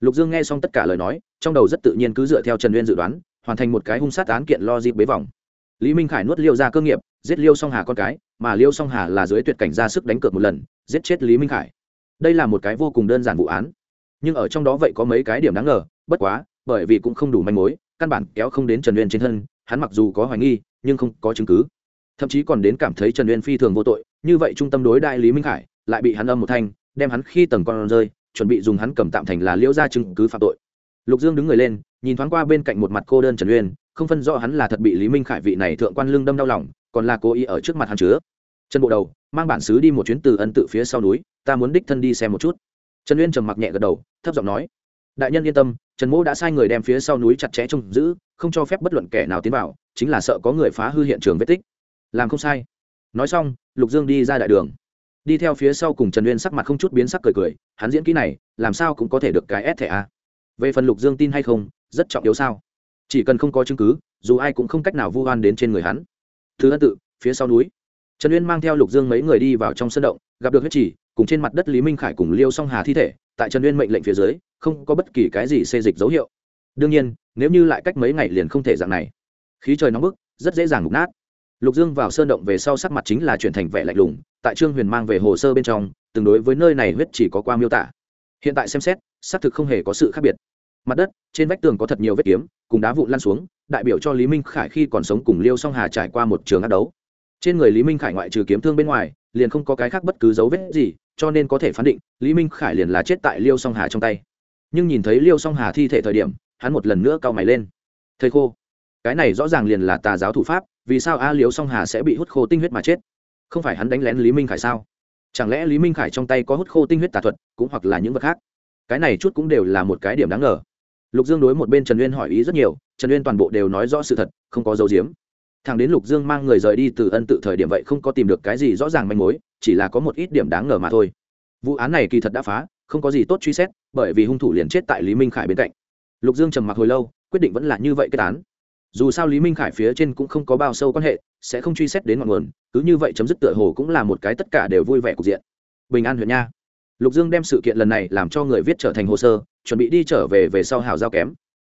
Lục dương nghe xong tất cả lời nói, trong đầu rất tự nhiên cứ dựa theo trần Uyên dự đoán, hoàn thành một cái hung sát án kiện lo dịp bế vòng. Lý minh khải nuốt liêu ra cơ nghiệp, giết liêu song hà con cái, mà liêu song hà là dưới tuyệt cảnh ra sức đánh cược một lần, giết chết lý minh khải. Đây là một cái vô cùng đơn giản vụ án. Nhưng ở trong đó vậy có mấy cái điểm đáng ngờ, bất quá, bởi vì cũng không đủ manh mối, căn bản kéo không đến trần uyên trên thân, hắn mặc dù có hoài nghi, nhưng không có chứng cứ thậm chí còn đến cảm thấy trần uyên phi thường vô tội, như vậy trung tâm đối đại lý minh khải lại bị hắn âm một thanh, đem hắn khi tầng con rơi, chuẩn bị dùng hắn cầm tạm thành là liễu ra chứng cứ phạm tội. Lục dương đứng người lên, nhìn thoáng qua bên cạnh một mặt cô đơn trần uyên, không phân rõ hắn là thật bị lý minh khải vị này thượng quan lương đâm đau lòng, còn là cố ý ở trước mặt hắn chứa. Chân bộ đầu, mang bản xứ đi một chuyến từ ân tự phía sau núi, ta muốn đích thân đi xem một chút. Trần uyên trầm mặc nhẹ gật đầu, thấp giọng nói. Đại nhân yên tâm, trần mỗ đã sai người đem phía sau núi chặt chẽ trông giữ, không cho phép bất luận kẻ nào tiến vào, chính là sợ có người phá hư hiện trường vết tích làm không sai. Nói xong, lục dương đi ra đại đường. Đi theo phía sau cùng trần uyên sắc mặt không chút biến sắc cười cười, hắn diễn kỹ này, làm sao cũng có thể được cái ép thẻ a. Về phần lục dương tin hay không, rất trọng yếu sao? Chỉ cần không có chứng cứ, dù ai cũng không cách nào vu oan đến trên người hắn. Thứ ân tự, phía sau núi. Trần uyên mang theo lục dương mấy người đi vào trong sân động, gặp được huyết chỉ cùng trên mặt đất lý minh khải cùng liêu song hà thi thể, tại trần uyên mệnh lệnh phía dưới, không có bất kỳ cái gì xê dịch dấu hiệu. Đương nhiên, nếu như lại cách mấy ngày liền không thể dạng này. Khí trời nóng bức, rất dễ dàng mục nát lục dương vào sơn động về sau sắc mặt chính là chuyển thành vẻ lạnh lùng, tại trương huyền mang về hồ sơ bên trong tương đối với nơi này huyết chỉ có qua miêu tả. Hiện tại xem xét, xác thực không hề có sự khác biệt. Mặt đất, trên vách tường có thật nhiều vết kiếm, cùng đá vụn lan xuống, đại biểu cho lý minh khải khi còn sống cùng liêu song hà trải qua một trường ác đấu. Trên người lý minh khải ngoại trừ kiếm thương bên ngoài, liền không có cái khác bất cứ dấu vết gì, cho nên có thể phán định, lý minh khải liền là chết tại liêu song hà trong tay. Nhưng nhìn thấy liêu song hà thi thể thời điểm, hắn một lần nữa cau mày lên. Thầy khô, cái này rõ ràng liền là tà giáo thủ pháp vì sao a liếu song hà sẽ bị hút khô tinh huyết mà chết? Không phải hắn đánh lén lý minh khải sao? Chẳng lẽ lý minh khải trong tay có hút khô tinh huyết tà thuật, cũng hoặc là những vật khác? Cái này chút cũng đều là một cái điểm đáng ngờ. Lục dương đối một bên trần uyên hỏi ý rất nhiều, trần uyên toàn bộ đều nói rõ sự thật, không có dấu diếm thằng đến lục dương mang người rời đi từ ân tự thời điểm vậy không có tìm được cái gì rõ ràng manh mối, chỉ là có một ít điểm đáng ngờ mà thôi. Vụ án này kỳ thật đã phá, không có gì tốt truy xét, bởi vì hung thủ liền chết tại lý minh khải bên cạnh. Lục dương trầm mặc hồi lâu, quyết định vẫn là như vậy kết án dù sao lý minh khải phía trên cũng không có bao sâu quan hệ, sẽ không truy xét đến ngọn nguồn, cứ như vậy chấm dứt tựa hồ cũng là một cái tất cả đều vui vẻ cục diện. Bình an huyện nha. Lục dương đem sự kiện lần này làm cho người viết trở thành hồ sơ, chuẩn bị đi trở về về sau hào giao kém.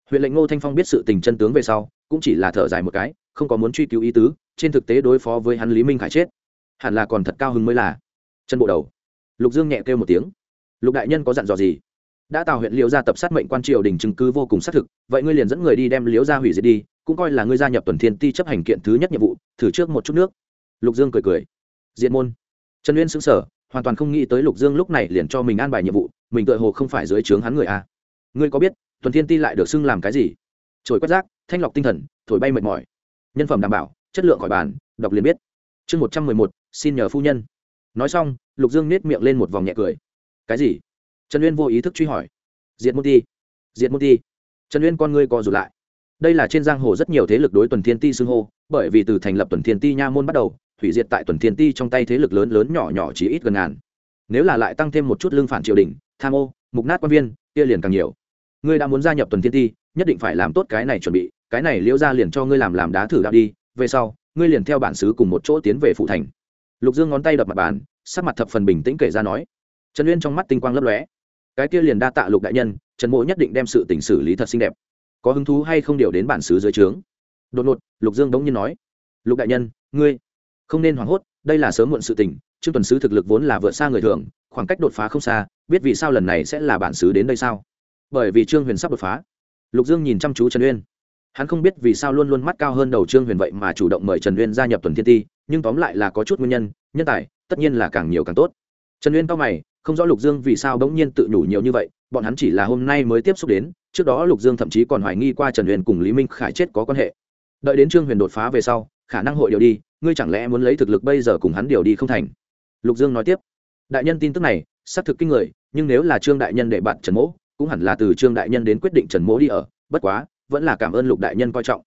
Huyện lệnh ngô thanh phong biết sự tình chân tướng về sau, cũng chỉ là thở dài một cái, không có muốn truy cứu ý tứ, trên thực tế đối phó với hắn lý minh khải chết, hẳn là còn thật cao hứng mới là. Chân bộ đầu. Lục dương nhẹ kêu một tiếng. Lục đại nhân có dặn dò gì? Đã tạo huyện liễu gia tập sát mệnh quan triều đình chứng cứ vô cùng xác thực, vậy ngươi liền dẫn người đi đem liễu gia hủy diệt đi cũng coi là ngươi gia nhập tuần thiên ti chấp hành kiện thứ nhất nhiệm vụ, thử trước một chút nước. Lục dương cười cười. Diện môn. Trần uyên xứng sở hoàn toàn không nghĩ tới lục dương lúc này liền cho mình an bài nhiệm vụ, mình tự hồ không phải dưới trướng hắn người a. Ngươi có biết tuần thiên ti lại được xưng làm cái gì? Trồi quét rác, thanh lọc tinh thần, thổi bay mệt mỏi. Nhân phẩm đảm bảo, chất lượng khỏi bàn, đọc liền biết. Chương một trăm mười một, xin nhờ phu nhân. Nói xong, lục dương nết miệng lên một vòng nhẹ cười. Cái gì? Trần uyên vô ý thức truy hỏi. Diệt môn ti diệt môn ti. Trần uyên con ngươi co rụt lại đây là trên giang hồ rất nhiều thế lực đối tuần thiên ti xưng hô, bởi vì từ thành lập tuần thiên ti nha môn bắt đầu, hủy diệt tại tuần thiên ti trong tay thế lực lớn lớn nhỏ nhỏ chỉ ít gần ngàn. Nếu là lại tăng thêm một chút lương phản triều đình, tham ô, mục nát quan viên, kia liền càng nhiều. Ngươi đã muốn gia nhập tuần thiên ti, nhất định phải làm tốt cái này chuẩn bị, cái này liễu ra liền cho ngươi làm làm đá thử đạo đi, về sau, ngươi liền theo bản xứ cùng một chỗ tiến về phụ thành. Lục dương ngón tay đập mặt bàn, sắc mặt thập phần bình tĩnh kể ra nói, trần uyên trong mắt tinh quang lấp lóe. Cái kia liền đa tạ lục đại nhân, trần Mỗ nhất định đem sự tình xử lý thật xinh đẹp có hứng thú hay không điều đến bản xứ dưới trướng? Đột ngột, lục dương đống nhiên nói, lục đại nhân, ngươi không nên hoảng hốt, đây là sớm muộn sự tình, trương tuần sứ thực lực vốn là vượt xa người thường, khoảng cách đột phá không xa, biết vì sao lần này sẽ là bản xứ đến đây sao? Bởi vì trương huyền sắp đột phá. Lục dương nhìn chăm chú trần uyên. Hắn không biết vì sao luôn luôn mắt cao hơn đầu trương huyền vậy mà chủ động mời trần uyên gia nhập tuần thiên ti, nhưng tóm lại là có chút nguyên nhân nhân tài, tất nhiên là càng nhiều càng tốt. Trần uyên cao mày, không rõ lục dương vì sao bỗng nhiên tự nhủ nhiều như vậy, bọn hắn chỉ là hôm nay mới tiếp xúc đến trước đó lục dương thậm chí còn hoài nghi qua trần huyền cùng lý minh khải chết có quan hệ. Đợi đến trương huyền đột phá về sau, khả năng hội điều đi, ngươi chẳng lẽ muốn lấy thực lực bây giờ cùng hắn điều đi không thành? Lục dương nói tiếp. Đại nhân tin tức này, xác thực kinh người, nhưng nếu là trương đại nhân để bạn trần mỗ, cũng hẳn là từ trương đại nhân đến quyết định trần mỗ đi ở, bất quá, vẫn là cảm ơn lục đại nhân coi trọng.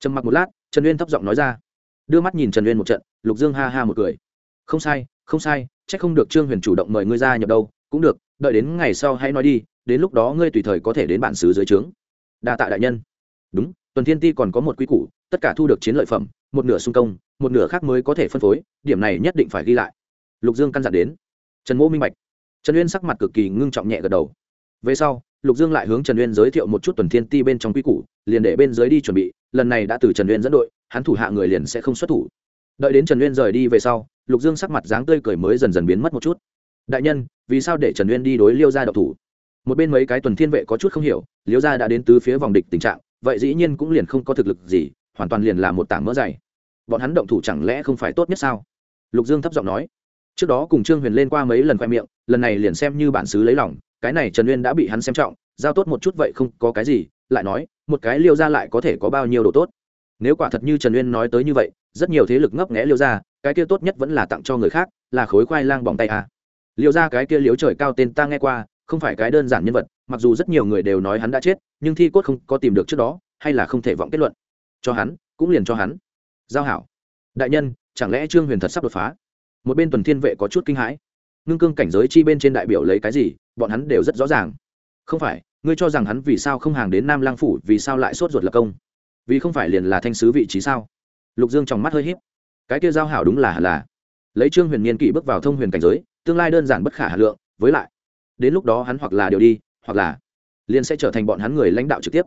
Trầm mặc một lát, trần uyên thấp giọng nói ra. Đưa mắt nhìn trần uyên một trận, lục dương ha ha một cười. Không sai không sai c h ắ c không được trương huyền chủ động mời ngươi ra nhập đâu, cũng được, đợi đến ngày sau hãy nói đi đến lúc đó ngươi tùy thời có thể đến bản xứ dưới trướng. Đa tạ đại nhân. Đúng, tuần thiên ti còn có một quy củ, tất cả thu được chiến lợi phẩm, một nửa sung công, một nửa khác mới có thể phân phối, điểm này nhất định phải ghi lại. Lục dương căn dặn đến. Trần mỗ minh bạch. Trần uyên sắc mặt cực kỳ ngưng trọng nhẹ gật đầu. Về sau, lục dương lại hướng trần uyên giới thiệu một chút tuần thiên ti bên trong quy củ, liền để bên dưới đi chuẩn bị, lần này đã từ trần uyên dẫn đội, hắn thủ hạ người liền sẽ không xuất thủ. Đợi đến trần uyên rời đi về sau, lục dương sắc mặt dáng tươi cười mới dần dần biến mất một chút. Đại nhân, vì sao để trần uyên đi đối liêu ra độc thủ? Một bên mấy cái tuần thiên vệ có chút không hiểu liêu gia đã đến tứ phía vòng địch tình trạng, vậy dĩ nhiên cũng liền không có thực lực gì, hoàn toàn liền là một tảng mỡ dày. Bọn hắn động thủ chẳng lẽ không phải tốt nhất sao? Lục dương thấp giọng nói. Trước đó cùng trương huyền lên qua mấy lần khoe miệng, lần này liền xem như bản xứ lấy lòng, cái này trần uyên đã bị hắn xem trọng, giao tốt một chút vậy không có cái gì, lại nói, một cái liêu ra lại có thể có bao nhiêu đồ tốt? Nếu quả thật như trần uyên nói tới như vậy, rất nhiều thế lực ngấp nghẽ liêu ra cái kia tốt nhất vẫn là tặng cho người khác, là khối khoai lang bỏng tay à. liêu ra cái kia liếu trời cao tên ta nghe qua không phải cái đơn giản nhân vật, mặc dù rất nhiều người đều nói hắn đã chết, nhưng thi cốt không có tìm được trước đó, hay là không thể vọng kết luận. Cho hắn, cũng liền cho hắn. Giao hảo. Đại nhân, chẳng lẽ trương huyền thật sắp đột phá? Một bên tuần thiên vệ có chút kinh hãi. Ngưng cương cảnh giới chi bên trên đại biểu lấy cái gì, bọn hắn đều rất rõ ràng. Không phải, ngươi cho rằng hắn vì sao không hàng đến nam lang phủ, vì sao lại sốt ruột lập công? Vì không phải liền là thanh sứ vị trí sao? Lục dương trong mắt hơi hiếp cái kia giao hảo đúng là là. Lấy trương huyền niên kỷ bước vào thông huyền cảnh giới, tương lai đơn giản bất khả hà lượng, với lại đến lúc đó hắn hoặc là điều đi, hoặc là liền sẽ trở thành bọn hắn người lãnh đạo trực tiếp.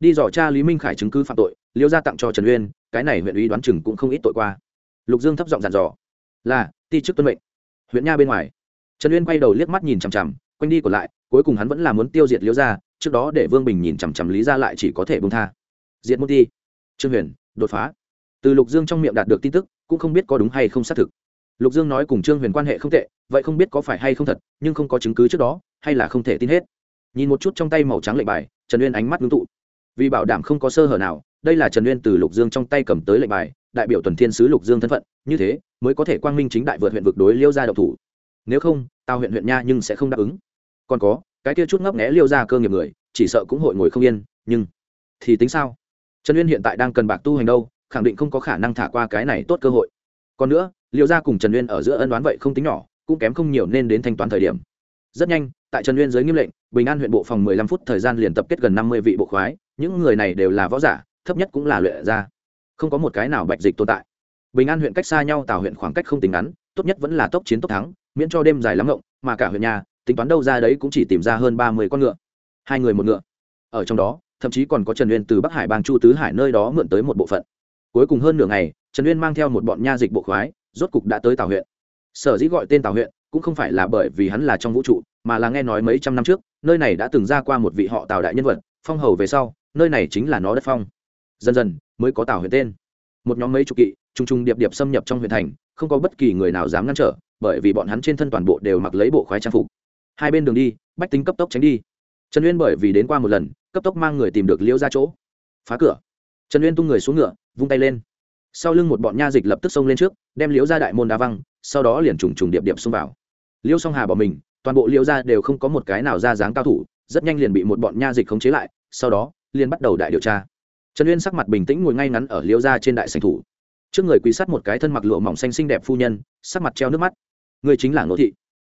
Đi dò cha lý minh khải chứng cứ phạm tội, liêu ra tặng cho trần uyên, cái này huyện ủy đoán chừng cũng không ít tội qua. Lục dương thấp giọng dàn dò, là, ti chức tuân mệnh. Huyện nha bên ngoài, trần uyên quay đầu liếc mắt nhìn chằm chằm, quanh đi còn lại, cuối cùng hắn vẫn là muốn tiêu diệt liêu ra trước đó để vương bình nhìn chằm chằm lý ra lại chỉ có thể bông tha. Diệt môn ti. Trương huyền, đột phá. Từ lục dương trong miệng đạt được tin tức, cũng không biết có đúng hay không xác thực. Lục dương nói cùng trương huyền quan hệ không tệ vậy không biết có phải hay không thật, nhưng không có chứng cứ trước đó, hay là không thể tin hết. Nhìn một chút trong tay màu trắng lệnh bài, trần uyên ánh mắt ngưng tụ. Vì bảo đảm không có sơ hở nào, đây là trần uyên từ lục dương trong tay cầm tới lệnh bài, đại biểu tuần thiên sứ lục dương thân phận, như thế mới có thể quang minh chính đại vượt huyện vực đối liêu ra độc thủ. Nếu không tao huyện huyện nha nhưng sẽ không đáp ứng. Còn có, cái kia chút ngấp nghẽ liêu ra cơ nghiệp người, chỉ sợ cũng hội ngồi không yên, nhưng thì tính sao? Trần uyên hiện tại đang cần bạc tu hành đâu, khẳng định không có khả năng thả qua cái này tốt cơ hội. Còn nữa, liêu ra cùng trần uyên ở giữa ân đoán vậy không tính nhỏ cũng kém không nhiều nên đến thanh toán thời điểm. Rất nhanh, tại trần uyên giới nghiêm lệnh, bình an huyện bộ phòng 15 phút thời gian liền tập kết gần 50 vị bộ khoái, những người này đều là võ giả, thấp nhất cũng là luyện ra không có một cái nào bạch dịch tồn tại. Bình an huyện cách xa nhau tào huyện khoảng cách không tính ngắn, tốt nhất vẫn là tốc chiến tốc thắng, miễn cho đêm dài lắm ngộng, mà cả huyện nhà, tính toán đâu ra đấy cũng chỉ tìm ra hơn ba mươi con ngựa. Hai người một ngựa. Ở trong đó, thậm chí còn có trần uyên từ bắc hải bang chu tứ hải nơi đó mượn tới một bộ phận. Cuối cùng hơn nửa ngày, trần uyên mang theo một bọn nha dịch bộ khoái, rốt cục đã tới tào huyện sở dĩ gọi tên tào huyện cũng không phải là bởi vì hắn là trong vũ trụ, mà là nghe nói mấy trăm năm trước, nơi này đã từng ra qua một vị họ tào đại nhân vật, phong hầu về sau, nơi này chính là nó đất phong. Dần dần, mới có tào huyện tên. Một nhóm mấy chục kỵ t r u n g t r u n g điệp điệp xâm nhập trong huyện thành, không có bất kỳ người nào dám ngăn trở, bởi vì bọn hắn trên thân toàn bộ đều mặc lấy bộ khoái trang phục. Hai bên đường đi, bách tính cấp tốc tránh đi. Trần uyên bởi vì đến qua một lần, cấp tốc mang người tìm được liễu ra chỗ. Phá cửa. Trần uyên tung người xuống ngựa, vung tay lên. Sau lưng một bọn nha dịch lập tức xông lên trước, đem liễu ra đại môn đá văng sau đó liền trùng trùng điệp điệp xông vào. Liêu song hà bỏ mình, toàn bộ liêu ra đều không có một cái nào ra dáng cao thủ, rất nhanh liền bị một bọn nha dịch khống chế lại, sau đó, liền bắt đầu đại điều tra. Trần uyên sắc mặt bình tĩnh ngồi ngay ngắn ở liêu ra trên đại sành thủ. Trước người quỳ sát một cái thân mặc lụa mỏng xanh xinh đẹp phu nhân, sắc mặt treo nước mắt. Người chính là ngô thị.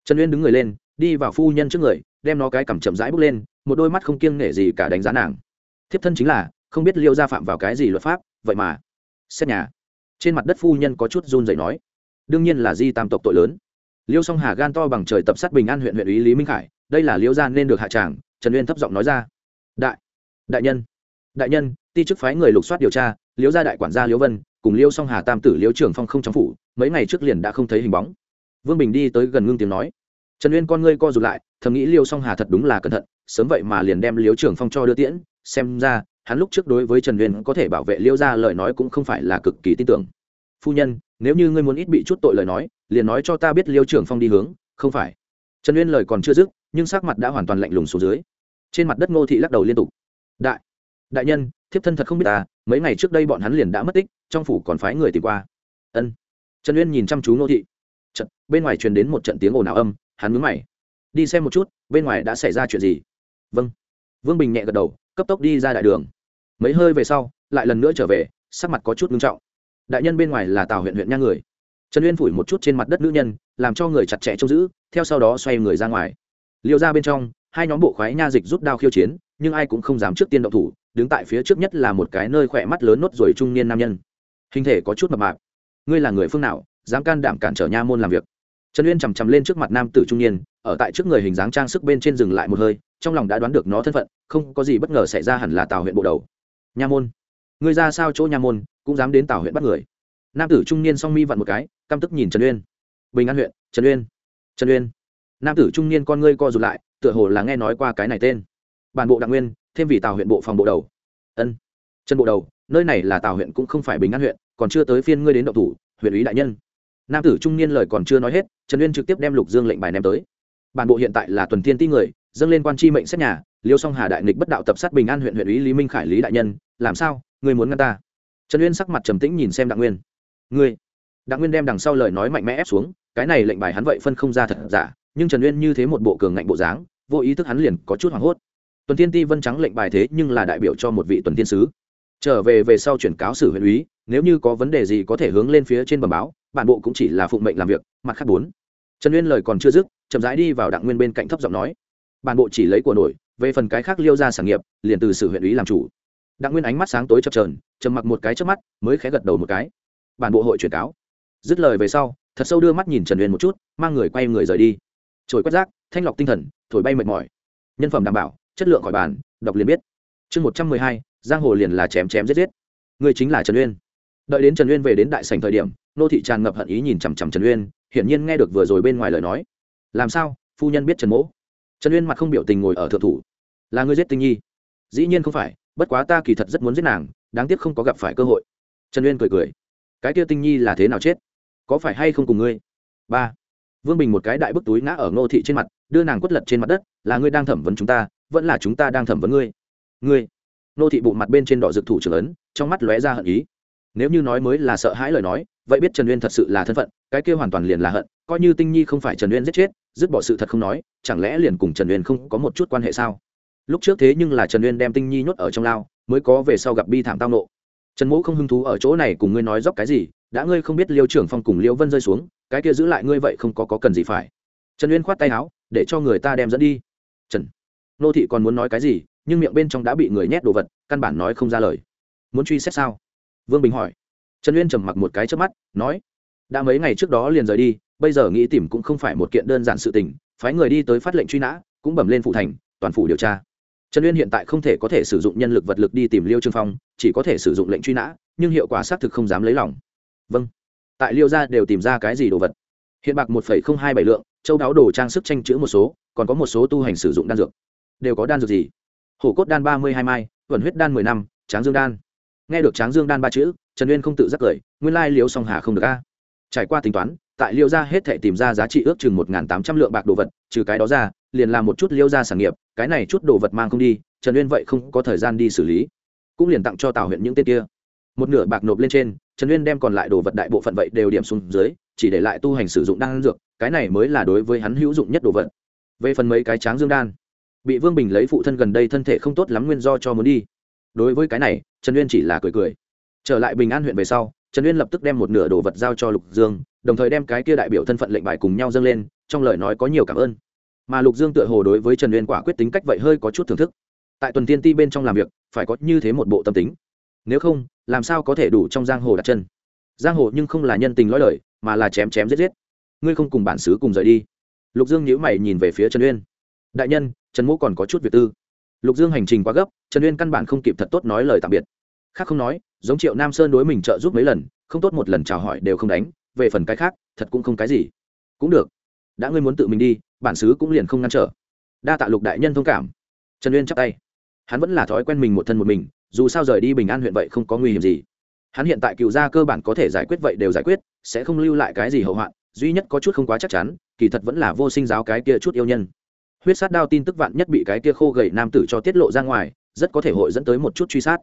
Trần uyên đứng người lên, đi vào phu nhân trước người, đem nó cái cằm chậm rãi bước lên, một đôi mắt không kiêng nể gì cả đánh giá nàng. Thiếp thân chính là, không biết liêu gia phạm vào cái gì luật pháp, vậy mà. Xét nhà. Trên mặt đất phu nhân có chút run rẩy nói đương nhiên là di tam tộc tội lớn. Liêu song hà gan to bằng trời tập sát bình an huyện huyện ý lý minh khải, đây là liêu gia nên được hạ tràng, trần uyên thấp giọng nói ra. Đại đại nhân đại nhân, ti chức phái người lục soát điều tra, liêu gia đại quản gia liêu vân, cùng liêu song hà tam tử liêu trưởng phong không trong phủ, mấy ngày trước liền đã không thấy hình bóng. Vương bình đi tới gần ngưng tiếng nói. Trần uyên con ngươi co rụt lại, thầm nghĩ liêu song hà thật đúng là cẩn thận, sớm vậy mà liền đem liêu trưởng phong cho đưa tiễn, xem ra, hắn lúc trước đối với trần uyên có thể bảo vệ liêu gia lời nói cũng không phải là cực kỳ tin tưởng. Phu nhân nếu như ngươi muốn ít bị chút tội lời nói, liền nói cho ta biết liêu trưởng phong đi hướng, không phải. Trần uyên lời còn chưa dứt, nhưng sắc mặt đã hoàn toàn lạnh lùng xuống dưới. Trên mặt đất ngô thị lắc đầu liên tục. Đại đại nhân, thiếp thân thật không biết ta, mấy ngày trước đây bọn hắn liền đã mất tích, trong phủ còn phái người tìm qua. Ân. Trần uyên nhìn chăm chú ngô thị. Trận bên ngoài truyền đến một trận tiếng ồn ào âm, hắn mướn mày. Đi xem một chút, bên ngoài đã xảy ra chuyện gì? Vâng. Vương bình nhẹ gật đầu, cấp tốc đi ra đại đường. Mấy hơi về sau, lại lần nữa trở về, sắc mặt có chút ngưng trọng đại nhân bên ngoài là tào huyện huyện nha người. Trần uyên phủi một chút trên mặt đất nữ nhân, làm cho người chặt chẽ trông giữ, theo sau đó xoay người ra ngoài. Liêu ra bên trong, hai nhóm bộ khoái nha dịch rút đao khiêu chiến, nhưng ai cũng không dám trước tiên động thủ, đứng tại phía trước nhất là một cái nơi khỏe mắt lớn nốt rồi trung niên nam nhân. Hình thể có chút mập mạp. Ngươi là người phương nào, dám can đảm cản trở nha môn làm việc? Trần uyên chằm chằm lên trước mặt nam tử trung niên, ở tại trước người hình dáng trang sức bên trên dừng lại một hơi, trong lòng đã đoán được nó thân phận, không có gì bất ngờ xảy ra hẳn là tào huyện bộ đầu. Nha môn. Người ra sao chỗ nha môn cũng dám đến tào huyện bắt người. Nam tử trung niên song mi vặn một cái, căm tức nhìn trần uyên. Bình an huyện, trần uyên trần uyên. Nam tử trung niên con ngươi co rụt lại, tựa hồ là nghe nói qua cái này tên. Bản bộ đặng nguyên, thêm vì tào huyện bộ phòng bộ đầu. Ân, trần bộ đầu, nơi này là tào huyện cũng không phải bình an huyện, còn chưa tới phiên ngươi đến động thủ, huyện ủy đại nhân. Nam tử trung niên lời còn chưa nói hết, trần uyên trực tiếp đem lục dương lệnh bài ném tới. Bản bộ hiện tại là tuần thiên ti người, dâng lên quan tri mệnh xét nhà, liêu song hà đại nghịch bất đạo tập sát bình an huyện huyện ủy lý minh khải lý đại nhân, làm sao người muốn ngăn ta? Trần uyên sắc mặt trầm tĩnh nhìn xem đặng nguyên. Ngươi, đặng nguyên đem đằng sau lời nói mạnh mẽ ép xuống, cái này lệnh bài hắn vậy phân không ra thật giả, nhưng trần uyên như thế một bộ cường ngạnh bộ dáng, vô ý thức hắn liền có chút hoảng hốt. Tuần thiên ti vân trắng lệnh bài thế nhưng là đại biểu cho một vị tuần thiên sứ. Trở về về sau chuyển cáo sử huyện úy, nếu như có vấn đề gì có thể hướng lên phía trên bờ báo, bản bộ cũng chỉ là phụng mệnh làm việc, mặt khác bốn. Trần uyên lời còn chưa dứt, chậm rãi đi vào đặng nguyên bên cạnh thấp giọng nói. Bản bộ chỉ lấy của nổi, về phần cái khác liêu ra sản nghiệp, liền từ sử huyện úy làm chủ đặng nguyên ánh mắt sáng tối chập trờn trầm mặc một cái trước mắt, mới khẽ gật đầu một cái. Bản bộ hội truyền cáo. Dứt lời về sau, thật sâu đưa mắt nhìn trần uyên một chút, mang người quay người rời đi. Trồi quét rác, thanh lọc tinh thần, thổi bay mệt mỏi. Nhân phẩm đảm bảo, chất lượng khỏi bàn, đọc liền biết. Chương một trăm mười hai, giang hồ liền là chém chém giết giết. Người chính là trần uyên. Đợi đến trần uyên về đến đại sành thời điểm, nô thị tràn ngập hận ý nhìn chằm chằm trần uyên, hiển nhiên nghe được vừa rồi bên ngoài lời nói. Làm sao? Phu nhân biết trần mỗ. Trần uyên mặt không biểu tình ngồi ở thượng thủ. Là người giết tinh nhi. Dĩ nhiên không phải bất quá ta kỳ thật rất muốn giết nàng, đáng tiếc không có gặp phải cơ hội. Trần uyên cười cười. Cái kia tinh nhi là thế nào chết? Có phải hay không cùng ngươi? Ba. Vương bình một cái đại bức túi ngã ở ngô thị trên mặt, đưa nàng quất lật trên mặt đất, là ngươi đang thẩm vấn chúng ta, vẫn là chúng ta đang thẩm vấn ngươi? Ngươi. Ngô thị bộ mặt bên trên đỏ rực thủ trưởng ấn, trong mắt lóe ra hận ý. Nếu như nói mới là sợ hãi lời nói, vậy biết trần uyên thật sự là thân phận, cái kia hoàn toàn liền là hận, coi như tinh nhi không phải trần uyên giết chết, dứt bỏ sự thật không nói, chẳng lẽ liền cùng trần uyên không có một chút quan hệ sao? Lúc trước thế nhưng là trần uyên đem tinh nhi nhốt ở trong lao mới có về sau gặp bi thảm tao nộ. Trần mỗ không hứng thú ở chỗ này cùng ngươi nói dốc cái gì đã ngươi không biết liêu trưởng phong cùng liêu vân rơi xuống cái kia giữ lại ngươi vậy không có, có cần gì phải. Trần uyên khoát tay áo để cho người ta đem dẫn đi. Trần nô thị còn muốn nói cái gì nhưng miệng bên trong đã bị người nhét đồ vật căn bản nói không ra lời. Muốn truy xét sao? Vương bình hỏi. Trần uyên trầm mặc một cái trước mắt nói. Đã mấy ngày trước đó liền rời đi bây giờ nghĩ tìm cũng không phải một kiện đơn giản sự tình phái người đi tới phát lệnh truy nã cũng bẩm lên phủ thành toàn phủ điều tra trần uyên hiện tại không thể có thể sử dụng nhân lực vật lực đi tìm liêu trương phong, chỉ có thể sử dụng lệnh truy nã, nhưng hiệu quả xác thực không dám lấy lòng. Vâng. Tại liêu gia đều tìm ra cái gì đồ vật? Hiện bạc một phẩy không hai bảy lượng, châu đáo đồ trang sức tranh chữ một số, còn có một số tu hành sử dụng đan dược. Đều có đan dược gì? Hổ cốt đan ba mươi hai mai, vẩn huyết đan mười năm, tráng dương đan. Nghe được tráng dương đan ba chữ, trần uyên không tự giác cười, nguyên lai liêu song hà không được a. Trải qua tính toán tại liêu gia hết thể tìm ra giá trị ước chừng một tám trăm lượng bạc đồ vật, trừ cái đó ra, liền làm một chút liêu gia sản nghiệp, cái này chút đồ vật mang không đi, trần uyên vậy không có thời gian đi xử lý. Cũng liền tặng cho tào huyện những tên kia. Một nửa bạc nộp lên trên, trần uyên đem còn lại đồ vật đại bộ phận vậy đều điểm xuống dưới, chỉ để lại tu hành sử dụng đan dược, cái này mới là đối với hắn hữu dụng nhất đồ vật. Về phần mấy cái tráng dương đan, bị vương bình lấy phụ thân gần đây thân thể không tốt lắm nguyên do cho muốn đi. Đối với cái này, trần uyên chỉ là cười cười. Trở lại bình an huyện về sau, trần uyên lập tức đem một nửa đồ vật giao cho lục dương đồng thời đem cái kia đại biểu thân phận lệnh bài cùng nhau dâng lên, trong lời nói có nhiều cảm ơn. Mà lục dương tựa hồ đối với trần uyên quả quyết tính cách vậy hơi có chút thưởng thức. Tại tuần tiên ti bên trong làm việc, phải có như thế một bộ tâm tính. Nếu không, làm sao có thể đủ trong giang hồ đặt chân? Giang hồ nhưng không là nhân tình lõi lời, mà là chém chém giết giết. Ngươi không cùng bản xứ cùng rời đi. Lục dương nhữ mày nhìn về phía trần uyên. Đại nhân, trần mỗ còn có chút việc tư. Lục dương hành trình quá gấp, trần uyên căn bản không kịp thật tốt nói lời tạm biệt. Khác không nói, giống triệu nam sơn đối mình trợ giúp mấy lần, không tốt một lần chào hỏi đều không đánh về phần cái khác, thật cũng không cái gì. Cũng được. Đã ngươi muốn tự mình đi, bản xứ cũng liền không ngăn trở. Đa tạ lục đại nhân thông cảm. Trần uyên chắp tay. Hắn vẫn là thói quen mình một thân một mình, dù sao rời đi bình an huyện vậy không có nguy hiểm gì. Hắn hiện tại cựu gia cơ bản có thể giải quyết vậy đều giải quyết, sẽ không lưu lại cái gì hậu hoạn, duy nhất có chút không quá chắc chắn, kỳ thật vẫn là vô sinh giáo cái kia chút yêu nhân. Huyết sát đao tin tức vạn nhất bị cái kia khô gầy nam tử cho tiết lộ ra ngoài, rất có thể hội dẫn tới một chút truy sát.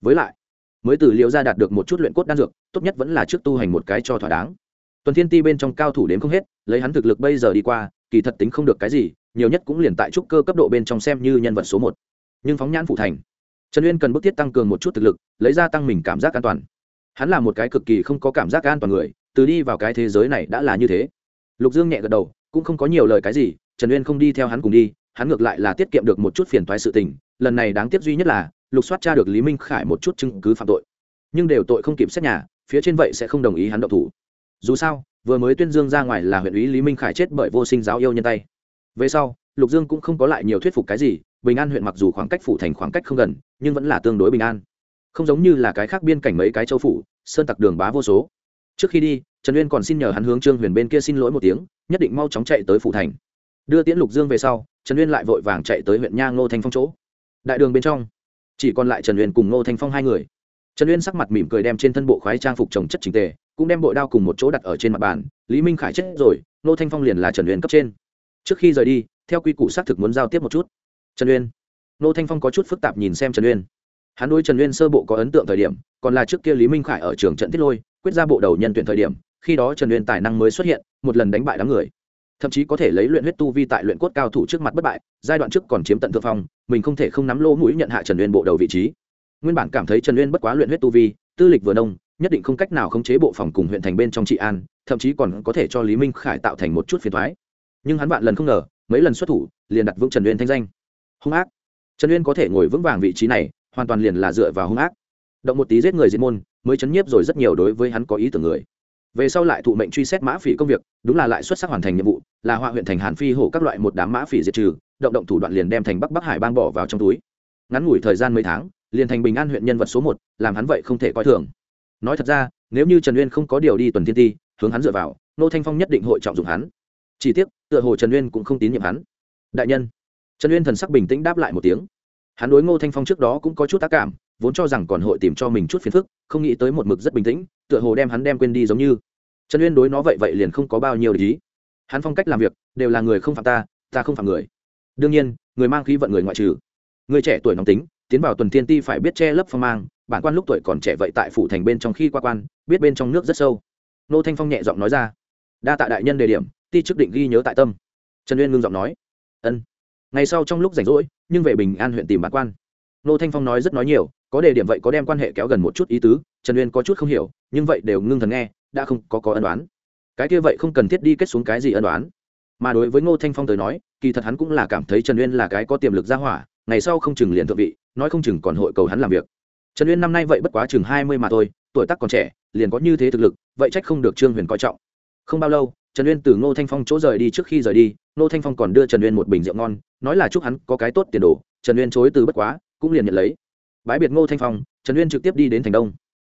Với lại mới từ liệu ra đạt được một chút luyện cốt đan dược, tốt nhất vẫn là trước tu hành một cái cho thỏa đáng. Tuần thiên ti bên trong cao thủ đến không hết, lấy hắn thực lực bây giờ đi qua, kỳ thật tính không được cái gì, nhiều nhất cũng liền tại trúc cơ cấp độ bên trong xem như nhân vật số một. Nhưng phóng nhãn phụ thành. Trần uyên cần bức thiết tăng cường một chút thực lực, lấy ra tăng mình cảm giác an toàn. Hắn là một cái cực kỳ không có cảm giác an toàn người, từ đi vào cái thế giới này đã là như thế. Lục dương nhẹ gật đầu, cũng không có nhiều lời cái gì, trần uyên không đi theo hắn cùng đi, hắn ngược lại là tiết kiệm được một chút phiền toái sự tình, lần này đáng tiếc duy nhất là lục soát tra được lý minh khải một chút chứng cứ phạm tội. Nhưng đều tội không kịp xét nhà, phía trên vậy sẽ không đồng ý hắn động thủ. Dù sao, vừa mới tuyên dương ra ngoài là huyện ý lý minh khải chết bởi vô sinh giáo yêu nhân tay. Về sau, lục dương cũng không có lại nhiều thuyết phục cái gì, bình an huyện mặc dù khoảng cách phủ thành khoảng cách không gần, nhưng vẫn là tương đối bình an. Không giống như là cái khác biên cảnh mấy cái châu phủ, sơn tặc đường bá vô số. Trước khi đi, trần uyên còn xin nhờ hắn hướng trương huyền bên kia xin lỗi một tiếng, nhất định mau chóng chạy tới phủ thành. Đưa tiễn lục dương về sau, trần uyên lại vội vàng chạy tới huyện nha ngô thanh phong chỗ. Đại đường bên trong chỉ còn lại trần uyên cùng ngô thanh phong hai người. Trần uyên sắc mặt mỉm cười đem trên thân bộ khoái trang phục trồng chất trình tề, cũng đem bội đao cùng một chỗ đặt ở trên mặt bàn, lý minh khải chết rồi, ngô thanh phong liền là trần uyên cấp trên. Trước khi rời đi, theo quy củ xác thực muốn giao tiếp một chút. Trần uyên. Ngô thanh phong có chút phức tạp nhìn xem trần uyên. Hắn đôi trần uyên sơ bộ có ấn tượng thời điểm, còn là trước kia lý minh khải ở trường trận tiết lôi, quyết ra bộ đầu nhân tuyển thời điểm, khi đó trần uyên tài năng mới xuất hiện, một lần đánh bại đám người thậm chí có thể lấy luyện huyết tu vi tại luyện cốt cao thủ trước mặt bất bại, giai đoạn trước còn chiếm tận thượng phong, mình không thể không nắm lỗ mũi nhận hạ trần uyên bộ đầu vị trí. Nguyên bản cảm thấy trần uyên bất quá luyện huyết tu vi, tư lịch vừa nông, nhất định không cách nào khống chế bộ phòng cùng huyện thành bên trong trị an, thậm chí còn có thể cho lý minh khải tạo thành một chút phiền thoái nhưng hắn vạn lần không ngờ, mấy lần xuất thủ, liền đặt vững trần uyên thanh danh. Hung ác. Trần uyên có thể ngồi vững vàng vị trí này, hoàn toàn liền là dựa vào hung ác. Động một tí giết người diệt môn, mới chấn nhiếp rồi rất nhiều đối với hắn có ý tưởng người. Về sau lại thụ mệnh truy xét mã phỉ công việc, đúng là lại xuất sắc hoàn thành nhiệm vụ là họa huyện thành hàn phi hổ các loại một đám mã phỉ diệt trừ, động động thủ đoạn liền đem thành bắc bắc hải bang bỏ vào trong túi. Ngắn ngủi thời gian mấy tháng, liền thành bình an huyện nhân vật số một, làm hắn vậy không thể coi thường. Nói thật ra, nếu như trần uyên không có điều đi tuần thiên ti, hướng hắn dựa vào, nô thanh phong nhất định hội trọng dụng hắn. Chỉ tiếc, tựa hồ trần uyên cũng không tín nhiệm hắn. Đại nhân, trần uyên thần sắc bình tĩnh đáp lại một tiếng. Hắn đối ngô thanh phong trước đó cũng có chút tác cảm, vốn cho rằng còn hội tìm cho mình chút phiền phức, không nghĩ tới một mực rất bình tĩnh, tựa hồ đem hắn đem quên đi giống như. Trần uyên đối nó vậy vậy liền không có bao nhiêu lý hắn phong cách làm việc đều là người không phạm ta ta không phạm người. Đương nhiên, người mang khí vận người ngoại trừ. Người trẻ tuổi nóng tính, tiến vào tuần thiên ti phải biết che lấp phong mang, bản quan lúc tuổi còn trẻ vậy tại phủ thành bên trong khi qua quan, biết bên trong nước rất sâu. Nô thanh phong nhẹ giọng nói ra. Đa tạ đại nhân đề điểm, ti chức định ghi nhớ tại tâm. Trần uyên ngưng giọng nói. Ân. Ngày sau trong lúc rảnh rỗi, nhưng về bình an huyện tìm bản quan. Nô thanh phong nói rất nói nhiều, có đề điểm vậy có đem quan hệ kéo gần một chút ý tứ, trần uyên có chút không hiểu, nhưng vậy đều ngưng thần nghe, đã không có có ân đoán cái kia vậy không cần thiết đi kết xuống cái gì ân đoán mà đối với ngô thanh phong tới nói, kỳ thật hắn cũng là cảm thấy trần uyên là cái có tiềm lực ra hỏa, ngày sau không chừng liền thượng vị, nói không chừng còn hội cầu hắn làm việc. Trần uyên năm nay vậy bất quá chừng hai mươi mà thôi, tuổi tác còn trẻ, liền có như thế thực lực, vậy trách không được trương huyền coi trọng. Không bao lâu, trần uyên từ ngô thanh phong chỗ rời đi trước khi rời đi, ngô thanh phong còn đưa trần uyên một bình rượu ngon, nói là chúc hắn có cái tốt tiền đồ, trần uyên chối từ bất quá, cũng liền nhận lấy. Bãi biệt ngô thanh phong, trần uyên trực tiếp đi đến thành đông.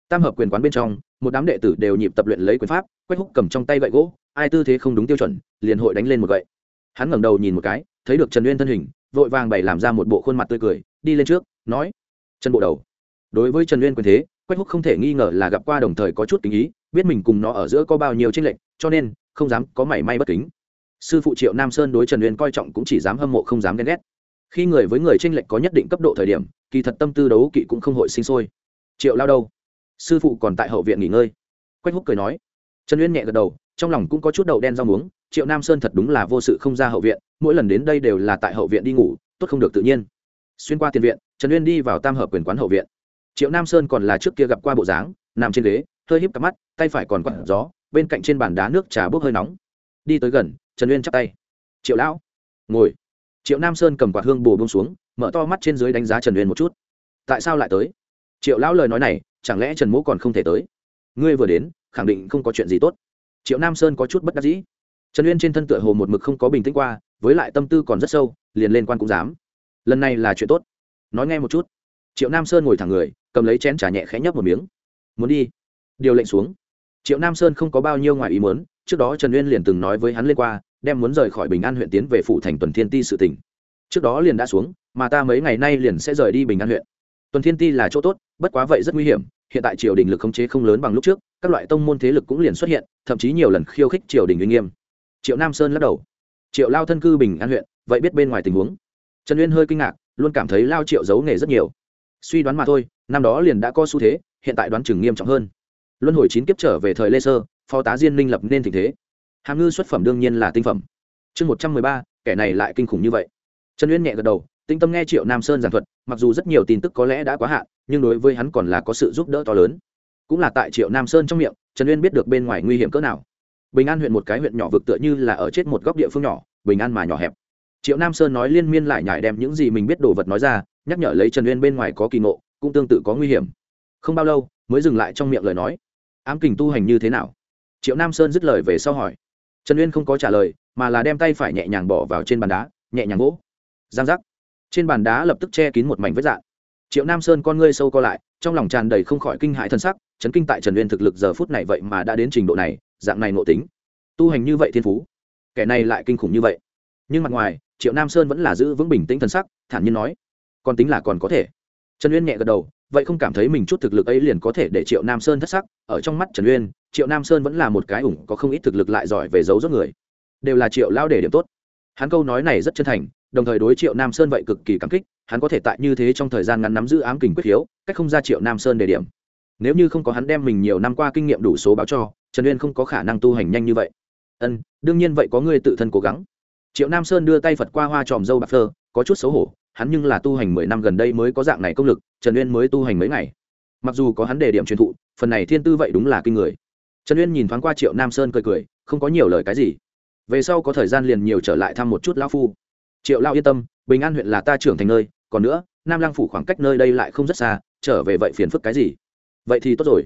Tam hợp quyền quán bên trong một đám đệ tử đều nhịp tập luyện lấy quyền pháp, quách húc cầm trong tay gậy gỗ, ai tư thế không đúng tiêu chuẩn, liền hội đánh lên một gậy. Hắn ngẩng đầu nhìn một cái, thấy được trần uyên thân hình, vội vàng bày làm ra một bộ khuôn mặt tươi cười, đi lên trước, nói chân bộ đầu. Đối với trần uyên quyền thế, quách húc không thể nghi ngờ là gặp qua đồng thời có chút tình ý, biết mình cùng nó ở giữa có bao nhiêu tranh lệch, cho nên không dám có mảy may bất kính. Sư phụ triệu nam sơn đối trần uyên coi trọng cũng chỉ dám hâm mộ không dám ghen ghét. Khi người với người tranh lệch có nhất định cấp độ thời điểm, kỳ thật tâm tư đấu kỵ cũng không hội sinh sôi. Triệu lao đâu? Sư phụ còn tại hậu viện nghỉ ngơi. Quách húc cười nói. Trần uyên nhẹ gật đầu, trong lòng cũng có chút đậu đen rau muống, triệu nam sơn thật đúng là vô sự không ra hậu viện, mỗi lần đến đây đều là tại hậu viện đi ngủ, tốt không được tự nhiên. Xuyên qua tiền viện, trần uyên đi vào tam hợp quyền quán hậu viện. Triệu nam sơn còn là trước kia gặp qua bộ dáng, nằm trên ghế, hơi híp cặp mắt, tay phải còn quặn gió, bên cạnh trên bàn đá nước trà bốc hơi nóng. Đi tới gần, trần uyên chắp tay. Triệu lão, ngồi. Triệu nam sơn cầm quạt hương bồ bông xuống, mở to mắt trên dưới đánh giá trần uyên một chút. Tại sao lại tới? Triệu lão lời nói này, chẳng lẽ trần mỗ còn không thể tới? Ngươi vừa đến, khẳng định không có chuyện gì tốt. Triệu nam sơn có chút bất đắc dĩ. Trần uyên trên thân tựa hồ một mực không có bình tĩnh qua, với lại tâm tư còn rất sâu, liền lên quan cũng dám. Lần này là chuyện tốt. Nói nghe một chút. Triệu nam sơn ngồi thẳng người, cầm lấy chén trà nhẹ khẽ nhấp một miếng. Muốn đi. Điều lệnh xuống. Triệu nam sơn không có bao nhiêu ngoài ý muốn, trước đó trần uyên liền từng nói với hắn lên qua, đem muốn rời khỏi bình an huyện tiến về phủ thành tuần thiên ti sự tỉnh trước đó liền đã xuống, mà ta mấy ngày nay liền sẽ rời đi bình an huyện tuần thiên ti là chỗ tốt, bất quá vậy rất nguy hiểm, hiện tại triều đình lực khống chế không lớn bằng lúc trước, các loại tông môn thế lực cũng liền xuất hiện, thậm chí nhiều lần khiêu khích triều đình uy nghiêm. Triệu nam sơn lắc đầu. Triệu lao thân cư bình an huyện, vậy biết bên ngoài tình huống. Trần uyên hơi kinh ngạc, luôn cảm thấy lao triệu giấu nghề rất nhiều. Suy đoán mà thôi, năm đó liền đã có xu thế, hiện tại đoán chừng nghiêm trọng hơn. Luân hồi chín kiếp trở về thời lê sơ, phó tá diên minh lập nên tình thế. Hàm ngư xuất phẩm đương nhiên là tinh phẩm. Chương một trăm mười ba, kẻ này lại kinh khủng như vậy. Trần uyên nhẹ gật đầu tinh tâm nghe triệu nam sơn giảng thuật, mặc dù rất nhiều tin tức có lẽ đã quá hạn, nhưng đối với hắn còn là có sự giúp đỡ to lớn. Cũng là tại triệu nam sơn trong miệng, trần uyên biết được bên ngoài nguy hiểm cỡ nào. Bình an huyện một cái huyện nhỏ vực tựa như là ở chết một góc địa phương nhỏ, bình an mà nhỏ hẹp. Triệu nam sơn nói liên miên lại nhải đem những gì mình biết đồ vật nói ra, nhắc nhở lấy trần uyên bên ngoài có kỳ ngộ, cũng tương tự có nguy hiểm. Không bao lâu, mới dừng lại trong miệng lời nói. Ám kình tu hành như thế nào? Triệu nam sơn dứt lời về sau hỏi. Trần uyên không có trả lời, mà là đem tay phải nhẹ nhàng bỏ vào trên bàn đá, nhẹ nhàng gỗ giang giác trên bàn đá lập tức che kín một mảnh vết dạn. Triệu nam sơn con ngươi sâu co lại, trong lòng tràn đầy không khỏi kinh hại thân sắc, chấn kinh tại trần uyên thực lực giờ phút này vậy mà đã đến trình độ này, dạng này ngộ tính. Tu hành như vậy thiên phú, kẻ này lại kinh khủng như vậy. Nhưng mặt ngoài, triệu nam sơn vẫn là giữ vững bình tĩnh thân sắc, thản nhiên nói, còn tính là còn có thể. Trần uyên nhẹ gật đầu, vậy không cảm thấy mình chút thực lực ấy liền có thể để triệu nam sơn thất sắc. Ở trong mắt trần uyên, triệu nam sơn vẫn là một cái ủng có không ít thực lực lại giỏi về giấu giốt người. Đều là triệu lao để điểm tốt. Hắn câu nói này rất chân thành đồng thời đối triệu nam sơn vậy cực kỳ cảm kích, hắn có thể tại như thế trong thời gian ngắn nắm giữ ám kình quyết hiếu cách không ra triệu nam sơn đề điểm. Nếu như không có hắn đem mình nhiều năm qua kinh nghiệm đủ số báo cho, trần uyên không có khả năng tu hành nhanh như vậy. Ân, đương nhiên vậy có người tự thân cố gắng. Triệu nam sơn đưa tay phật qua hoa tròm dâu bạc thơ có chút xấu hổ, hắn nhưng là tu hành mười năm gần đây mới có dạng này công lực, trần uyên mới tu hành mấy ngày. Mặc dù có hắn đề điểm truyền thụ, phần này thiên tư vậy đúng là kinh người. Trần uyên nhìn thoáng qua triệu nam sơn cười cười, không có nhiều lời cái gì. Về sau có thời gian liền nhiều trở lại thăm một chút lão phu triệu lao yên tâm, bình an huyện là ta trưởng thành nơi, còn nữa, nam lang phủ khoảng cách nơi đây lại không rất xa, trở về vậy phiền phức cái gì? Vậy thì tốt rồi.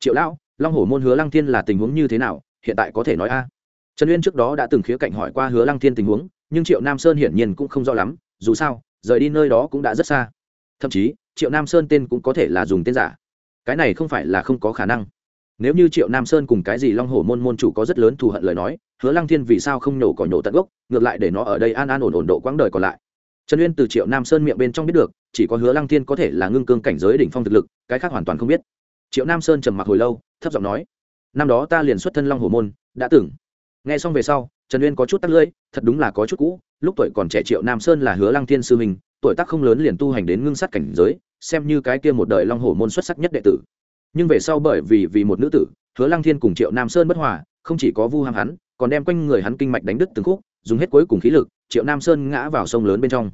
Triệu lão, long hổ môn hứa lăng thiên là tình huống như thế nào? Hiện tại có thể nói a. Trần uyên trước đó đã từng khía cạnh hỏi qua hứa lăng thiên tình huống, nhưng triệu nam sơn hiển nhiên cũng không rõ lắm, dù sao, rời đi nơi đó cũng đã rất xa. Thậm chí, triệu nam sơn tên cũng có thể là dùng tên giả. Cái này không phải là không có khả năng nếu như triệu nam sơn cùng cái gì long hổ môn môn chủ có rất lớn thù hận lời nói, hứa lăng thiên vì sao không nhổ cỏ nhổ tận gốc, ngược lại để nó ở đây an an ổn ổn độ quãng đời còn lại. Trần uyên từ triệu nam sơn miệng bên trong biết được, chỉ có hứa lăng thiên có thể là ngưng cương cảnh giới đỉnh phong thực lực, cái khác hoàn toàn không biết. Triệu nam sơn trầm mặc hồi lâu, thấp giọng nói, năm đó ta liền xuất thân long hổ môn, đã từng. Nghe xong về sau, trần uyên có chút tắc lưỡi, thật đúng là có chút cũ, lúc tuổi còn trẻ triệu nam sơn là hứa lăng thiên sư mình tuổi tác không lớn liền tu hành đến ngưng sát cảnh giới, xem như cái kia một đời long hổ môn xuất sắc nhất đệ tử nhưng về sau bởi vì vì một nữ tử, hứa lăng thiên cùng triệu nam sơn bất hòa, không chỉ có vu ham hắn, còn đem quanh người hắn kinh mạch đánh đứt từng khúc, dùng hết cuối cùng khí lực, triệu nam sơn ngã vào sông lớn bên trong.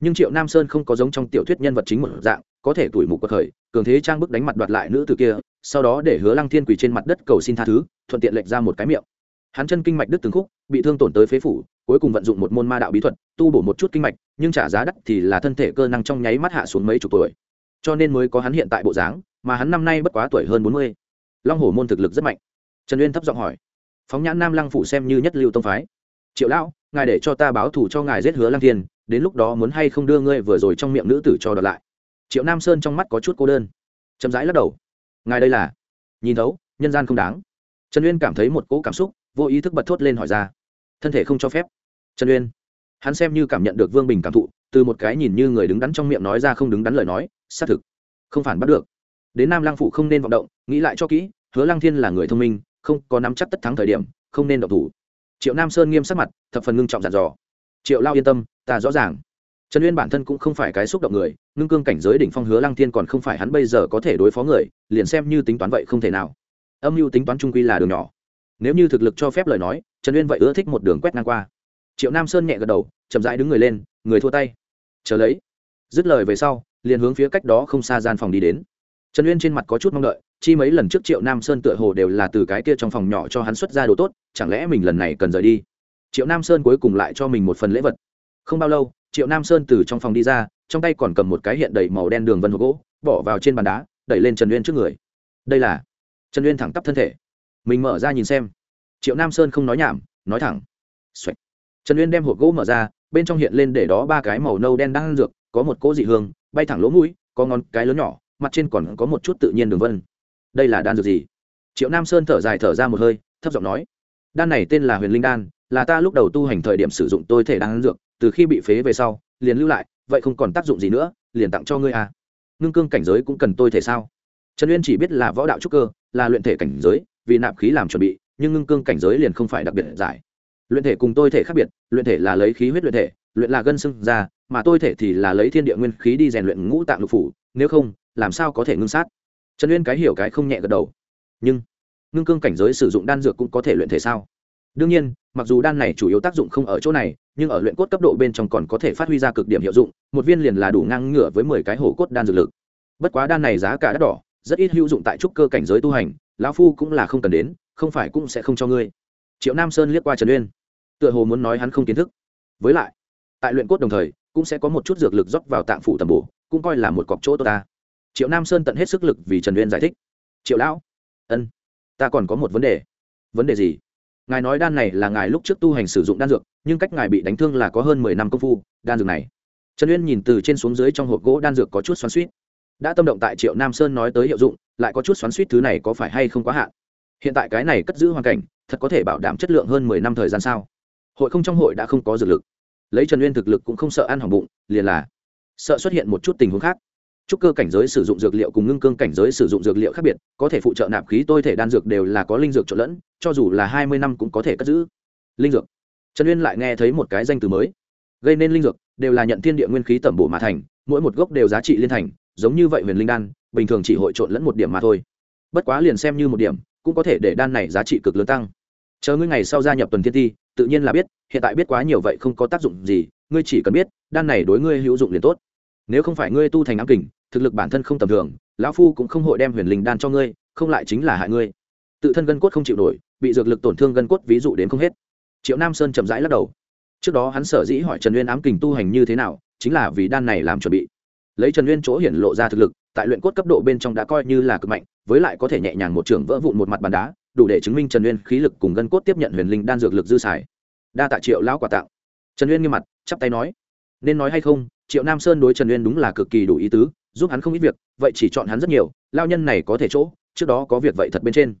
Nhưng triệu nam sơn không có giống trong tiểu thuyết nhân vật chính một dạng, có thể tuổi mục cuộc khởi, cường thế trang bức đánh mặt đoạt lại nữ tử kia, sau đó để hứa lăng thiên quỳ trên mặt đất cầu xin tha thứ, thuận tiện lệch ra một cái miệng. Hắn chân kinh mạch đứt từng khúc, bị thương tổn tới phế phủ, cuối cùng vận dụng một môn ma đạo bí thuật, tu bổ một chút kinh mạch, nhưng trả giá đắt thì là thân thể cơ năng trong nháy mắt hạ xuống mấy chục tuổi. Cho nên mới có hắn hiện tại bộ dáng mà hắn năm nay bất quá tuổi hơn bốn mươi. Long hổ môn thực lực rất mạnh. Trần uyên thấp giọng hỏi. Phóng nhãn nam lăng phủ xem như nhất lưu tông phái. Triệu lão, ngài để cho ta báo thủ cho ngài giết hứa lăng thiên, đến lúc đó muốn hay không đưa ngươi vừa rồi trong miệng nữ tử cho đợt lại. Triệu nam sơn trong mắt có chút cô đơn. Chậm rãi lắc đầu. Ngài đây là? Nhìn thấu, nhân gian không đáng. Trần uyên cảm thấy một cỗ cảm xúc, vô ý thức bật thốt lên hỏi ra. Thân thể không cho phép. Trần uyên. Hắn xem như cảm nhận được vương bình cảm thụ, từ một cái nhìn như người đứng đắn trong miệng nói ra không đứng đắn lời nói, xác thực. Không phản bắt được đến nam lăng phụ không nên vọng động, nghĩ lại cho kỹ, hứa lăng thiên là người thông minh, không có nắm chắc tất thắng thời điểm, không nên động thủ. Triệu nam sơn nghiêm sắc mặt, thập phần ngưng trọng dặn dò. Triệu lao yên tâm, ta rõ ràng. Trần uyên bản thân cũng không phải cái xúc động người, ngưng cương cảnh giới đỉnh phong hứa lăng thiên còn không phải hắn bây giờ có thể đối phó người, liền xem như tính toán vậy không thể nào. Âm mưu tính toán trung quy là đường nhỏ. Nếu như thực lực cho phép lời nói, trần uyên vậy ưa thích một đường quét ngang qua. Triệu nam sơn nhẹ gật đầu, chậm rãi đứng người lên, người thua tay. Chờ lấy. Dứt lời về sau, liền hướng phía cách đó không xa gian phòng đi đến trần uyên trên mặt có chút mong đợi, chi mấy lần trước triệu nam sơn tựa hồ đều là từ cái kia trong phòng nhỏ cho hắn xuất ra đồ tốt, chẳng lẽ mình lần này cần rời đi? Triệu nam sơn cuối cùng lại cho mình một phần lễ vật. Không bao lâu, triệu nam sơn từ trong phòng đi ra, trong tay còn cầm một cái hiện đầy màu đen đường vân hộp gỗ, bỏ vào trên bàn đá, đẩy lên trần uyên trước người. Đây là trần uyên thẳng tắp thân thể. Mình mở ra nhìn xem. Triệu nam sơn không nói nhảm, nói thẳng、Xoạch. trần uyên đem hộp gỗ mở ra, bên trong hiện lên để đó ba cái màu nâu đen đang dược, có một cỗ dị hương, bay thẳng lỗ mũi, có ngón cái lớn nhỏ mặt trên còn có một chút tự nhiên đường vân. Đây là đan dược gì? Triệu nam sơn thở dài thở ra một hơi, thấp giọng nói. Đan này tên là huyền linh đan, là ta lúc đầu tu hành thời điểm sử dụng tôi thể đan dược, từ khi bị phế về sau, liền lưu lại, vậy không còn tác dụng gì nữa, liền tặng cho ngươi à. Ngưng cương cảnh giới cũng cần tôi thể sao? Trần uyên chỉ biết là võ đạo trúc cơ, là luyện thể cảnh giới, vì nạp khí làm chuẩn bị, nhưng ngưng cương cảnh giới liền không phải đặc biệt giải. Luyện thể cùng tôi thể khác biệt, luyện thể là lấy khí huyết luyện thể, luyện là gân xưng ra, mà tôi thể thì là lấy thiên địa nguyên khí đi rèn luyện ngũ tạng lục phủ, nếu không làm sao có thể ngưng sát? Trần uyên cái hiểu cái không nhẹ gật đầu. Nhưng, ngưng cương cảnh giới sử dụng đan dược cũng có thể luyện thể sao? Đương nhiên, mặc dù đan này chủ yếu tác dụng không ở chỗ này, nhưng ở luyện cốt cấp độ bên trong còn có thể phát huy ra cực điểm hiệu dụng, một viên liền là đủ ngang ngửa với mười cái hổ cốt đan dược lực. Bất quá đan này giá cả đắt đỏ, rất ít hữu dụng tại trúc cơ cảnh giới tu hành, lão phu cũng là không cần đến, không phải cũng sẽ không cho ngươi. Triệu nam sơn liếc qua trần uyên. Tựa hồ muốn nói hắn không kiến thức. Với lại, tại luyện cốt đồng thời, cũng sẽ có một chút dược lực dốc vào tạng phủ tầm bổ, cũng coi là một cọc chỗ tốt ta triệu nam sơn tận hết sức lực vì trần uyên giải thích. Triệu lão, ân, ta còn có một vấn đề. Vấn đề gì? Ngài nói đan này là ngài lúc trước tu hành sử dụng đan dược, nhưng cách ngài bị đánh thương là có hơn mười năm công phu, đan dược này. Trần uyên nhìn từ trên xuống dưới trong hộp gỗ đan dược có chút xoắn suýt đã tâm động tại triệu nam sơn nói tới hiệu dụng, lại có chút xoắn suýt thứ này có phải hay không quá hạn? Hiện tại cái này cất giữ hoàn cảnh, thật có thể bảo đảm chất lượng hơn mười năm thời gian sao? Hội không trong hội đã không có dược lực. Lấy trần uyên thực lực cũng không sợ ăn hỏng bụng, liền là sợ xuất hiện một chút tình huống khác trúc cơ cảnh giới sử dụng dược liệu cùng ngưng cương cảnh giới sử dụng dược liệu khác biệt, có thể phụ trợ nạp khí, tôi thể đan dược đều là có linh dược trộn lẫn, cho dù là hai mươi năm cũng có thể cất giữ. Linh dược. Trần uyên lại nghe thấy một cái danh từ mới. Gây nên linh dược, đều là nhận thiên địa nguyên khí tẩm bổ mà thành, mỗi một gốc đều giá trị liên thành, giống như vậy huyền linh đan, bình thường chỉ hội trộn lẫn một điểm mà thôi. Bất quá liền xem như một điểm, cũng có thể để đan này giá trị cực lớn tăng. Chờ ngươi ngày sau gia nhập tuần thiên ti tự nhiên là biết, hiện tại biết quá nhiều vậy không có tác dụng gì, ngươi chỉ cần biết, đan này đối ngươi hữu dụng liền tốt nếu không phải ngươi tu thành ám kình, thực lực bản thân không tầm thường, lão phu cũng không hội đem huyền linh đan cho ngươi, không lại chính là hại ngươi. Tự thân gân cốt không chịu nổi, bị dược lực tổn thương gân cốt ví dụ đến không hết. Triệu nam sơn chậm rãi lắc đầu. Trước đó hắn sở dĩ hỏi trần uyên ám kình tu hành như thế nào, chính là vì đan này làm chuẩn bị. Lấy trần uyên chỗ hiển lộ ra thực lực, tại luyện cốt cấp độ bên trong đã coi như là cực mạnh, với lại có thể nhẹ nhàng một trường vỡ vụn một mặt bàn đá, đủ để chứng minh trần uyên khí lực cùng gân cốt tiếp nhận huyền linh đan dược lực dư xài. Đa tạ triệu lão quà tặng. Trần uyên nghiêm mặt, chắp tay nói nên nói hay không, triệu nam sơn đối trần uyên đúng là cực kỳ đủ ý tứ, giúp hắn không ít việc, vậy chỉ chọn hắn rất nhiều, lao nhân này có thể chỗ, trước đó có việc vậy thật bên trên.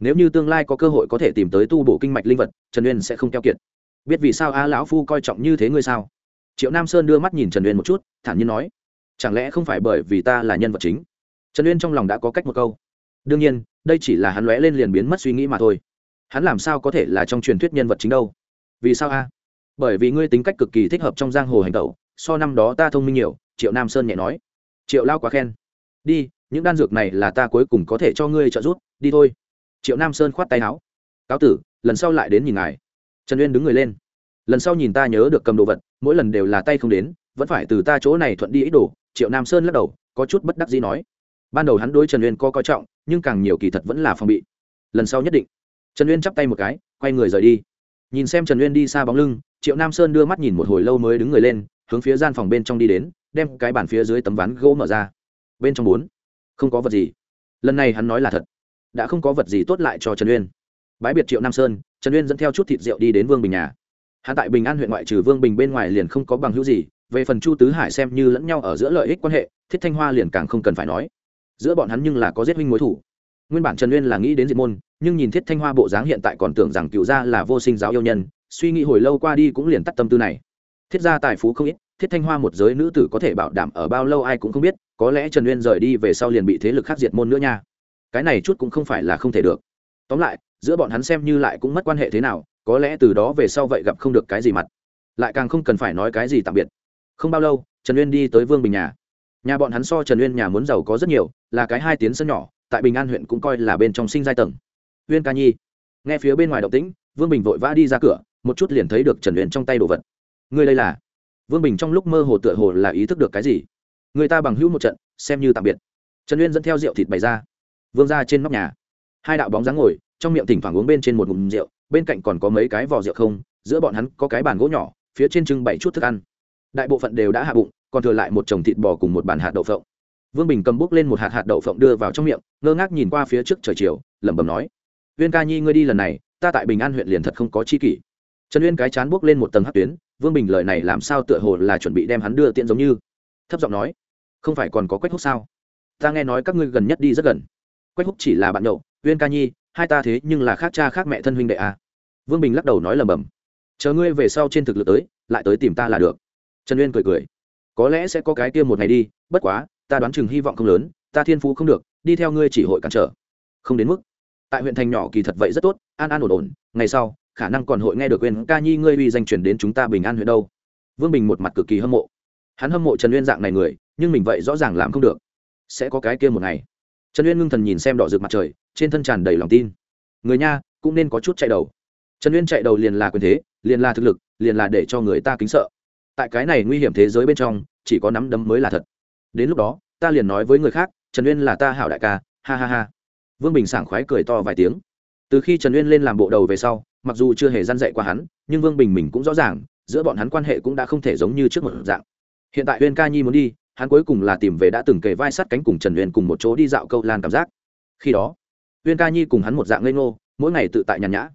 Nếu như tương lai có cơ hội có thể tìm tới tu bổ kinh mạch linh vật, trần uyên sẽ không keo kiệt. Biết vì sao a lão phu coi trọng như thế ngươi sao? Triệu nam sơn đưa mắt nhìn trần uyên một chút, thản nhiên nói, chẳng lẽ không phải bởi vì ta là nhân vật chính? Trần uyên trong lòng đã có cách một câu. Đương nhiên, đây chỉ là hắn lóe lên liền biến mất suy nghĩ mà thôi. Hắn làm sao có thể là trong truyền thuyết nhân vật chính đâu? Vì sao a? Bởi vì ngươi tính cách cực kỳ thích hợp trong giang hồ hành tẩu, so năm đó ta thông minh nhiều, triệu nam sơn nhẹ nói. Triệu lao quá khen. Đi, những đan dược này là ta cuối cùng có thể cho ngươi trợ giúp, đi thôi. Triệu nam sơn khoát tay áo. Cáo tử, lần sau lại đến nhìn ngài. Trần uyên đứng người lên. Lần sau nhìn ta nhớ được cầm đồ vật, mỗi lần đều là tay không đến, vẫn phải từ ta chỗ này thuận đi ý đồ, triệu nam sơn lắc đầu, có chút bất đắc dĩ nói. Ban đầu hắn đối trần uyên có coi trọng, nhưng càng nhiều kỳ thật vẫn là phòng bị. Lần sau nhất định. Trần uyên chắp tay một cái, quay người rời đi. Nhìn xem trần uyên đi xa bóng lưng triệu nam sơn đưa mắt nhìn một hồi lâu mới đứng người lên, hướng phía gian phòng bên trong đi đến, đem cái bàn phía dưới tấm ván gỗ mở ra. Bên trong bốn, không có vật gì. Lần này hắn nói là thật. Đã không có vật gì tốt lại cho trần uyên. Bãi biệt triệu nam sơn, trần uyên dẫn theo chút thịt rượu đi đến vương bình nhà. Hắn tại bình an huyện ngoại trừ vương bình bên ngoài liền không có bằng hữu gì, về phần chu tứ hải xem như lẫn nhau ở giữa lợi ích quan hệ, thiết thanh hoa liền càng không cần phải nói. Giữa bọn hắn nhưng là có giết huynh mối thủ. Nguyên bản trần uyên là nghĩ đến diệt môn, nhưng nhìn thiết thanh hoa bộ dáng hiện tại còn tưởng rằng cựu gia là vô sinh giáo yêu nhân suy nghĩ hồi lâu qua đi cũng liền tắt tâm tư này. Thiết gia tài phú không ít, thiết thanh hoa một giới nữ tử có thể bảo đảm ở bao lâu ai cũng không biết, có lẽ trần uyên rời đi về sau liền bị thế lực khác diệt môn nữa nha. Cái này chút cũng không phải là không thể được. Tóm lại, giữa bọn hắn xem như lại cũng mất quan hệ thế nào, có lẽ từ đó về sau vậy gặp không được cái gì mặt. Lại càng không cần phải nói cái gì tạm biệt. Không bao lâu, trần uyên đi tới vương bình nhà. Nhà bọn hắn so trần uyên nhà muốn giàu có rất nhiều, là cái hai tiến sân nhỏ, tại bình an huyện cũng coi là bên trong sinh giai tầng. Uyên ca nhi, nghe phía bên ngoài động tĩnh, vương bình vội vã đi ra cửa một chút liền thấy được trần luyện trong tay đồ vật. Ngươi đây là? Vương bình trong lúc mơ hồ tựa hồ là ý thức được cái gì? Người ta bằng hữu một trận, xem như tạm biệt. Trần uyên dẫn theo rượu thịt bày ra. Vương ra trên nóc nhà. Hai đạo bóng dáng ngồi, trong miệng thỉnh thoảng uống bên trên một ngụm rượu, bên cạnh còn có mấy cái vò rượu không, giữa bọn hắn có cái bàn gỗ nhỏ, phía trên trưng bày chút thức ăn. Đại bộ phận đều đã hạ bụng, còn thừa lại một chồng thịt bò cùng một bàn hạt đậu phộng. Vương bình cầm bút lên một hạt hạt đậu phộng đưa vào trong miệng, ngơ ngác nhìn qua phía trước trời chiều, lẩm bẩm nói viên ca nhi, ngươi đi lần này, ta tại bình an huyện liền thật không có chi kỷ trần uyên cái chán buốc lên một tầng hát tuyến, vương bình, lời này làm sao tựa hồ là chuẩn bị đem hắn đưa tiện giống như? Thấp giọng nói, không phải còn có quách húc sao? Ta nghe nói các ngươi gần nhất đi rất gần. Quách húc chỉ là bạn nhậu, uyên ca nhi, hai ta thế nhưng là khác cha khác mẹ thân huynh đệ à. vương bình lắc đầu nói lầm bầm chờ ngươi về sau trên thực lực tới, lại tới tìm ta là được. Trần uyên cười cười, có lẽ sẽ có cái kia một ngày đi, bất quá, ta đoán chừng hy vọng không lớn, ta thiên phú không được, đi theo ngươi chỉ hội cản trở. Không đến mức. Tại huyện thành nhỏ kỳ thật vậy rất tốt, an an ổn ổn, ngày sau khả năng còn hội nghe được quên ca nhi ngươi uy danh truyền đến chúng ta bình an huyện đâu. Vương bình một mặt cực kỳ hâm mộ. Hắn hâm mộ trần uyên dạng này người, nhưng mình vậy rõ ràng làm không được. Sẽ có cái kia một ngày. Trần uyên ngưng thần nhìn xem đỏ rực mặt trời, trên thân tràn đầy lòng tin. Người nha, cũng nên có chút chạy đầu. Trần uyên chạy đầu liền là quyền thế, liền là thực lực, liền là để cho người ta kính sợ. Tại cái này nguy hiểm thế giới bên trong, chỉ có nắm đấm mới là thật. Đến lúc đó, ta liền nói với người khác, trần uyên là ta hảo đại ca, ha ha ha. Vương bình sảng khoái cười to vài tiếng. Từ khi trần uyên lên làm bộ đầu về sau mặc dù chưa hề gian dạy qua hắn, nhưng vương bình mình cũng rõ ràng, giữa bọn hắn quan hệ cũng đã không thể giống như trước một dạng. Hiện tại uyên ca nhi muốn đi, hắn cuối cùng là tìm về đã từng kề vai sát cánh cùng trần uyên cùng một chỗ đi dạo câu lan cảm giác. Khi đó, uyên ca nhi cùng hắn một dạng ngây ngô, mỗi ngày tự tại nhàn nhã.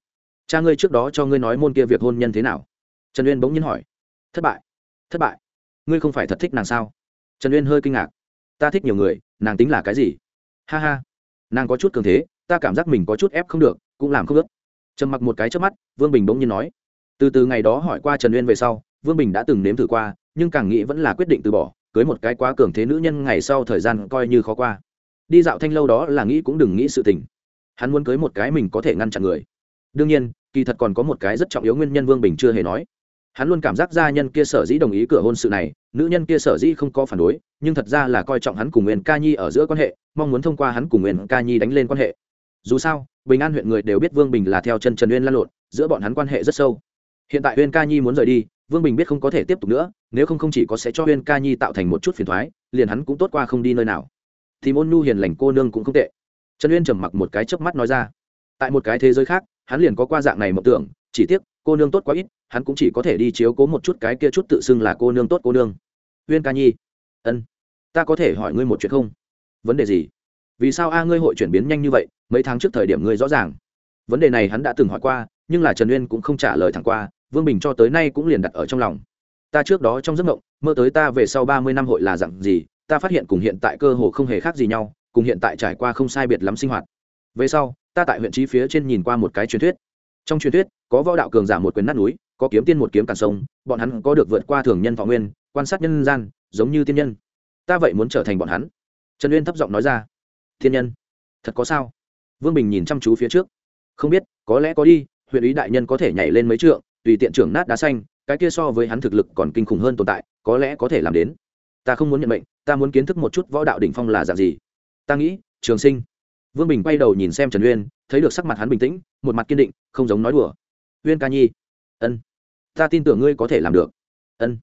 Cha ngươi trước đó cho ngươi nói môn kia việc hôn nhân thế nào? Trần uyên bỗng nhiên hỏi. Thất bại thất bại. Ngươi không phải thật thích nàng sao? Trần uyên hơi kinh ngạc. Ta thích nhiều người, nàng tính là cái gì? Ha ha, nàng có chút cường thế, ta cảm giác mình có chút ép không được, cũng làm không ước trầm mặc một cái trước mắt, vương bình bỗng nhiên nói. Từ từ ngày đó hỏi qua trần uyên về sau, vương bình đã từng nếm thử qua, nhưng càng nghĩ vẫn là quyết định từ bỏ, cưới một cái quá cường thế nữ nhân ngày sau thời gian coi như khó qua. Đi dạo thanh lâu đó là nghĩ cũng đừng nghĩ sự tình. Hắn muốn cưới một cái mình có thể ngăn chặn người. Đương nhiên, kỳ thật còn có một cái rất trọng yếu nguyên nhân vương bình chưa hề nói. Hắn luôn cảm giác gia nhân kia sở dĩ đồng ý cửa hôn sự này, nữ nhân kia sở dĩ không có phản đối, nhưng thật ra là coi trọng hắn cùng nguyên ca nhi ở giữa quan hệ, mong muốn thông qua hắn cùng nguyên ca nhi đánh lên quan hệ dù sao, bình an huyện người đều biết vương bình là theo chân trần uyên lan lộn, giữa bọn hắn quan hệ rất sâu. Hiện tại uyên ca nhi muốn rời đi, vương bình biết không có thể tiếp tục nữa, nếu không không chỉ có sẽ cho uyên ca nhi tạo thành một chút phiền thoái, liền hắn cũng tốt qua không đi nơi nào. Thì môn nhu hiền lành cô nương cũng không tệ. Trần uyên trầm mặc một cái chớp mắt nói ra. Tại một cái thế giới khác, hắn liền có qua dạng này mộng tưởng, chỉ tiếc, cô nương tốt quá ít, hắn cũng chỉ có thể đi chiếu cố một chút cái kia chút tự xưng là cô nương tốt cô nương. Uyên ca nhi, ân, ta có thể hỏi ngươi một chuyện không? Vấn đề gì? Vì sao a ngươi hội chuyển biến nhanh như vậy, mấy tháng trước thời điểm ngươi rõ ràng. Vấn đề này hắn đã từng hỏi qua, nhưng là trần uyên cũng không trả lời thẳng qua, vương bình cho tới nay cũng liền đặt ở trong lòng. Ta trước đó trong giấc mộng, mơ tới ta về sau ba mươi năm hội là dặn gì, ta phát hiện cùng hiện tại cơ hồ không hề khác gì nhau, cùng hiện tại trải qua không sai biệt lắm sinh hoạt. Về sau, ta tại huyện trí phía trên nhìn qua một cái truyền thuyết. Trong truyền thuyết, có võ đạo cường giả một quyền nát núi, có kiếm tiên một kiếm càn sông, bọn hắn có được vượt qua thường nhân thọ nguyên, quan sát nhân gian, giống như tiên nhân. Ta vậy muốn trở thành bọn hắn. Trần uyên thấp giọng nói ra thiên nhân. Thật có sao? Vương bình nhìn chăm chú phía trước. Không biết, có lẽ có đi, huyện ý đại nhân có thể nhảy lên mấy trượng, tùy tiện trưởng nát đá xanh, cái kia so với hắn thực lực còn kinh khủng hơn tồn tại, có lẽ có thể làm đến. Ta không muốn nhận mệnh, ta muốn kiến thức một chút võ đạo đỉnh phong là dạng gì. Ta nghĩ, trường sinh. Vương bình quay đầu nhìn xem trần uyên, thấy được sắc mặt hắn bình tĩnh, một mặt kiên định, không giống nói đùa. Uyên ca nhi. Ân. Ta tin tưởng ngươi có thể làm được. Ân.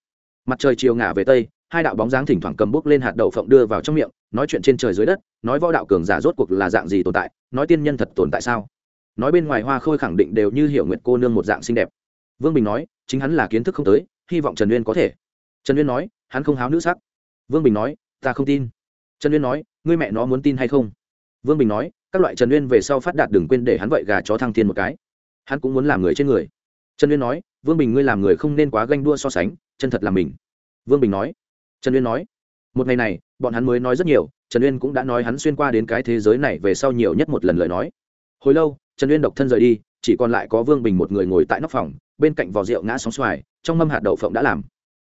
Mặt trời chiều ngả về tây hai đạo bóng dáng thỉnh thoảng cầm bốc lên hạt đậu phộng đưa vào trong miệng, nói chuyện trên trời dưới đất, nói võ đạo cường giả rốt cuộc là dạng gì tồn tại, nói tiên nhân thật tồn tại sao? Nói bên ngoài hoa khôi khẳng định đều như hiểu nguyệt cô nương một dạng xinh đẹp. Vương bình nói, chính hắn là kiến thức không tới, hy vọng trần uyên có thể. Trần uyên nói, hắn không háo nữ sắc. Vương bình nói, ta không tin. Trần uyên nói, ngươi mẹ nó muốn tin hay không? Vương bình nói, các loại trần uyên về sau phát đạt đừng quên để hắn vậy gà chó thăng thiên một cái. Hắn cũng muốn làm người trên người. Trần uyên nói, vương bình ngươi làm người không nên quá ganh đua so sánh, chân thật là mình. Vương bình nói trần uyên nói. Một ngày này, bọn hắn mới nói rất nhiều, trần uyên cũng đã nói hắn xuyên qua đến cái thế giới này về sau nhiều nhất một lần lời nói. Hồi lâu, trần uyên độc thân rời đi, chỉ còn lại có vương bình một người ngồi tại nóc phòng, bên cạnh vò rượu ngã sóng xoài, trong mâm hạt đậu phộng đã làm.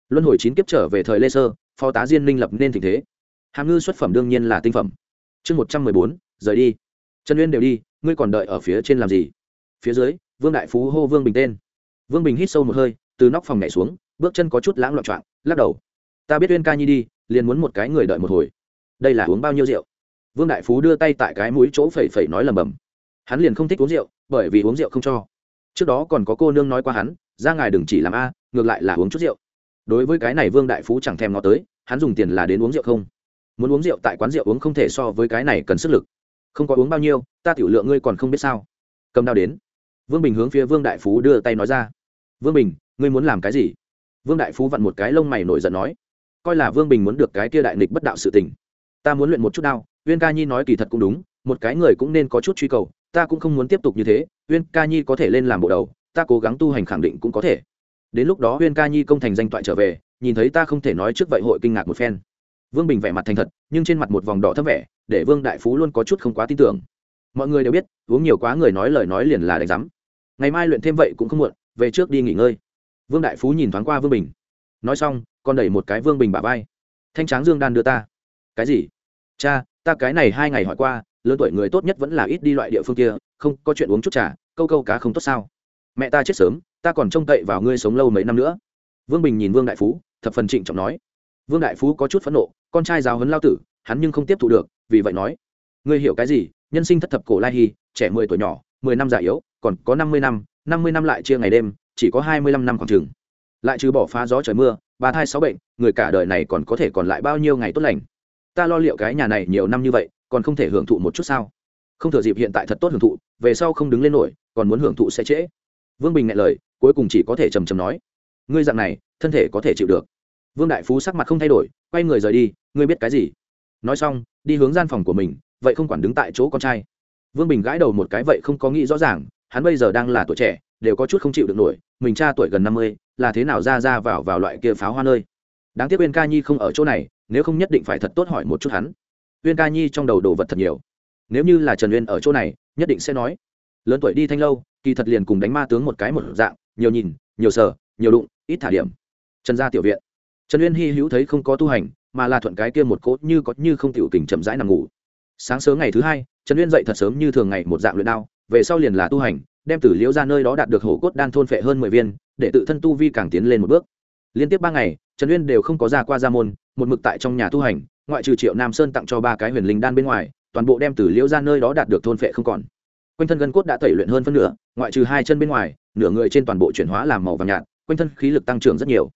Luân hồi chín kiếp trở về thời lê sơ, phó tá diên minh lập nên tình thế. Hàm ngư xuất phẩm đương nhiên là tinh phẩm. Chương một trăm mười bốn, rời đi. Trần uyên đều đi, ngươi còn đợi ở phía trên làm gì? Phía dưới, vương đại phú hô vương bình tên. Vương bình hít sâu một hơi, từ nóc phòng nhảy xuống, bước chân có chút lãng loạn trọng lắc đầu ta biết uyên ca nhi đi, liền muốn một cái người đợi một hồi. Đây là uống bao nhiêu rượu? Vương đại phú đưa tay tại cái mũi chỗ phẩy phẩy nói lầm bầm. Hắn liền không thích uống rượu, bởi vì uống rượu không cho. Trước đó còn có cô nương nói qua hắn, ra ngài đừng chỉ làm a, ngược lại là uống chút rượu. Đối với cái này vương đại phú chẳng thèm ngó tới, hắn dùng tiền là đến uống rượu không? Muốn uống rượu tại quán rượu uống không thể so với cái này cần sức lực. Không có uống bao nhiêu, ta tiểu lượng ngươi còn không biết sao. Cầm đao đến. Vương bình hướng phía vương đại phú đưa tay nói ra. Vương bình, ngươi muốn làm cái gì? Vương đại phú vặn một cái lông mày nổi giận nói coi là vương bình muốn được cái kia đại nghịch bất đạo sự tình. Ta muốn luyện một chút đao, uyên ca nhi nói kỳ thật cũng đúng, một cái người cũng nên có chút truy cầu, ta cũng không muốn tiếp tục như thế, uyên ca nhi có thể lên làm bộ đầu, ta cố gắng tu hành khẳng định cũng có thể. Đến lúc đó uyên ca nhi công thành danh toại trở về, nhìn thấy ta không thể nói trước vậy hội kinh ngạc một phen. Vương bình vẻ mặt thành thật, nhưng trên mặt một vòng đỏ thấp vẻ, để vương đại phú luôn có chút không quá tin tưởng. Mọi người đều biết, uống nhiều quá người nói lời nói liền là đánh giám ngày mai luyện thêm vậy cũng không muộn, về trước đi nghỉ ngơi. Vương đại phú nhìn thoáng qua vương bình. Nói xong còn đẩy một cái vương bình bà vai. Thanh tráng dương đan đưa ta. Cái gì? Cha, ta cái này hai ngày hỏi qua, lớn tuổi người tốt nhất vẫn là ít đi loại địa phương kia, không, có chuyện uống chút trà, câu câu cá không tốt sao? Mẹ ta chết sớm, ta còn trông cậy vào ngươi sống lâu mấy năm nữa. Vương bình nhìn vương đại phú, thập phần trịnh trọng nói. Vương đại phú có chút phẫn nộ, con trai giáo hấn lao tử, hắn nhưng không tiếp thụ được, vì vậy nói. Ngươi hiểu cái gì? Nhân sinh thất thập cổ lai hy, trẻ mười tuổi nhỏ, mười năm già yếu, còn có năm mươi năm năm mươi năm lại chia ngày đêm, chỉ có hai mươi lăm năm khoảng trường. Lại trừ bỏ phá gió trời mưa ba thai sáu bệnh, người cả đời này còn có thể còn lại bao nhiêu ngày tốt lành? Ta lo liệu cái nhà này nhiều năm như vậy, còn không thể hưởng thụ một chút sao? Không thừa dịp hiện tại thật tốt hưởng thụ, về sau không đứng lên nổi, còn muốn hưởng thụ sẽ trễ. Vương bình ngại lời, cuối cùng chỉ có thể trầm trầm nói. Ngươi dạng này, thân thể có thể chịu được. Vương đại phú sắc mặt không thay đổi, quay người rời đi, ngươi biết cái gì? Nói xong, đi hướng gian phòng của mình, vậy không quản đứng tại chỗ con trai. Vương bình gãi đầu một cái vậy không có nghĩ rõ ràng, hắn bây giờ đang là tuổi trẻ, đều có chút không chịu được nổi mình cha tuổi gần năm mươi, là thế nào ra ra vào vào loại kia pháo hoa nơi? Đáng tiếc uyên ca nhi không ở chỗ này, nếu không nhất định phải thật tốt hỏi một chút hắn. Uyên ca nhi trong đầu đồ vật thật nhiều. Nếu như là trần uyên ở chỗ này, nhất định sẽ nói. Lớn tuổi đi thanh lâu, kỳ thật liền cùng đánh ma tướng một cái một dạng, nhiều nhìn, nhiều sở nhiều đụng, ít thả điểm. Trần gia tiểu viện. Trần uyên hy hữu thấy không có tu hành, mà là thuận cái kia một cốt như có như không tiểu kình chậm rãi nằm ngủ. Sáng sớm ngày thứ hai, trần uyên dậy thật sớm như thường ngày một dạng luyện đao, về sau liền là tu hành đem tử liễu ra nơi đó đạt được hổ cốt đan thôn phệ hơn mười viên, để tự thân tu vi càng tiến lên một bước. Liên tiếp ba ngày, trần uyên đều không có ra qua gia môn, một mực tại trong nhà tu hành, ngoại trừ triệu nam sơn tặng cho ba cái huyền linh đan bên ngoài, toàn bộ đem tử liễu ra nơi đó đạt được thôn phệ không còn. Quanh thân gân cốt đã tẩy luyện hơn phân nửa, ngoại trừ hai chân bên ngoài, nửa người trên toàn bộ chuyển hóa làm màu vàng nhạt, quanh thân khí lực tăng trưởng rất nhiều.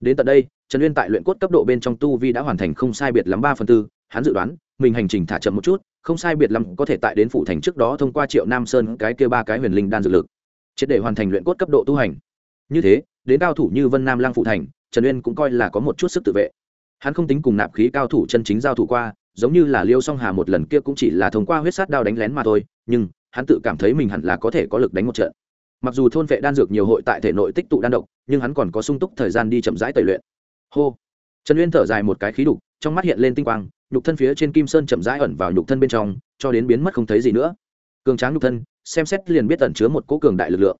Đến tận đây, trần uyên tại luyện cốt cấp độ bên trong tu vi đã hoàn thành không sai biệt lắm ba phần tư, hắn dự đoán, mình hành trình thả chậm một chút không sai biệt lắm có thể tại đến phủ thành trước đó thông qua triệu nam sơn cái kia ba cái huyền linh đan dược lực, triệt để hoàn thành luyện cốt cấp độ tu hành. Như thế, đến cao thủ như vân nam lang phủ thành, trần uyên cũng coi là có một chút sức tự vệ. Hắn không tính cùng nạp khí cao thủ chân chính giao thủ qua, giống như là liêu song hà một lần kia cũng chỉ là thông qua huyết sát đao đánh lén mà thôi, nhưng hắn tự cảm thấy mình hẳn là có thể có lực đánh một trận. Mặc dù thôn vệ đan dược nhiều hội tại thể nội tích tụ đan độc, nhưng hắn còn có sung túc thời gian đi chậm rãi tẩy luyện. Hô! Trần uyên thở dài một cái khí đục trong mắt hiện lên tinh quang, nhục thân phía trên kim sơn chậm rãi ẩn vào nhục thân bên trong, cho đến biến mất không thấy gì nữa. Cường tráng nhục thân, xem xét liền biết ẩn chứa một cỗ cường đại lực lượng.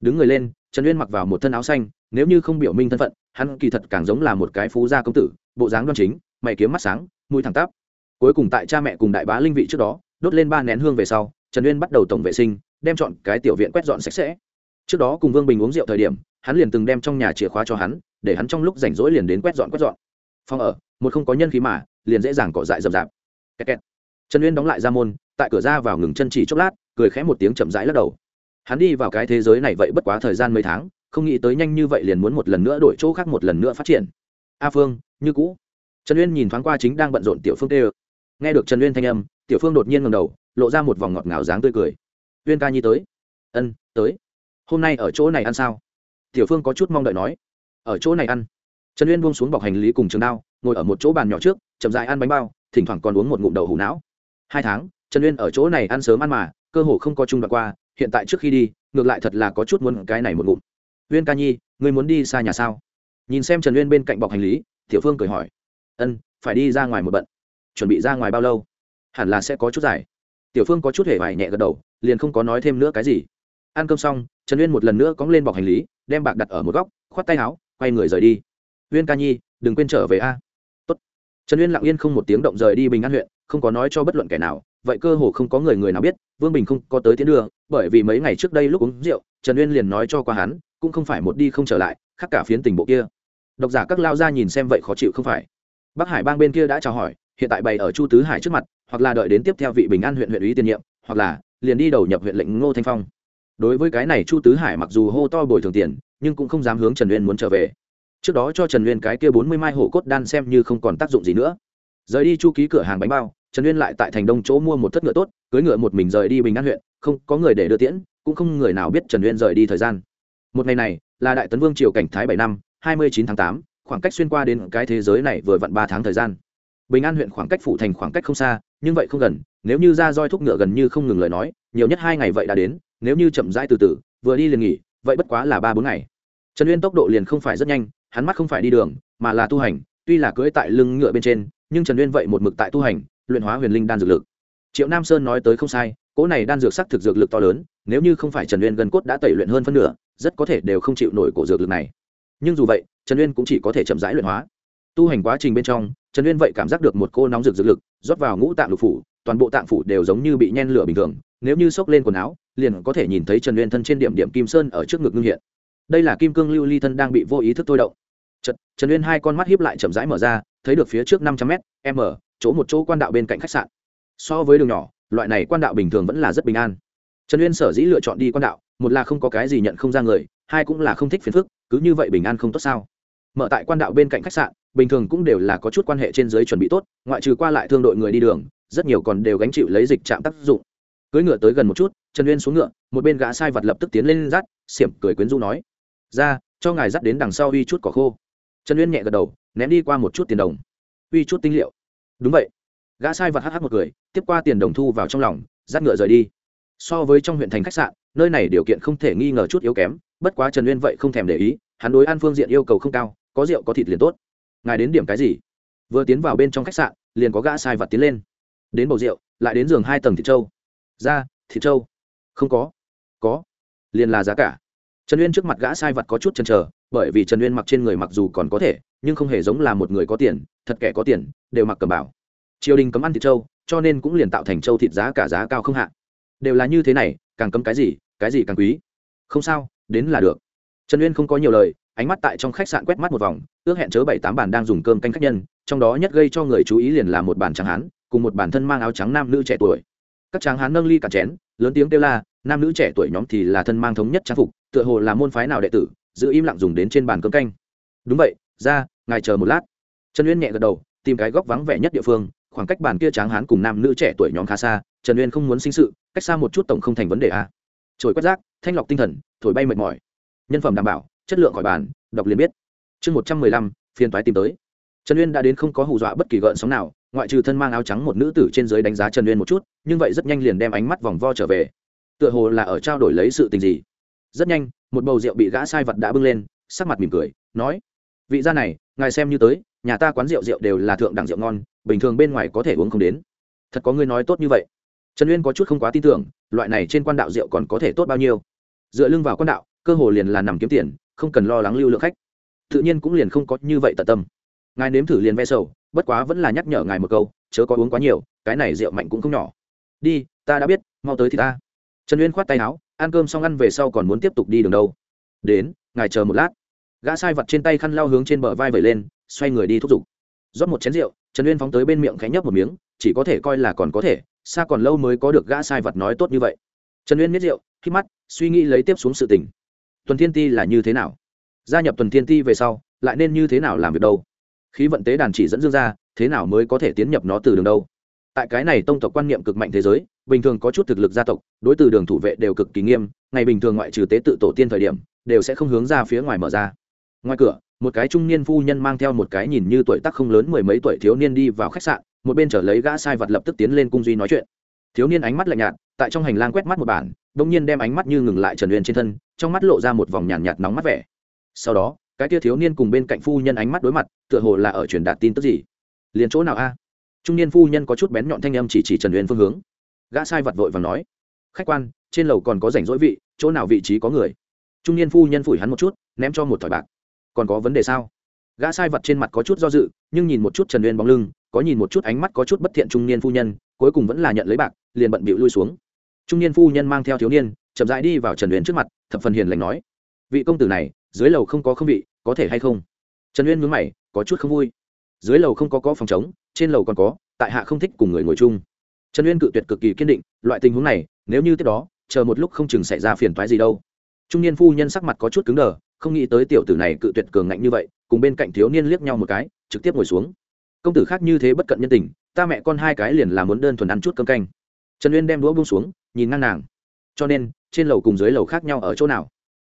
Đứng người lên, trần uyên mặc vào một thân áo xanh, nếu như không biểu minh thân phận, hắn kỳ thật càng giống là một cái phú gia công tử, bộ dáng đoan chính, mày kiếm mắt sáng, mũi thẳng tắp. Cuối cùng tại cha mẹ cùng đại bá linh vị trước đó, đốt lên ba nén hương về sau, trần uyên bắt đầu tổng vệ sinh, đem chọn cái tiểu viện quét dọn sạch sẽ. Trước đó cùng vương bình uống rượu thời điểm, hắn liền từng đem trong nhà chìa khóa cho hắn, để hắn trong lúc rảnh rỗi liền đến quét dọn quét dọn phòng ở, một không có nhân khí mà, liền dễ dàng cỏ dại rậm rạp. Kẹt kẹt. trần uyên đóng lại ra môn, tại cửa ra vào ngừng chân chỉ chốc lát, cười khẽ một tiếng chậm rãi lắc đầu. Hắn đi vào cái thế giới này vậy bất quá thời gian mấy tháng, không nghĩ tới nhanh như vậy liền muốn một lần nữa đổi chỗ khác một lần nữa phát triển. A phương, như cũ. Trần uyên nhìn thoáng qua chính đang bận rộn tiểu phương tê ơ nghe được trần uyên thanh âm, tiểu phương đột nhiên ngầm đầu, lộ ra một vòng ngọt ngào dáng tươi cười. Uyên ca nhi tới. Ân, tới. Hôm nay ở chỗ này ăn sao? Tiểu phương có chút mong đợi nói. Ở chỗ này ăn trần uyên buông xuống bọc hành lý cùng trường đao, ngồi ở một chỗ bàn nhỏ trước, chậm dại ăn bánh bao, thỉnh thoảng còn uống một ngụm đậu hủ não. Hai tháng, trần uyên ở chỗ này ăn sớm ăn mà, cơ hồ không có chung đoạn qua, hiện tại trước khi đi, ngược lại thật là có chút muốn cái này một ngụm. Uyên ca nhi người muốn đi xa nhà sao? Nhìn xem trần uyên bên cạnh bọc hành lý, tiểu phương cười hỏi. Ân, phải đi ra ngoài một bận. Chuẩn bị ra ngoài bao lâu? Hẳn là sẽ có chút dài. Tiểu phương có chút hề vải nhẹ gật đầu, liền không có nói thêm nữa cái gì. Ăn cơm xong, trần uyên một lần nữa cóng lên bọc hành lý, đem bạc đặt ở một góc, khoát tay áo, quay người rời đi uyên ca nhi, đừng quên trở về a. Tốt. trần uyên lặng yên không một tiếng động rời đi bình an huyện, không có nói cho bất luận kẻ nào, vậy cơ hồ không có người người nào biết, vương bình không có tới tiến đưa bởi vì mấy ngày trước đây lúc uống rượu, trần uyên liền nói cho qua hắn, cũng không phải một đi không trở lại, khác cả phiến tình bộ kia. Độc giả các lao ra nhìn xem vậy khó chịu không phải. Bắc hải bang bên kia đã chào hỏi, hiện tại bày ở chu tứ hải trước mặt, hoặc là đợi đến tiếp theo vị bình an huyện huyện ủy tiền nhiệm, hoặc là liền đi đầu nhập huyện lệnh ngô thanh phong. Đối với cái này chu tứ hải mặc dù hô to bồi thường tiền, nhưng cũng không dám hướng trần uyên muốn trở về trước đó cho trần uyên cái kia bốn mươi mai hổ cốt đan xem như không còn tác dụng gì nữa. Rời đi chu ký cửa hàng bánh bao, trần uyên lại tại thành đông chỗ mua một thất ngựa tốt, cưới ngựa một mình rời đi bình an huyện, không có người để đưa tiễn, cũng không người nào biết trần uyên rời đi thời gian. Một ngày này, là đại tấn vương triều cảnh thái bảy năm, hai mươi chín tháng tám, khoảng cách xuyên qua đến cái thế giới này vừa vặn ba tháng thời gian. Bình an huyện khoảng cách phụ thành khoảng cách không xa, nhưng vậy không gần, nếu như ra roi thúc ngựa gần như không ngừng lời nói, nhiều nhất hai ngày vậy đã đến, nếu như chậm rãi từ từ, vừa đi liền nghỉ, vậy bất quá là ba bốn ngày. Trần uyên tốc độ liền không phải rất nhanh hắn mắt không phải đi đường, mà là tu hành, tuy là cưỡi tại lưng ngựa bên trên, nhưng trần uyên vậy một mực tại tu hành, luyện hóa huyền linh đan dược lực. Triệu nam sơn nói tới không sai, cỗ này đan dược sắc thực dược lực to lớn, nếu như không phải trần uyên gần cốt đã tẩy luyện hơn phân nửa, rất có thể đều không chịu nổi cổ dược lực này. Nhưng dù vậy, trần uyên cũng chỉ có thể chậm rãi luyện hóa. Tu hành quá trình bên trong, trần uyên vậy cảm giác được một cô nóng rực dược lực, rót vào ngũ tạng lục phủ, toàn bộ tạng phủ đều giống như bị nhen lửa bình thường, nếu như xốc lên quần áo, liền có thể nhìn thấy trần uyên thân trên điểm điểm kim sơn ở trước ngực ngưng hiện. Đây là kim cương lưu ly thân đang bị vô ý thức thôi động. Trật, trần uyên hai con mắt hiếp lại chậm rãi mở ra thấy được phía trước năm trăm m m chỗ một chỗ quan đạo bên cạnh khách sạn. So với đường nhỏ loại này quan đạo bình thường vẫn là rất bình an. Trần uyên sở dĩ lựa chọn đi quan đạo một là không có cái gì nhận không ra người hai cũng là không thích phiền phức cứ như vậy bình an không tốt sao? Mở tại quan đạo bên cạnh khách sạn bình thường cũng đều là có chút quan hệ trên dưới chuẩn bị tốt ngoại trừ qua lại thương đội người đi đường rất nhiều còn đều gánh chịu lấy dịch chạm tác dụng. Cưỡi ngựa tới gần một chút trần uyên xuống ngựa một bên gã sai vật lập tức tiến lên dắt xiểm cười quyến rũ nói ra cho ngài dắt đến đằng sau uy chút cỏ khô trần uyên nhẹ gật đầu, ném đi qua một chút tiền đồng. Uy chút tinh liệu. Đúng vậy. Gã sai vật hh một cười, tiếp qua tiền đồng thu vào trong lòng, dắt ngựa rời đi. So với trong huyện thành khách sạn, nơi này điều kiện không thể nghi ngờ chút yếu kém, bất quá trần uyên vậy không thèm để ý, hắn đối an phương diện yêu cầu không cao, có rượu có thịt liền tốt. Ngài đến điểm cái gì? Vừa tiến vào bên trong khách sạn, liền có gã sai vật tiến lên. Đến bầu rượu, lại đến giường hai tầng thịt trâu. Ra, thịt trâu. Không có. Có. Liền là giá cả trần uyên trước mặt gã sai vật có chút chần chờ, bởi vì trần uyên mặc trên người mặc dù còn có thể, nhưng không hề giống là một người có tiền, thật kẻ có tiền, đều mặc cầm bảo triều đình cấm ăn thịt trâu, cho nên cũng liền tạo thành trâu thịt giá cả giá cao không hạ. Đều là như thế này, càng cấm cái gì cái gì càng quý. Không sao, đến là được. Trần uyên không có nhiều lời, ánh mắt tại trong khách sạn quét mắt một vòng, ước hẹn chớ bảy tám bàn đang dùng cơm canh khách nhân, trong đó nhất gây cho người chú ý liền là một bàn tráng hán, cùng một bản thân mang áo trắng nam nữ trẻ tuổi. Các tráng hán nâng ly cả chén, lớn tiếng kêu la nam nữ trẻ tuổi nhóm thì là thân mang thống nhất trang phục, tựa hồ là môn phái nào đệ tử, giữ im lặng dùng đến trên bàn cơm canh. Đúng vậy, ra, ngài chờ một lát. Trần uyên nhẹ gật đầu, tìm cái góc vắng vẻ nhất địa phương, khoảng cách bàn kia tráng hán cùng nam nữ trẻ tuổi nhóm khá xa, trần uyên không muốn sinh sự, cách xa một chút tổng không thành vấn đề a à. trồi quét rác, thanh lọc tinh thần, thổi bay mệt mỏi. Nhân phẩm đảm bảo, chất lượng khỏi bàn, đọc liền biết. Chương một trăm mười lăm phiên toái tìm tới. Trần uyên đã đến không có hù dọa bất kỳ gợn sóng nào, ngoại trừ thân mang áo trắng một nữ tử trên dưới đánh giá trần uyên một chút, nhưng vậy rất nhanh liền đem ánh mắt vòng vo trở về tựa hồ là ở trao đổi lấy sự tình gì. Rất nhanh, một bầu rượu bị gã sai vật đã bưng lên, sắc mặt mỉm cười, nói, vị gia này, ngài xem như tới, nhà ta quán rượu rượu đều là thượng đẳng rượu ngon, bình thường bên ngoài có thể uống không đến. Thật có người nói tốt như vậy. Trần uyên có chút không quá tin tưởng, loại này trên quan đạo rượu còn có thể tốt bao nhiêu. Dựa lưng vào quan đạo, cơ hồ liền là nằm kiếm tiền, không cần lo lắng lưu lượng khách. Tự nhiên cũng liền không có như vậy tận tâm. Ngài nếm thử liền ve sầu, bất quá vẫn là nhắc nhở ngài một câu, chớ có uống quá nhiều, cái này rượu mạnh cũng không nhỏ. Đi, ta đã biết, mau tới thì ta trần uyên khoát tay áo, ăn cơm xong ăn về sau còn muốn tiếp tục đi đường đâu. Đến, ngài chờ một lát. Gã sai vật trên tay khăn lao hướng trên bờ vai vẩy lên, xoay người đi thúc giục. Rót một chén rượu, trần uyên phóng tới bên miệng khẽ nhấp một miếng, chỉ có thể coi là còn có thể, xa còn lâu mới có được gã sai vật nói tốt như vậy. Trần uyên miết rượu khi mắt, suy nghĩ lấy tiếp xuống sự tình. Tuần thiên ti là như thế nào? Gia nhập tuần thiên ti về sau, lại nên như thế nào làm việc đâu? Khí vận tế đàn chỉ dẫn dương ra thế nào mới có thể tiến nhập nó từ đường đâu? Tại cái này tông tộc quan niệm cực mạnh thế giới bình thường có chút thực lực gia tộc đối từ đường thủ vệ đều cực kỳ nghiêm ngày bình thường ngoại trừ tế tự tổ tiên thời điểm đều sẽ không hướng ra phía ngoài mở ra. Ngoài cửa một cái trung niên phu nhân mang theo một cái nhìn như tuổi tác không lớn mười mấy tuổi thiếu niên đi vào khách sạn một bên trở lấy gã sai vật lập tức tiến lên cung duy nói chuyện. Thiếu niên ánh mắt lạnh nhạt tại trong hành lang quét mắt một bản đông nhiên đem ánh mắt như ngừng lại trần uyên trên thân trong mắt lộ ra một vòng nhàn nhạt, nhạt nóng mắt vẻ. Sau đó cái tia thiếu niên cùng bên cạnh phu nhân ánh mắt đối mặt tựa hồ là ở truyền đạt tin tức gì? Liền chỗ nào a? Trung niên phu nhân có chút bén nhọn thanh âm chỉ chỉ trần uyên phương hướng. Gã sai vật vội và nói, khách quan, trên lầu còn có rảnh rỗi vị, chỗ nào vị trí có người? Trung niên phu nhân phủi hắn một chút, ném cho một thỏi bạc. Còn có vấn đề sao? Gã sai vật trên mặt có chút do dự, nhưng nhìn một chút trần uyên bóng lưng, có nhìn một chút ánh mắt có chút bất thiện trung niên phu nhân, cuối cùng vẫn là nhận lấy bạc, liền bận bịu lui xuống. Trung niên phu nhân mang theo thiếu niên, chậm rãi đi vào trần uyên trước mặt, thập phần hiền lành nói, vị công tử này, dưới lầu không có không vị, có thể hay không? Trần uyên mướn mày, có chút không vui. Dưới lầu không có có phòng chống trên lầu còn có, tại hạ không thích cùng người ngồi chung. Trần uyên cự tuyệt cực kỳ kiên định, loại tình huống này, nếu như tiếp đó, chờ một lúc không chừng xảy ra phiền toái gì đâu. Trung niên phu nhân sắc mặt có chút cứng đờ, không nghĩ tới tiểu tử này cự tuyệt cường ngạnh như vậy, cùng bên cạnh thiếu niên liếc nhau một cái, trực tiếp ngồi xuống. Công tử khác như thế bất cận nhân tình, ta mẹ con hai cái liền là muốn đơn thuần ăn chút cơm canh. Trần uyên đem đũa buông xuống, nhìn ngang nàng. Cho nên, trên lầu cùng dưới lầu khác nhau ở chỗ nào?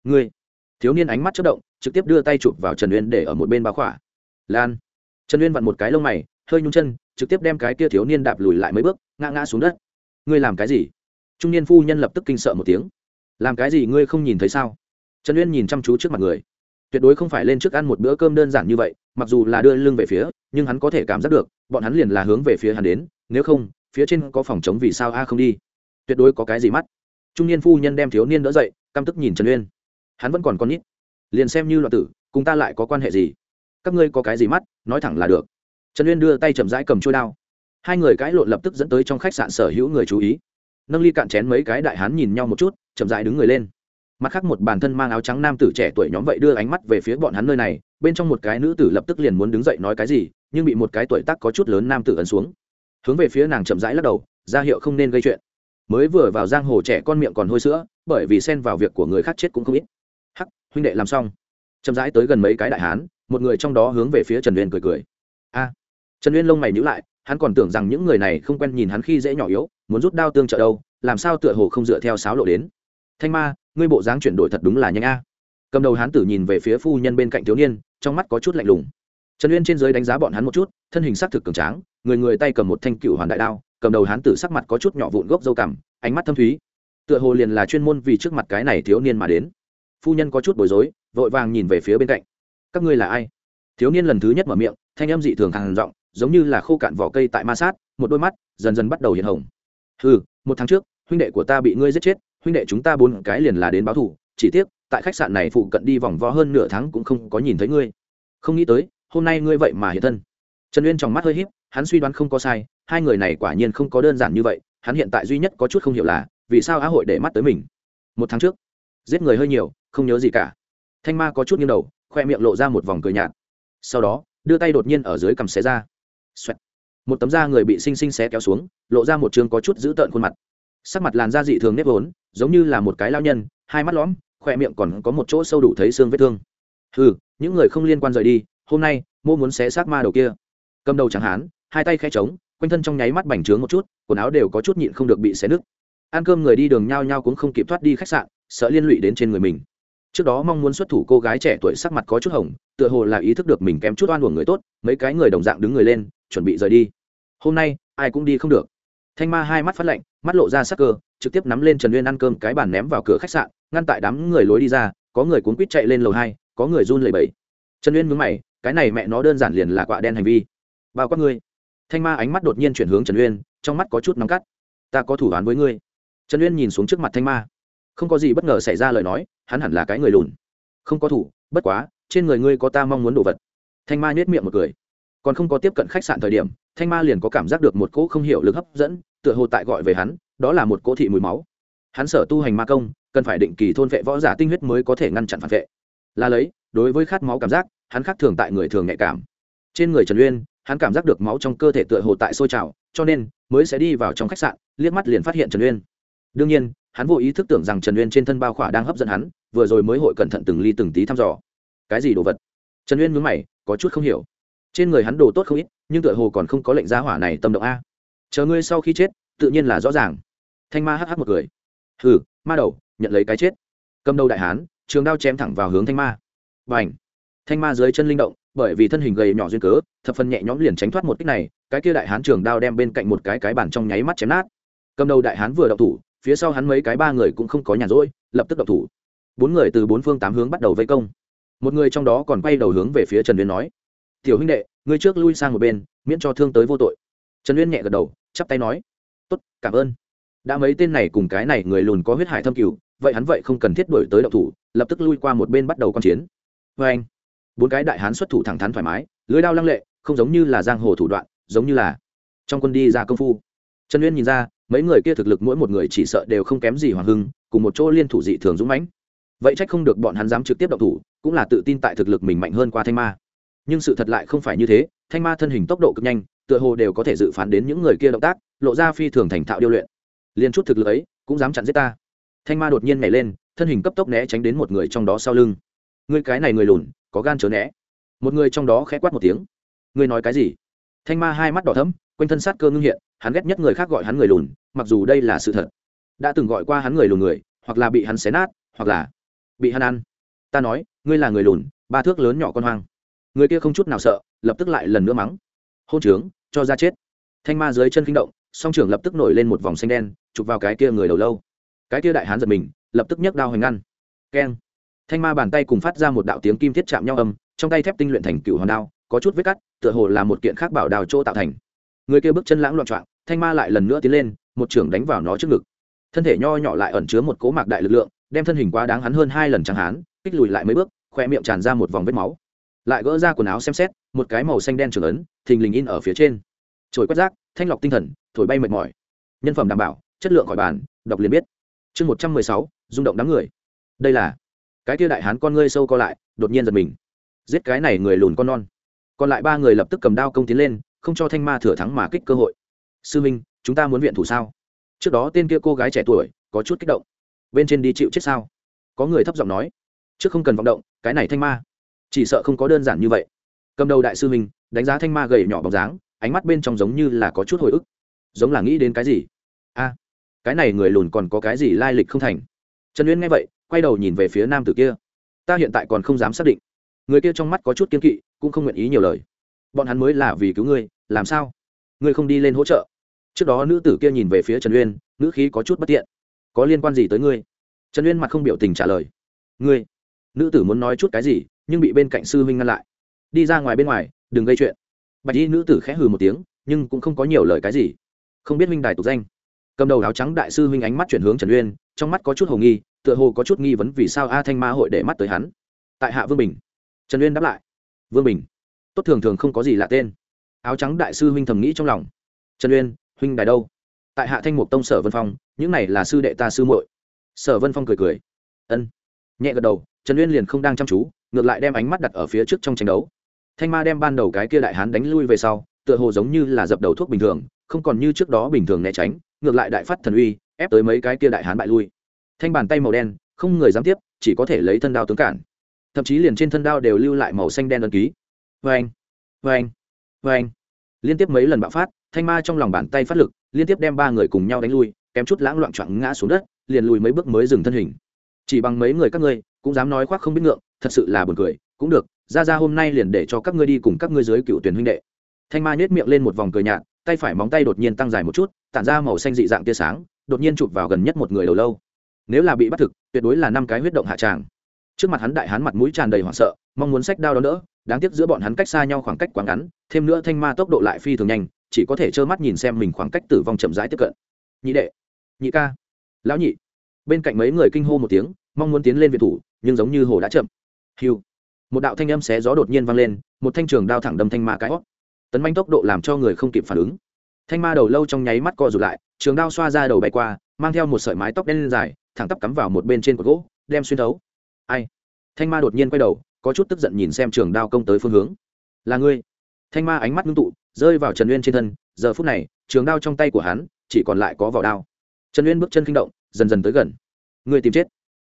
Ngươi. Thiếu niên ánh mắt chất động, trực tiếp đưa tay chụp vào trần uyên để ở một bên báo khỏa. Lan. Trần uyên vặn một cái lông mày hơi nhung chân, trực tiếp đem cái kia thiếu niên đạp lùi lại mấy bước, ngã ngã xuống đất. Ngươi làm cái gì? Trung niên phu nhân lập tức kinh sợ một tiếng. Làm cái gì ngươi không nhìn thấy sao? Trần uyên nhìn chăm chú trước mặt người. Tuyệt đối không phải lên trước ăn một bữa cơm đơn giản như vậy, mặc dù là đưa lưng về phía, nhưng hắn có thể cảm giác được, bọn hắn liền là hướng về phía hắn đến, nếu không, phía trên có phòng chống vì sao a không đi. Tuyệt đối có cái gì mắt. Trung niên phu nhân đem thiếu niên đỡ dậy, căm tức nhìn trần uyên. Hắn vẫn còn con nít. Liền xem như loạn tử, cùng ta lại có quan hệ gì? Các ngươi có cái gì mắt, nói thẳng là được trần uyên đưa tay chậm rãi cầm trôi đao hai người cãi lộn lập tức dẫn tới trong khách sạn sở hữu người chú ý nâng ly cạn chén mấy cái đại hán nhìn nhau một chút chậm rãi đứng người lên mặt khác một bàn thân mang áo trắng nam tử trẻ tuổi nhóm vậy đưa ánh mắt về phía bọn hắn nơi này bên trong một cái nữ tử lập tức liền muốn đứng dậy nói cái gì nhưng bị một cái tuổi tác có chút lớn nam tử ấn xuống hướng về phía nàng chậm rãi lắc đầu ra hiệu không nên gây chuyện mới vừa vào giang hồ trẻ con miệng còn hôi sữa bởi vì xen vào việc của người khác chết cũng không ít hắc huynh đệ làm xong chậm rãi tới gần mấy cái đại hán một người trong đó hướng về phía trần uyên cười cười a trần uyên lông mày nhữ lại, hắn còn tưởng rằng những người này không quen nhìn hắn khi dễ nhỏ yếu, muốn rút đao tương trợ đâu, làm sao tựa hồ không dựa theo sáo lộ đến. Thanh ma, ngươi bộ dáng chuyển đổi thật đúng là nhanh a. Cầm đầu hán tử nhìn về phía phu nhân bên cạnh thiếu niên, trong mắt có chút lạnh lùng. Trần uyên trên dưới đánh giá bọn hắn một chút, thân hình sắc thực cường tráng, người người tay cầm một thanh cựu hoàn đại đao, cầm đầu hán tử sắc mặt có chút nhỏ vụn gốc dâu cằm, ánh mắt thâm thúy. Tựa hồ liền là chuyên môn vì trước mặt cái này thiếu niên mà đến. Phu nhân có chút bối rối, vội vàng nhìn về phía bên cạnh. Các ngươi là ai? Thiếu niên lần thứ nhất mở miệng, thanh âm dị thường hàng giọng giống như là khô cạn vỏ cây tại ma sát, một đôi mắt dần dần bắt đầu hiện hồng. Ừ một tháng trước, huynh đệ của ta bị ngươi giết chết, huynh đệ chúng ta bốn cái liền là đến báo thù, chỉ tiếc, tại khách sạn này phụ cận đi vòng vo hơn nửa tháng cũng không có nhìn thấy ngươi. Không nghĩ tới, hôm nay ngươi vậy mà hiện thân. Trần uyên trong mắt hơi h í p hắn suy đoán không có sai, hai người này quả nhiên không có đơn giản như vậy, hắn hiện tại duy nhất có chút không hiểu là, vì sao á hội để mắt tới mình. Một tháng trước, giết người hơi nhiều, không nhớ gì cả. Thanh ma có chút nghiêng đầu, khoe miệng lộ ra một vòng cười nhạt. Sau đó, đưa tay đột nhiên ở dưới cầm xé ra. Xoẹt. một tấm da người bị xinh xinh xé kéo xuống, lộ ra một trường có chút dữ tợn khuôn mặt. Sắc mặt làn da dị thường nếp vốn, giống như là một cái lao nhân, hai mắt lõm, khỏe miệng còn có một chỗ sâu đủ thấy xương vết thương. Ừ những người không liên quan rời đi, hôm nay mô muốn xé xác ma đầu kia. Cầm đầu chẳng hán, hai tay khe trống, quanh thân trong nháy mắt bành trướng một chút, quần áo đều có chút nhịn không được bị xé nứt. Ăn cơm người đi đường nhao nhao cũng không kịp thoát đi khách sạn, sợ liên lụy đến trên người mình. Trước đó mong muốn xuất thủ cô gái trẻ tuổi sắc mặt có chút hồng, tựa hồ là ý thức được mình kém chút oan uổng người tốt, mấy cái người đồng dạng đứng người lên chuẩn bị rời đi. Hôm nay, ai cũng đi không được. Thanh ma hai mắt phát lạnh, mắt lộ ra sắc cơ, trực tiếp nắm lên trần uyên ăn cơm cái bàn ném vào cửa khách sạn, ngăn tại đám người lối đi ra, có người cuốn quýt chạy lên lầu hai, có người run lẩy bẩy. Trần uyên mướn mày, cái này mẹ nó đơn giản liền là quạ đen hành vi. Bao quát ngươi. Thanh ma ánh mắt đột nhiên chuyển hướng trần uyên, trong mắt có chút nóng cắt ta có thủ án với ngươi. Trần uyên nhìn xuống trước mặt thanh ma. Không có gì bất ngờ xảy ra lời nói, hắn hẳn là cái người lùn. Không có thủ, bất quá, trên người ngươi có ta mong muốn đồ vật. Thanh ma nhét miệng một cười còn không có tiếp cận khách sạn thời điểm, thanh ma liền có cảm giác được một cỗ không hiểu lực hấp dẫn, tựa hồ tại gọi về hắn, đó là một cỗ thị mùi máu. Hắn sở tu hành ma công, cần phải định kỳ thôn vệ võ giả tinh huyết mới có thể ngăn chặn phản vệ. Là lấy, đối với khát máu cảm giác, hắn khác thường tại người thường nhạy cảm. Trên người trần uyên, hắn cảm giác được máu trong cơ thể tựa hồ tại sôi trào, cho nên mới sẽ đi vào trong khách sạn, liếc mắt liền phát hiện trần uyên. Đương nhiên, hắn vô ý thức tưởng rằng trần uyên trên thân bao khỏa đang hấp dẫn hắn, vừa rồi mới hội cẩn thận từng ly từng tí thăm dò. Cái gì đồ vật? Trần uyên mướn mày, có chút không hiểu trên người hắn đồ tốt không ít, nhưng tựa hồ còn không có lệnh giá hỏa này tâm động a. Chờ ngươi sau khi chết, tự nhiên là rõ ràng. Thanh ma hh một người hừ, ma đầu, nhận lấy cái chết. Cầm đầu đại hán, trường đao chém thẳng vào hướng thanh ma. Và h thanh ma dưới chân linh động, bởi vì thân hình gầy nhỏ duyên cớ, thập phần nhẹ nhõm liền tránh thoát một kích này, cái kia đại hán trường đao đem bên cạnh một cái cái bàn trong nháy mắt chém nát. Cầm đầu đại hán vừa đậu thủ, phía sau hắn mấy cái ba người cũng không có nhàn rỗi, lập tức đậu thủ. Bốn người từ bốn phương tám hướng bắt đầu vây công. Một người trong đó còn quay đầu hướng về phía trần Viên nói tiểu huynh đệ, ngươi trước lui sang một bên, miễn cho thương tới vô tội. Trần uyên nhẹ gật đầu, chắp tay nói, tốt, cảm ơn. Đã mấy tên này cùng cái này người lùn có huyết hải thâm cửu vậy hắn vậy không cần thiết đổi tới đậu thủ, lập tức lui qua một bên bắt đầu q chiến. Vê anh, bốn cái đại hán xuất thủ thẳng thắn thoải mái, lưới đao lăng lệ, không giống như là giang hồ thủ đoạn, giống như là trong quân đi ra công phu. Trần uyên nhìn ra, mấy người kia thực lực mỗi một người chỉ sợ đều không kém gì hoàng hưng, cùng một chỗ liên thủ dị thường dũng mãnh. Vậy trách không được bọn hắn dám trực tiếp động thủ, cũng là tự tin tại thực lực mình mạnh hơn qua thanh ma nhưng sự thật lại không phải như thế, thanh ma thân hình tốc độ cực nhanh, tựa hồ đều có thể dự phán đến những người kia động tác, lộ ra phi thường thành thạo điêu luyện. Liên chút thực lực ấy, cũng dám chặn giết ta. Thanh ma đột nhiên nhảy lên, thân hình cấp tốc né tránh đến một người trong đó sau lưng. Người cái này người lùn, có gan chớ né. Một người trong đó khẽ quát một tiếng. Người nói cái gì? Thanh ma hai mắt đỏ thấm quanh thân sát cơ ngưng hiện, hắn ghét nhất người khác gọi hắn người lùn, mặc dù đây là sự thật. Đã từng gọi qua hắn người lùn người, hoặc là bị hắn xé nát, hoặc là bị hắn ăn. Ta nói, ngươi là người lùn, ba thước lớn nhỏ con hoang người kia không chút nào sợ, lập tức lại lần nữa mắng. Hôn trướng, cho ra chết. Thanh ma dưới chân kinh động, song trưởng lập tức nổi lên một vòng xanh đen, chụp vào cái kia người đầu lâu. Cái kia đại hán giật mình, lập tức nhấc đao hoành ngăn. Keng. Thanh ma bàn tay cùng phát ra một đạo tiếng kim thiết chạm nhau âm, trong tay thép tinh luyện thành cựu hòn đao, có chút vết cắt, tựa hồ là một kiện khác bảo đào chỗ tạo thành. Người kia bước chân lãng loạn trọng thanh ma lại lần nữa tiến lên, một trưởng đánh vào nó trước ngực. Thân thể nho nhỏ lại ẩn chứa một cố mạc đại lực lượng, đem thân hình quá đáng hắn hơn hai lần chẳng hán, kích lùi lại mấy bước khoe miệng tràn ra một vòng vết máu lại gỡ ra quần áo xem xét, một cái màu xanh đen trưởng ấn, thình lình in ở phía trên. Trồi quét rác, thanh lọc tinh thần, thổi bay mệt mỏi. Nhân phẩm đảm bảo, chất lượng khỏi bàn, đọc liền biết. Chương một trăm mười sáu, rung động đám người. Đây là cái kia đại hán con ngươi sâu co lại, đột nhiên giật mình. Giết cái này người lùn con non. Còn lại ba người lập tức cầm đao công tiến lên, không cho thanh ma thừa thắng mà kích cơ hội. Sư minh, chúng ta muốn viện thủ sao? Trước đó tên kia cô gái trẻ tuổi, có chút kích động. Bên trên đi chịu chết sao? Có người thấp giọng nói. Trước không cần vọng động, cái này thanh ma chỉ sợ không có đơn giản như vậy. Cầm đầu đại sư minh đánh giá thanh ma gầy nhỏ bóng dáng, ánh mắt bên trong giống như là có chút hồi ức. Giống là nghĩ đến cái gì? A, cái này người lùn còn có cái gì lai lịch không thành? Trần uyên nghe vậy, quay đầu nhìn về phía nam tử kia. Ta hiện tại còn không dám xác định. Người kia trong mắt có chút kiên kỵ, cũng không nguyện ý nhiều lời. Bọn hắn mới là vì cứu ngươi, làm sao? Ngươi không đi lên hỗ trợ. Trước đó nữ tử kia nhìn về phía trần uyên nữ khí có chút bất tiện. Có liên quan gì tới ngươi? Trần uyên mặt không biểu tình trả lời. Ngươi? Nữ tử muốn nói chút cái gì? Nhưng bị bên cạnh sư huynh ngăn lại. Đi ra ngoài bên ngoài, đừng gây chuyện. Bạch y nữ tử khẽ hừ một tiếng, nhưng cũng không có nhiều lời cái gì. Không biết huynh đài tục danh. Cầm đầu áo trắng đại sư huynh ánh mắt chuyển hướng trần uyên, trong mắt có chút hồ nghi, tựa hồ có chút nghi vấn vì sao a thanh ma hội để mắt tới hắn. Tại hạ vương bình. Trần uyên đáp lại. Vương bình. Tốt thường thường không có gì lạ tên. Áo trắng đại sư huynh thầm nghĩ trong lòng. Trần uyên, huynh đài đâu? Tại hạ thanh mục tông sở vân phong, những này là sư đệ ta sư muội. Sở vân phong cười cười. Ân. Nhẹ gật đầu trần uyên liền không đang chăm chú, ngược lại đem ánh mắt đặt ở phía trước trong tranh đấu. Thanh ma đem ban đầu cái kia đại hán đánh lui về sau, tựa hồ giống như là dập đầu thuốc bình thường, không còn như trước đó bình thường né tránh, ngược lại đại phát thần uy, ép tới mấy cái kia đại hán bại lui. Thanh bàn tay màu đen, không người dám tiếp, chỉ có thể lấy thân đao tướng cản. Thậm chí liền trên thân đao đều lưu lại màu xanh đen đơn ký. Vê anh vê anh vê anh liên tiếp mấy lần bạo phát, thanh ma trong lòng bàn tay phát lực, liên tiếp đem ba người cùng nhau đánh lui, kém chút lãng loạn choạng ngã xuống đất, liền lùi mấy bước mới dừng thân hình. Chỉ bằng mấy người các ngươi cũng dám nói khoác không biết ngượng, thật sự là buồn cười. Cũng được ra ra hôm nay liền để cho các ngươi đi cùng các ngươi dưới cựu tuyển huynh đệ. Thanh ma nhếch miệng lên một vòng cười nhạt, tay phải móng tay đột nhiên tăng dài một chút, tản ra màu xanh dị dạng tia sáng, đột nhiên chụp vào gần nhất một người đầu lâu. Nếu là bị bắt thực, tuyệt đối là năm cái huyết động hạ tràng. Trước mặt hắn đại hán mặt mũi tràn đầy hoảng sợ, mong muốn sách đao đó nữa đáng tiếc giữa bọn hắn cách xa nhau khoảng cách quá ngắn, thêm nữa thanh ma tốc độ lại phi thường nhanh, chỉ có thể trơ mắt nhìn xem mình khoảng cách tử vong chậm rãi tiếp cận. Nhị đệ, nhị ca. Lão nhị. Bên cạnh mấy người kinh hô một tiếng mong muốn tiến lên viện thủ, nhưng giống như hồ đã chậm. Hiu một đạo thanh âm xé gió đột nhiên vang lên, một thanh trường đao thẳng đâm thanh ma cái hót. Tấn manh tốc độ làm cho người không kịp phản ứng. Thanh ma đầu lâu trong nháy mắt co rụt lại, trường đao xoa ra đầu bay qua, mang theo một sợi mái tóc đen dài, thẳng tắp cắm vào một bên trên cột gỗ, đem xuyên thấu. Ai? Thanh ma đột nhiên quay đầu, có chút tức giận nhìn xem trường đao công tới phương hướng. Là ngươi. Thanh ma ánh mắt ngưng tụ, rơi vào trần uyên trên thân. Giờ phút này, trường đao trong tay của hắn chỉ còn lại có vỏ đao. Trần uyên bước chân kinh động, dần dần tới gần. Ngươi tìm chết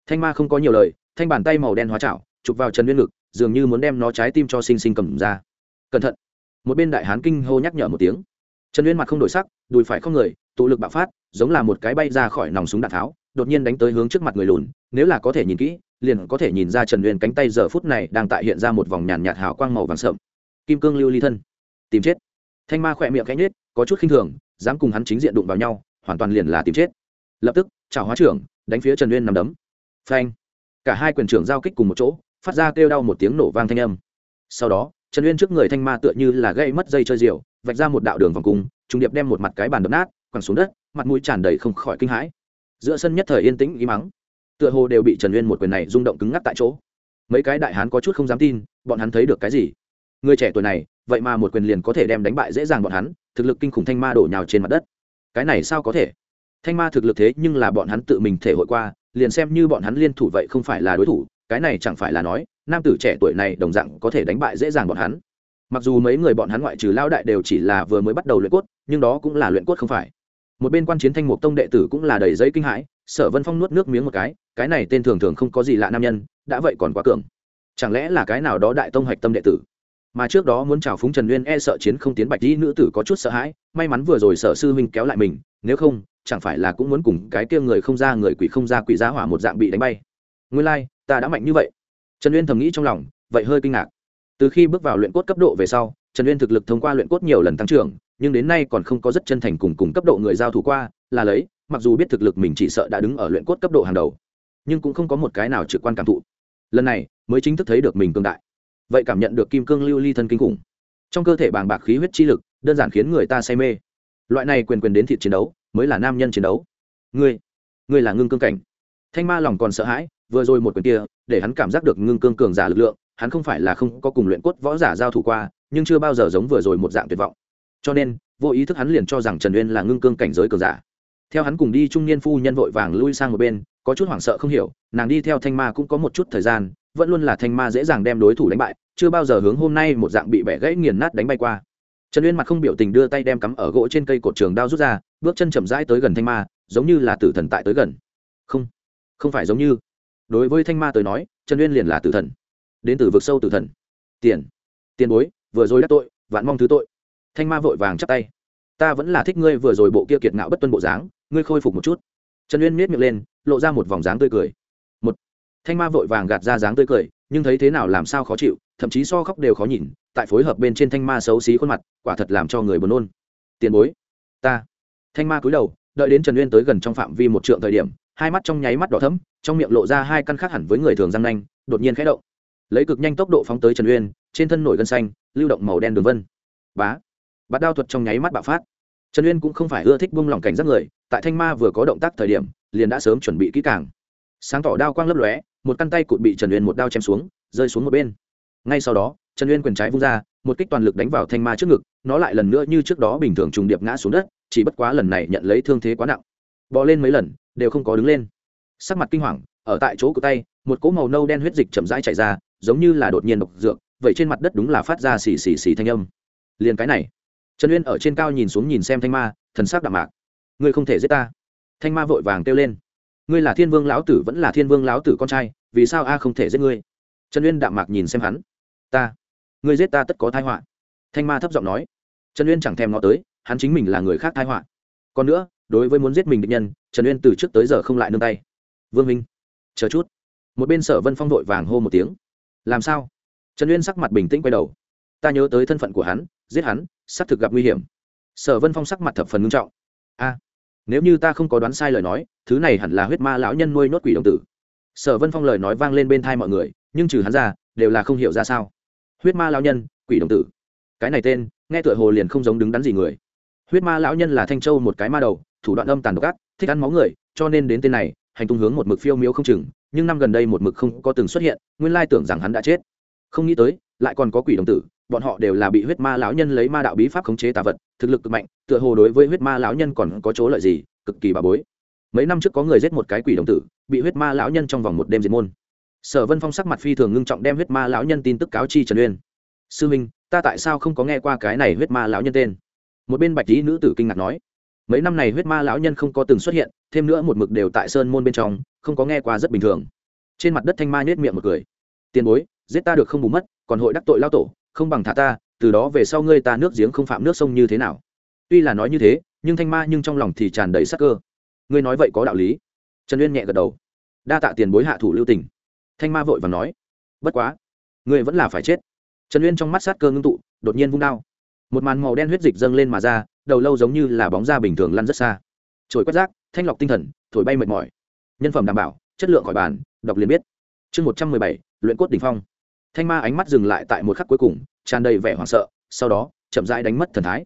thanh ma không có nhiều lời, thanh bàn tay màu đen hóa chảo chụp vào trần Nguyên ngực, dường như muốn đem nó trái tim cho sinh sinh cầm ra. Cẩn thận. Một bên đại hán kinh hô nhắc nhở một tiếng. Trần Nguyên mặt không đổi sắc, đùi phải không người, tụ lực bạo phát, giống là một cái bay ra khỏi nòng súng đạn tháo, đột nhiên đánh tới hướng trước mặt người lùn, nếu là có thể nhìn kỹ, liền có thể nhìn ra trần Nguyên cánh tay giờ phút này đang tại hiện ra một vòng nhàn nhạt hào quang màu vàng sậm. Kim cương lưu ly thân, tìm chết. Thanh ma khỏe miệng cánh nết có chút khinh thường, dám cùng hắn chính diện đụng vào nhau, hoàn toàn liền là tìm chết. Lập tức chào hóa trưởng, đánh phía trần Nguyên nằm đấm phanh. Cả hai quyền trưởng giao kích cùng một chỗ, phát ra kêu đau một tiếng nổ vang thanh âm. Sau đó, trần uyên trước người thanh ma tựa như là gây mất dây chơi diều, vạch ra một đạo đường vòng cung, trùng điệp đem một mặt cái bàn đập nát, quẳng xuống đất, mặt mũi tràn đầy không khỏi kinh hãi. Giữa sân nhất thời yên tĩnh ý mắng. Tựa hồ đều bị trần uyên một quyền này rung động cứng ngắc tại chỗ. Mấy cái đại hán có chút không dám tin, bọn hắn thấy được cái gì? Người trẻ tuổi này, vậy mà một quyền liền có thể đem đánh bại dễ dàng bọn hắn, thực lực kinh khủng thanh ma đổ nhào trên mặt đất. Cái này sao có thể? Thanh ma thực lực thế nhưng là bọn hắn tự mình thể hội qua liền xem như bọn hắn liên thủ vậy không phải là đối thủ, cái này chẳng phải là nói, nam tử trẻ tuổi này đồng dạng có thể đánh bại dễ dàng bọn hắn. Mặc dù mấy người bọn hắn ngoại trừ lao đại đều chỉ là vừa mới bắt đầu luyện cốt, nhưng đó cũng là luyện cốt không phải. Một bên quan chiến thanh mục tông đệ tử cũng là đầy giấy kinh hãi, sở vân phong nuốt nước miếng một cái cái này tên thường thường không có gì lạ nam nhân, đã vậy còn quá cường. Chẳng lẽ là cái nào đó đại tông hạch tâm đệ tử? Mà trước đó muốn chào phúng trần nguyên e sợ chiến không tiến bạch dĩ nữ tử có chút sợ hãi, may mắn vừa rồi sở sư huynh kéo lại mình, nếu không chẳng phải là cũng muốn cùng cái kia người không ra người quỷ không ra quỷ giá hỏa một dạng bị đánh bay. Nguyên lai、like, ta đã mạnh như vậy. Trần uyên thầm nghĩ trong lòng vậy hơi kinh ngạc. Từ khi bước vào luyện cốt cấp độ về sau trần uyên thực lực thông qua luyện cốt nhiều lần tăng trưởng nhưng đến nay còn không có rất chân thành cùng cùng cấp độ người giao thủ qua là lấy mặc dù biết thực lực mình chỉ sợ đã đứng ở luyện cốt cấp độ hàng đầu nhưng cũng không có một cái nào trực quan cảm thụ. Lần này mới chính thức thấy được mình cường đại. Vậy cảm nhận được kim cương lưu ly thân kinh khủng. Trong cơ thể bàng bạc khí huyết chi lực đơn giản khiến người ta say mê. Loại này quyền quyền đến thịt chiến đấu mới là nam nhân chiến đấu. Ngươi ngươi là ngưng cương cảnh. Thanh ma lòng còn sợ hãi, vừa rồi một quyền kia, để hắn cảm giác được ngưng cương cường giả lực lượng, hắn không phải là không có cùng luyện cốt võ giả giao thủ qua, nhưng chưa bao giờ giống vừa rồi một dạng tuyệt vọng. Cho nên, vô ý thức hắn liền cho rằng trần uyên là ngưng cương cảnh giới cường giả. Theo hắn cùng đi trung niên phu nhân vội vàng lui sang một bên, có chút hoảng sợ không hiểu, nàng đi theo thanh ma cũng có một chút thời gian, vẫn luôn là thanh ma dễ dàng đem đối thủ đánh bại, chưa bao giờ hướng hôm nay một dạng bị bẻ gãy nghiền nát đánh bay qua. Trần uyên mặt không biểu tình đưa tay đem cắm ở gỗ trên cây cột trường đao rút ra bước chân chậm rãi tới gần thanh ma, giống như là tử thần tại tới gần. Không không phải giống như. Đối với thanh ma tới nói, trần uyên liền là tử thần. Đến từ vực sâu tử thần. Tiền tiền bối, vừa rồi đắc tội, vạn mong thứ tội. Thanh ma vội vàng chắp tay. Ta vẫn là thích ngươi vừa rồi bộ kia kiệt ngạo bất tuân bộ dáng, ngươi khôi phục một chút. Trần uyên miết miệng lên, lộ ra một vòng dáng tươi cười. Một, thanh ma vội vàng gạt ra dáng tươi cười, nhưng thấy thế nào làm sao khó chịu, thậm chí so khóc đều khó nhìn, tại phối hợp bên trên thanh ma xấu xí khuôn mặt, quả thật làm cho người buồn nôn. Tiền bối, ta thanh ma cúi đầu, đợi đến trần uyên tới gần trong phạm vi một trượng thời điểm, hai mắt trong nháy mắt đỏ thấm trong miệng lộ ra hai căn khác hẳn với người thường răng nanh, đột nhiên khẽ động. Lấy cực nhanh tốc độ phóng tới trần uyên, trên thân nổi gân xanh, lưu động màu đen đường vân. Bá! Bát đao thuật trong nháy mắt bạo phát. Trần uyên cũng không phải ưa thích buông lỏng cảnh giác người, tại thanh ma vừa có động tác thời điểm, liền đã sớm chuẩn bị kỹ càng. Sáng tỏ đao quang lấp lóe, một căn tay cụt bị trần uyên một đao chém xuống, rơi xuống một bên. Ngay sau đó, trần uyên quyền trái vung ra, một kích toàn lực đánh vào thanh ma trước ngực, nó lại lần nữa như trước đó bình thường trùng điệp ngã xuống đất chỉ bất quá lần này nhận lấy thương thế quá nặng. Bò lên mấy lần, đều không có đứng lên. Sắc mặt kinh hoàng, ở tại chỗ của tay, một cỗ màu nâu đen huyết dịch chậm rãi chảy ra, giống như là đột nhiên độc dược, vậy trên mặt đất đúng là phát ra xì xì xì thanh âm. Liền cái này. Trần uyên ở trên cao nhìn xuống nhìn xem thanh ma, thần sắc đạm mạc. Ngươi không thể giết ta. Thanh ma vội vàng kêu lên. Ngươi là thiên vương lão tử vẫn là thiên vương lão tử con trai, vì sao a không thể giết ngươi? Trần uyên đạm mạc nhìn xem hắn. Ta. Ngươi giết ta tất có thai họa. Thanh ma thấp giọng nói. Trần uyên chẳng thèm ngó tới hắn chính mình là người khác thai họa. Còn nữa, đối với muốn giết mình định nhân, trần uyên từ trước tới giờ không lại nương tay. Vương minh, chờ chút. Một bên sở vân phong vội vàng hô một tiếng. Làm sao? Trần uyên sắc mặt bình tĩnh quay đầu. Ta nhớ tới thân phận của hắn, giết hắn sắp thực gặp nguy hiểm. Sở vân phong sắc mặt thập phần nghiêm trọng. A, nếu như ta không có đoán sai lời nói, thứ này hẳn là huyết ma lão nhân nuôi nốt quỷ đồng tử. Sở vân phong lời nói vang lên bên thai mọi người, nhưng trừ hắn ra, đều là không hiểu ra sao. Huyết ma lão nhân, quỷ đồng tử. Cái này tên, nghe tựa hồ liền không giống đứng đắn gì người huyết ma lão nhân là thanh châu một cái ma đầu, thủ đoạn âm tàn độc ác, thích ăn máu người, cho nên đến tên này, hành tung hướng một mực phiêu miếu không chừng, nhưng năm gần đây một mực không có từng xuất hiện, nguyên lai tưởng rằng hắn đã chết. Không nghĩ tới, lại còn có quỷ đồng tử, bọn họ đều là bị huyết ma lão nhân lấy ma đạo bí pháp khống chế tà vật, thực lực cực mạnh, tựa hồ đối với huyết ma lão nhân còn có chỗ lợi gì, cực kỳ bà bối. Mấy năm trước có người giết một cái quỷ đồng tử, bị huyết ma lão nhân trong vòng một đêm diệt môn. Sở vân phong sắc mặt phi thường ngưng trọng đem huyết ma lão nhân tin tức cáo chi trần uyên. Sư minh, ta tại sao không có nghe qua cái này huyết ma lão nhân tên? Một bên bạch lý nữ tử kinh ngạc nói, mấy năm này huyết ma lão nhân không có từng xuất hiện, thêm nữa một mực đều tại sơn môn bên trong, không có nghe qua rất bình thường. Trên mặt đất thanh ma nhét miệng một cười, tiền bối, giết ta được không bù mất, còn hội đắc tội lao tổ, không bằng thả ta, từ đó về sau ngươi ta nước giếng không phạm nước sông như thế nào? Tuy là nói như thế, nhưng thanh ma nhưng trong lòng thì tràn đầy sắc cơ. Ngươi nói vậy có đạo lý. Trần uyên nhẹ gật đầu. Đa tạ tiền bối hạ thủ lưu tình. Thanh ma vội và nói, bất quá, ngươi vẫn là phải chết. Trần uyên trong mắt sát cơ ngưng tụ, đột nhiên vung đao một màn màu đen huyết dịch dâng lên mà ra, đầu lâu giống như là bóng da bình thường lăn rất xa. Trồi quét rác, thanh lọc tinh thần, thổi bay mệt mỏi. Nhân phẩm đảm bảo, chất lượng khỏi bàn, đọc liền biết. Chương một trăm mười bảy, luyện cốt đ ỉ n h phong. Thanh ma ánh mắt dừng lại tại một khắc cuối cùng, tràn đầy vẻ hoảng sợ, sau đó, chậm rãi đánh mất thần thái.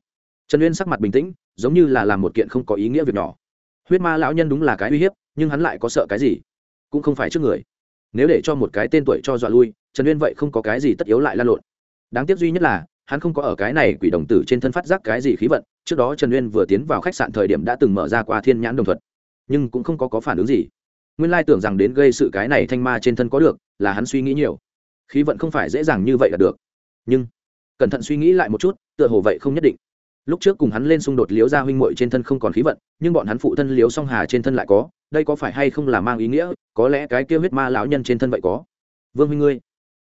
Trần uyên sắc mặt bình tĩnh, giống như là làm một kiện không có ý nghĩa việc nhỏ. Huyết ma lão nhân đúng là cái uy hiếp, nhưng hắn lại có sợ cái gì? Cũng không phải trước người. Nếu để cho một cái tên tuổi cho dọa lui, trần uyên vậy không có cái gì tất yếu lại lan lộn. Đáng tiếc duy nhất là hắn không có ở cái này quỷ đồng tử trên thân phát giác cái gì khí vận trước đó trần uyên vừa tiến vào khách sạn thời điểm đã từng mở ra qua thiên nhãn đồng thuật nhưng cũng không có, có phản ứng gì. Nguyên lai tưởng rằng đến gây sự cái này thanh ma trên thân có được là hắn suy nghĩ nhiều. Khí vận không phải dễ dàng như vậy là được. Nhưng cẩn thận suy nghĩ lại một chút tựa hồ vậy không nhất định. Lúc trước cùng hắn lên xung đột liếu ra huynh muội trên thân không còn khí vận nhưng bọn hắn phụ thân liếu song hà trên thân lại có đây có phải hay không là mang ý nghĩa có lẽ cái kia huyết ma lão nhân trên thân vậy có. Vương huynh ngươi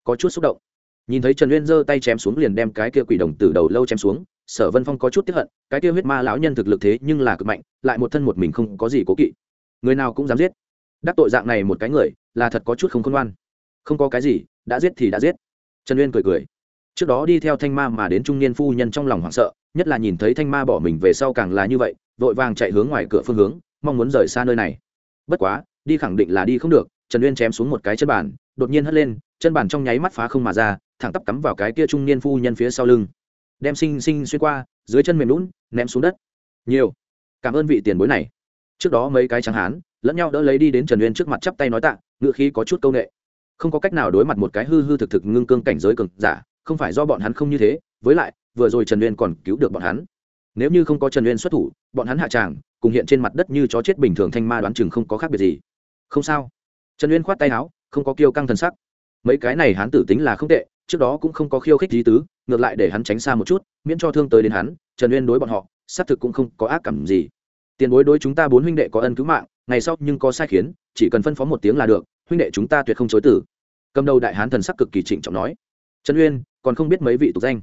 có chút xúc động nhìn thấy trần uyên giơ tay chém xuống liền đem cái kia quỷ đồng từ đầu lâu chém xuống, sở vân phong có chút tiếp hận, cái kia huyết ma lão nhân thực lực thế nhưng là cực mạnh, lại một thân một mình không có gì cố kỵ. Người nào cũng dám giết. Đắc tội dạng này một cái người, là thật có chút không khôn ngoan. Không có cái gì, đã giết thì đã giết. Trần uyên cười cười. Trước đó đi theo thanh ma mà đến trung niên phu nhân trong lòng hoảng sợ, nhất là nhìn thấy thanh ma bỏ mình về sau càng là như vậy, vội vàng chạy hướng ngoài cửa phương hướng, mong muốn rời xa nơi này. Bất quá, đi khẳng định là đi không được, trần uyên chém xuống một cái chân bàn, đột nhiên hất lên, chân bàn trong nháy mắt phá không mà ra thẳng tắp cắm vào cái kia trung niên phu nhân phía sau lưng. Đem sinh sinh xuyên qua, dưới chân mềm lún, ném xuống đất. Nhiều. Cảm ơn vị tiền bối này. Trước đó mấy cái trắng hán, lẫn nhau đỡ lấy đi đến trần uyên trước mặt chắp tay nói tạ, ngựa khí có chút c â u n ệ không có cách nào đối mặt một cái hư hư thực thực ngưng cương cảnh giới cực giả, không phải do bọn hắn không như thế, với lại, vừa rồi trần uyên còn cứu được bọn hắn. Nếu như không có trần uyên xuất thủ, bọn hắn hạ tràng, cùng hiện trên mặt đất như chó chết bình thường thanh ma đoán chừng không có khác biệt gì. Không sao. Trần uyên khoát tay áo, không có kiêu căng thần sắc. Mấy cái này hắn tử tính là không tệ trước đó cũng không có khiêu khích lý tứ, ngược lại để hắn tránh xa một chút, miễn cho thương tới đến hắn, trần uyên đối bọn họ, xác thực cũng không có ác cảm gì. Tiền bối đối chúng ta bốn huynh đệ có ân cứu mạng, ngày sau nhưng có sai khiến, chỉ cần phân phó một tiếng là được, huynh đệ chúng ta tuyệt không chối tử. Cầm đầu đại hán thần sắc cực kỳ trịnh trọng nói. Trần uyên, còn không biết mấy vị tục danh.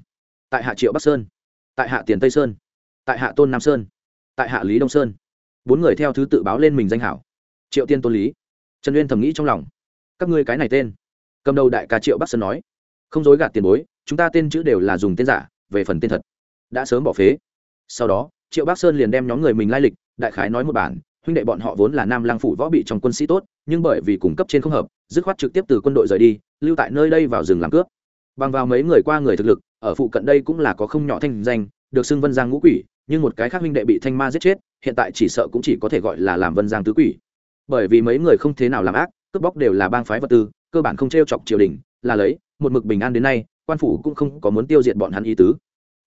Tại hạ triệu bắc sơn, tại hạ tiền tây sơn, tại hạ tôn nam sơn, tại hạ lý đông sơn. Bốn người theo thứ tự báo lên mình danh hảo. Triệu tiên tôn lý. Trần uyên thầm nghĩ trong lòng. Các ngươi cái này tên. Cầm đầu đại ca triệu bắc sơn nói không dối gạt tiền bối, chúng ta tên chữ đều là dùng tên giả, về phần tên thật. Đã sớm bỏ phế. Sau đó, triệu bắc sơn liền đem nhóm người mình lai lịch, đại khái nói một bản, huynh đệ bọn họ vốn là nam lang phủ võ bị trong quân sĩ tốt, nhưng bởi vì cung cấp trên không hợp, dứt khoát trực tiếp từ quân đội rời đi, lưu tại nơi đây vào rừng làm cướp. Bằng vào mấy người qua người thực lực, ở phụ cận đây cũng là có không nhỏ thanh danh, được xưng vân giang ngũ quỷ, nhưng một cái khác huynh đệ bị thanh ma giết chết, hiện tại chỉ sợ cũng chỉ có thể gọi là làm vân giang tứ quỷ. Bởi vì mấy người không thế nào làm ác, cướp bóc đều là bang phái vật tư, cơ bản không t r e o chọc triều đình, là lấy một mực bình an đến nay, quan phủ cũng không có muốn tiêu diệt bọn hắn ý tứ.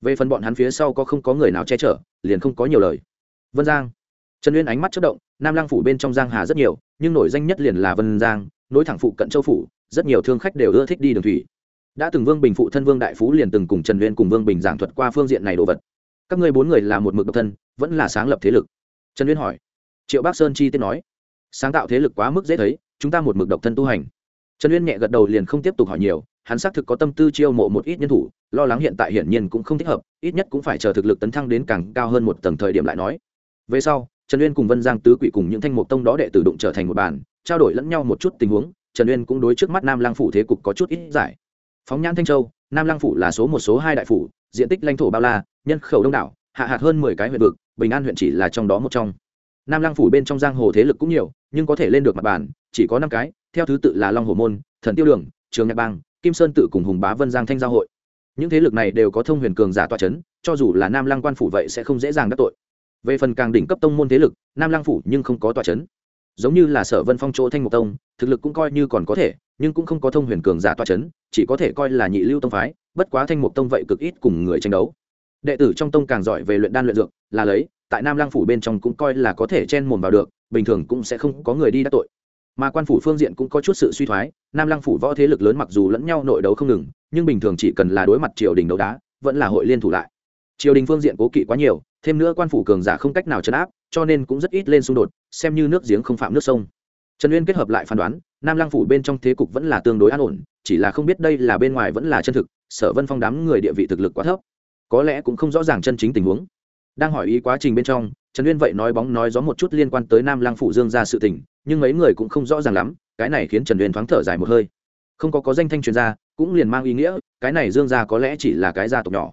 Về phần bọn hắn phía sau có không có người nào che chở, liền không có nhiều lời. Vân giang. Trần uyên ánh mắt chất động, nam lang phủ bên trong giang hà rất nhiều, nhưng nổi danh nhất liền là vân giang, nối thẳng phụ cận châu phủ, rất nhiều thương khách đều ưa thích đi đường thủy. Đã từng vương bình phụ thân vương đại phú liền từng cùng trần uyên cùng vương bình giảng thuật qua phương diện này đồ vật. Các ngươi bốn người là một mực độc thân, vẫn là sáng lập thế lực? Trần uyên hỏi. Triệu bắc sơn chi tiết nói. Sáng tạo thế lực quá mức dễ thấy, chúng ta một mực độc thân tu hành trần uyên nhẹ gật đầu liền không tiếp tục hỏi nhiều, hắn xác thực có tâm tư chiêu mộ một ít nhân thủ, lo lắng hiện tại hiển nhiên cũng không thích hợp, ít nhất cũng phải chờ thực lực tấn thăng đến càng cao hơn một tầng thời điểm lại nói. Về sau, trần uyên cùng vân giang tứ quỷ cùng những thanh mục tông đó đệ tử đụng trở thành một bàn, trao đổi lẫn nhau một chút tình huống, trần uyên cũng đối trước mắt nam lang phủ thế cục có chút ít giải. Phóng nhãn thanh châu, nam lang phủ là số một số hai đại phủ, diện tích lãnh thổ bao la, nhân khẩu đông đảo, hạ hạt hơn mười cái huyện vực, bình an huyện chỉ là trong đó một trong nam lang phủ bên trong giang hồ thế lực cũng nhiều, nhưng có thể lên được mặt bàn, chỉ có năm cái, theo thứ tự là long hồ môn, thần tiêu đường, trường nhạc bang, kim sơn tự cùng hùng bá vân giang thanh giao hội. Những thế lực này đều có thông huyền cường giả toa c h ấ n cho dù là nam lăng quan phủ vậy sẽ không dễ dàng đắc tội. Về phần càng đỉnh cấp tông môn thế lực, nam lăng phủ nhưng không có toa c h ấ n giống như là sở vân phong chỗ thanh mục tông, thực lực cũng coi như còn có thể, nhưng cũng không có thông huyền cường giả toa c h ấ n chỉ có thể coi là nhị lưu tông phái, bất quá thanh mục tông vậy cực ít cùng người tranh đấu. Đệ tử trong tông càng giỏi về luyện đan luyện dược, là lấy tại nam Lang phủ bên trong cũng coi là có thể chen mồm vào được, bình thường cũng sẽ không có người đi đắc tội. Mà quan phủ phương diện cũng có chút sự suy thoái, nam lăng phủ võ thế lực lớn mặc dù lẫn nhau nội đấu không ngừng, nhưng bình thường chỉ cần là đối mặt triều đình đấu đá, vẫn là hội liên thủ lại. Triều đình phương diện cố kỵ quá nhiều, thêm nữa quan phủ cường giả không cách nào chấn áp, cho nên cũng rất ít lên xung đột, xem như nước giếng không phạm nước sông. Trần uyên kết hợp lại phán đoán, nam lăng phủ bên trong thế cục vẫn là tương đối an ổn, chỉ là không biết đây là bên ngoài vẫn là chân thực, sở vân phong đám người địa vị thực lực quá thấp. Có lẽ cũng không rõ ràng chân chính tình huống đang hỏi ý quá trình bên trong, trần uyên vậy nói bóng nói gió một chút liên quan tới nam lăng phủ dương ra sự tình, nhưng mấy người cũng không rõ ràng lắm, cái này khiến trần uyên thoáng thở dài một hơi. Không có có danh thanh truyền gia, cũng liền mang ý nghĩa, cái này dương gia có lẽ chỉ là cái gia tộc nhỏ.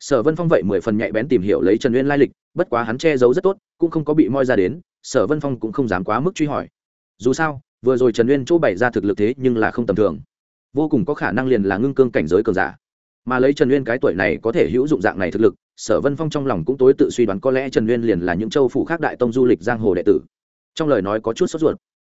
Sở vân phong vậy mười phần nhạy bén tìm hiểu lấy trần uyên lai lịch, bất quá hắn che giấu rất tốt, cũng không có bị moi ra đến, sở vân phong cũng không dám quá mức truy hỏi. Dù sao, vừa rồi trần uyên chỗ bày ra thực lực thế nhưng là không tầm thường. Vô cùng có khả năng liền là ngưng cương cảnh giới cường giả. Mà lấy trần uyên cái tuổi này có thể hữu dụng dạng này thực lực sở vân phong trong lòng cũng tối tự suy đoán có lẽ trần uyên liền là những châu phủ khác đại tông du lịch giang hồ đệ tử. Trong lời nói có chút sốt ruột.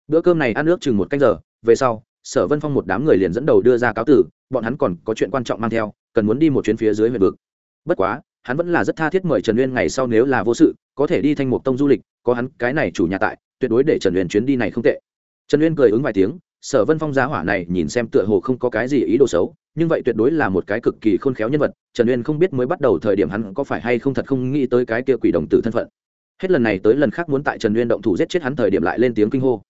Bữa cơm này ăn nước chừng một canh giờ, về sau, sở vân phong một đám người liền dẫn đầu đưa ra cáo tử, bọn hắn còn có chuyện quan trọng mang theo, cần muốn đi một chuyến phía dưới huyện vực. Bất quá, hắn vẫn là rất tha thiết mời trần uyên ngày sau nếu là vô sự, có thể đi thanh mục tông du lịch, có hắn cái này chủ nhà tại, tuyệt đối để trần uyên chuyến đi này không tệ. Trần uyên cười ứng vài tiếng, sở vân phong giá hỏa này nhìn xem tựa hồ không có cái gì ý đồ xấu nhưng vậy tuyệt đối là một cái cực kỳ khôn khéo nhân vật, trần uyên không biết mới bắt đầu thời điểm hắn có phải hay không thật không nghĩ tới cái kia quỷ đồng tử thân phận. Hết lần này tới lần khác muốn tại trần uyên động thủ giết chết hắn thời điểm lại lên tiếng kinh hô.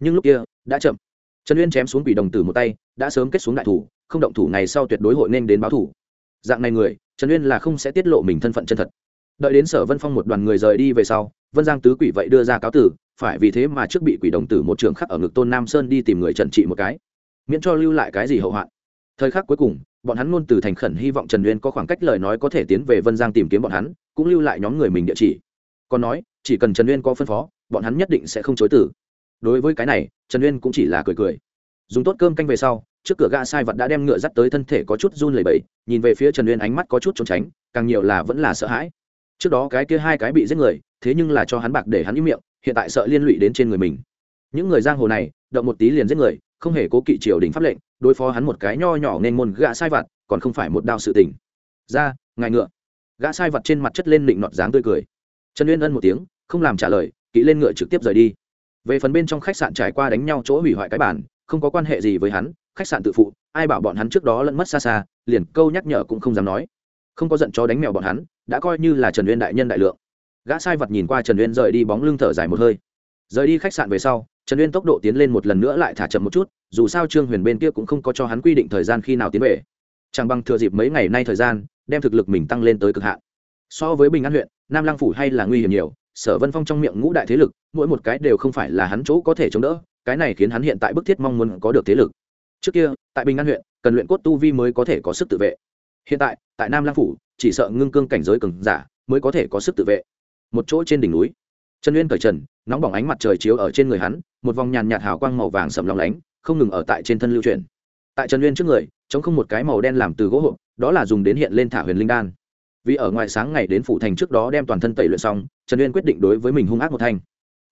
Nhưng lúc kia, đã chậm. Trần uyên chém xuống quỷ đồng tử một tay, đã sớm kết xuống đại thủ, không động thủ này sau tuyệt đối hội nên đến báo thủ. Dạng này người, trần uyên là không sẽ tiết lộ mình thân phận chân thật. Đợi đến sở vân phong một đoàn người rời đi về sau, vân giang tứ quỷ vậy đưa ra cáo tử, phải vì thế mà trước bị quỷ đồng tử một trường khắc ở ngực tôn nam sơn đi tìm người trần trị một cái. Miễn cho lưu lại cái gì hậu hoạn thời khắc cuối cùng, bọn hắn luôn từ thành khẩn hy vọng trần uyên có khoảng cách lời nói có thể tiến về vân giang tìm kiếm bọn hắn, cũng lưu lại nhóm người mình địa chỉ. Còn nói, chỉ cần trần uyên có phân phó, bọn hắn nhất định sẽ không chối tử đối với cái này, trần uyên cũng chỉ là cười cười. Dùng tốt cơm canh về sau, trước cửa gã sai vật đã đem ngựa dắt tới thân thể có chút run lẩy bẩy, nhìn về phía trần uyên ánh mắt có chút trốn tránh, càng nhiều là vẫn là sợ hãi. Trước đó cái kia hai cái bị giết người, thế nhưng là cho hắn bạc để hắn im miệng, hiện tại sợ liên lụy đến trên người mình. Những người giang hồ này, động một tí liền giết người không hề cố kỵ triều đình pháp lệnh, đối phó hắn một cái nho nhỏ nên môn gã sai vặt, còn không phải một đao sự tình. Ra, ngài ngựa. Gã sai vặt trên mặt chất lên định nọt dáng tươi cười. Trần uyên ân một tiếng, không làm trả lời kỹ lên ngựa trực tiếp rời đi. Về phần bên trong khách sạn trải qua đánh nhau chỗ hủy hoại cái bản không có quan hệ gì với hắn, khách sạn tự phụ, ai bảo bọn hắn trước đó lẫn mất xa xa, liền câu nhắc nhở cũng không dám nói. Không có giận chó đánh mèo bọn hắn, đã coi như là trần uyên đại nhân đại lượng. Gã sai vật nhìn qua trần uyên rời đi bóng lưng thở dài một hơi. Rời đi khách sạn về sau trần uyên tốc độ tiến lên một lần nữa lại thả chậm một chút, dù sao trương huyền bên kia cũng không có cho hắn quy định thời gian khi nào tiến về. Chẳng bằng thừa dịp mấy ngày nay thời gian, đem thực lực mình tăng lên tới cực hạn. So với bình an huyện, nam lăng phủ hay là nguy hiểm nhiều, sở vân phong trong miệng ngũ đại thế lực, mỗi một cái đều không phải là hắn chỗ có thể chống đỡ, cái này khiến hắn hiện tại bức thiết mong muốn có được thế lực. Trước kia, tại bình an huyện, cần luyện cốt tu vi mới có thể có sức tự vệ. Hiện tại tại nam lang phủ, chỉ sợ ngưng cương cảnh giới cường giả mới có thể có sức tự vệ. Một chỗ trên đỉnh núi trần uyên cởi trần, nóng bỏng ánh mặt trời chiếu ở trên người hắn, một vòng nhàn nhạt hào quang màu vàng sầm lòng lánh, không ngừng ở tại trên thân lưu truyền tại trần uyên trước người chống không một cái màu đen làm từ gỗ hộp, đó là dùng đến hiện lên thả huyền linh đan. Vì ở ngoài sáng ngày đến phủ thành trước đó đem toàn thân tẩy luyện xong, trần uyên quyết định đối với mình hung ác một thanh.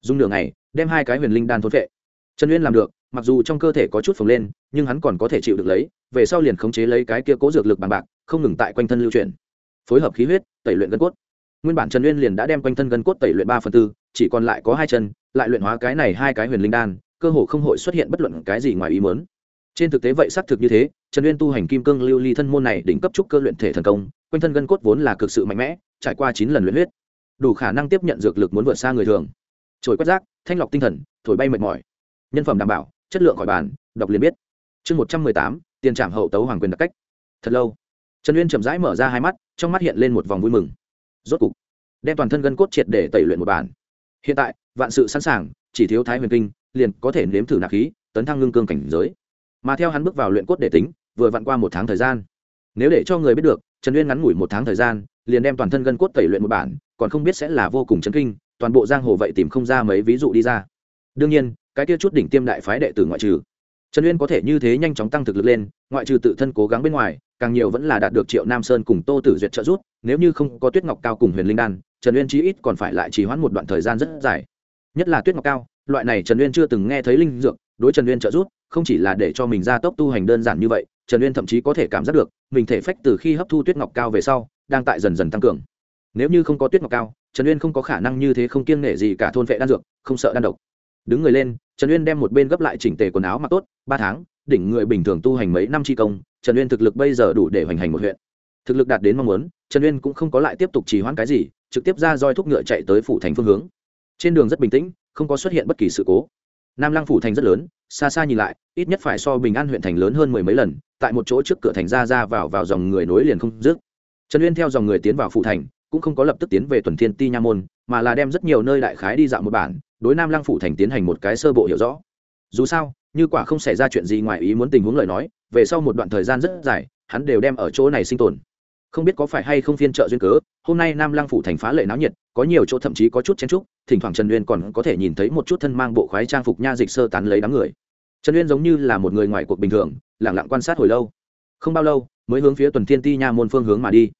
Dùng nửa ngày, đem hai cái huyền linh đan thốn vệ trần uyên làm được, mặc dù trong cơ thể có chút phồng lên, nhưng hắn còn có thể chịu được lấy, về sau liền khống chế lấy cái kia cố dược lực bằng bạc, không ngừng tại quanh thân lưu chuyển. Phối hợp khí huyết, tẩy luyện gân cốt. Nguyên bản trần uyên liền đã đem quanh thân gân cốt tẩy luyện ba phần tư chỉ còn lại có hai chân, lại luyện hóa cái này hai cái huyền linh đan, cơ hồ không hội xuất hiện bất luận cái gì ngoài ý mớn trên thực tế vậy xác thực như thế, trần uyên tu hành kim cương lưu ly thân môn này đỉnh cấp trúc cơ luyện thể thần công, quanh thân gân cốt vốn là cực sự mạnh mẽ, trải qua chín lần luyện huyết, đủ khả năng tiếp nhận dược lực muốn vượt xa người thường. Trồi quét rác, thanh lọc tinh thần, thổi bay mệt mỏi. Nhân phẩm đảm bảo, chất lượng khỏi bàn, đọc liền biết. Chương một trăm mười tám, tiền trảm hậu tấu hoàng quyền đặc cách. Thật lâu, trần uyên chậm rãi mở ra hai mắt, trong mắt hiện lên một vòng vui mừng. Rốt cục, đem toàn thân gân cốt triệt để tẩy luyện một bản hiện tại, vạn sự sẵn sàng, chỉ thiếu thái huyền kinh, liền có thể nếm thử nạp khí, tấn thăng ngưng cương cảnh giới. Mà theo hắn bước vào luyện cốt để tính, vừa vặn qua một tháng thời gian. Nếu để cho người biết được, trần uyên ngắn ngủi một tháng thời gian, liền đem toàn thân gân cốt tẩy luyện một bản, còn không biết sẽ là vô cùng chấn kinh, toàn bộ giang hồ vậy tìm không ra mấy ví dụ đi ra. Đương nhiên, cái kia chút đỉnh tiêm đại phái đệ tử ngoại trừ, trần uyên có thể như thế nhanh chóng tăng thực lực lên, ngoại trừ tự thân cố gắng bên ngoài càng nhiều vẫn là đạt được triệu nam sơn cùng tô tử duyệt trợ giúp, nếu như không có tuyết ngọc cao cùng huyền linh đan, trần uyên chí ít còn phải lại trì hoãn một đoạn thời gian rất dài. nhất là tuyết ngọc cao, loại này trần uyên chưa từng nghe thấy linh dược, đối trần uyên trợ giúp, không chỉ là để cho mình ra tốc tu hành đơn giản như vậy, trần uyên thậm chí có thể cảm giác được, mình thể phách từ khi hấp thu tuyết ngọc cao về sau, đang tại dần dần tăng cường. nếu như không có tuyết ngọc cao, trần uyên không có khả năng như thế không kiêng nể gì cả thôn vệ đan dược, không sợ đan độc. đứng người lên, trần uyên đem một bên gấp lại chỉnh tề quần áo mặc tốt, ba tháng đỉnh người bình thường tu hành mấy năm chi công, trần uyên thực lực bây giờ đủ để hoành hành một huyện. Thực lực đạt đến mong muốn, trần uyên cũng không có lại tiếp tục trì hoãn cái gì, trực tiếp ra roi thúc ngựa chạy tới phủ thành phương hướng. Trên đường rất bình tĩnh, không có xuất hiện bất kỳ sự cố. Nam lăng phủ thành rất lớn, xa xa nhìn lại, ít nhất phải so bình an huyện thành lớn hơn mười mấy lần, tại một chỗ trước cửa thành ra ra vào vào dòng người nối liền không dứt. Trần uyên theo dòng người tiến vào phủ thành, cũng không có lập tức tiến về tuần thiên ti nha môn, mà là đem rất nhiều nơi đại khái đi dạo một bản, đối nam lăng phủ thành tiến hành một cái sơ bộ hiểu rõ. Dù sao như quả không xảy ra chuyện gì ngoài ý muốn tình huống lời nói, về sau một đoạn thời gian rất dài, hắn đều đem ở chỗ này sinh tồn. Không biết có phải hay không phiên trợ duyên cớ, hôm nay nam lăng phủ thành phá lệ náo nhiệt, có nhiều chỗ thậm chí có chút chen trúc thỉnh thoảng trần uyên còn có thể nhìn thấy một chút thân mang bộ khoái trang phục nha dịch sơ tán lấy đám người. Trần uyên giống như là một người ngoài cuộc bình thường lẳng lặng quan sát hồi lâu. Không bao lâu, mới hướng phía tuần thiên ti nha môn phương hướng mà đi.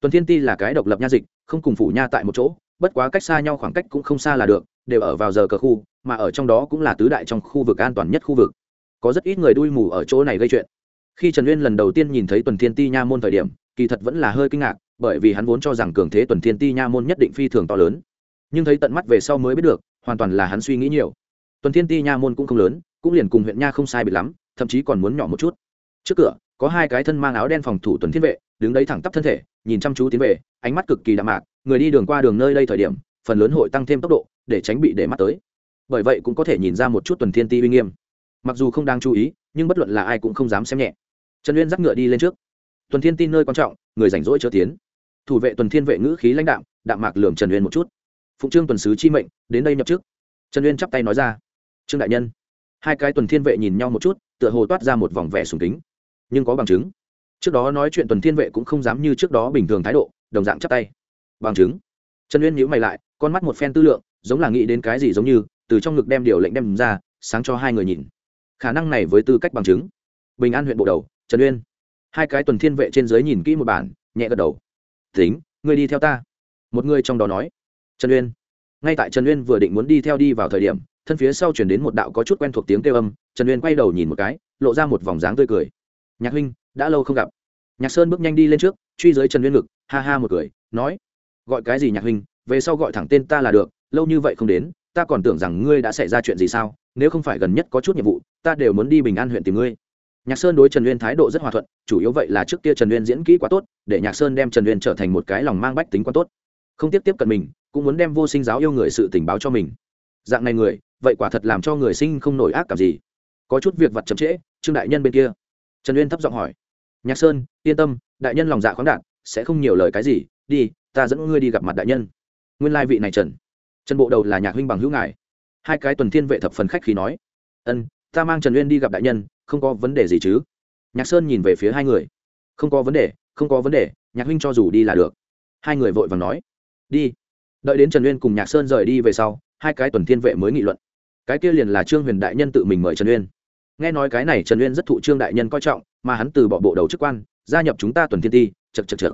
Tuần thiên ti là cái độc lập nha dịch, không cùng phủ nha tại một chỗ bất quá cách xa nhau khoảng cách cũng không xa là được, đều ở vào giờ cờ khu, mà ở trong đó cũng là tứ đại trong khu vực, an toàn nhất khu vực. Có rất ít người đuôi mù ở chỗ này gây chuyện. Khi trần uyên lần đầu tiên nhìn thấy tuần thiên ti nha môn thời điểm, kỳ thật vẫn là hơi kinh ngạc, bởi vì hắn vốn cho rằng cường thế tuần thiên ti nha môn nhất định phi thường to lớn. Nhưng thấy tận mắt về sau mới biết được, hoàn toàn là hắn suy nghĩ nhiều. Tuần thiên ti nha môn cũng không lớn, cũng liền cùng huyện nha không sai biệt lắm, thậm chí còn muốn nhỏ một chút. Trước cửa có hai cái thân mang áo đen phòng thủ tuần thiên vệ, đứng đấy thẳng tắp thân thể, nhìn chăm chú tiến về, ánh mắt cực kỳ đạm mạc, người đi đường qua đường nơi đây thời điểm, phần lớn hội tăng thêm tốc độ, để tránh bị để mắt tới. Bởi vậy cũng có thể nhìn ra một chút tuần thiên ti uy nghiêm. Mặc dù không đang chú ý, nhưng bất luận là ai cũng không dám xem nhẹ. Trần uyên dắt ngựa đi lên trước. Tuần thiên tin nơi quan trọng, người rảnh rỗi chớ tiến. Thủ vệ tuần thiên vệ ngữ khí lãnh đạm đạm mạc lường trần uyên một chút. Phụng trương tuần sứ chi mệnh, đến đây nhập trước trần uyên chắp tay nói ra. Trương đại nhân. Hai cái tuần thiên vệ nhìn nhau một chút, tựa hồ toát ra một vòng vẻ sùng kính nhưng có bằng chứng. Trước đó nói chuyện tuần thiên vệ cũng không dám như trước đó bình thường thái độ, đồng dạng chắp tay. Bằng chứng? Trần uyên nhíu mày lại, con mắt một phen tư lượng, giống là nghĩ đến cái gì giống như, từ trong ngực đem điều lệnh đem ra, sáng cho hai người nhìn. Khả năng này với tư cách bằng chứng. Bình an huyện bộ đầu, trần uyên. Hai cái tuần thiên vệ trên dưới nhìn kỹ một bản, nhẹ gật đầu. Tính ngươi đi theo ta. Một người trong đó nói. Trần uyên. Ngay tại trần uyên vừa định muốn đi theo đi vào thời điểm, thân phía sau chuyển đến một đạo có chút quen thuộc tiếng kêu âm, trần uyên quay đầu nhìn một cái, lộ ra một vòng dáng tươi cười nhạc huynh, đã lâu không gặp. Nhạc sơn bước nhanh đi lên trước, truy dưới trần Liên ngực, ha ha một cười, nói, gọi cái gì nhạc huynh, về sau gọi thẳng tên ta là được, lâu như vậy không đến, ta còn tưởng rằng ngươi đã xảy ra chuyện gì sao, nếu không phải gần nhất có chút nhiệm vụ, ta đều muốn đi bình an huyện tìm ngươi. Nhạc sơn đối trần uyên thái độ rất hòa thuận, chủ yếu vậy là trước kia trần uyên diễn kỹ quá tốt, để nhạc sơn đem trần uyên trở thành một cái lòng mang bách tính quá tốt. Không tiếp tiếp cận mình, cũng muốn đem vô sinh giáo yêu người sự tình báo cho mình. Dạng này người, vậy quả thật làm cho người sinh không nổi ác cảm gì. Có chút việc vặt chậm trễ, trương đại nhân bên kia trần uyên thấp giọng hỏi. Nhạc sơn, yên tâm, đại nhân lòng dạ khoáng đạt, sẽ không nhiều lời cái gì, đi, ta dẫn ngươi đi gặp mặt đại nhân. Nguyên lai vị này trần. Trần bộ đầu là nhạc huynh bằng hữu ngài. Hai cái tuần thiên vệ thập phần khách khí nói. Ân, ta mang trần uyên đi gặp đại nhân, không có vấn đề gì chứ? Nhạc sơn nhìn về phía hai người. Không có vấn đề, không có vấn đề, nhạc huynh cho dù đi là được. Hai người vội vàng nói. Đi. Đợi đến trần uyên cùng nhạc sơn rời đi về sau, hai cái tuần thiên vệ mới nghị luận. Cái kia liền là trương huyền đại nhân tự mình mời trần uyên nghe nói cái này trần uyên rất thụ trương đại nhân coi trọng, mà hắn từ bỏ bộ đầu chức quan, gia nhập chúng ta tuần thiên ti chật chật chật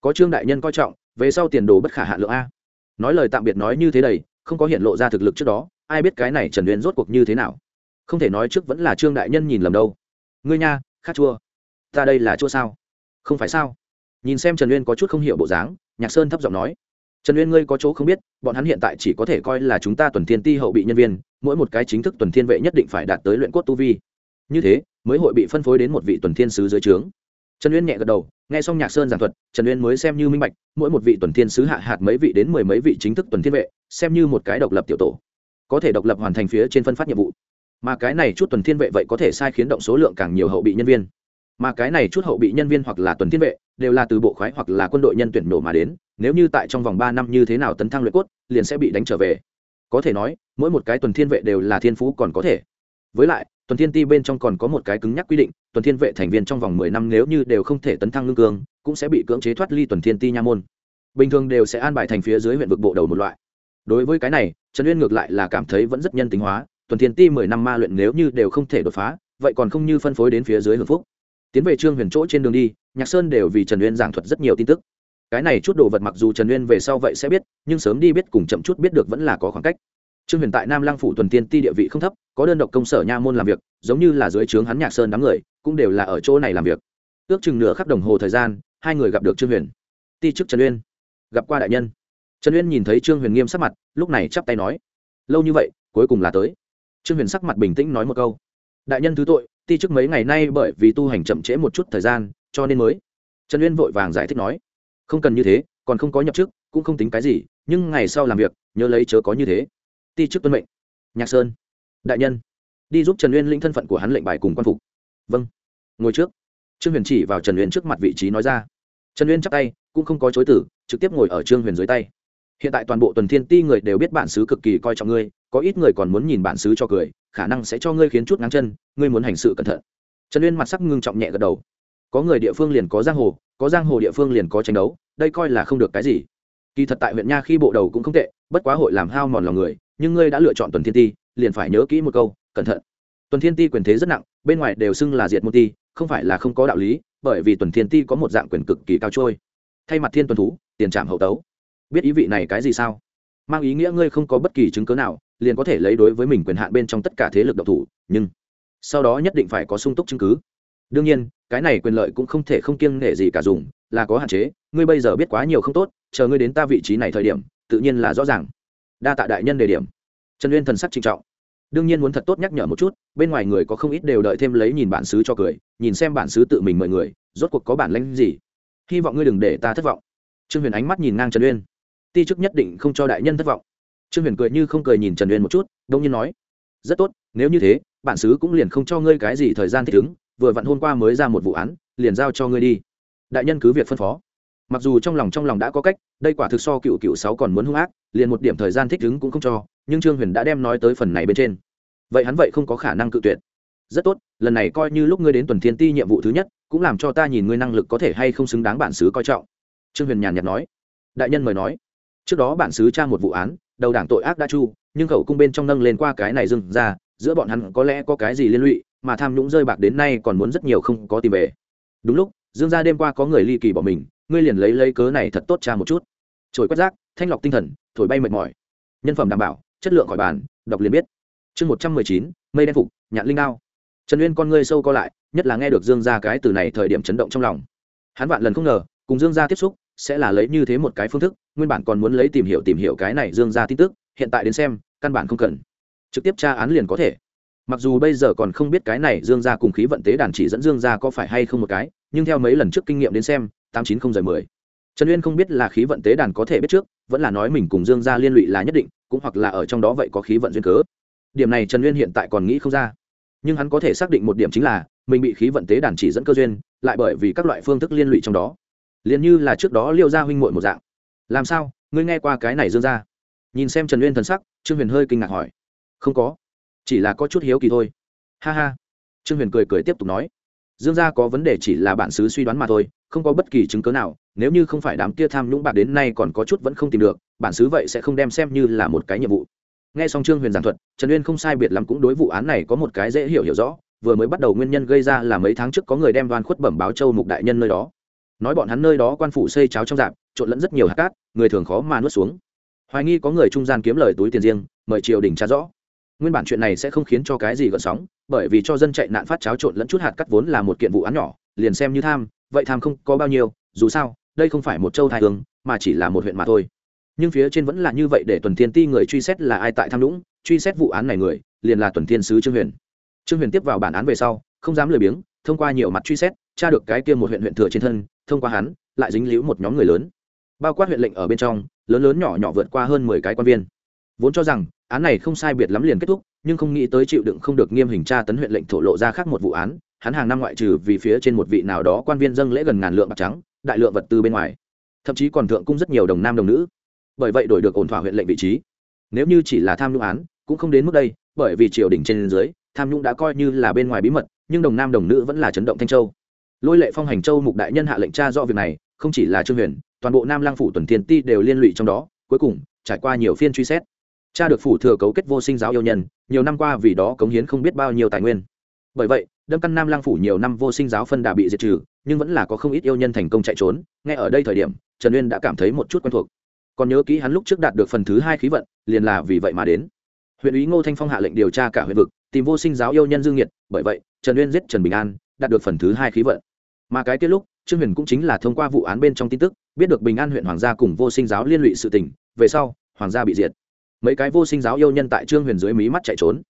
có trương đại nhân coi trọng, về sau tiền đồ bất khả hạ lượng a. Nói lời tạm biệt nói như thế đầy, không có hiện lộ ra thực lực trước đó, ai biết cái này trần uyên rốt cuộc như thế nào? Không thể nói trước vẫn là trương đại nhân nhìn lầm đâu. Ngươi nha khát chua. Ta đây là chua sao? Không phải sao? Nhìn xem trần uyên có chút không hiểu bộ dáng, nhạc sơn thấp giọng nói. Trần uyên ngươi có chỗ không biết, bọn hắn hiện tại chỉ có thể coi là chúng ta tuần thiên ti hậu bị nhân viên, mỗi một cái chính thức tuần thiên vệ nhất định phải đạt tới luyện cốt tu vi như thế, mới hội bị phân phối đến một vị tuần thiên sứ dưới trướng. Trần uyên nhẹ gật đầu, nghe xong nhạc sơn giảng thuật, trần uyên mới xem như minh bạch, mỗi một vị tuần thiên sứ hạ hạt mấy vị đến mười mấy vị chính thức tuần thiên vệ, xem như một cái độc lập tiểu tổ. Có thể độc lập hoàn thành phía trên phân phát nhiệm vụ. Mà cái này chút tuần thiên vệ vậy có thể sai khiến động số lượng càng nhiều hậu bị nhân viên. Mà cái này chút hậu bị nhân viên hoặc là tuần thiên vệ, đều là từ bộ khoái hoặc là quân đội nhân tuyển nổ mà đến, nếu như tại trong vòng ba năm như thế nào tấn thăng luyện cốt, liền sẽ bị đánh trở về. Có thể nói, mỗi một cái tuần thiên vệ đều là thiên phú còn có thể. Với lại tuần thiên ti bên trong còn có một cái cứng nhắc quy định, tuần thiên vệ thành viên trong vòng mười năm nếu như đều không thể tấn thăng lương cương cũng sẽ bị cưỡng chế thoát ly tuần thiên ti nha môn. Bình thường đều sẽ an bài thành phía dưới huyện vực bộ đầu một loại. Đối với cái này, trần uyên ngược lại là cảm thấy vẫn rất nhân tính hóa, tuần thiên ti mười năm ma luyện nếu như đều không thể đột phá, vậy còn không như phân phối đến phía dưới hưởng phúc. Tiến về trương huyền chỗ trên đường đi, nhạc sơn đều vì trần uyên giảng thuật rất nhiều tin tức. Cái này chút đồ vật mặc dù trần uyên về sau vậy sẽ biết, nhưng sớm đi biết cùng chậm chút biết được vẫn là có khoảng cách trương huyền tại nam lăng phủ tuần tiên ti địa vị không thấp, có đơn độc công sở nha môn làm việc, giống như là dưới trướng hắn nhạc sơn đám người, cũng đều là ở chỗ này làm việc. Ước chừng nửa khắc đồng hồ thời gian, hai người gặp được trương huyền. Ti chức trần uyên. Gặp qua đại nhân. Trần uyên nhìn thấy trương huyền nghiêm sắc mặt, lúc này chắp tay nói, lâu như vậy, cuối cùng là tới. Trương huyền sắc mặt bình tĩnh nói một câu, đại nhân thứ tội, ti chức mấy ngày nay bởi vì tu hành chậm trễ một chút thời gian, cho nên mới. Trần uyên vội vàng giải thích nói, không cần như thế, còn không có nhập chức, cũng không tính cái gì, nhưng ngày sau làm việc, nhớ lấy chớ có như thế ti chức tuân mệnh. Nhạc sơn. Đại nhân, đi giúp trần uyên lĩnh thân phận của hắn lệnh bài cùng quan phục. Vâng. Ngồi trước. Trương huyền chỉ vào trần uyên trước mặt vị trí nói ra. Trần uyên chắc tay, cũng không có chối tử trực tiếp ngồi ở trương huyền dưới tay. Hiện tại toàn bộ tuần thiên ti người đều biết bản xứ cực kỳ coi trọng ngươi, có ít người còn muốn nhìn bản xứ cho cười, khả năng sẽ cho ngươi khiến chút ngắn chân, ngươi muốn hành sự cẩn thận. Trần uyên mặt sắc ngưng trọng nhẹ gật đầu. Có người địa phương liền có giang hồ, có giang hồ địa phương liền có tranh đấu, đây coi là không được cái gì. Kỳ thật tại huyện nha khi bộ đầu cũng không tệ, bất quá hội làm hao mòn lòng người nhưng ngươi đã lựa chọn tuần thiên ti, liền phải nhớ kỹ một câu, cẩn thận. Tuần thiên ti quyền thế rất nặng, bên ngoài đều xưng là diệt môn ti, không phải là không có đạo lý, bởi vì tuần thiên ti có một dạng quyền cực kỳ cao trôi. Thay mặt thiên tuần thú, tiền trạm hậu tấu. Biết ý vị này cái gì sao? Mang ý nghĩa ngươi không có bất kỳ chứng cớ nào, liền có thể lấy đối với mình quyền hạn bên trong tất cả thế lực độc thủ, nhưng sau đó nhất định phải có sung túc chứng cứ. Đương nhiên, cái này quyền lợi cũng không thể không kiêng nể gì cả dùng, là có hạn chế, ngươi bây giờ biết quá nhiều không tốt, chờ ngươi đến ta vị trí này thời điểm, tự nhiên là rõ ràng đa tạ đại nhân đề điểm. Trần uyên thần sắc trinh trọng. Đương nhiên muốn thật tốt nhắc nhở một chút, bên ngoài người có không ít đều đợi thêm lấy nhìn bản xứ cho cười, nhìn xem bản xứ tự mình mời người, rốt cuộc có bản lãnh gì? Hy vọng ngươi đừng để ta thất vọng. Trương huyền ánh mắt nhìn ngang trần uyên. Ti chức nhất định không cho đại nhân thất vọng. Trương huyền cười như không cười nhìn trần uyên một chút, đông nhiên nói, rất tốt, nếu như thế, bản xứ cũng liền không cho ngươi cái gì thời gian thích ứng, vừa vặn hôm qua mới ra một vụ án, liền giao cho ngươi đi. Đại nhân cứ việc phân phó mặc dù trong lòng trong lòng đã có cách, đây quả thực so cựu cựu sáu còn muốn hung ác, liền một điểm thời gian thích ứng cũng không cho, nhưng trương huyền đã đem nói tới phần này bên trên. Vậy hắn vậy không có khả năng cự tuyệt. Rất tốt, lần này coi như lúc ngươi đến tuần thiên ti nhiệm vụ thứ nhất, cũng làm cho ta nhìn ngươi năng lực có thể hay không xứng đáng bản xứ coi trọng. Trương huyền nhàn nhạt nói. Đại nhân mời nói. Trước đó bản xứ tra một vụ án, đầu đảng tội ác đã chu, nhưng khẩu cung bên trong nâng lên qua cái này dừng ra, giữa bọn hắn có lẽ có cái gì liên lụy, mà tham nhũng rơi bạc đến nay còn muốn rất nhiều không có tìm về. Đúng lúc, dương gia đêm qua có người ly kỳ bỏ mình ngươi liền lấy lấy cớ này thật tốt cha một chút. Trồi quét rác, thanh lọc tinh thần, thổi bay mệt mỏi. Nhân phẩm đảm bảo, chất lượng khỏi bàn, đọc liền biết. Chương một trăm mười chín, mây đen phục, nhạn linh ao. trần uyên con ngươi sâu co lại, nhất là nghe được dương Gia cái từ này thời điểm chấn động trong lòng. Hắn vạn lần không ngờ, cùng dương Gia tiếp xúc, sẽ là lấy như thế một cái phương thức, nguyên bản còn muốn lấy tìm hiểu tìm hiểu cái này dương Gia tin tức, hiện tại đến xem, căn bản không cần. Trực tiếp tra án liền có thể. Mặc dù bây giờ còn không biết cái này dương Gia cùng khí vận tế đàn chỉ dẫn dương Gia có phải hay không một cái, nhưng theo mấy lần trước kinh nghiệm đến xem tám chín không rời mười. Trần uyên không biết là khí vận tế đàn có thể biết trước, vẫn là nói mình cùng dương gia liên lụy là nhất định, cũng hoặc là ở trong đó vậy có khí vận duyên cớ. Điểm này trần uyên hiện tại còn nghĩ không ra. Nhưng hắn có thể xác định một điểm chính là, mình bị khí vận tế đàn chỉ dẫn cơ duyên, lại bởi vì các loại phương thức liên lụy trong đó. Liền như là trước đó liêu gia huynh muội một dạng. Làm sao? Ngươi nghe qua cái này dương gia? nhìn xem trần uyên thần sắc, trương huyền hơi kinh ngạc hỏi. Không có. Chỉ là có chút hiếu kỳ thôi. Ha ha. Trương huyền cười cười tiếp tục nói. Dương gia có vấn đề chỉ là bản xứ suy đoán mà thôi không có bất kỳ chứng cớ nào, nếu như không phải đám kia tham nhũng bạc đến nay còn có chút vẫn không tìm được, bản xứ vậy sẽ không đem xem như là một cái nhiệm vụ. Nghe xong trương huyền giảng thuật, trần uyên không sai biệt lắm cũng đối vụ án này có một cái dễ hiểu hiểu rõ, vừa mới bắt đầu nguyên nhân gây ra là mấy tháng trước có người đem đoan khuất bẩm báo châu mục đại nhân nơi đó. Nói bọn hắn nơi đó quan phủ xây cháo trong dạp, trộn lẫn rất nhiều hạt cát, người thường khó mà nuốt xuống. Hoài nghi có người trung gian kiếm lời túi tiền riêng, mời triều đình tra rõ. Nguyên bản chuyện này sẽ không khiến cho cái gì gợn sóng, bởi vì cho dân chạy nạn phát cháo trộn lẫn chút hạt cắt vốn là một kiện vụ án nhỏ, liền xem như tham vậy tham không có bao nhiêu, dù sao, đây không phải một châu thái hương, mà chỉ là một huyện mà thôi. Nhưng phía trên vẫn là như vậy để tuần thiên ti người truy xét là ai tại tham lũng, truy xét vụ án này người, liền là tuần thiên sứ trương huyền. Trương huyền tiếp vào bản án về sau, không dám lười biếng, thông qua nhiều mặt truy xét, tra được cái kia một huyện huyện thừa trên thân, thông qua hắn, lại dính líu một nhóm người lớn. Bao quát huyện lệnh ở bên trong, lớn lớn nhỏ nhỏ vượt qua hơn mười cái quan viên. Vốn cho rằng, án này không sai biệt lắm liền kết thúc, nhưng không nghĩ tới chịu đựng không được nghiêm hình tra tấn huyện lệnh thổ lộ ra khác một vụ án hắn hàng năm ngoại trừ vì phía trên một vị nào đó quan viên dâng lễ gần ngàn lượng bạc trắng, đại lượng vật tư bên ngoài, thậm chí còn thượng cung rất nhiều đồng nam đồng nữ. Bởi vậy đổi được ổn thỏa huyện lệnh vị trí. Nếu như chỉ là tham nhũng án, cũng không đến mức đây, bởi vì triều đình trên dưới, tham nhũng đã coi như là bên ngoài bí mật, nhưng đồng nam đồng nữ vẫn là chấn động thanh châu. Lôi lệ phong hành châu mục đại nhân hạ lệnh tra do việc này, không chỉ là trương huyền, toàn bộ nam lang phủ tuần thiên ti đều liên lụy trong đó, cuối cùng, trải qua nhiều phiên truy xét. Cha được phủ thừa cấu kết vô sinh giáo yêu nhân, nhiều năm qua vì đó cống hiến không biết bao nhiêu tài nguyên. Bởi vậy đâm căn nam lang phủ nhiều năm vô sinh giáo phân đà bị diệt trừ, nhưng vẫn là có không ít yêu nhân thành công chạy trốn. Ngay ở đây thời điểm, trần uyên đã cảm thấy một chút quen thuộc. Còn nhớ kỹ hắn lúc trước đạt được phần thứ hai khí vận, liền là vì vậy mà đến. Huyện ủy ngô thanh phong hạ lệnh điều tra cả huyện vực, tìm vô sinh giáo yêu nhân dương nhiệt, bởi vậy, trần uyên giết trần bình an, đạt được phần thứ hai khí vận. Mà cái kết lúc, trương huyền cũng chính là thông qua vụ án bên trong tin tức, biết được bình an huyện hoàng gia cùng vô sinh giáo liên lụy sự tình, về sau, hoàng gia bị diệt. Mấy cái vô sinh giáo yêu nhân tại trương huyền dưới mí mắt chạy trốn.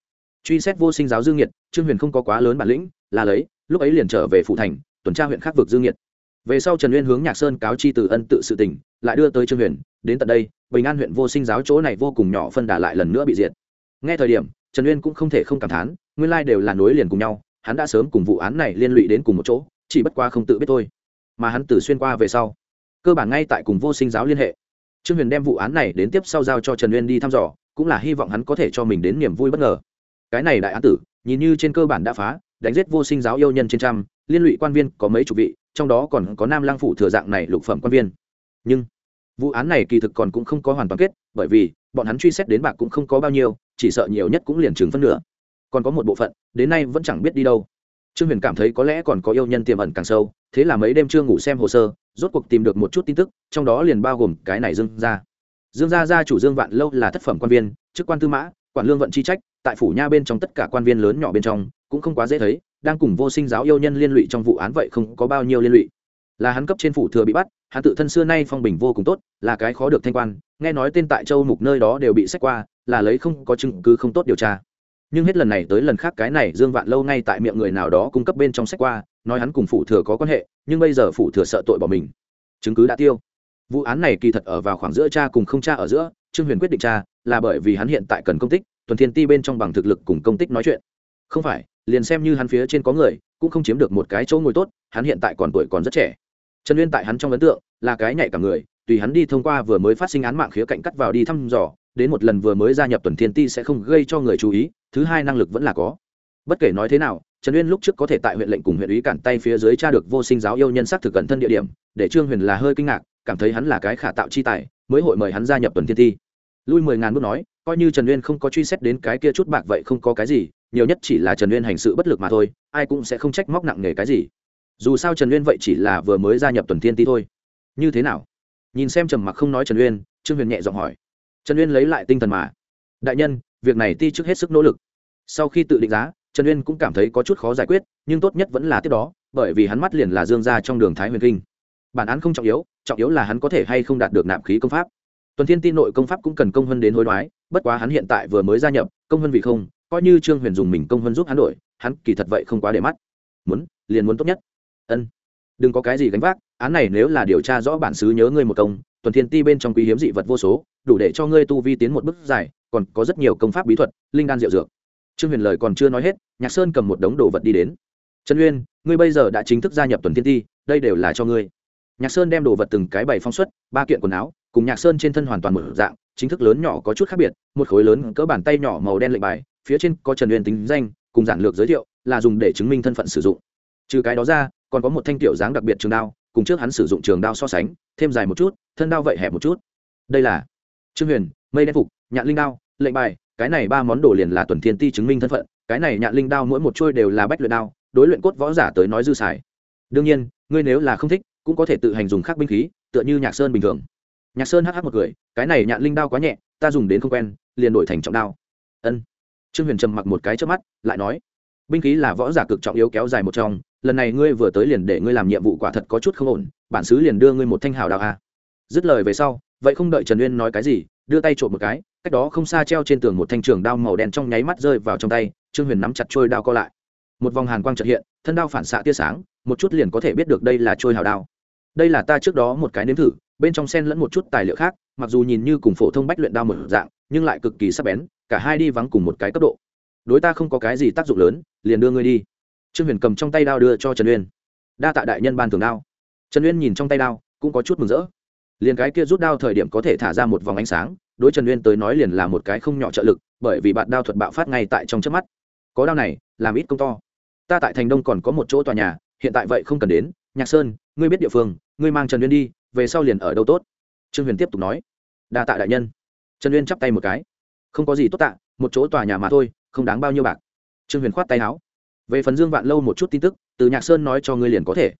Truy xét vô sinh giáo dương nhiệt trương huyền không có quá lớn bản lĩnh, là lấy, lúc ấy liền trở về phụ thành, tuần tra huyện khắc vực dương nhiệt. Về sau trần uyên hướng nhạc sơn cáo chi từ ân tự sự tỉnh lại đưa tới trương huyền, đến tận đây, bình an huyện vô sinh giáo chỗ này vô cùng nhỏ phân đà lại lần nữa bị diệt. Nghe thời điểm, trần uyên cũng không thể không cảm thán, nguyên lai đều là nối liền cùng nhau, hắn đã sớm cùng vụ án này liên lụy đến cùng một chỗ, chỉ bất qua không tự biết thôi. Mà hắn từ xuyên qua về sau, cơ bản ngay tại cùng vô sinh giáo liên hệ. Trương huyền đem vụ án này đến tiếp sau giao cho trần uyên đi thăm dò, cũng là hy vọng hắn có thể cho mình đến niềm vui bất ngờ. Cái này đại án tử nhìn như trên cơ bản đã phá, đánh giết vô sinh giáo yêu nhân trên trăm, liên lụy quan viên có mấy chục vị, trong đó còn có nam lang phủ thừa dạng này lục phẩm quan viên. Nhưng, vụ án này kỳ thực còn cũng không có hoàn toàn kết, bởi vì, bọn hắn truy xét đến bạc cũng không có bao nhiêu, chỉ sợ nhiều nhất cũng liền chừng phân nửa. Còn có một bộ phận, đến nay vẫn chẳng biết đi đâu. Trương huyền cảm thấy có lẽ còn có yêu nhân tiềm ẩn càng sâu, thế là mấy đêm chưa ngủ xem hồ sơ, rốt cuộc tìm được một chút tin tức, trong đó liền bao gồm cái này dương gia. Dương gia gia chủ dương vạn lâu là thất phẩm quan viên, chức quan tư mã, quản lương vận chi trách tại phủ nha bên trong tất cả quan viên lớn nhỏ bên trong, cũng không quá dễ thấy, đang cùng vô sinh giáo yêu nhân liên lụy trong vụ án vậy không có bao nhiêu liên lụy. Là hắn cấp trên phủ thừa bị bắt, hắn tự thân xưa nay phong bình vô cùng tốt, là cái khó được thanh quan, nghe nói tên tại châu mục nơi đó đều bị xét qua, là lấy không có chứng cứ không tốt điều tra. Nhưng hết lần này tới lần khác cái này dương vạn lâu ngay tại miệng người nào đó cung cấp bên trong sách qua, nói hắn cùng phủ thừa có quan hệ, nhưng bây giờ phủ thừa sợ tội bỏ mình. Chứng cứ đã tiêu. Vụ án này kỳ thật ở vào khoảng giữa cha cùng không cha ở giữa, trương huyền quyết định cha là bởi vì hắn hiện tại cần công tích, tuần thiên ti bên trong bằng thực lực cùng công tích nói chuyện. Không phải, liền xem như hắn phía trên có người, cũng không chiếm được một cái chỗ ngồi tốt, hắn hiện tại còn tuổi còn rất trẻ. Trần uyên tại hắn trong ấn tượng, là cái nhạy cả người, tùy hắn đi thông qua vừa mới phát sinh án mạng khía cạnh cắt vào đi thăm dò, đến một lần vừa mới gia nhập tuần thiên ti sẽ không gây cho người chú ý, thứ hai năng lực vẫn là có. Bất kể nói thế nào, trần uyên lúc trước có thể tại huyện lệnh cùng huyện ủy cản tay phía dưới tra được vô sinh giáo yêu nhân xác thực gần thân địa điểm, để trương huyền là hơi kinh ngạc, cảm thấy hắn là cái khả tạo chi tài, mới hội mời hắn gia nhập tuần thiên ti lui mười ngàn bước nói, coi như trần uyên không có truy xét đến cái kia chút bạc vậy không có cái gì, nhiều nhất chỉ là trần uyên hành sự bất lực mà thôi, ai cũng sẽ không trách móc nặng nề cái gì. Dù sao trần uyên vậy chỉ là vừa mới gia nhập tuần thiên ti thôi. Như thế nào? Nhìn xem trầm mặc không nói trần uyên, trương huyền nhẹ giọng hỏi. Trần uyên lấy lại tinh thần mà. Đại nhân, việc này ti trước hết sức nỗ lực. Sau khi tự định giá, trần uyên cũng cảm thấy có chút khó giải quyết, nhưng tốt nhất vẫn là tiếp đó, bởi vì hắn mắt liền là dương ra trong đường thái huyền kinh. Bản án không trọng yếu trọng yếu là hắn có thể hay không đạt được nạp khí công pháp tuần thiên tin nội công pháp cũng cần công hơn đến hối đoái, bất quá hắn hiện tại vừa mới gia nhập, công hơn vì không, coi như trương huyền dùng mình công hơn giúp hắn đổi, hắn kỳ thật vậy không quá để mắt. Muốn, liền muốn tốt nhất. Ân. Đừng có cái gì gánh vác, án này nếu là điều tra rõ bản xứ nhớ ngươi một công, tuần thiên ti bên trong quý hiếm dị vật vô số, đủ để cho ngươi tu vi tiến một bước dài, còn có rất nhiều công pháp bí thuật, linh đan diệu dược. Trương huyền lời còn chưa nói hết, nhạc sơn cầm một đống đồ vật đi đến. Trần uyên, ngươi bây giờ đã chính thức gia nhập tuần thiên ti, đây đều là cho ngươi. Nhạc sơn đem đồ vật từng cái bày phong suất ba kiện quần áo cùng nhạc sơn trên thân hoàn toàn mở dạng, chính thức lớn nhỏ có chút khác biệt, một khối lớn cỡ bàn tay nhỏ màu đen lệnh bài, phía trên có trần uyên tính danh, cùng giản lược giới thiệu, là dùng để chứng minh thân phận sử dụng. Trừ cái đó ra, còn có một thanh tiểu dáng đặc biệt trường đao, cùng trước hắn sử dụng trường đao so sánh, thêm dài một chút, thân đao vậy hẹp một chút. Đây là trương huyền, mây đen phục, nhạn linh đao, lệnh bài, cái này ba món đồ liền là tuần thiên ti chứng minh thân phận, cái này nhạn linh đao mỗi một trôi đều là bách luyện đao, đối luyện cốt võ giả tới nói dư xài. Đương nhiên, ngươi nếu là không thích, cũng có thể tự hành dùng khác binh khí, tựa như nhạc sơn bình thường nhạc sơn hh một người cái này nhạn linh đao quá nhẹ, ta dùng đến không quen, liền đổi thành trọng đao. Ân. Trương huyền trầm mặc một cái trước mắt, lại nói, binh khí là võ giả cực trọng yếu kéo dài một trong, lần này ngươi vừa tới liền để ngươi làm nhiệm vụ quả thật có chút không ổn, bản xứ liền đưa ngươi một thanh hào đao a dứt lời về sau, vậy không đợi trần uyên nói cái gì, đưa tay trộm một cái, cách đó không xa treo trên tường một thanh trường đao màu đen trong nháy mắt rơi vào trong tay, trương huyền nắm chặt trôi đao co lại. Một vòng hàn quang trật hiện, thân đao phản xạ tia sáng, một chút liền có thể biết được đây là trôi hào đao. Đây là ta trước đó một cái nếm thử bên trong sen lẫn một chút tài liệu khác, mặc dù nhìn như cùng phổ thông bách luyện đao một dạng, nhưng lại cực kỳ sắc bén, cả hai đi vắng cùng một cái cấp độ. Đối ta không có cái gì tác dụng lớn, liền đưa ngươi đi. Trương huyền cầm trong tay đao đưa cho trần uyên. Đa tạ đại nhân ban thường đao. Trần uyên nhìn trong tay đao, cũng có chút mừng rỡ. Liền cái kia rút đao thời điểm có thể thả ra một vòng ánh sáng, đối trần uyên tới nói liền là một cái không nhỏ trợ lực, bởi vì bạn đao thuật bạo phát ngay tại trong trước mắt. Có đao này, làm ít công to. Ta tại thành đông còn có một chỗ tòa nhà, hiện tại vậy không cần đến. Nhạc sơn, ngươi biết địa phương, ngươi mang trần uyên đi về sau liền ở đâu tốt? Trương huyền tiếp tục nói. Đa tạ đại nhân. Trần uyên chắp tay một cái. Không có gì tốt tạ, một chỗ tòa nhà mà thôi, không đáng bao nhiêu bạc. Trương huyền khoát tay áo. Về phần dương vạn lâu một chút tin tức, từ nhạc sơn nói cho ngươi liền có thể.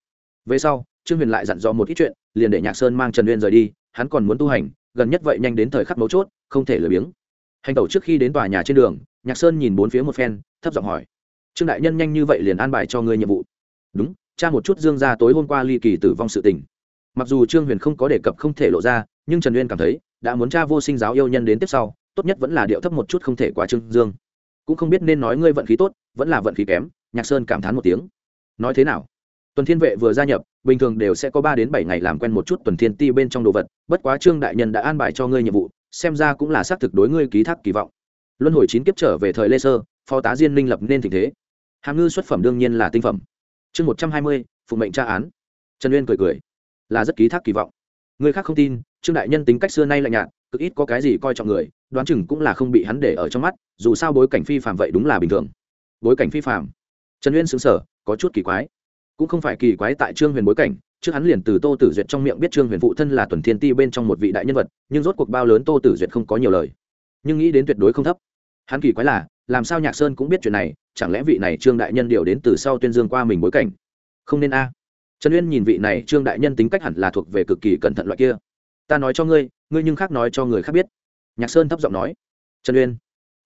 Về sau, trương huyền lại dặn dò một ít chuyện, liền để nhạc sơn mang trần uyên rời đi, hắn còn muốn tu hành, gần nhất vậy nhanh đến thời khắc mấu chốt, không thể lười biếng. Hành tẩu trước khi đến tòa nhà trên đường, nhạc sơn nhìn bốn phía một phen, thấp giọng hỏi. Trương đại nhân nhanh như vậy liền an bài cho ngươi nhiệm vụ. Đúng cha một chút dương ra tối hôm qua ly kỳ tử vong sự tình mặc dù trương huyền không có đề cập không thể lộ ra, nhưng trần uyên cảm thấy, đã muốn cha vô sinh giáo yêu nhân đến tiếp sau, tốt nhất vẫn là điệu thấp một chút không thể quá trương dương. Cũng không biết nên nói ngươi vận khí tốt, vẫn là vận khí kém, nhạc sơn cảm thán một tiếng. Nói thế nào? Tuần thiên vệ vừa gia nhập, bình thường đều sẽ có ba đến bảy ngày làm quen một chút tuần thiên ti bên trong đồ vật, bất quá trương đại nhân đã an bài cho ngươi nhiệm vụ, xem ra cũng là xác thực đối ngươi ký thác kỳ vọng. Luân hồi chín kiếp trở về thời lê sơ, phó tá diên minh lập nên tình thế. Hàm ngư xuất phẩm đương nhiên là tinh phẩm. Chương một trăm hai mươi, phụ mệnh tra án. Trần uyên cười cười là rất ký thác kỳ vọng. Người khác không tin, trương đại nhân tính cách xưa nay lạnh nhạt, cực ít có cái gì coi trọng người, đoán chừng cũng là không bị hắn để ở trong mắt, dù sao bối cảnh phi phạm vậy đúng là bình thường. Bối cảnh phi phạm trần uyên xứng sở có chút kỳ quái. Cũng không phải kỳ quái tại trương huyền bối cảnh, trước hắn liền từ tô tử duyệt trong miệng biết trương huyền phụ thân là tuần thiên ti bên trong một vị đại nhân vật, nhưng rốt cuộc bao lớn tô tử duyệt không có nhiều lời. Nhưng nghĩ đến tuyệt đối không thấp. Hắn kỳ quái là, làm sao nhạc sơn cũng biết chuyện này, chẳng lẽ vị này trương đại nhân điều đến từ sau tuyên dương qua mình bối cảnh? Không nên a trần uyên nhìn vị này trương đại nhân tính cách hẳn là thuộc về cực kỳ cẩn thận loại kia. Ta nói cho ngươi ngươi nhưng khác nói cho người khác biết. Nhạc sơn thấp giọng nói. Trần uyên,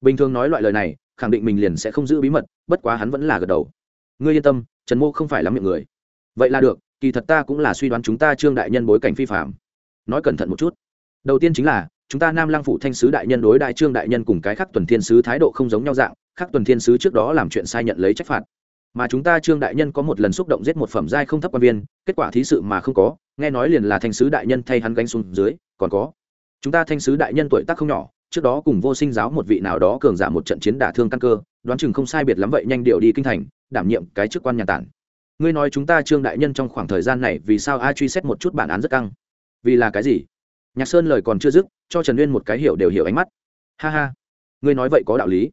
bình thường nói loại lời này, khẳng định mình liền sẽ không giữ bí mật, bất quá hắn vẫn là gật đầu. Ngươi yên tâm, trần mô không phải lắm miệng người. Vậy là được, kỳ thật ta cũng là suy đoán chúng ta trương đại nhân bối cảnh phi phạm nói cẩn thận một chút. Đầu tiên chính là, chúng ta nam lang phủ thanh sứ đại nhân đối đại trương đại nhân cùng cái khắc tuần thiên sứ thái độ không giống nhau dạng khắc tuần thiên sứ trước đó làm chuyện sai nhận lấy trách phạt mà chúng ta trương đại nhân có một lần xúc động giết một phẩm giai không thấp quan viên, kết quả thí sự mà không có, nghe nói liền là thanh sứ đại nhân thay hắn gánh xuống dưới, còn có. Chúng ta thanh sứ đại nhân tuổi tác không nhỏ, trước đó cùng vô sinh giáo một vị nào đó cường giả một trận chiến đả thương căn cơ, đoán chừng không sai biệt lắm vậy nhanh điệu đi kinh thành, đảm nhiệm cái chức quan nhà tản. Ngươi nói chúng ta trương đại nhân trong khoảng thời gian này vì sao ai truy xét một chút bản án rất căng? Vì là cái gì? Nhạc sơn lời còn chưa dứt, cho trần uyên một cái hiểu đều hiểu ánh mắt. Ha ha, ngươi nói vậy có đạo lý.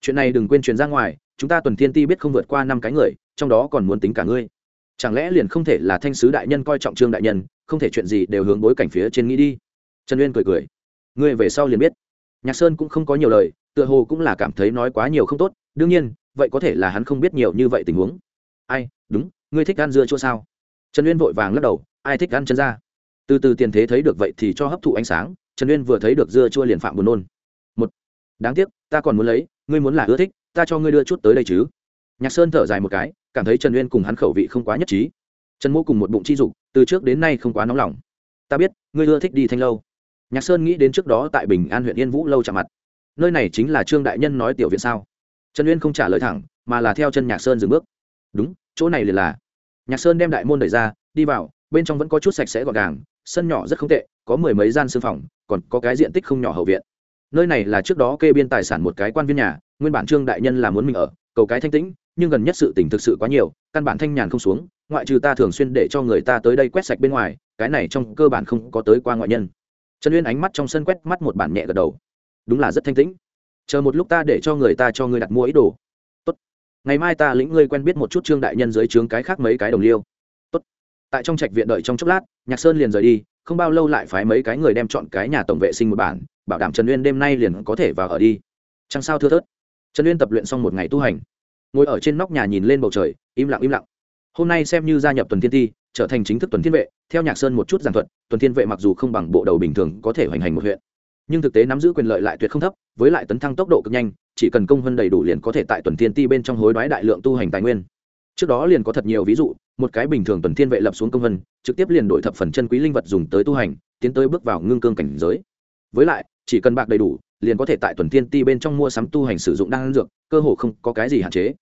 Chuyện này đừng quên truyền ra ngoài chúng ta tuần thiên ti biết không vượt qua năm cái người, trong đó còn muốn tính cả ngươi. Chẳng lẽ liền không thể là thanh sứ đại nhân coi trọng trương đại nhân, không thể chuyện gì đều hướng bối cảnh phía trên nghĩ đi? Trần uyên cười cười. Ngươi về sau liền biết. Nhạc sơn cũng không có nhiều lời, tựa hồ cũng là cảm thấy nói quá nhiều không tốt, đương nhiên, vậy có thể là hắn không biết nhiều như vậy tình huống. Ai, đúng, ngươi thích ăn dưa chua sao? Trần uyên vội vàng lắc đầu, ai thích ăn chân ra? Từ từ tiền thế thấy được vậy thì cho hấp thụ ánh sáng, trần uyên vừa thấy được dưa chua liền phạm buồn nôn. Một, đáng tiếc, ta còn muốn lấy, ngươi muốn là ưa thích ta cho ngươi đưa chút tới đây chứ. Nhạc sơn thở dài một cái, cảm thấy trần uyên cùng hắn khẩu vị không quá nhất trí. Trần mỗ cùng một bụng chi dục, từ trước đến nay không quá nóng lòng. Ta biết, ngươi ưa thích đi thanh lâu. Nhạc sơn nghĩ đến trước đó tại bình an huyện yên vũ lâu chạm mặt. Nơi này chính là trương đại nhân nói tiểu viện sao? Trần uyên không trả lời thẳng, mà là theo chân nhạc sơn dừng bước. Đúng, chỗ này liền là. Nhạc sơn đem đại môn đẩy ra, đi vào, bên trong vẫn có chút sạch sẽ gọn gàng, sân nhỏ rất không tệ, có mười mấy gian sư phòng, còn có cái diện tích không nhỏ hậu viện. Nơi này là trước đó kê biên tài sản một cái quan viên nhà nguyên bản trương đại nhân là muốn mình ở, cầu cái thanh tĩnh, nhưng gần nhất sự tình thực sự quá nhiều, căn bản thanh nhàn không xuống, ngoại trừ ta thường xuyên để cho người ta tới đây quét sạch bên ngoài, cái này trong cơ bản không có tới qua ngoại nhân. Trần uyên ánh mắt trong sân quét mắt một bản nhẹ gật đầu. Đúng là rất thanh tĩnh. Chờ một lúc ta để cho người ta cho ngươi đặt mua ý đồ. Tốt. ngày mai ta lĩnh ngươi quen biết một chút trương đại nhân dưới trướng cái khác mấy cái đồng liêu. Tốt. tại trong trạch viện đợi trong chốc lát, nhạc sơn liền rời đi, không bao lâu lại phái mấy cái người đem chọn cái nhà tổng vệ sinh một bản, bảo đảm trần uyên đêm nay liền có thể vào ở đi. Chẳng sao thưa thớt trần uyên tập luyện xong một ngày tu hành, ngồi ở trên nóc nhà nhìn lên bầu trời, im lặng im lặng. Hôm nay xem như gia nhập tuần thiên ti, trở thành chính thức tuần thiên vệ, theo nhạc sơn một chút giảng thuật, tuần thiên vệ mặc dù không bằng bộ đầu bình thường có thể hoành hành một huyện, nhưng thực tế nắm giữ quyền lợi lại tuyệt không thấp, với lại tấn thăng tốc độ cực nhanh, chỉ cần công hơn đầy đủ liền có thể tại tuần thiên ti bên trong hối đoái đại lượng tu hành tài nguyên. Trước đó liền có thật nhiều ví dụ, một cái bình thường tuần thiên vệ lập xuống công vân, trực tiếp liền đổi thập phần chân quý linh vật dùng tới tu hành, tiến tới bước vào ngưng cương cảnh giới. Với lại, chỉ cần bạc đầy đủ liền có thể tại tuần thiên ti bên trong mua sắm tu hành sử dụng đan dược, cơ hồ không có cái gì hạn chế.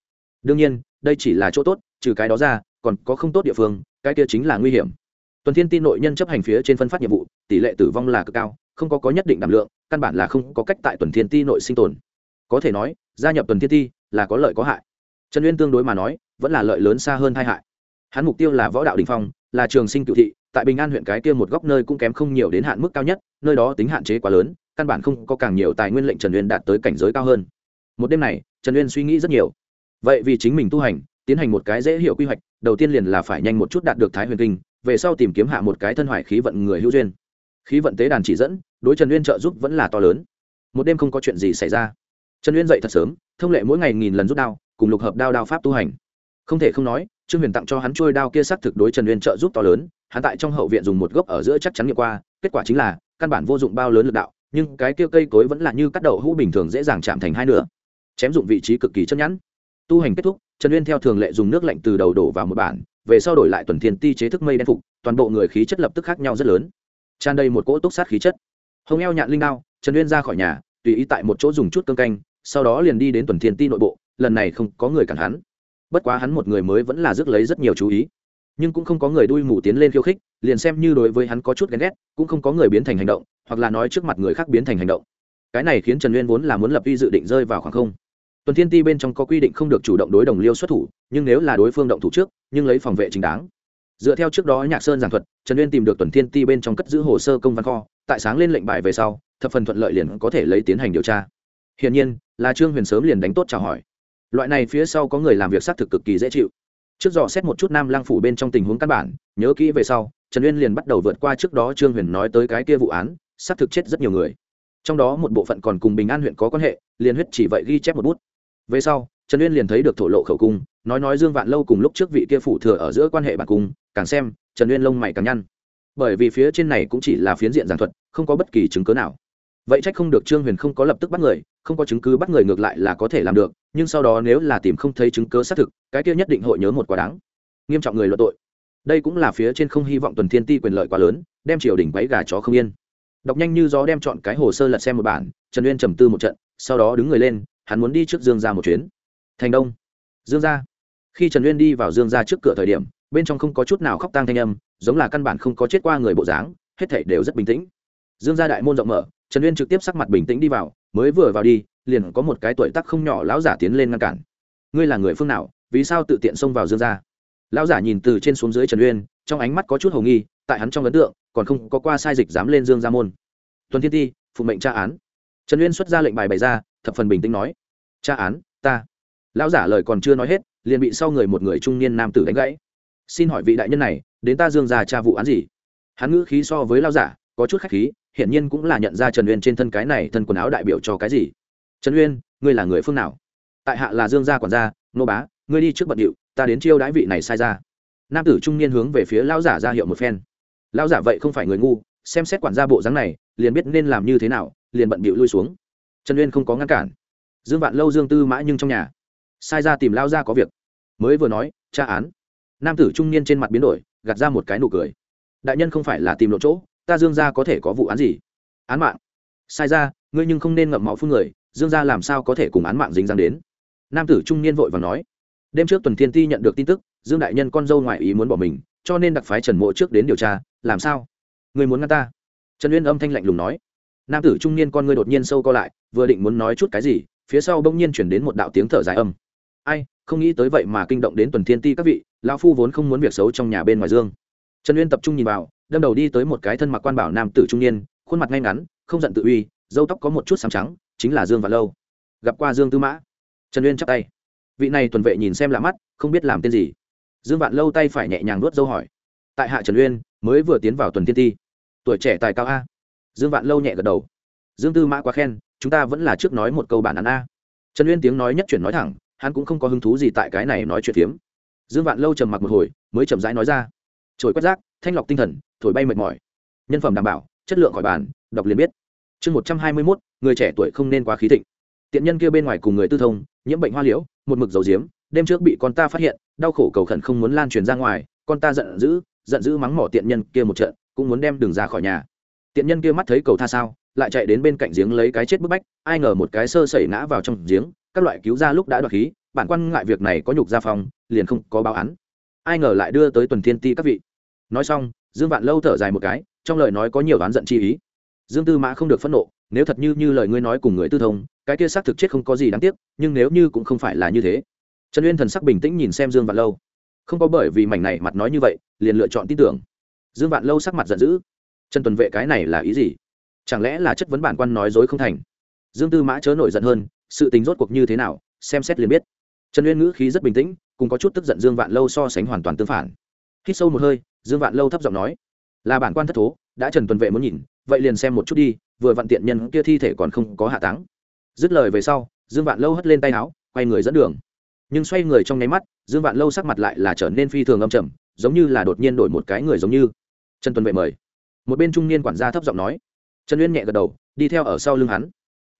Đương nhiên, đây chỉ là chỗ tốt, trừ cái đó ra, còn có không tốt địa phương, cái kia chính là nguy hiểm. Tuần thiên ti nội nhân chấp hành phía trên phân phát nhiệm vụ, tỷ lệ tử vong là cực cao, không có có nhất định đảm lượng, căn bản là không có cách tại tuần thiên ti nội sinh tồn. Có thể nói, gia nhập tuần thiên ti là có lợi có hại. Trần uyên tương đối mà nói, vẫn là lợi lớn xa hơn tai hại. Hắn mục tiêu là võ đạo đình phong, là trường sinh cựu thị, tại bình an huyện cái kia một góc nơi cũng kém không nhiều đến hạn mức cao nhất, nơi đó tính hạn chế quá lớn căn bản không có càng nhiều tài nguyên lệnh trần uyên đạt tới cảnh giới cao hơn. Một đêm này, trần uyên suy nghĩ rất nhiều. Vậy vì chính mình tu hành, tiến hành một cái dễ hiểu quy hoạch, đầu tiên liền là phải nhanh một chút đạt được thái huyền kinh, về sau tìm kiếm hạ một cái thân hoài khí vận người hữu duyên. Khí vận tế đàn chỉ dẫn, đối trần uyên trợ giúp vẫn là to lớn. Một đêm không có chuyện gì xảy ra. Trần uyên dậy thật sớm, thông lệ mỗi ngày nghìn lần rút đao, cùng lục hợp đao đao pháp tu hành. Không thể không nói, trương huyền tặng cho hắn trôi đao kia xác thực đối trần uyên trợ giúp to lớn, hắn tại trong hậu viện dùng một gốc ở giữa chắc chắn nghiệm qua, kết quả chính là, căn bản vô dụng bao lớn lực đạo nhưng cái kia cây cối vẫn là như cắt đậu hũ bình thường dễ dàng chạm thành hai nửa. Chém dụng vị trí cực kỳ chân nhẵn. Tu hành kết thúc, trần uyên theo thường lệ dùng nước lạnh từ đầu đổ vào một bản, về sau đổi lại tuần thiên ti chế thức mây đen phục, toàn bộ người khí chất lập tức khác nhau rất lớn. Tràn đầy một cỗ túc sát khí chất. Hồng eo nhạn linh đao, trần uyên ra khỏi nhà, tùy ý tại một chỗ dùng chút cơm canh, sau đó liền đi đến tuần thiên ti nội bộ, lần này không có người cản hắn. Bất quá hắn một người mới vẫn là rước lấy rất nhiều chú ý nhưng cũng không có người đuôi mù tiến lên khiêu khích, liền xem như đối với hắn có chút ghen ghét, cũng không có người biến thành hành động, hoặc là nói trước mặt người khác biến thành hành động. Cái này khiến trần uyên vốn là muốn lập uy dự định rơi vào khoảng không. Tuần thiên ti bên trong có quy định không được chủ động đối đồng liêu xuất thủ, nhưng nếu là đối phương động thủ trước, nhưng lấy phòng vệ chính đáng. Dựa theo trước đó nhạc sơn giảng thuật, trần uyên tìm được tuần thiên ti bên trong cất giữ hồ sơ công văn kho, tại sáng lên lệnh bài về sau, thập phần thuận lợi liền có thể lấy tiến hành điều tra. Hiển nhiên, là trương huyền sớm liền đánh tốt chào hỏi. Loại này phía sau có người làm việc xác thực cực kỳ dễ chịu trước dò xét một chút nam lang phủ bên trong tình huống căn bản, nhớ kỹ về sau, trần uyên liền bắt đầu vượt qua trước đó trương huyền nói tới cái kia vụ án, xác thực chết rất nhiều người. Trong đó một bộ phận còn cùng bình an huyện có quan hệ, liền huyết chỉ vậy ghi chép một bút. Về sau, trần uyên liền thấy được thổ lộ khẩu cung, nói nói dương vạn lâu cùng lúc trước vị kia phủ thừa ở giữa quan hệ bản cung, càng xem, trần uyên lông mày càng nhăn. Bởi vì phía trên này cũng chỉ là phiến diện giảng thuật, không có bất kỳ chứng cớ nào vậy trách không được trương huyền không có lập tức bắt người, không có chứng cứ bắt người ngược lại là có thể làm được, nhưng sau đó nếu là tìm không thấy chứng cớ xác thực, cái kia nhất định hội nhớ một quá đáng nghiêm trọng người luận tội. Đây cũng là phía trên không hy vọng tuần thiên ti quyền lợi quá lớn, đem triều đình quấy gà chó không yên. Đọc nhanh như gió đem chọn cái hồ sơ lật xem một bản, trần uyên trầm tư một trận, sau đó đứng người lên, hắn muốn đi trước dương ra một chuyến. Thành đông. Dương ra khi trần uyên đi vào dương ra trước cửa thời điểm, bên trong không có chút nào khóc tang thanh âm, giống là căn bản không có chết qua người bộ dáng, hết thảy đều rất bình tĩnh. Dương gia đại môn rộng mở trần uyên trực tiếp sắc mặt bình tĩnh đi vào, mới vừa vào đi, liền có một cái tuổi tác không nhỏ lão giả tiến lên ngăn cản. Ngươi là người phương nào, vì sao tự tiện xông vào dương gia? Lão giả nhìn từ trên xuống dưới trần uyên, trong ánh mắt có chút hồ nghi, tại hắn trong ấn tượng, còn không có qua sai dịch dám lên dương gia môn. Tuần thiên ti, phụ mệnh tra án. Trần uyên xuất ra lệnh bài bày ra, thập phần bình tĩnh nói, tra án, ta. Lão giả lời còn chưa nói hết, liền bị sau người một người trung niên nam tử đánh gãy. Xin hỏi vị đại nhân này, đến ta dương gia tra vụ án gì? Hắn ngữ khí so với lão giả có chút khách khí, hiển nhiên cũng là nhận ra trần uyên trên thân cái này thân quần áo đại biểu cho cái gì. Trần uyên, ngươi là người phương nào? Tại hạ là dương gia quản gia, nô bá, ngươi đi trước bận điệu, ta đến chiêu đãi vị này sai ra nam tử trung niên hướng về phía lão giả ra hiệu một phen. Lão giả vậy không phải người ngu, xem xét quản gia bộ dáng này, liền biết nên làm như thế nào, liền bận bịu lui xuống. Trần uyên không có ngăn cản. Dương vạn lâu, dương tư mã nhưng trong nhà. Sai ra tìm lao ra có việc. Mới vừa nói, tra án. Nam tử trung niên trên mặt biến đổi, gạt ra một cái nụ cười. Đại nhân không phải là tìm lộ chỗ ta dương gia có thể có vụ án gì? Án mạng. Sai ra, ngươi nhưng không nên ngậm máu phun người, dương gia làm sao có thể cùng án mạng dính dáng đến? Nam tử trung niên vội và nói. Đêm trước tuần thiên ti nhận được tin tức, dương đại nhân con dâu ngoại ý muốn bỏ mình, cho nên đặc phái trần mộ trước đến điều tra, làm sao? Người muốn ngăn ta? Trần uyên âm thanh lạnh lùng nói. Nam tử trung niên con ngươi đột nhiên sâu co lại, vừa định muốn nói chút cái gì, phía sau bỗng nhiên chuyển đến một đạo tiếng thở dài âm. Ai, không nghĩ tới vậy mà kinh động đến tuần thiên ti các vị, lão phu vốn không muốn việc xấu trong nhà bên ngoài dương. Trần uyên tập trung nhìn vào đâm đầu đi tới một cái thân mặc quan bảo nam tử trung niên, khuôn mặt ngay ngắn, không giận tự uy dâu tóc có một chút sáng trắng, chính là dương và lâu. Gặp qua dương tư mã. Trần uyên chắp tay. Vị này tuần vệ nhìn xem lạ mắt, không biết làm tên gì. Dương vạn lâu tay phải nhẹ nhàng nuốt dâu hỏi. Tại hạ trần uyên, mới vừa tiến vào tuần tiên ti. Tuổi trẻ tài cao a. Dương vạn lâu nhẹ gật đầu. Dương tư mã quá khen, chúng ta vẫn là trước nói một câu bản án a. Trần uyên tiếng nói nhất chuyển nói thẳng, hắn cũng không có hứng thú gì tại cái này nói chuyện phiếm. Dương vạn lâu trầm mặc một hồi, mới chậm rãi nói ra. Trồi quét rác thanh lọc tinh thần, thổi bay mệt mỏi. Nhân phẩm đảm bảo, chất lượng khỏi bàn, đọc liền biết. Chương một trăm hai mươi mốt, người trẻ tuổi không nên quá khí thịnh. Tiện nhân kia bên ngoài cùng người tư thông, nhiễm bệnh hoa liễu, một mực dầu diếm, đêm trước bị con ta phát hiện, đau khổ cầu khẩn không muốn lan truyền ra ngoài, con ta giận dữ giận dữ mắng mỏ tiện nhân kia một trận, cũng muốn đem đường ra khỏi nhà. Tiện nhân kia mắt thấy cầu tha sao, lại chạy đến bên cạnh giếng lấy cái chết bức bách, ai ngờ một cái sơ sẩy ngã vào trong giếng, các loại cứu ra lúc đã đoạt khí, bản quan ngại việc này có nhục gia phòng liền không có báo án. Ai ngờ lại đưa tới tuần thiên ti các vị nói xong, dương vạn lâu thở dài một cái, trong lời nói có nhiều oán giận chi ý. Dương tư mã không được phẫn nộ, nếu thật như như lời ngươi nói cùng người tư thông, cái kia xác thực chết không có gì đáng tiếc, nhưng nếu như cũng không phải là như thế. Trần uyên thần sắc bình tĩnh nhìn xem dương vạn lâu. Không có bởi vì mảnh này mặt nói như vậy, liền lựa chọn tin tưởng. Dương vạn lâu sắc mặt giận dữ. Trần tuần vệ cái này là ý gì? Chẳng lẽ là chất vấn bản quan nói dối không thành? Dương tư mã chớ nổi giận hơn, sự tính rốt cuộc như thế nào, xem xét liền biết. Trần uyên ngữ khí rất bình tĩnh, cùng có chút tức giận dương vạn lâu so sánh hoàn toàn tương phản. Hít sâu một hơi dương vạn lâu thấp giọng nói, là bản quan thất thố, đã trần tuần vệ muốn nhìn, vậy liền xem một chút đi, vừa vặn tiện nhân kia thi thể còn không có hạ táng. Dứt lời về sau, dương vạn lâu hất lên tay áo, quay người dẫn đường. Nhưng xoay người trong nháy mắt, dương vạn lâu sắc mặt lại là trở nên phi thường âm trầm, giống như là đột nhiên đổi một cái người giống như. Trần tuần vệ mời. Một bên trung niên quản gia thấp giọng nói. Trần uyên nhẹ gật đầu, đi theo ở sau lưng hắn.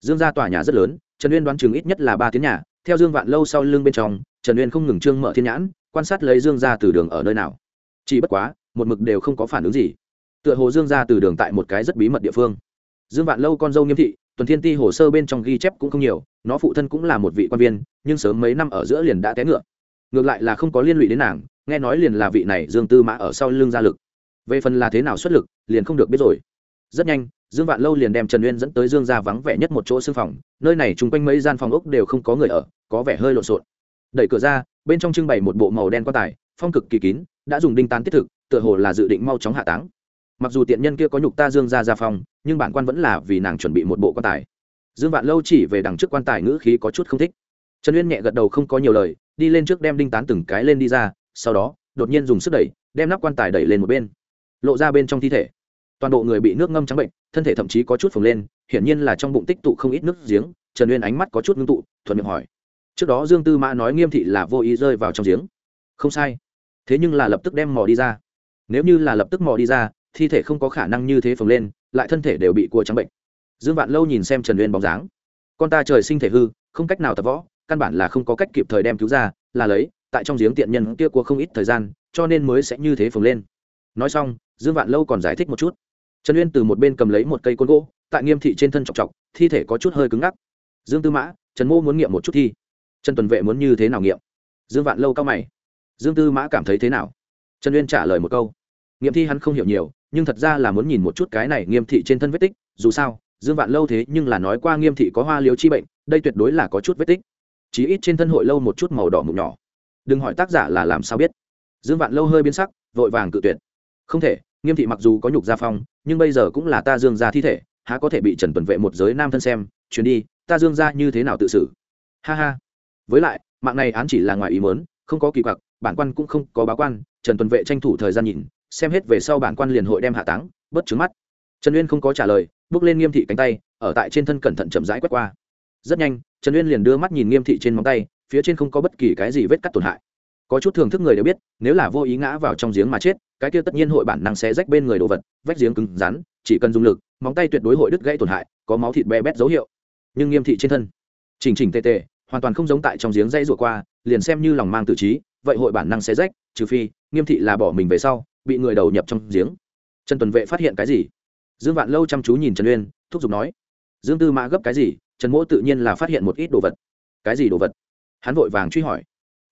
Dương ra tòa nhà rất lớn, trần uyên đoán chừng ít nhất là ba tiếng nhà, theo dương vạn lâu sau lưng bên trong, trần uyên không ngừng trương mở thiên nhãn, quan sát lấy dương ra từ đường ở nơi nào chỉ bất quá, một mực đều không có phản ứng gì. Tựa hồ dương ra từ đường tại một cái rất bí mật địa phương. Dương vạn lâu con dâu nghiêm thị, tuần thiên ti hồ sơ bên trong ghi chép cũng không nhiều, nó phụ thân cũng là một vị quan viên, nhưng sớm mấy năm ở giữa liền đã té ngựa. Ngược lại là không có liên lụy đến nàng, nghe nói liền là vị này dương tư mã ở sau lưng gia lực. Về phần là thế nào xuất lực, liền không được biết rồi. Rất nhanh, dương vạn lâu liền đem trần uyên dẫn tới dương ra vắng vẻ nhất một chỗ xương phòng, nơi này chung quanh mấy gian phòng ốc đều không có người ở, có vẻ hơi lộn xộn. Đẩy cửa ra, bên trong trưng bày một bộ màu đen quan tài, phong cực kỳ kín đã dùng đinh tán tiết thực, tựa hồ là dự định mau chóng hạ táng. Mặc dù tiện nhân kia có nhục ta dương ra ra phòng nhưng bản quan vẫn là vì nàng chuẩn bị một bộ quan tài. Dương vạn lâu chỉ về đằng trước quan tài ngữ khí có chút không thích. Trần uyên nhẹ gật đầu không có nhiều lời, đi lên trước đem đinh tán từng cái lên đi ra, sau đó, đột nhiên dùng sức đẩy, đem nắp quan tài đẩy lên một bên. Lộ ra bên trong thi thể. Toàn bộ người bị nước ngâm trắng bệnh, thân thể thậm chí có chút phồng lên, hiển nhiên là trong bụng tích tụ không ít nước giếng, trần uyên ánh mắt có chút ngưng tụ, thuận miệng hỏi. Trước đó dương tư mã nói nghiêm thị là vô ý rơi vào trong giếng. Không sai thế nhưng là lập tức đem mò đi ra. Nếu như là lập tức mò đi ra, thi thể không có khả năng như thế phồng lên, lại thân thể đều bị cua trắng bệnh. Dương vạn lâu nhìn xem trần uyên bóng dáng. Con ta trời sinh thể hư, không cách nào tập võ, căn bản là không có cách kịp thời đem cứu ra, là lấy, tại trong giếng tiện nhân kia cua không ít thời gian, cho nên mới sẽ như thế phồng lên. Nói xong, dương vạn lâu còn giải thích một chút. Trần uyên từ một bên cầm lấy một cây côn gỗ, tại nghiêm thị trên thân chọc chọc, thi thể có chút hơi cứng ngắc. Dương tư mã, trần Mô muốn nghiệm một chút thi. Trần tuần vệ muốn như thế nào nghiệm? Dương vạn lâu cao mày dương tư mã cảm thấy thế nào? Trần uyên trả lời một câu. Nghiệm thi hắn không hiểu nhiều, nhưng thật ra là muốn nhìn một chút cái này nghiêm thị trên thân vết tích, dù sao, dương vạn lâu thế nhưng là nói qua nghiêm thị có hoa liếu chi bệnh, đây tuyệt đối là có chút vết tích. Chí ít trên thân hội lâu một chút màu đỏ mục nhỏ. Đừng hỏi tác giả là làm sao biết. Dương vạn lâu hơi biến sắc, vội vàng cự tuyệt. Không thể, nghiêm thị mặc dù có nhục gia phong, nhưng bây giờ cũng là ta dương gia thi thể, há có thể bị trần tuần vệ một giới nam thân xem, chuyến đi, ta dương gia như thế nào tự xử? Ha ha. Với lại, mạng này án chỉ là ngoài ý mớn không có kỳ quặc, bản quan cũng không có báo quan, trần tuần vệ tranh thủ thời gian nhìn, xem hết về sau bản quan liền hội đem hạ táng, bớt trứng mắt. Trần uyên không có trả lời, bước lên nghiêm thị cánh tay, ở tại trên thân cẩn thận chậm rãi quét qua. Rất nhanh, trần uyên liền đưa mắt nhìn nghiêm thị trên móng tay, phía trên không có bất kỳ cái gì vết cắt tổn hại. Có chút thưởng thức người đều biết, nếu là vô ý ngã vào trong giếng mà chết, cái kia tất nhiên hội bản năng sẽ rách bên người đồ vật, vách giếng cứng rắn, chỉ cần dùng lực, móng tay tuyệt đối hội đứt gãy tổn hại, có máu thịt bé bét dấu hiệu. Nhưng nghiêm thị trên thân, chỉnh chỉnh tê tê hoàn toàn không giống tại trong giếng dây rủa qua liền xem như lòng mang tự trí, vậy hội bản năng sẽ rách, trừ phi, nghiêm thị là bỏ mình về sau, bị người đầu nhập trong giếng. Trần tuần vệ phát hiện cái gì? Dương vạn lâu chăm chú nhìn trần uyên, thúc giục nói, dương tư mã gấp cái gì? Trần mỗ tự nhiên là phát hiện một ít đồ vật. Cái gì đồ vật? Hắn vội vàng truy hỏi.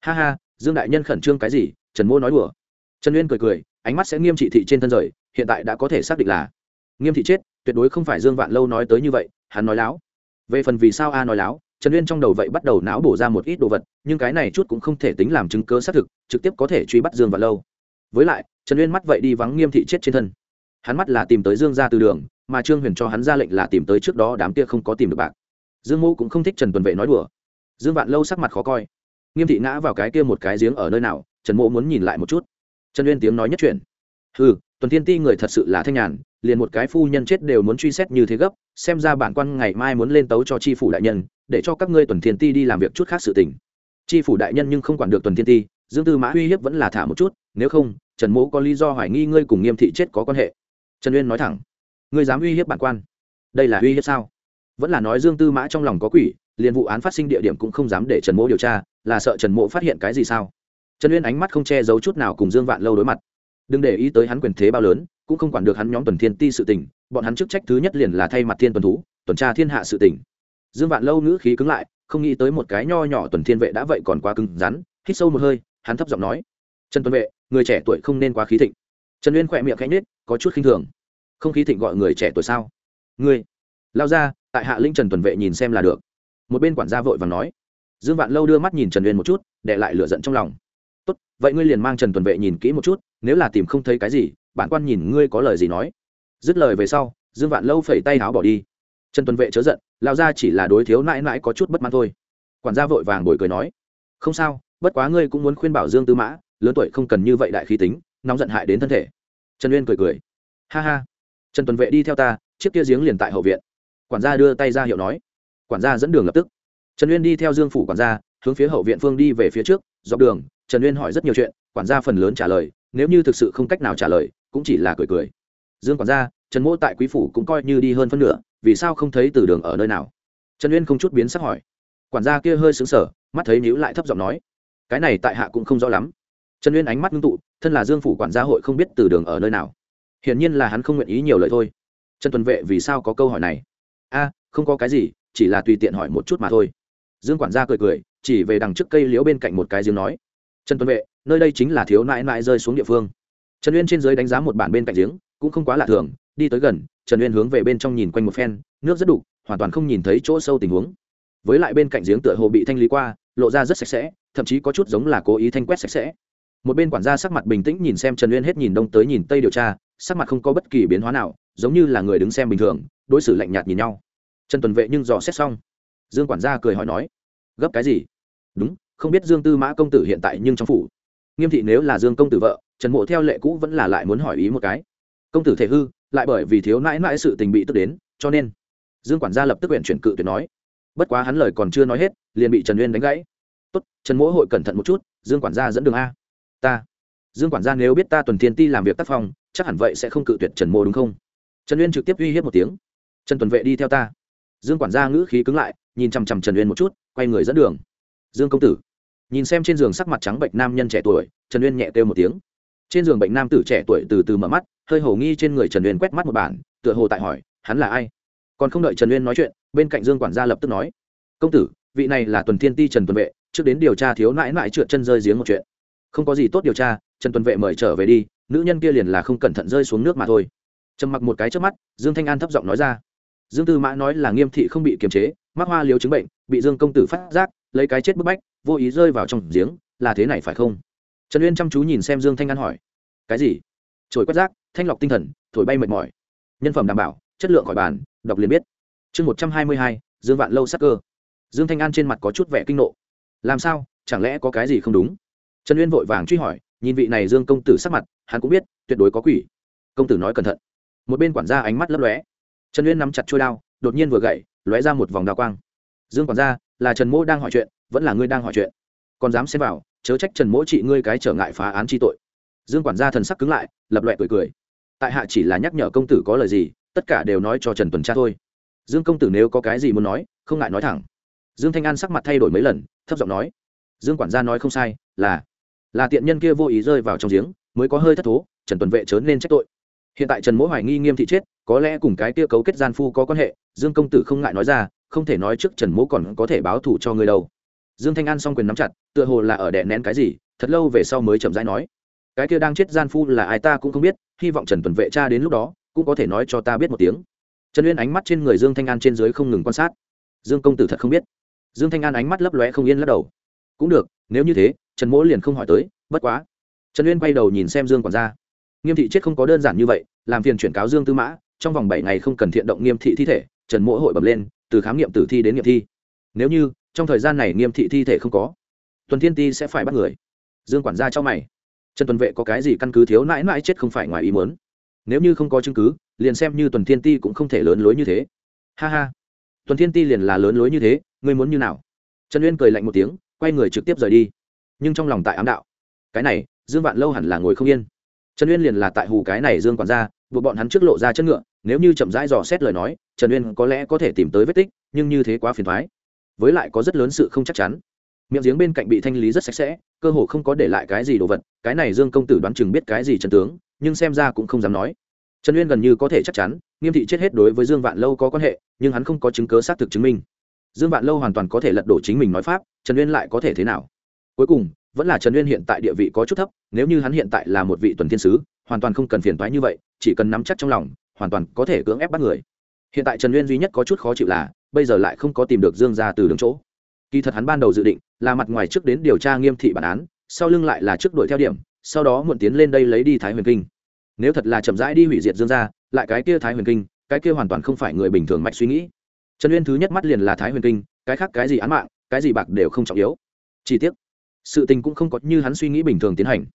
Ha ha, dương đại nhân khẩn trương cái gì? Trần mỗ nói đùa. Trần uyên cười cười, ánh mắt sẽ nghiêm trị thị trên thân rời, hiện tại đã có thể xác định là nghiêm thị chết, tuyệt đối không phải dương vạn lâu nói tới như vậy, hắn nói láo. Về phần vì sao a nói láo? Trần uyên trong đầu vậy bắt đầu não bổ ra một ít đồ vật nhưng cái này chút cũng không thể tính làm chứng cớ xác thực trực tiếp có thể truy bắt dương và lâu. Với lại trần uyên mắt vậy đi vắng nghiêm thị chết trên thân. Hắn mắt là tìm tới dương ra từ đường mà trương huyền cho hắn ra lệnh là tìm tới trước đó đám kia không có tìm được bạc. Dương mô cũng không thích trần tuần vệ nói đùa. Dương vạn lâu sắc mặt khó coi. Nghiêm thị ngã vào cái kia một cái giếng ở nơi nào trần mộ muốn nhìn lại một chút. Trần uyên tiếng nói nhất truyền, ừ tuần thiên ti người thật sự là thanh nhàn liền một cái phu nhân chết đều muốn truy xét như thế gấp xem ra bản quan ngày mai muốn lên tấu cho tri phủ đại nhân để cho các ngươi tuần thiên ti đi làm việc chút khác sự tình. Tri phủ đại nhân nhưng không quản được tuần thiên ti, dương tư mã uy hiếp vẫn là thả một chút, nếu không, trần mỗ có lý do hoài nghi ngươi cùng nghiêm thị chết có quan hệ. Trần uyên nói thẳng, ngươi dám uy hiếp bản quan, đây là uy hiếp sao? Vẫn là nói dương tư mã trong lòng có quỷ, liền vụ án phát sinh địa điểm cũng không dám để trần mỗ điều tra, là sợ trần mỗ phát hiện cái gì sao? Trần uyên ánh mắt không che giấu chút nào cùng dương vạn lâu đối mặt. Đừng để ý tới hắn quyền thế bao lớn, cũng không quản được hắn nhóm tuần thiên ti sự tình, bọn hắn chức trách thứ nhất liền là thay mặt thiên tuần thú, tuần tra thiên hạ sự tình dương vạn lâu ngữ khí cứng lại, không nghĩ tới một cái nho nhỏ tuần thiên vệ đã vậy còn quá cứng rắn, hít sâu một hơi, hắn thấp giọng nói, trần tuần vệ, người trẻ tuổi không nên quá khí thịnh. Trần uyên khỏe miệng khẽ nhết có chút khinh thường. Không khí thịnh gọi người trẻ tuổi sao? Ngươi. Lao ra, tại hạ linh trần tuần vệ nhìn xem là được. Một bên quản gia vội và nói. Dương vạn lâu đưa mắt nhìn trần uyên một chút, để lại lửa giận trong lòng. Tốt, vậy ngươi liền mang trần tuần vệ nhìn kỹ một chút, nếu là tìm không thấy cái gì, bản quan nhìn ngươi có lời gì nói. Dứt lời về sau, dương vạn lâu phẩy tay áo bỏ đi trần tuần vệ chớ giận lao ra chỉ là đối thiếu mãi mãi có chút bất mãn thôi. Quản gia vội vàng bồi cười nói, không sao, bất quá ngươi cũng muốn khuyên bảo dương tư mã, lớn tuổi không cần như vậy đại khí tính, nóng giận hại đến thân thể. Trần uyên cười cười, ha ha, trần tuần vệ đi theo ta, chiếc kia giếng liền tại hậu viện. Quản gia đưa tay ra hiệu nói, quản gia dẫn đường lập tức. Trần uyên đi theo dương phủ quản gia, hướng phía hậu viện phương đi về phía trước, dọc đường, trần uyên hỏi rất nhiều chuyện, quản gia phần lớn trả lời, nếu như thực sự không cách nào trả lời, cũng chỉ là cười cười. Dương quản gia, trần mỗ tại quý phủ cũng coi như đi hơn phân nửa vì sao không thấy từ đường ở nơi nào? Trần uyên không chút biến sắc hỏi. Quản gia kia hơi xứng sở mắt thấy nhíu lại thấp giọng nói. Cái này tại hạ cũng không rõ lắm. Trần uyên ánh mắt ngưng tụ, thân là dương phủ quản gia hội không biết từ đường ở nơi nào. Hiển nhiên là hắn không nguyện ý nhiều lời thôi. Trần tuần vệ vì sao có câu hỏi này? A, không có cái gì, chỉ là tùy tiện hỏi một chút mà thôi. Dương quản gia cười cười, chỉ về đằng trước cây liễu bên cạnh một cái giếng nói. Trần tuần vệ, nơi đây chính là thiếu nãi nãi rơi xuống địa phương. Trần uyên trên dưới đánh giá một bản bên cạnh giếng, cũng không quá lạ thường, đi tới gần trần uyên hướng về bên trong nhìn quanh một phen, nước rất đục, hoàn toàn không nhìn thấy chỗ sâu tình huống. Với lại bên cạnh giếng tựa hồ bị thanh lý qua, lộ ra rất sạch sẽ, thậm chí có chút giống là cố ý thanh quét sạch sẽ. Một bên quản gia sắc mặt bình tĩnh nhìn xem trần uyên hết nhìn đông tới nhìn tây điều tra, sắc mặt không có bất kỳ biến hóa nào, giống như là người đứng xem bình thường, đối xử lạnh nhạt nhìn nhau. Trần tuần vệ nhưng dò xét xong. Dương quản gia cười hỏi nói, gấp cái gì? Đúng, không biết dương tư mã công tử hiện tại nhưng trong phủ. Nghiêm thị nếu là dương công tử vợ, trần mộ theo lệ cũ vẫn là lại muốn hỏi ý một cái. Công tử thể hư lại bởi vì thiếu nãi nãi sự tình bị tức đến, cho nên, dương quản gia lập tức huyện chuyển cự tuyệt nói. Bất quá hắn lời còn chưa nói hết, liền bị trần uyên đánh gãy. Tốt, trần mỗ hội cẩn thận một chút, dương quản gia dẫn đường a. Ta. Dương quản gia nếu biết ta tuần thiên ti làm việc tác phong, chắc hẳn vậy sẽ không cự tuyệt trần mô đúng không? Trần uyên trực tiếp uy hiếp một tiếng. Trần tuần vệ đi theo ta. Dương quản gia ngữ khí cứng lại, nhìn chằm chằm trần uyên một chút, quay người dẫn đường. Dương công tử. Nhìn xem trên giường sắc mặt trắng bệnh nam nhân trẻ tuổi, trần uyên nhẹ kêu một tiếng trên giường bệnh nam tử trẻ tuổi từ từ mở mắt, hơi hổ nghi trên người trần uyên quét mắt một bản, tựa hồ tại hỏi, hắn là ai? Còn không đợi trần uyên nói chuyện, bên cạnh dương quản gia lập tức nói, công tử, vị này là tuần thiên ti trần tuần vệ, trước đến điều tra thiếu nãi nãi trượt chân rơi giếng một chuyện. Không có gì tốt điều tra, trần tuần vệ mời trở về đi, nữ nhân kia liền là không cẩn thận rơi xuống nước mà thôi. Trầm mặc một cái trước mắt, dương thanh an thấp giọng nói ra, dương tư mã nói là nghiêm thị không bị kiềm chế, mắc hoa liếu chứng bệnh, bị dương công tử phát giác, lấy cái chết bức bách, vô ý rơi vào trong giếng, là thế này phải không? Trần uyên chăm chú nhìn xem dương thanh an hỏi, cái gì? Trồi quét rác, thanh lọc tinh thần, thổi bay mệt mỏi. Nhân phẩm đảm bảo, chất lượng khỏi bàn, đọc liền biết. Chương một trăm hai mươi hai, dương vạn lâu sắc cơ. Dương thanh an trên mặt có chút vẻ kinh nộ. Làm sao? Chẳng lẽ có cái gì không đúng? Trần uyên vội vàng truy hỏi, nhìn vị này dương công tử sắc mặt, hắn cũng biết, tuyệt đối có quỷ. Công tử nói cẩn thận. Một bên quản gia ánh mắt lấp lóe. Trần uyên nắm chặt trôi đao, đột nhiên vừa gậy, lóe ra một vòng đào quang. Dương quản gia, là trần mỗ đang hỏi chuyện, vẫn là ngươi đang hỏi chuyện? Còn dám xem vào chớ trách trần mỗ trị ngươi cái trở ngại phá án chi tội. Dương quản gia thần sắc cứng lại, lập loẹ cười cười. Tại hạ chỉ là nhắc nhở công tử có lời gì, tất cả đều nói cho trần tuần tra thôi. Dương công tử nếu có cái gì muốn nói, không ngại nói thẳng. Dương thanh an sắc mặt thay đổi mấy lần, thấp giọng nói. Dương quản gia nói không sai, là là tiện nhân kia vô ý rơi vào trong giếng, mới có hơi thất thố, trần tuần vệ chớ nên trách tội. Hiện tại trần mỗ hoài nghi nghiêm thị chết, có lẽ cùng cái kia cấu kết gian phu có quan hệ, dương công tử không ngại nói ra, không thể nói trước trần mỗ còn có thể báo thù cho người đâu dương thanh an s o n g quyền nắm chặt, tựa hồ là ở đè nén cái gì, thật lâu về sau mới chậm rãi nói, cái kia đang chết gian phu là ai ta cũng không biết, hy vọng trần tuần vệ cha đến lúc đó, cũng có thể nói cho ta biết một tiếng. Trần uyên ánh mắt trên người dương thanh an trên dưới không ngừng quan sát. Dương công tử thật không biết. Dương thanh an ánh mắt lấp lóe không yên lắc đầu. Cũng được, nếu như thế, trần mỗ liền không hỏi tới, bất quá. Trần uyên quay đầu nhìn xem dương quản gia. Nghiêm thị chết không có đơn giản như vậy, làm phiền chuyển cáo dương tư mã, trong vòng bảy ngày không cần thiện động nghiêm thị thi thể. Trần mỗ hội bập lên, từ khám nghiệm tử thi đến nghiệm thi nếu như, trong thời gian này nghiêm thị thi thể không có, tuần thiên ti sẽ phải bắt người. Dương quản gia cho mày. Trần tuần vệ có cái gì căn cứ thiếu mãi mãi chết không phải ngoài ý muốn? Nếu như không có chứng cứ, liền xem như tuần thiên ti cũng không thể lớn lối như thế. Ha ha. Tuần thiên ti liền là lớn lối như thế, ngươi muốn như nào? Trần uyên cười lạnh một tiếng, quay người trực tiếp rời đi. Nhưng trong lòng tại ám đạo. Cái này, dương vạn lâu hẳn là ngồi không yên. Trần uyên liền là tại hù cái này dương quản gia, buộc bọn hắn trước lộ ra chất ngựa, nếu như chậm rãi dò xét lời nói, trần uyên có lẽ có thể tìm tới vết tích, nhưng như thế quá phiền thoái với lại có rất lớn sự không chắc chắn. Miệng giếng bên cạnh bị thanh lý rất sạch sẽ, cơ hồ không có để lại cái gì đồ vật, cái này dương công tử đoán chừng biết cái gì trần tướng, nhưng xem ra cũng không dám nói. Trần uyên gần như có thể chắc chắn, nghiêm thị chết hết đối với dương vạn lâu có quan hệ, nhưng hắn không có chứng cớ xác thực chứng minh. Dương vạn lâu hoàn toàn có thể lật đổ chính mình nói pháp, trần uyên lại có thể thế nào? Cuối cùng, vẫn là trần uyên hiện tại địa vị có chút thấp, nếu như hắn hiện tại là một vị tuần thiên sứ, hoàn toàn không cần phiền toái như vậy, chỉ cần nắm chắc trong lòng, hoàn toàn có thể cưỡng ép bắt người. Hiện tại trần uyên duy nhất có chút khó chịu là bây giờ lại không có tìm được dương gia từ đường chỗ. Kỳ thật hắn ban đầu dự định là mặt ngoài trước đến điều tra nghiêm thị bản án, sau lưng lại là trước đuổi theo điểm, sau đó muộn tiến lên đây lấy đi thái huyền kinh. Nếu thật là chậm rãi đi hủy diệt dương gia, lại cái kia thái huyền kinh, cái kia hoàn toàn không phải người bình thường mạch suy nghĩ. Trần uyên thứ nhất mắt liền là thái huyền kinh, cái khác cái gì án mạng, cái gì bạc đều không trọng yếu. Chi tiết sự tình cũng không có như hắn suy nghĩ bình thường tiến hành.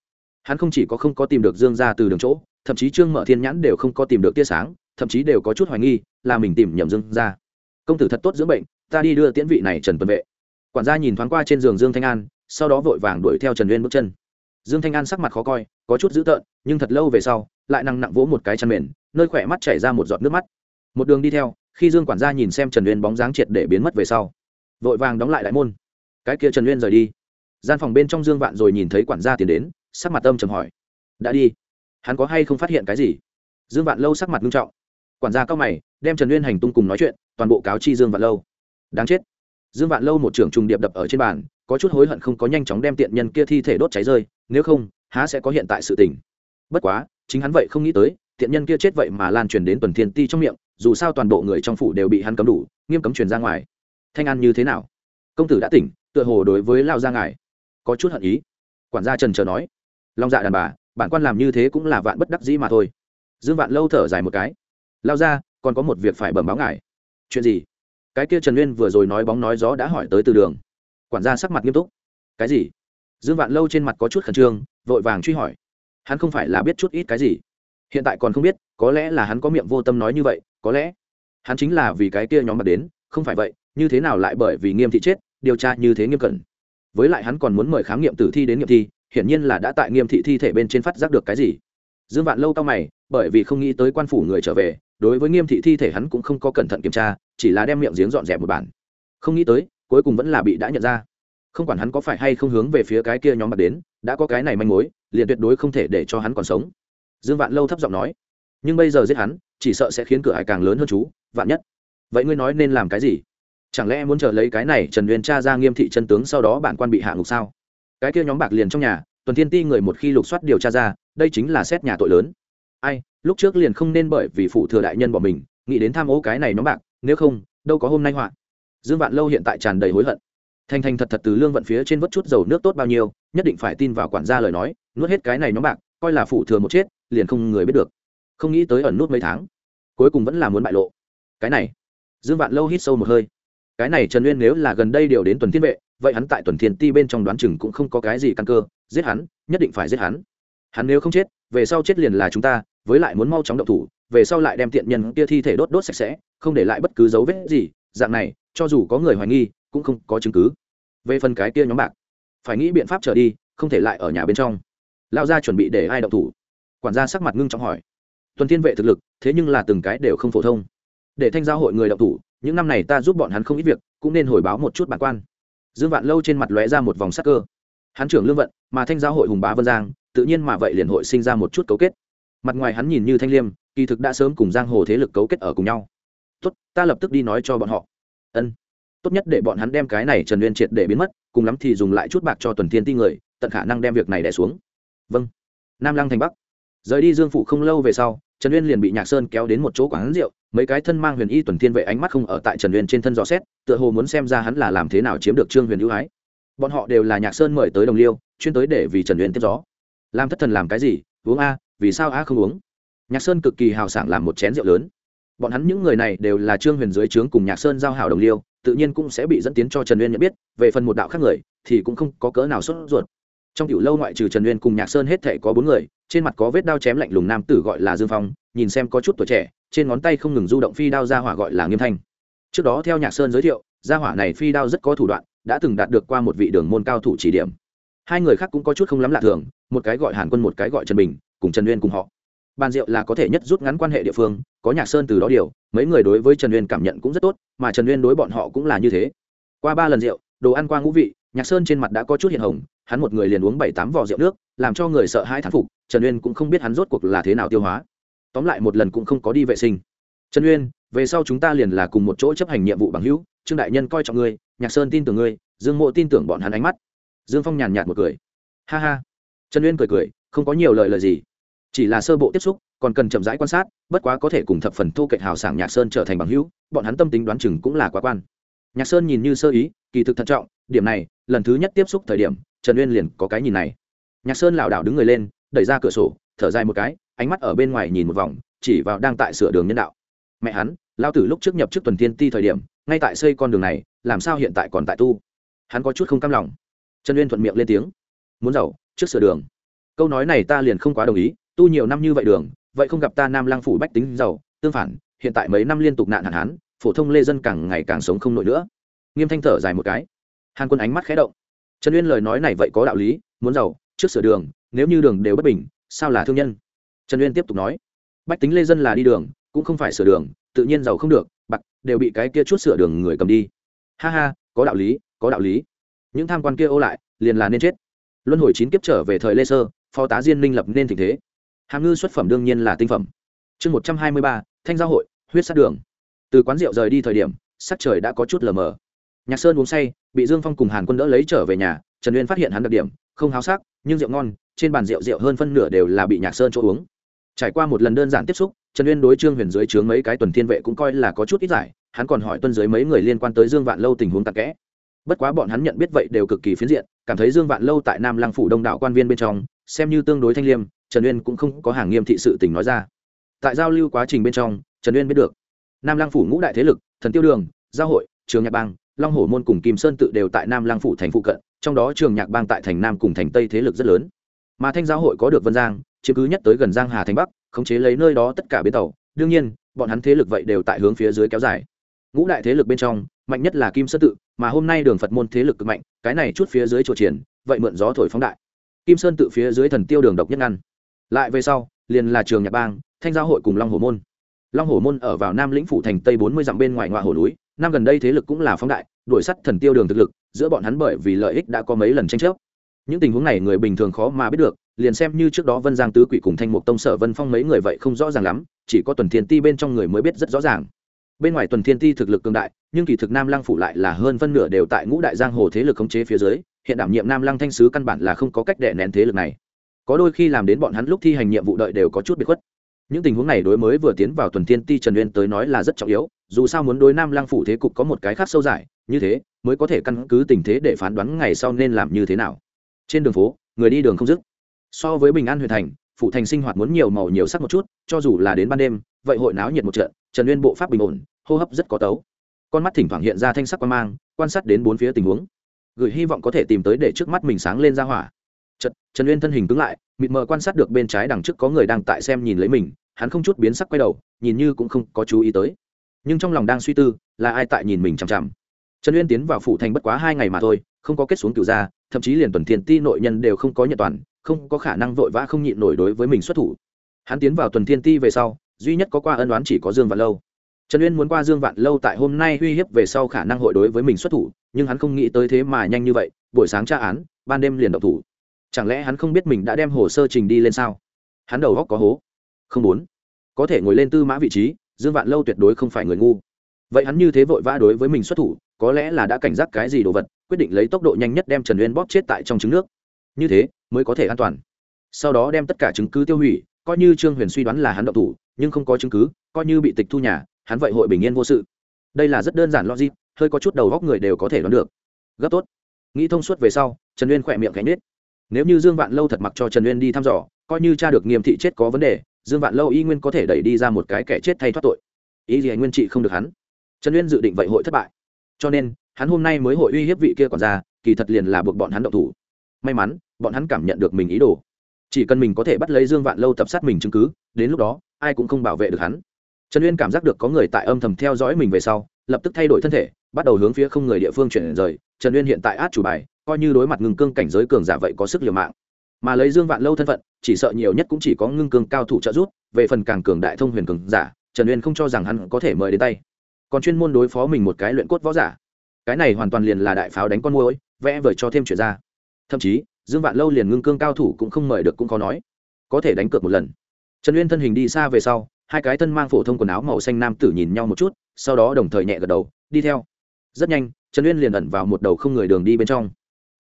Hắn không chỉ có không có tìm được dương gia từ đường chỗ, thậm chí trương mở thiên nhãn đều không có tìm được tia sáng, thậm chí đều có chút hoài nghi là mình tìm nhầm dương gia công tử thật tốt dưỡng bệnh, ta đi đưa tiễn vị này trần tuần vệ. Quản gia nhìn thoáng qua trên giường dương thanh an, sau đó vội vàng đuổi theo trần uyên bước chân. Dương thanh an sắc mặt khó coi, có chút dữ tợn, nhưng thật lâu về sau, lại nặng nặng vỗ một cái chăn mền, nơi khỏe mắt chảy ra một giọt nước mắt. Một đường đi theo, khi dương quản gia nhìn xem trần uyên bóng dáng triệt để biến mất về sau, vội vàng đóng lại đại môn. Cái kia trần uyên rời đi. Gian phòng bên trong dương vạn rồi nhìn thấy quản gia tiến đến, sắc mặt âm trầm hỏi, đã đi. Hắn có hay không phát hiện cái gì? Dương vạn lâu sắc mặt nghiêm trọng. Quản gia cao mày đem trần uyên hành tung cùng nói chuyện toàn bộ cáo chi dương vạn lâu đáng chết dương vạn lâu một trưởng trùng điệp đập ở trên bàn có chút hối hận không có nhanh chóng đem tiện nhân kia thi thể đốt cháy rơi nếu không há sẽ có hiện tại sự tình bất quá chính hắn vậy không nghĩ tới tiện nhân kia chết vậy mà lan truyền đến tuần thiên ti trong miệng dù sao toàn bộ người trong phủ đều bị hắn cấm đủ nghiêm cấm truyền ra ngoài thanh an như thế nào công tử đã tỉnh tựa hồ đối với lao gia ngài có chút hận ý quản gia trần chờ nói long dạ đàn bà bản quan làm như thế cũng là vạn bất đắc dĩ mà thôi dương vạn lâu thở dài một cái lao ra còn có một việc phải bẩm báo ngài. Chuyện gì? Cái kia trần nguyên vừa rồi nói bóng nói gió đã hỏi tới từ đường. Quản gia sắc mặt nghiêm túc. Cái gì? Dương vạn lâu trên mặt có chút khẩn trương, vội vàng truy hỏi. Hắn không phải là biết chút ít cái gì. Hiện tại còn không biết, có lẽ là hắn có miệng vô tâm nói như vậy, có lẽ hắn chính là vì cái kia nhóm mặt đến, không phải vậy, như thế nào lại bởi vì nghiêm thị chết, điều tra như thế nghiêm cẩn. Với lại hắn còn muốn mời khám nghiệm tử thi đến nghiệm thi, hiển nhiên là đã tại nghiêm thị thi thể bên trên phát giác được cái gì. Dương vạn lâu cao mày, bởi vì không nghĩ tới quan phủ người trở về đối với nghiêm thị thi thể hắn cũng không có cẩn thận kiểm tra, chỉ là đem miệng giếng dọn dẹp một bản. Không nghĩ tới, cuối cùng vẫn là bị đã nhận ra. Không quản hắn có phải hay không hướng về phía cái kia nhóm mặt đến, đã có cái này manh mối, liền tuyệt đối không thể để cho hắn còn sống. Dương vạn lâu thấp giọng nói. Nhưng bây giờ giết hắn, chỉ sợ sẽ khiến cửa hải càng lớn hơn chú, vạn nhất. Vậy ngươi nói nên làm cái gì? Chẳng lẽ muốn chờ lấy cái này trần huyền tra ra nghiêm thị chân tướng sau đó bản quan bị hạ ngục sao? Cái kia nhóm bạc liền trong nhà, tuần thiên ti người một khi lục soát điều tra ra, đây chính là xét nhà tội lớn ai, lúc trước liền không nên bởi vì phụ thừa đại nhân bỏ mình, nghĩ đến tham ô cái này nó bạc, nếu không, đâu có hôm nay họa. Dương vạn lâu hiện tại tràn đầy hối hận. Thành thành thật thật từ lương vận phía trên vớt chút dầu nước tốt bao nhiêu, nhất định phải tin vào quản gia lời nói, nuốt hết cái này nhóm bạc, coi là phụ thừa một chết, liền không người biết được. Không nghĩ tới ẩn nút mấy tháng, cuối cùng vẫn là muốn bại lộ. Cái này, dương vạn lâu hít sâu một hơi. Cái này trần uyên nếu là gần đây điều đến tuần thiên vệ, vậy hắn tại tuần thiên ti bên trong đoán chừng cũng không có cái gì căn cơ, giết hắn, nhất định phải giết hắn. Hắn nếu không chết, về sau chết liền là chúng ta với lại muốn mau chóng động thủ, về sau lại đem tiện nhân kia thi thể đốt đốt sạch sẽ, không để lại bất cứ dấu vết gì, dạng này, cho dù có người hoài nghi, cũng không có chứng cứ. Về phần cái kia nhóm bạc, phải nghĩ biện pháp trở đi, không thể lại ở nhà bên trong. Lao ra chuẩn bị để ai động thủ? Quản gia sắc mặt ngưng trọng hỏi. Tuần thiên vệ thực lực, thế nhưng là từng cái đều không phổ thông. Để thanh giao hội người động thủ, những năm này ta giúp bọn hắn không ít việc, cũng nên hồi báo một chút bản quan. Dương vạn lâu trên mặt lóe ra một vòng sắc cơ. Hắn trưởng lương vận, mà thanh giao hội hùng bá vân giang, tự nhiên mà vậy liền hội sinh ra một chút cấu kết mặt ngoài hắn nhìn như thanh liêm, kỳ thực đã sớm cùng giang hồ thế lực cấu kết ở cùng nhau. Tốt, ta lập tức đi nói cho bọn họ. Ân. Tốt nhất để bọn hắn đem cái này trần uyên triệt để biến mất, cùng lắm thì dùng lại chút bạc cho tuần thiên ti người, tận khả năng đem việc này đẻ xuống. Vâng. Nam lăng thành bắc. Rời đi dương phụ không lâu về sau, trần uyên liền bị nhạc sơn kéo đến một chỗ quán rượu, mấy cái thân mang huyền y tuần thiên vệ ánh mắt không ở tại trần uyên trên thân dò xét, tựa hồ muốn xem ra hắn là làm thế nào chiếm được trương huyền ưu ái. Bọn họ đều là nhạc sơn mời tới đồng liêu, chuyên tới để vì trần uyên tiếp gió. Làm thất thần làm cái gì? Uống a vì sao a không uống? Nhạc sơn cực kỳ hào sảng làm một chén rượu lớn. Bọn hắn những người này đều là trương huyền dưới trướng cùng nhạc sơn giao hảo đồng liêu, tự nhiên cũng sẽ bị dẫn tiến cho trần uyên nhận biết, về phần một đạo khác người thì cũng không có cỡ nào sốt ruột. Trong tiểu lâu ngoại trừ trần uyên cùng nhạc sơn hết thể có bốn người, trên mặt có vết đao chém lạnh lùng nam tử gọi là dương phong, nhìn xem có chút tuổi trẻ, trên ngón tay không ngừng du động phi đao ra hỏa gọi là nghiêm thanh. Trước đó theo nhạc sơn giới thiệu gia hỏa này phi đao rất có thủ đoạn, đã từng đạt được qua một vị đường môn cao thủ chỉ điểm. Hai người khác cũng có chút không lắm lạ thường, một cái gọi hàn quân một cái gọi trần bình cùng trần uyên cùng họ. Bàn rượu là có thể nhất rút ngắn quan hệ địa phương, có nhạc sơn từ đó điều, mấy người đối với trần uyên cảm nhận cũng rất tốt, mà trần uyên đối bọn họ cũng là như thế. Qua ba lần rượu, đồ ăn qua ngũ vị, nhạc sơn trên mặt đã có chút hiện hồng, hắn một người liền uống bảy tám vò rượu nước, làm cho người sợ hai thán phục, trần uyên cũng không biết hắn rốt cuộc là thế nào tiêu hóa. Tóm lại một lần cũng không có đi vệ sinh. Trần uyên, về sau chúng ta liền là cùng một chỗ chấp hành nhiệm vụ bằng hữu, trương đại nhân coi trọng ngươi, nhạc sơn tin tưởng ngươi, dương mộ tin tưởng bọn hắn ánh mắt. Dương phong nhàn nhạt một cười. Ha ha. Trần uyên cười cười không có nhiều lời lời gì. Chỉ là sơ bộ tiếp xúc, còn cần chậm rãi quan sát, bất quá có thể cùng thập phần thu kệch hào sảng nhạc sơn trở thành bằng hữu, bọn hắn tâm tính đoán chừng cũng là quá quan. Nhạc sơn nhìn như sơ ý, kỳ thực thận trọng, điểm này, lần thứ nhất tiếp xúc thời điểm, trần uyên liền có cái nhìn này. Nhạc sơn lảo đảo đứng người lên, đẩy ra cửa sổ, thở dài một cái, ánh mắt ở bên ngoài nhìn một vòng, chỉ vào đang tại sửa đường nhân đạo. Mẹ hắn lao tử lúc trước nhập trước tuần thiên ti thời điểm, ngay tại xây con đường này, làm sao hiện tại còn tại tu? Hắn có chút không cam lòng. Trần uyên thuận miệng lên tiếng. Muốn giàu, trước sửa đường câu nói này ta liền không quá đồng ý, tu nhiều năm như vậy đường, vậy không gặp ta nam lang phủ bách tính giàu, tương phản, hiện tại mấy năm liên tục nạn hạn hán, phổ thông lê dân càng ngày càng sống không nổi nữa. Nghiêm thanh thở dài một cái. Hàn quân ánh mắt khé động. Trần uyên lời nói này vậy có đạo lý, muốn giàu, trước sửa đường, nếu như đường đều bất bình, sao là thương nhân? Trần uyên tiếp tục nói. Bách tính lê dân là đi đường, cũng không phải sửa đường, tự nhiên giàu không được, bạc, đều bị cái kia chút sửa đường người cầm đi. Ha ha, có đạo lý, có đạo lý. Những tham quan kia ô lại, liền là nên chết. Luân hồi chín kiếp trở về thời lê sơ phó tá diên minh lập nên tình thế. Hàm ngư xuất phẩm đương nhiên là tinh phẩm. Chương một trăm hai mươi ba, thanh giao hội, huyết sát đường. Từ quán rượu rời đi thời điểm, sắc trời đã có chút lờ mờ. Nhạc sơn uống say, bị dương phong cùng hàn quân đỡ lấy trở về nhà, trần uyên phát hiện hắn đặc điểm, không háo sắc, nhưng rượu ngon, trên bàn rượu rượu hơn phân nửa đều là bị nhạc sơn chỗ uống. Trải qua một lần đơn giản tiếp xúc, trần uyên đối trương huyền dưới chướng mấy cái tuần thiên vệ cũng coi là có chút ít giải, hắn còn hỏi tuân dưới mấy người liên quan tới dương vạn lâu tình huống tạc kẽ. Bất quá bọn hắn nhận biết vậy đều cực kỳ phiến diện, cảm thấy dương vạn lâu tại nam lăng phủ đông đạo quan viên bên trong xem như tương đối thanh liêm, trần uyên cũng không có hàng nghiêm thị sự tình nói ra. Tại giao lưu quá trình bên trong, trần uyên biết được, nam lang phủ ngũ đại thế lực, thần tiêu đường, giao hội, trường nhạc bang, long hổ môn cùng kim sơn tự đều tại nam lang phủ thành phụ cận, trong đó trường nhạc bang tại thành nam cùng thành tây thế lực rất lớn. Mà thanh giáo hội có được vân giang, chiếm cứ nhất tới gần giang hà thành bắc, khống chế lấy nơi đó tất cả bến tàu. Đương nhiên, bọn hắn thế lực vậy đều tại hướng phía dưới kéo dài. Ngũ đại thế lực bên trong, mạnh nhất là kim sơn tự, mà hôm nay đường phật môn thế lực cực mạnh, cái này chút phía dưới chùa triển, vậy mượn gió thổi phóng đại kim sơn tự phía dưới thần tiêu đường độc nhất ngăn. Lại về sau, liền là trường nhạc bang, thanh giao hội cùng long hồ môn. Long hồ môn ở vào nam lĩnh phủ thành tây bốn mươi dặm bên ngoài ngoại hồ núi, năm gần đây thế lực cũng là phóng đại, đuổi sắt thần tiêu đường thực lực, giữa bọn hắn bởi vì lợi ích đã có mấy lần tranh chấp. Những tình huống này người bình thường khó mà biết được, liền xem như trước đó vân giang tứ quỷ cùng thanh mục tông sở vân phong mấy người vậy không rõ ràng lắm, chỉ có tuần thiên ti bên trong người mới biết rất rõ ràng. Bên ngoài tuần thiên ti thực lực cường đại nhưng kỳ thực nam lăng phủ lại là hơn phân nửa đều tại ngũ đại giang hồ thế lực khống chế phía dưới, hiện đảm nhiệm nam lăng thanh sứ căn bản là không có cách đè nén thế lực này. Có đôi khi làm đến bọn hắn lúc thi hành nhiệm vụ đợi đều có chút bị khuất. Những tình huống này đối mới vừa tiến vào tuần thiên ti trần uyên tới nói là rất trọng yếu, dù sao muốn đối nam lăng phủ thế cục có một cái khác sâu dài như thế mới có thể căn cứ tình thế để phán đoán ngày sau nên làm như thế nào. Trên đường phố, người đi đường không dứt. So với bình an huyện thành, phủ thành sinh hoạt muốn nhiều màu nhiều sắc một chút, cho dù là đến ban đêm, vậy hội náo nhiệt một trận, trần uyên bộ pháp bình ổn, hô hấp rất có tấu con mắt thỉnh thoảng hiện ra thanh sắc quan mang quan sát đến bốn phía tình huống gửi hy vọng có thể tìm tới để trước mắt mình sáng lên ra hỏa Trật, Trần Uyên thân hình cứng lại, mịt mờ quan sát được bên trái đằng trước có người đang tại xem nhìn lấy mình, hắn không chút biến sắc quay đầu, nhìn như cũng không có chú ý tới. Nhưng trong lòng đang suy tư, là ai tại nhìn mình chằm chằm. Trần Uyên tiến vào phủ thành bất quá hai ngày mà thôi, không có kết xuống cửu gia, thậm chí liền tuần thiên ti nội nhân đều không có nhận toàn, không có khả năng vội vã không nhịn nổi đối với mình xuất thủ. Hắn tiến vào tuần thiên ti về sau, duy nhất có qua ân đoán chỉ có Dương Vạn Lâu. Trần Uyên muốn qua Dương Vạn Lâu tại hôm nay uy hiếp về sau khả năng hội đối với mình xuất thủ, nhưng hắn không nghĩ tới thế mà nhanh như vậy, buổi sáng tra án, ban đêm liền độc thủ. Chẳng lẽ hắn không biết mình đã đem hồ sơ trình đi lên sao? Hắn đầu góc có hố. Không muốn. Có thể ngồi lên tư mã vị trí dương vạn lâu tuyệt đối không phải người ngu. Vậy hắn như thế vội vã đối với mình xuất thủ có lẽ là đã cảnh giác cái gì đồ vật quyết định lấy tốc độ nhanh nhất đem trần uyên bóp chết tại trong trứng nước. Như thế mới có thể an toàn. Sau đó đem tất cả chứng cứ tiêu hủy coi như trương huyền suy đoán là hắn động thủ nhưng không có chứng cứ coi như bị tịch thu nhà hắn vậy hội bình yên vô sự. Đây là rất đơn giản logic, hơi có chút đầu góc người đều có thể đoán được. Gấp tốt. Nghĩ thông suốt về sau, trần uyên khỏe miệng cánh nết nếu như dương vạn lâu thật mặc cho trần uyên đi thăm dò, coi như cha được nghiêm thị chết có vấn đề, dương vạn lâu y nguyên có thể đẩy đi ra một cái kẻ chết thay thoát tội. Ý gì nguyên trị không được hắn. Trần uyên dự định vậy hội thất bại. Cho nên, hắn hôm nay mới hội uy hiếp vị kia còn ra kỳ thật liền là buộc bọn hắn động thủ. May mắn, bọn hắn cảm nhận được mình ý đồ. Chỉ cần mình có thể bắt lấy dương vạn lâu tập sát mình chứng cứ, đến lúc đó, ai cũng không bảo vệ được hắn trần uyên cảm giác được có người tại âm thầm theo dõi mình về sau, lập tức thay đổi thân thể, bắt đầu hướng phía không người địa phương chuyển rời. Trần uyên hiện tại át chủ bài, coi như đối mặt ngưng cương cảnh giới cường giả vậy có sức liều mạng. Mà lấy dương vạn lâu thân phận, chỉ sợ nhiều nhất cũng chỉ có ngưng cương cao thủ trợ giúp, về phần càng cường đại thông huyền cường giả, trần uyên không cho rằng hắn có thể mời đến tay. Còn chuyên môn đối phó mình một cái luyện cốt võ giả. Cái này hoàn toàn liền là đại pháo đánh con môi vẽ vời cho thêm chuyện ra. Thậm chí, dương vạn lâu liền ngưng cương cao thủ cũng không mời được cũng khó nói. Có thể đánh cược một lần. Trần uyên thân hình đi xa về sau hai cái thân mang phổ thông quần áo màu xanh nam tử nhìn nhau một chút, sau đó đồng thời nhẹ gật đầu, đi theo. Rất nhanh, trần uyên liền ẩn vào một đầu không người đường đi bên trong.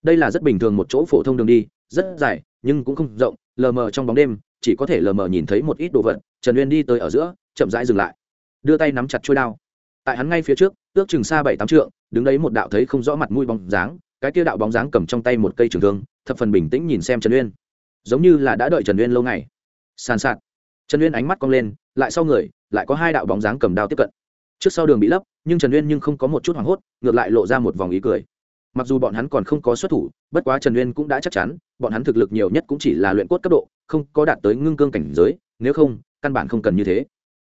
Đây là rất bình thường một chỗ phổ thông đường đi, rất dài, nhưng cũng không rộng, lờ mờ trong bóng đêm, chỉ có thể lờ mờ nhìn thấy một ít đồ vật. Trần uyên đi tới ở giữa, chậm rãi dừng lại. Đưa tay nắm chặt trôi đao. Tại hắn ngay phía trước, ước chừng xa bảy tám trượng, đứng đấy một đạo thấy không rõ mặt mũi bóng dáng, cái kia đạo bóng dáng cầm trong tay một cây trường thương, thập phần bình tĩnh nhìn xem trần uyên. Giống như là đã đợi trần uyên lâu ngày. Sàn sạt trần uyên ánh mắt cong lên lại sau người lại có hai đạo bóng dáng cầm đao tiếp cận trước sau đường bị lấp nhưng trần uyên nhưng không có một chút hoảng hốt ngược lại lộ ra một vòng ý cười mặc dù bọn hắn còn không có xuất thủ bất quá trần uyên cũng đã chắc chắn bọn hắn thực lực nhiều nhất cũng chỉ là luyện cốt cấp độ không có đạt tới ngưng cương cảnh giới nếu không căn bản không cần như thế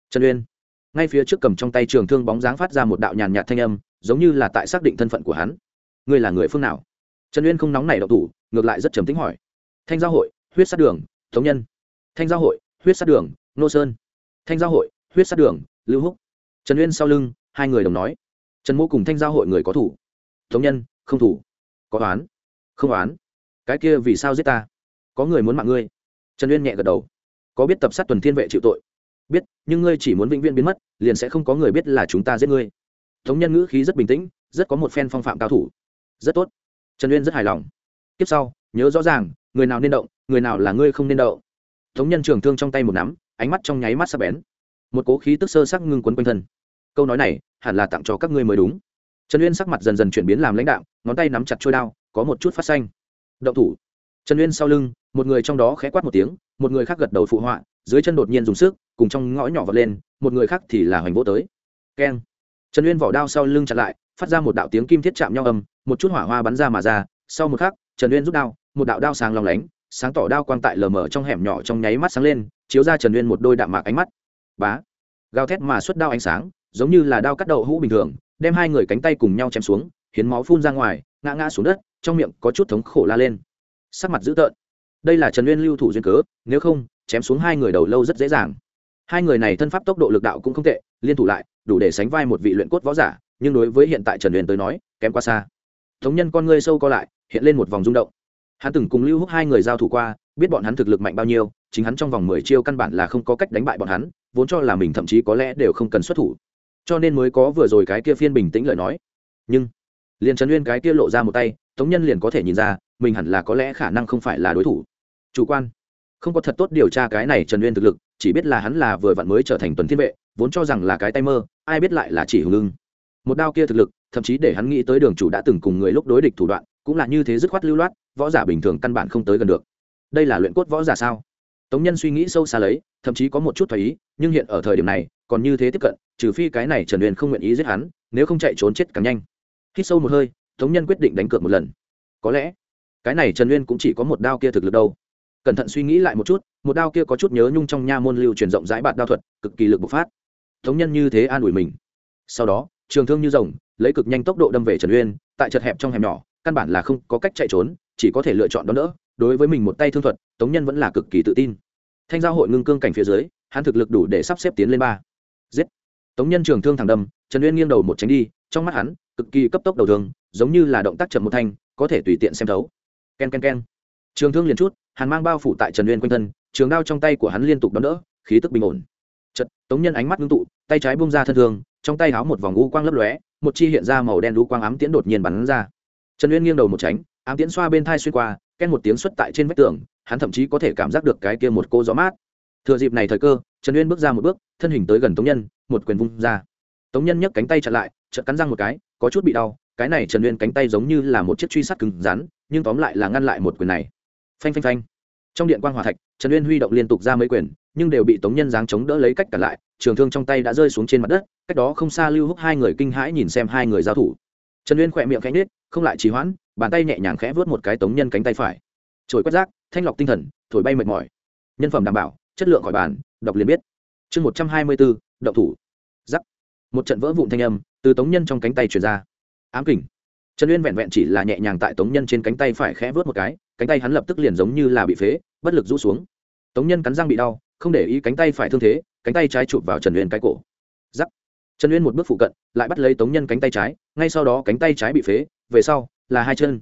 trần uyên ngay phía trước cầm trong tay trường thương bóng dáng phát ra một đạo nhàn nhạt thanh âm giống như là tại xác định thân phận của hắn ngươi là người phương nào trần uyên không nóng nảy đậu thủ ngược lại rất trầm tính hỏi thanh giao hội huyết sát đường thống nhân thanh giao hội huyết sát đường, nô sơn. Thanh giao hội, huyết sát đường, lưu húc. Trần uyên sau lưng, hai người đồng nói. Trần mô cùng thanh giao hội người có thủ. Thống nhân, không thủ. Có oán, không oán. Cái kia vì sao giết ta? Có người muốn mạng ngươi. Trần uyên nhẹ gật đầu. Có biết tập sát tuần thiên vệ chịu tội? Biết, nhưng ngươi chỉ muốn vĩnh viễn biến mất, liền sẽ không có người biết là chúng ta giết ngươi. Thống nhân ngữ khí rất bình tĩnh, rất có một phen phong phạm cao thủ. Rất tốt. Trần uyên rất hài lòng. Tiếp sau, nhớ rõ ràng, người nào nên động, người nào là ngươi không nên động thống nhân trường thương trong tay một nắm, ánh mắt trong nháy mắt sắp bén. Một cố khí tức sơ sắc ngưng quấn quanh thân. Câu nói này, hẳn là tặng cho các ngươi mới đúng. Trần uyên sắc mặt dần dần chuyển biến làm lãnh đạo, ngón tay nắm chặt trôi đao, có một chút phát xanh. Động thủ. Trần uyên sau lưng, một người trong đó khẽ quát một tiếng, một người khác gật đầu phụ họa, dưới chân đột nhiên dùng sức, cùng trong ngõ nhỏ vật lên, một người khác thì là hoành vỗ tới. Keng. Trần uyên vỏ đao sau lưng chặt lại, phát ra một đạo tiếng kim thiết chạm nhau âm, một chút hỏa hoa bắn ra mà ra, sau một khắc, trần uyên rút đao, một đạo đao sáng lòng lánh sáng tỏ đao quang tại lờ mờ trong hẻm nhỏ trong nháy mắt sáng lên, chiếu ra trần uyên một đôi đạm mạc ánh mắt. Bá. Gào thét mà xuất đao ánh sáng, giống như là đao cắt đậu hũ bình thường, đem hai người cánh tay cùng nhau chém xuống, hiến máu phun ra ngoài, ngã ngã xuống đất, trong miệng có chút thống khổ la lên. Sắc mặt dữ tợn. Đây là trần uyên lưu thủ duyên cớ, nếu không, chém xuống hai người đầu lâu rất dễ dàng. Hai người này thân pháp tốc độ lực đạo cũng không tệ, liên thủ lại, đủ để sánh vai một vị luyện cốt võ giả, nhưng đối với hiện tại trần uyên tới nói, kém quá xa. Thống nhân con ngươi sâu co lại, hiện lên một vòng rung động hắn từng cùng lưu húc hai người giao thủ qua, biết bọn hắn thực lực mạnh bao nhiêu, chính hắn trong vòng mười chiêu căn bản là không có cách đánh bại bọn hắn, vốn cho là mình thậm chí có lẽ đều không cần xuất thủ. Cho nên mới có vừa rồi cái kia phiên bình tĩnh lời nói. Nhưng, liền trần uyên cái kia lộ ra một tay, tống nhân liền có thể nhìn ra, mình hẳn là có lẽ khả năng không phải là đối thủ. Chủ quan. Không có thật tốt điều tra cái này trần uyên thực lực, chỉ biết là hắn là vừa vặn mới trở thành tuần thiên vệ, vốn cho rằng là cái tay mơ, ai biết lại là chỉ hưởng lưng một đao kia thực lực, thậm chí để hắn nghĩ tới đường chủ đã từng cùng người lúc đối địch thủ đoạn cũng là như thế dứt khoát lưu loát, võ giả bình thường căn bản không tới gần được. Đây là luyện cốt võ giả sao? Tống nhân suy nghĩ sâu xa lấy, thậm chí có một chút thoái ý, nhưng hiện ở thời điểm này, còn như thế tiếp cận, trừ phi cái này trần huyền không nguyện ý giết hắn, nếu không chạy trốn chết càng nhanh. Hít sâu một hơi, tống nhân quyết định đánh cược một lần. Có lẽ, cái này trần uyên cũng chỉ có một đao kia thực lực đâu. Cẩn thận suy nghĩ lại một chút, một đao kia có chút nhớ nhung trong nha môn lưu truyền rộng rãi bạt đao thuật, cực kỳ lực bộc phát. Tống nhân như thế an ủi mình. Sau đó, trường thương như rồng, lấy cực nhanh tốc độ đâm về trần uyên, tại chật hẹp trong hẻm nhỏ căn bản là không có cách chạy trốn, chỉ có thể lựa chọn đón đỡ. Đối với mình một tay thương thuật, tống nhân vẫn là cực kỳ tự tin. Thanh giao hội ngưng cương cảnh phía dưới, hắn thực lực đủ để sắp xếp tiến lên ba. Giết! Tống nhân trường thương thẳng đâm, trần uyên nghiêng đầu một tránh đi, trong mắt hắn, cực kỳ cấp tốc đầu thương, giống như là động tác chậm một thanh, có thể tùy tiện xem thấu. K e n k e n k e n trường thương liền chút, hàn mang bao phủ tại trần uyên quanh thân, trường đao trong tay của hắn liên tục đón đỡ, khí tức bình ổn. Chật tống nhân ánh mắt ngưng tụ, tay trái bung ra thân thương, trong tay háo một vòng u quang lấp lóe, một chi hiện ra màu đen u quang ám tiễn đột nhiên bắn ra trần uyên nghiêng đầu một tránh, ám tiễn xoa bên thai xuyên qua ken một tiếng xuất tại trên vách tường, hắn thậm chí có thể cảm giác được cái kia một cô gió mát. Thừa dịp này thời cơ, trần uyên bước ra một bước, thân hình tới gần tống nhân, một quyền vung ra. Tống nhân nhấc cánh tay chặn lại, chợt cắn răng một cái, có chút bị đau, cái này trần uyên cánh tay giống như là một chiếc truy sát cứng rắn, nhưng tóm lại là ngăn lại một quyền này. Phanh phanh phanh. Trong điện quan hòa thạch, trần uyên huy động liên tục ra mấy quyền, nhưng đều bị tống nhân giáng chống đỡ lấy cách cả lại, trường thương trong tay đã rơi xuống trên mặt đất, cách đó không xa lưu húc hai người kinh hãi nhìn xem hai người giao thủ. Trần uyên khỏe miệng khẽ nết không lại trì hoãn, bàn tay nhẹ nhàng khẽ vớt một cái tống nhân cánh tay phải. Trồi quét rác, thanh lọc tinh thần, thổi bay mệt mỏi. Nhân phẩm đảm bảo, chất lượng khỏi bàn, đọc liền biết. Chương một trăm hai mươi bốn đậu thủ. Giắc một trận vỡ vụn thanh âm từ tống nhân trong cánh tay truyền ra. Ám kình. Trần uyên vẹn vẹn chỉ là nhẹ nhàng tại tống nhân trên cánh tay phải khẽ vớt một cái, cánh tay hắn lập tức liền giống như là bị phế, bất lực rũ xuống. Tống nhân cắn răng bị đau, không để ý cánh tay phải thương thế, cánh tay trái chụp vào trần uyên cái cổ. Giắc trần uyên một bước phụ cận, lại bắt lấy tống nhân cánh tay trái, ngay sau đó cánh tay trái bị phế về sau là hai chân.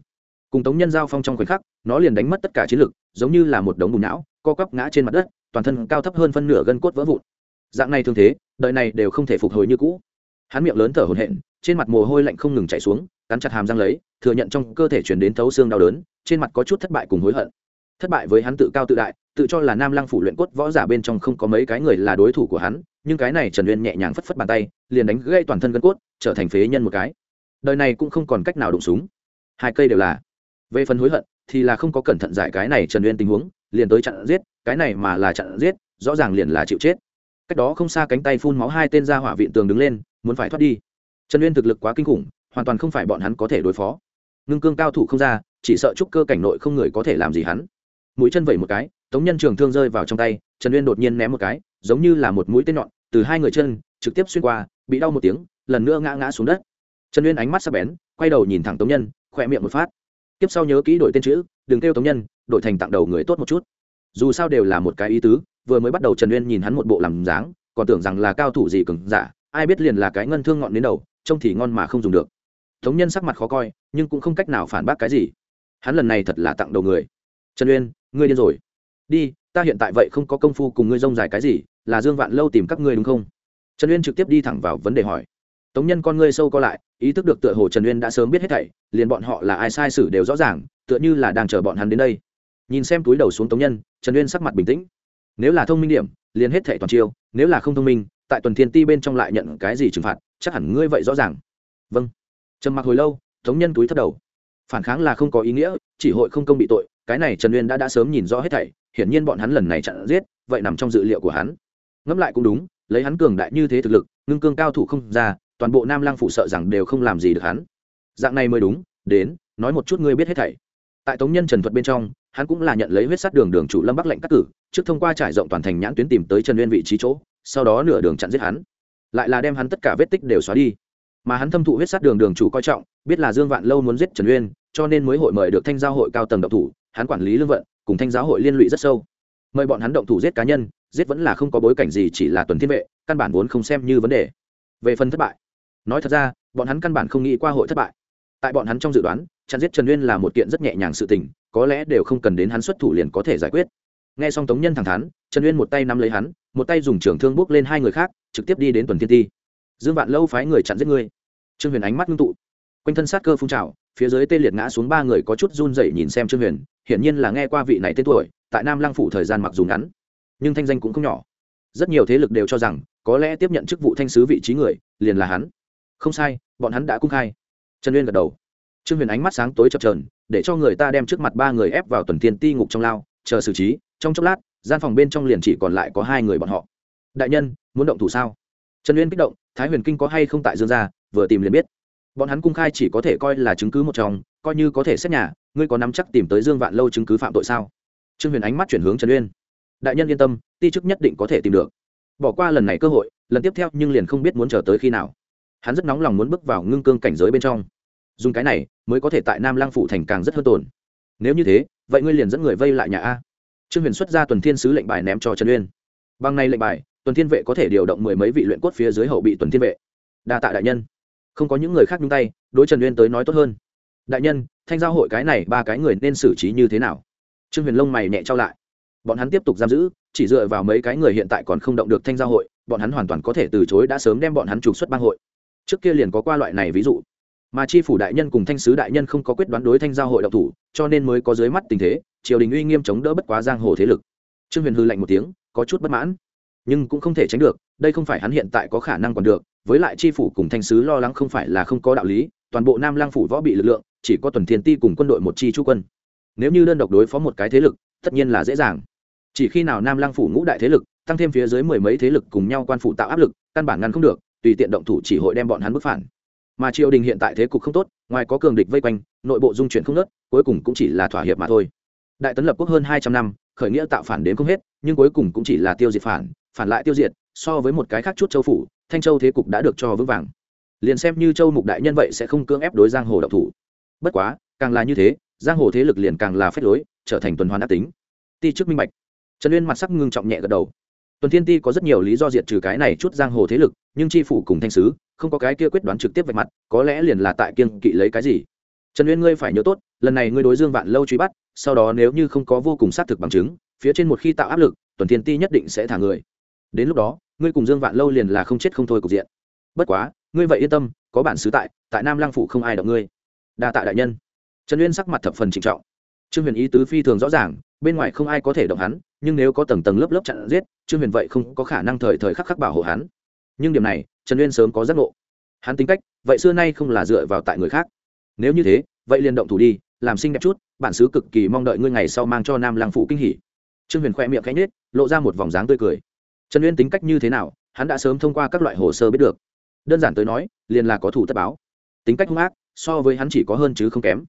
Cùng tống nhân giao phong trong khoảnh khắc, nó liền đánh mất tất cả chiến lực, giống như là một đống bùn não, co cắp ngã trên mặt đất, toàn thân cao thấp hơn phân nửa gân cốt vỡ vụn. Dạng này thường thế đợi này đều không thể phục hồi như cũ. Hắn miệng lớn thở hổn hển, trên mặt mồ hôi lạnh không ngừng chảy xuống, cắn chặt hàm răng lấy, thừa nhận trong cơ thể chuyển đến thấu xương đau đớn, trên mặt có chút thất bại cùng hối hận. Thất bại với hắn tự cao tự đại, tự cho là nam lăng phủ luyện cốt võ giả bên trong không có mấy cái người là đối thủ của hắn, nhưng cái này trần uyên nhẹ nhàng phất phất bàn tay, liền đánh gây toàn thân gân cốt, trở thành phế nhân một cái đời này cũng không còn cách nào đụng súng. Hai cây đều là. Về phần hối hận, thì là không có cẩn thận giải cái này trần uyên tình huống, liền tới chặn giết, cái này mà là chặn giết, rõ ràng liền là chịu chết. Cách đó không xa cánh tay phun máu hai tên ra hỏa viện tường đứng lên, muốn phải thoát đi. Trần uyên thực lực quá kinh khủng, hoàn toàn không phải bọn hắn có thể đối phó. Ngưng cương cao thủ không ra, chỉ sợ chúc cơ cảnh nội không người có thể làm gì hắn. Mũi chân vẩy một cái, tống nhân trường thương rơi vào trong tay, trần uyên đột nhiên ném một cái, giống như là một mũi tên nhọn, từ hai người chân, trực tiếp xuyên qua, bị đau một tiếng, lần nữa ngã ngã xuống đất trần uyên ánh mắt sắp bén, quay đầu nhìn thẳng tống nhân, khỏe miệng một phát. Tiếp sau nhớ kỹ đổi tên chữ, đừng kêu tống nhân, đổi thành tặng đầu người tốt một chút. Dù sao đều là một cái ý tứ, vừa mới bắt đầu trần uyên nhìn hắn một bộ làm dáng, còn tưởng rằng là cao thủ gì cứng giả, ai biết liền là cái ngân thương ngọn đến đầu, trông thì ngon mà không dùng được. Tống nhân sắc mặt khó coi, nhưng cũng không cách nào phản bác cái gì. Hắn lần này thật là tặng đầu người. Trần uyên, ngươi điên rồi. Đi, ta hiện tại vậy không có công phu cùng ngươi rông dài cái gì, là dương vạn lâu tìm các ngươi đúng không? Trần uyên trực tiếp đi thẳng vào vấn đề hỏi tống nhân con ngươi sâu co lại, ý thức được tựa hồ trần uyên đã sớm biết hết thảy, liền bọn họ là ai sai sử đều rõ ràng, tựa như là đang chờ bọn hắn đến đây. Nhìn xem túi đầu xuống tống nhân, trần uyên sắc mặt bình tĩnh. Nếu là thông minh điểm, liền hết thảy toàn chiêu, nếu là không thông minh, tại tuần thiên ti bên trong lại nhận cái gì trừng phạt, chắc hẳn ngươi vậy rõ ràng. Vâng. Trầm mặc hồi lâu, tống nhân túi thất đầu. Phản kháng là không có ý nghĩa, chỉ hội không công bị tội, cái này trần uyên đã đã sớm nhìn rõ hết thảy, hiển nhiên bọn hắn lần này chặn giết, vậy nằm trong dự liệu của hắn. Ngẫm lại cũng đúng, lấy hắn cường đại như thế thực lực, ngưng cương cao thủ không ra toàn bộ nam lăng phủ sợ rằng đều không làm gì được hắn. Dạng này mới đúng, đến, nói một chút ngươi biết hết thảy. Tại tống nhân trần thuật bên trong, hắn cũng là nhận lấy huyết sắt đường đường chủ lâm bắc lệnh cắt cử, trước thông qua trải rộng toàn thành nhãn tuyến tìm tới trần uyên vị trí chỗ, sau đó nửa đường chặn giết hắn. Lại là đem hắn tất cả vết tích đều xóa đi. Mà hắn thâm thụ huyết sát đường đường chủ coi trọng, biết là dương vạn lâu muốn giết trần uyên, cho nên mới hội mời được thanh giáo hội cao tầng động thủ, hắn quản lý lương vận, cùng thanh giáo hội liên lụy rất sâu. Mời bọn hắn động thủ giết cá nhân, giết vẫn là không có bối cảnh gì, chỉ là tuần thiên vệ, căn bản vốn không xem như vấn đề. Về phần thất bại nói thật ra, bọn hắn căn bản không nghĩ qua hội thất bại. Tại bọn hắn trong dự đoán, chặn giết trần uyên là một kiện rất nhẹ nhàng sự tình, có lẽ đều không cần đến hắn xuất thủ liền có thể giải quyết. Nghe xong tống nhân thẳng thắn, trần uyên một tay nắm lấy hắn, một tay dùng trường thương bước lên hai người khác, trực tiếp đi đến tuần thiên ti. Dương vạn lâu phái người chặn giết ngươi. Trương huyền ánh mắt ngưng tụ. Quanh thân sát cơ phun trào, phía dưới tê liệt ngã xuống ba người có chút run rẩy nhìn xem trương huyền, hiển nhiên là nghe qua vị này tên tuổi, tại nam lăng phủ thời gian mặc dù ngắn, nhưng thanh danh cũng không nhỏ. Rất nhiều thế lực đều cho rằng, có lẽ tiếp nhận chức vụ thanh sứ vị trí người, liền là hắn không sai, bọn hắn đã cung khai. Trần uyên gật đầu. Trương huyền ánh mắt sáng tối chập trờn để cho người ta đem trước mặt ba người ép vào tuần tiên ti ngục trong lao, chờ xử trí, trong chốc lát, gian phòng bên trong liền chỉ còn lại có hai người bọn họ. Đại nhân, muốn động thủ sao? Trần uyên kích động, thái huyền kinh có hay không tại dương gia, vừa tìm liền biết. Bọn hắn cung khai chỉ có thể coi là chứng cứ một trong, coi như có thể xét nhà, ngươi có nắm chắc tìm tới dương vạn lâu chứng cứ phạm tội sao? Trương huyền ánh mắt chuyển hướng trần uyên. Đại nhân yên tâm, ti chức nhất định có thể tìm được. Bỏ qua lần này cơ hội, lần tiếp theo nhưng liền không biết muốn chờ tới khi nào hắn rất nóng lòng muốn bước vào ngưng cương cảnh giới bên trong. Dùng cái này mới có thể tại nam lang phủ thành càng rất hơn tồn. Nếu như thế, vậy ngươi liền dẫn người vây lại nhà a. Trương huyền xuất ra tuần thiên sứ lệnh bài ném cho trần uyên. Bằng này lệnh bài, tuần thiên vệ có thể điều động mười mấy vị luyện cốt phía dưới hậu bị tuần thiên vệ. Đa tạ đại nhân. Không có những người khác nhung tay, đối trần uyên tới nói tốt hơn. Đại nhân, thanh giao hội cái này ba cái người nên xử trí như thế nào? Trương huyền lông mày nhẹ trao lại. Bọn hắn tiếp tục giam giữ, chỉ dựa vào mấy cái người hiện tại còn không động được thanh giao hội, bọn hắn hoàn toàn có thể từ chối đã sớm đem bọn hắn trục xuất bang hội trước kia liền có qua loại này ví dụ. Mà chi phủ đại nhân cùng thanh sứ đại nhân không có quyết đoán đối thanh giao hội độc thủ, cho nên mới có dưới mắt tình thế, triều đình uy nghiêm chống đỡ bất quá giang hồ thế lực. Trương huyền hư lạnh một tiếng, có chút bất mãn. Nhưng cũng không thể tránh được, đây không phải hắn hiện tại có khả năng còn được, với lại chi phủ cùng thanh sứ lo lắng không phải là không có đạo lý, toàn bộ nam lang phủ võ bị lực lượng, chỉ có tuần thiên ti cùng quân đội một chi chú quân. Nếu như đơn độc đối phó một cái thế lực, tất nhiên là dễ dàng. Chỉ khi nào nam lang phủ ngũ đại thế lực, tăng thêm phía dưới mười mấy thế lực cùng nhau quan phủ tạo áp lực, căn bản ngăn không được tùy tiện động thủ chỉ hội đem bọn hắn bức phản. Mà triều đình hiện tại thế cục không tốt, ngoài có cường địch vây quanh, nội bộ dung chuyển không nớt, cuối cùng cũng chỉ là thỏa hiệp mà thôi. Đại tấn lập quốc hơn hai trăm năm, khởi nghĩa tạo phản đến không hết, nhưng cuối cùng cũng chỉ là tiêu diệt phản phản lại tiêu diệt, so với một cái khác chút châu phủ, thanh châu thế cục đã được cho vững vàng. Liền xem như châu mục đại nhân vậy sẽ không cưỡng ép đối giang hồ độc thủ. Bất quá, càng là như thế, giang hồ thế lực liền càng là phép lối, trở thành tuần hoàn ác tính. Ti chức minh bạch. Trần uyên mặt sắc ngưng trọng nhẹ gật đầu tuần thiên ti có rất nhiều lý do diệt trừ cái này chút giang hồ thế lực, nhưng tri phủ cùng thanh sứ không có cái kia quyết đoán trực tiếp vạch mặt, có lẽ liền là tại kiên kỵ lấy cái gì. Trần uyên ngươi phải nhớ tốt, lần này ngươi đối dương vạn lâu truy bắt, sau đó nếu như không có vô cùng xác thực bằng chứng, phía trên một khi tạo áp lực, tuần thiên ti nhất định sẽ thả người. Đến lúc đó, ngươi cùng dương vạn lâu liền là không chết không thôi cục diện. Bất quá, ngươi vậy yên tâm, có bản xứ tại tại nam lang phủ không ai động ngươi. Đa tạ đại nhân. Trần uyên sắc mặt thập phần trịnh trọng. Trương huyền ý tứ phi thường rõ ràng, bên ngoài không ai có thể động hắn nhưng nếu có tầng tầng lớp lớp chặn giết, trương huyền vậy không có khả năng thời thời khắc khắc bảo hộ hắn. Nhưng điểm này, trần uyên sớm có giác ngộ. Hắn tính cách, vậy xưa nay không là dựa vào tại người khác. Nếu như thế, vậy liền động thủ đi, làm xinh đẹp chút, bản xứ cực kỳ mong đợi ngươi ngày sau mang cho nam lang phụ kinh hỉ. Trương huyền khoe miệng cánh nết lộ ra một vòng dáng tươi cười. Trần uyên tính cách như thế nào, hắn đã sớm thông qua các loại hồ sơ biết được. Đơn giản tới nói, liền là có thủ tất báo. Tính cách hung ác, so với hắn chỉ có hơn chứ không kém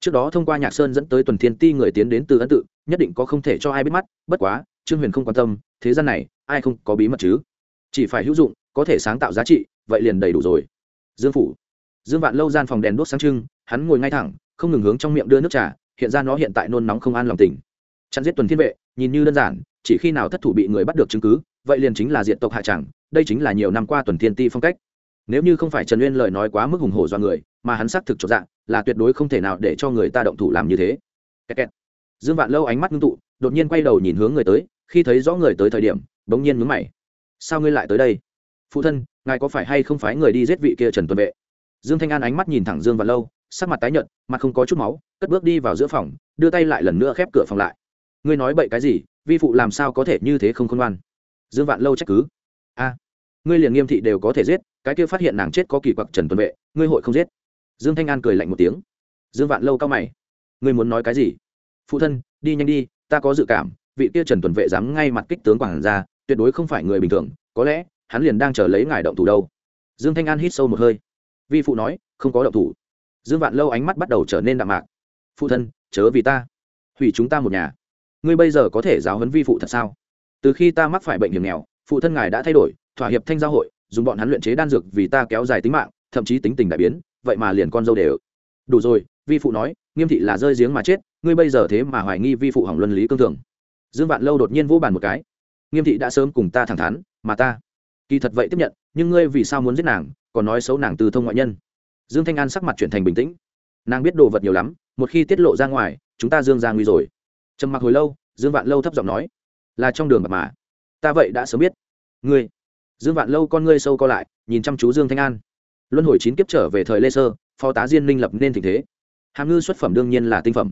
trước đó thông qua nhạc sơn dẫn tới tuần thiên ti người tiến đến từ ân tự, nhất định có không thể cho ai biết mắt, bất quá, trương huyền không quan tâm, thế gian này, ai không có bí mật chứ? Chỉ phải hữu dụng, có thể sáng tạo giá trị, vậy liền đầy đủ rồi. Dương phủ. Dương vạn lâu gian phòng đèn đốt sáng trưng, hắn ngồi ngay thẳng, không ngừng hướng trong miệng đưa nước trà, hiện ra nó hiện tại nôn nóng không an lòng tình. Chặn giết tuần thiên vệ, nhìn như đơn giản, chỉ khi nào thất thủ bị người bắt được chứng cứ, vậy liền chính là diện tộc hạ chẳng, đây chính là nhiều năm qua tuần thiên ti phong cách. Nếu như không phải trần uyên lời nói quá mức hùng hổ do người, mà hắn xác thực cho dạng là tuyệt đối không thể nào để cho người ta động thủ làm như thế. Kẹt kẹt. dương vạn lâu ánh mắt ngưng tụ, đột nhiên quay đầu nhìn hướng người tới, khi thấy rõ người tới thời điểm, bỗng nhiên mướn mày. Sao ngươi lại tới đây? Phụ thân, ngài có phải hay không phải người đi giết vị kia trần tuần vệ? Dương thanh an ánh mắt nhìn thẳng dương vạn lâu, sắc mặt tái nhợt, mặt không có chút máu, cất bước đi vào giữa phòng, đưa tay lại lần nữa khép cửa phòng lại. Ngươi nói bậy cái gì? Vi phụ làm sao có thể như thế không khôn ngoan? Dương vạn lâu trách cứ. A, ngươi liền nghiêm thị đều có thể giết, cái kia phát hiện nàng chết có kỳ quặc trần tuần vệ, ngươi hội không giết? Dương thanh an cười lạnh một tiếng. Dương vạn lâu cao mày. Ngươi muốn nói cái gì? Phụ thân, đi nhanh đi, ta có dự cảm, vị kia trần tuần vệ dám ngay mặt kích tướng quảng ra tuyệt đối không phải người bình thường, có lẽ, hắn liền đang chờ lấy ngài động thủ đâu. Dương thanh an hít sâu một hơi. Vi phụ nói, không có động thủ. Dương vạn lâu ánh mắt bắt đầu trở nên đạm mạc. Phụ thân, chớ vì ta. Hủy chúng ta một nhà. Ngươi bây giờ có thể giáo huấn vi phụ thật sao? Từ khi ta mắc phải bệnh hiểm nghèo, phụ thân ngài đã thay đổi, thỏa hiệp thanh giao hội, dùng bọn hắn luyện chế đan dược vì ta kéo dài tính mạng, thậm chí tính tình đại biến vậy mà liền con dâu đều. Đủ rồi, vi phụ nói, nghiêm thị là rơi giếng mà chết, ngươi bây giờ thế mà hoài nghi vi phụ hỏng luân lý cương thường. Dương vạn lâu đột nhiên vỗ bàn một cái. Nghiêm thị đã sớm cùng ta thẳng thắn, mà ta, kỳ thật vậy tiếp nhận, nhưng ngươi vì sao muốn giết nàng, còn nói xấu nàng từ thông ngoại nhân. Dương thanh an sắc mặt chuyển thành bình tĩnh. Nàng biết đồ vật nhiều lắm, một khi tiết lộ ra ngoài, chúng ta dương ra nguy rồi. Trầm mặc hồi lâu, dương vạn lâu thấp giọng nói, là trong đường bạc mà. Ta vậy đã sớm biết. Ngươi, dương vạn lâu con ngươi sâu co lại, nhìn chăm chú dương thanh an luân hồi chín kiếp trở về thời lê sơ, phó tá diên minh lập nên tình thế. Hàm ngư xuất phẩm đương nhiên là tinh phẩm.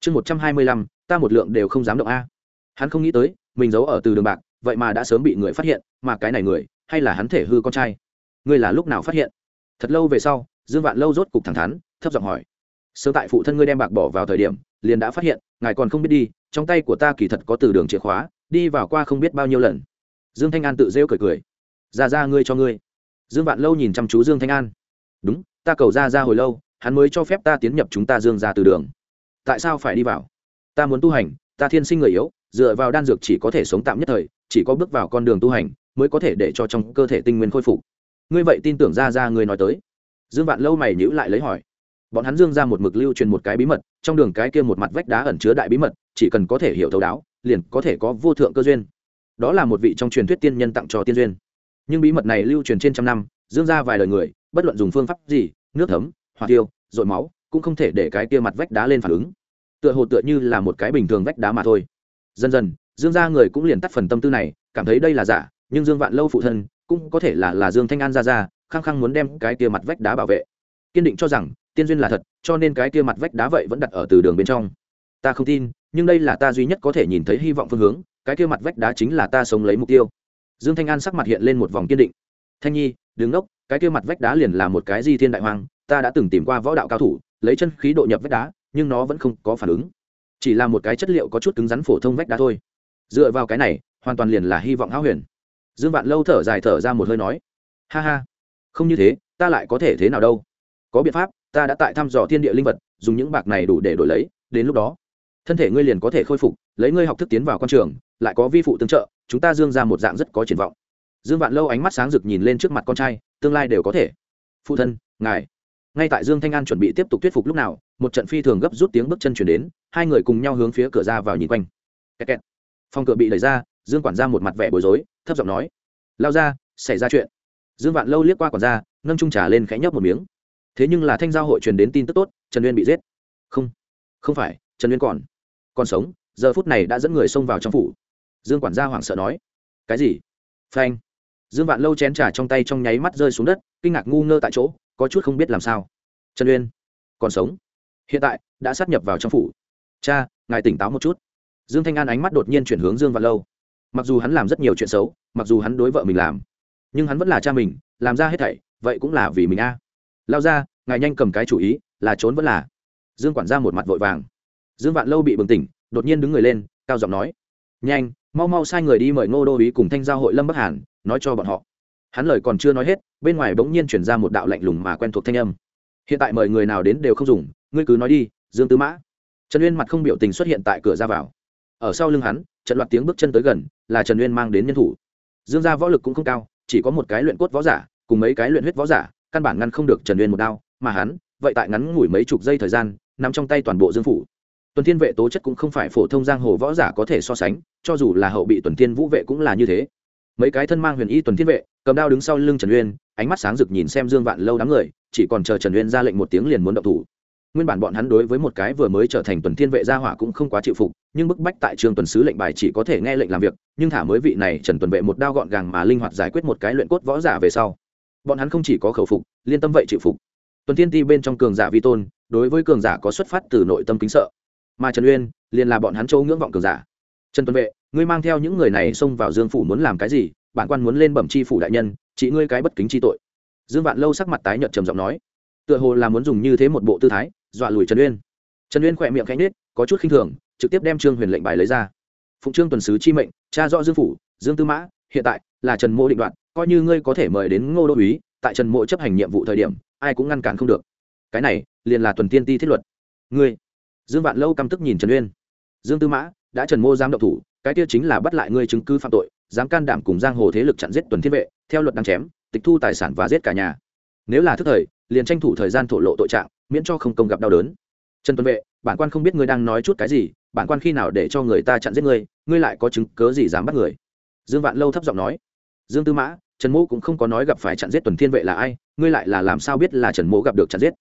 Chương một trăm hai mươi lăm, ta một lượng đều không dám động a. Hắn không nghĩ tới, mình giấu ở từ đường bạc, vậy mà đã sớm bị người phát hiện, mà cái này người, hay là hắn thể hư con trai? Ngươi là lúc nào phát hiện? Thật lâu về sau, dương vạn lâu rốt cục thẳng thắn, thấp giọng hỏi. Sơ tại phụ thân ngươi đem bạc bỏ vào thời điểm, liền đã phát hiện, ngài còn không biết đi, trong tay của ta kỳ thật có từ đường chìa khóa, đi vào qua không biết bao nhiêu lần. Dương thanh an tự rêu cười cười. Ra ra ngươi cho ngươi dương vạn lâu nhìn chăm chú dương thanh an. Đúng, ta cầu ra ra hồi lâu, hắn mới cho phép ta tiến nhập chúng ta dương ra từ đường. Tại sao phải đi vào? Ta muốn tu hành, ta thiên sinh người yếu, dựa vào đan dược chỉ có thể sống tạm nhất thời, chỉ có bước vào con đường tu hành mới có thể để cho trong cơ thể tinh nguyên khôi phục. Ngươi vậy tin tưởng ra ra ngươi nói tới? Dương vạn lâu mày nhữ lại lấy hỏi. Bọn hắn dương ra một mực lưu truyền một cái bí mật, trong đường cái kia một mặt vách đá ẩn chứa đại bí mật, chỉ cần có thể hiểu thấu đáo, liền có thể có vô thượng cơ duyên. Đó là một vị trong truyền thuyết tiên nhân tặng cho tiên duyên nhưng bí mật này lưu truyền trên trăm năm dương ra vài đời người, bất luận dùng phương pháp gì, nước thấm, hỏa tiêu, dội máu, cũng không thể để cái kia mặt vách đá lên phản ứng. Tựa hồ tựa như là một cái bình thường vách đá mà thôi. Dần dần, dương ra người cũng liền tắt phần tâm tư này, cảm thấy đây là giả, nhưng dương vạn lâu phụ thân cũng có thể là là dương thanh an ra ra khăng khăng muốn đem cái kia mặt vách đá bảo vệ. Kiên định cho rằng, tiên duyên là thật, cho nên cái kia mặt vách đá vậy vẫn đặt ở từ đường bên trong. Ta không tin, nhưng đây là ta duy nhất có thể nhìn thấy hy vọng phương hướng, cái kia mặt vách đá chính là ta sống lấy mục tiêu dương thanh an sắc mặt hiện lên một vòng kiên định. Thanh nhi đứng ốc cái kia mặt vách đá liền là một cái di thiên đại hoang, ta đã từng tìm qua võ đạo cao thủ, lấy chân khí độ nhập vách đá, nhưng nó vẫn không có phản ứng. Chỉ là một cái chất liệu có chút cứng rắn phổ thông vách đá thôi. Dựa vào cái này, hoàn toàn liền là hy vọng hão huyền. Dương vạn lâu thở dài thở ra một hơi nói. Ha ha, không như thế, ta lại có thể thế nào đâu? Có biện pháp, ta đã tại thăm dò thiên địa linh vật, dùng những bạc này đủ để đổi lấy, đến lúc đó, thân thể ngươi liền có thể khôi phục, lấy ngươi học thức tiến vào quan trường, lại có vi phụ tương trợ chúng ta dương ra một dạng rất có triển vọng. Dương vạn lâu ánh mắt sáng rực nhìn lên trước mặt con trai, tương lai đều có thể. Phụ thân, ngài. Ngay tại dương thanh an chuẩn bị tiếp tục thuyết phục lúc nào, một trận phi thường gấp rút tiếng bước chân chuyển đến, hai người cùng nhau hướng phía cửa ra vào nhìn quanh. Kẹt kẹt. phòng cửa bị đẩy ra, dương quản ra một mặt vẻ bối rối, thấp giọng nói. Lao ra, xảy ra chuyện. Dương vạn lâu liếc qua quản ra nâng trung trà lên khẽ nhấp một miếng. Thế nhưng là thanh giao hội truyền đến tin tức tốt, trần uyên bị giết. Không. Không phải, trần uyên còn. Còn sống, giờ phút này đã dẫn người xông vào trong phủ dương quản gia hoảng sợ nói. Cái gì? Phanh. Dương vạn lâu chén trà trong tay trong nháy mắt rơi xuống đất, kinh ngạc ngu ngơ tại chỗ, có chút không biết làm sao. Trần uyên, còn sống? Hiện tại, đã sát nhập vào trong phủ. Cha, ngài tỉnh táo một chút. Dương thanh an ánh mắt đột nhiên chuyển hướng dương vạn lâu. Mặc dù hắn làm rất nhiều chuyện xấu, mặc dù hắn đối vợ mình làm, nhưng hắn vẫn là cha mình, làm ra hết thảy, vậy cũng là vì mình a. Lao ra, ngài nhanh cầm cái chủ ý, là trốn vẫn là. Dương quản ra một mặt vội vàng. Dương vạn lâu bị bừng tỉnh, đột nhiên đứng người lên, cao giọng nói. Nhanh mau mau sai người đi mời ngô đô ý cùng thanh giao hội lâm bắc hàn, nói cho bọn họ. Hắn lời còn chưa nói hết, bên ngoài bỗng nhiên chuyển ra một đạo lạnh lùng mà quen thuộc thanh âm. Hiện tại mời người nào đến đều không dùng, ngươi cứ nói đi, dương tư mã. Trần uyên mặt không biểu tình xuất hiện tại cửa ra vào. Ở sau lưng hắn, trận loạt tiếng bước chân tới gần, là trần uyên mang đến nhân thủ. Dương gia võ lực cũng không cao, chỉ có một cái luyện cốt võ giả, cùng mấy cái luyện huyết võ giả, căn bản ngăn không được trần uyên một đao, mà hắn, vậy tại ngắn ngủi mấy chục giây thời gian nằm trong tay toàn bộ dương phủ. Tuần thiên vệ tố chất cũng không phải phổ thông giang hồ võ giả có thể so sánh cho dù là hậu bị tuần thiên vũ vệ cũng là như thế. Mấy cái thân mang huyền y tuần thiên vệ, cầm đao đứng sau lưng trần uyên, ánh mắt sáng rực nhìn xem dương vạn lâu đám người, chỉ còn chờ trần uyên ra lệnh một tiếng liền muốn động thủ. Nguyên bản bọn hắn đối với một cái vừa mới trở thành tuần thiên vệ gia hỏa cũng không quá chịu phục, nhưng bức bách tại trường tuần sứ lệnh bài chỉ có thể nghe lệnh làm việc, nhưng thả mới vị này trần tuần vệ một đao gọn gàng mà linh hoạt giải quyết một cái luyện cốt võ giả về sau. Bọn hắn không chỉ có khẩu phục, liên tâm vậy chịu phục. Tuần thiên ti bên trong cường giả vi tôn, đối với cường giả có xuất phát từ nội tâm kính sợ. Mà trần uyên, liền là bọn hắn châu ngưỡng vọng cường giả trần Tuấn vệ, ngươi mang theo những người này xông vào dương phủ muốn làm cái gì? Bản quan muốn lên bẩm chi phủ đại nhân chị ngươi cái bất kính chi tội. Dương vạn lâu sắc mặt tái nhợt trầm giọng nói, tựa hồ là muốn dùng như thế một bộ tư thái, dọa lùi trần uyên. Trần uyên khỏe miệng khẽ nết có chút khinh thường, trực tiếp đem trương huyền lệnh bài lấy ra. Phụng trương tuần sứ chi mệnh cha rõ dương phủ, dương tư mã, hiện tại là trần mô định đoạn coi như ngươi có thể mời đến ngô đô úy, tại trần mộ chấp hành nhiệm vụ thời điểm, ai cũng ngăn cản không được. Cái này liền là tuần tiên ti thiết luật. Ngươi, dương vạn lâu căm tức nhìn trần uyên. Dương tư mã đã trần mô dám động thủ, cái kia chính là bắt lại ngươi chứng cứ phạm tội, dám can đảm cùng giang hồ thế lực chặn giết tuần thiên vệ, theo luật đang chém, tịch thu tài sản và giết cả nhà. Nếu là thức thời, liền tranh thủ thời gian thổ lộ tội trạng, miễn cho không công gặp đau đớn. Trần tuần vệ, bản quan không biết ngươi đang nói chút cái gì, bản quan khi nào để cho người ta chặn giết ngươi ngươi lại có chứng cớ gì dám bắt người? Dương vạn lâu thấp giọng nói. Dương tư mã, trần mô cũng không có nói gặp phải chặn giết tuần thiên vệ là ai, ngươi lại là làm sao biết là trần mô gặp được chặn giết?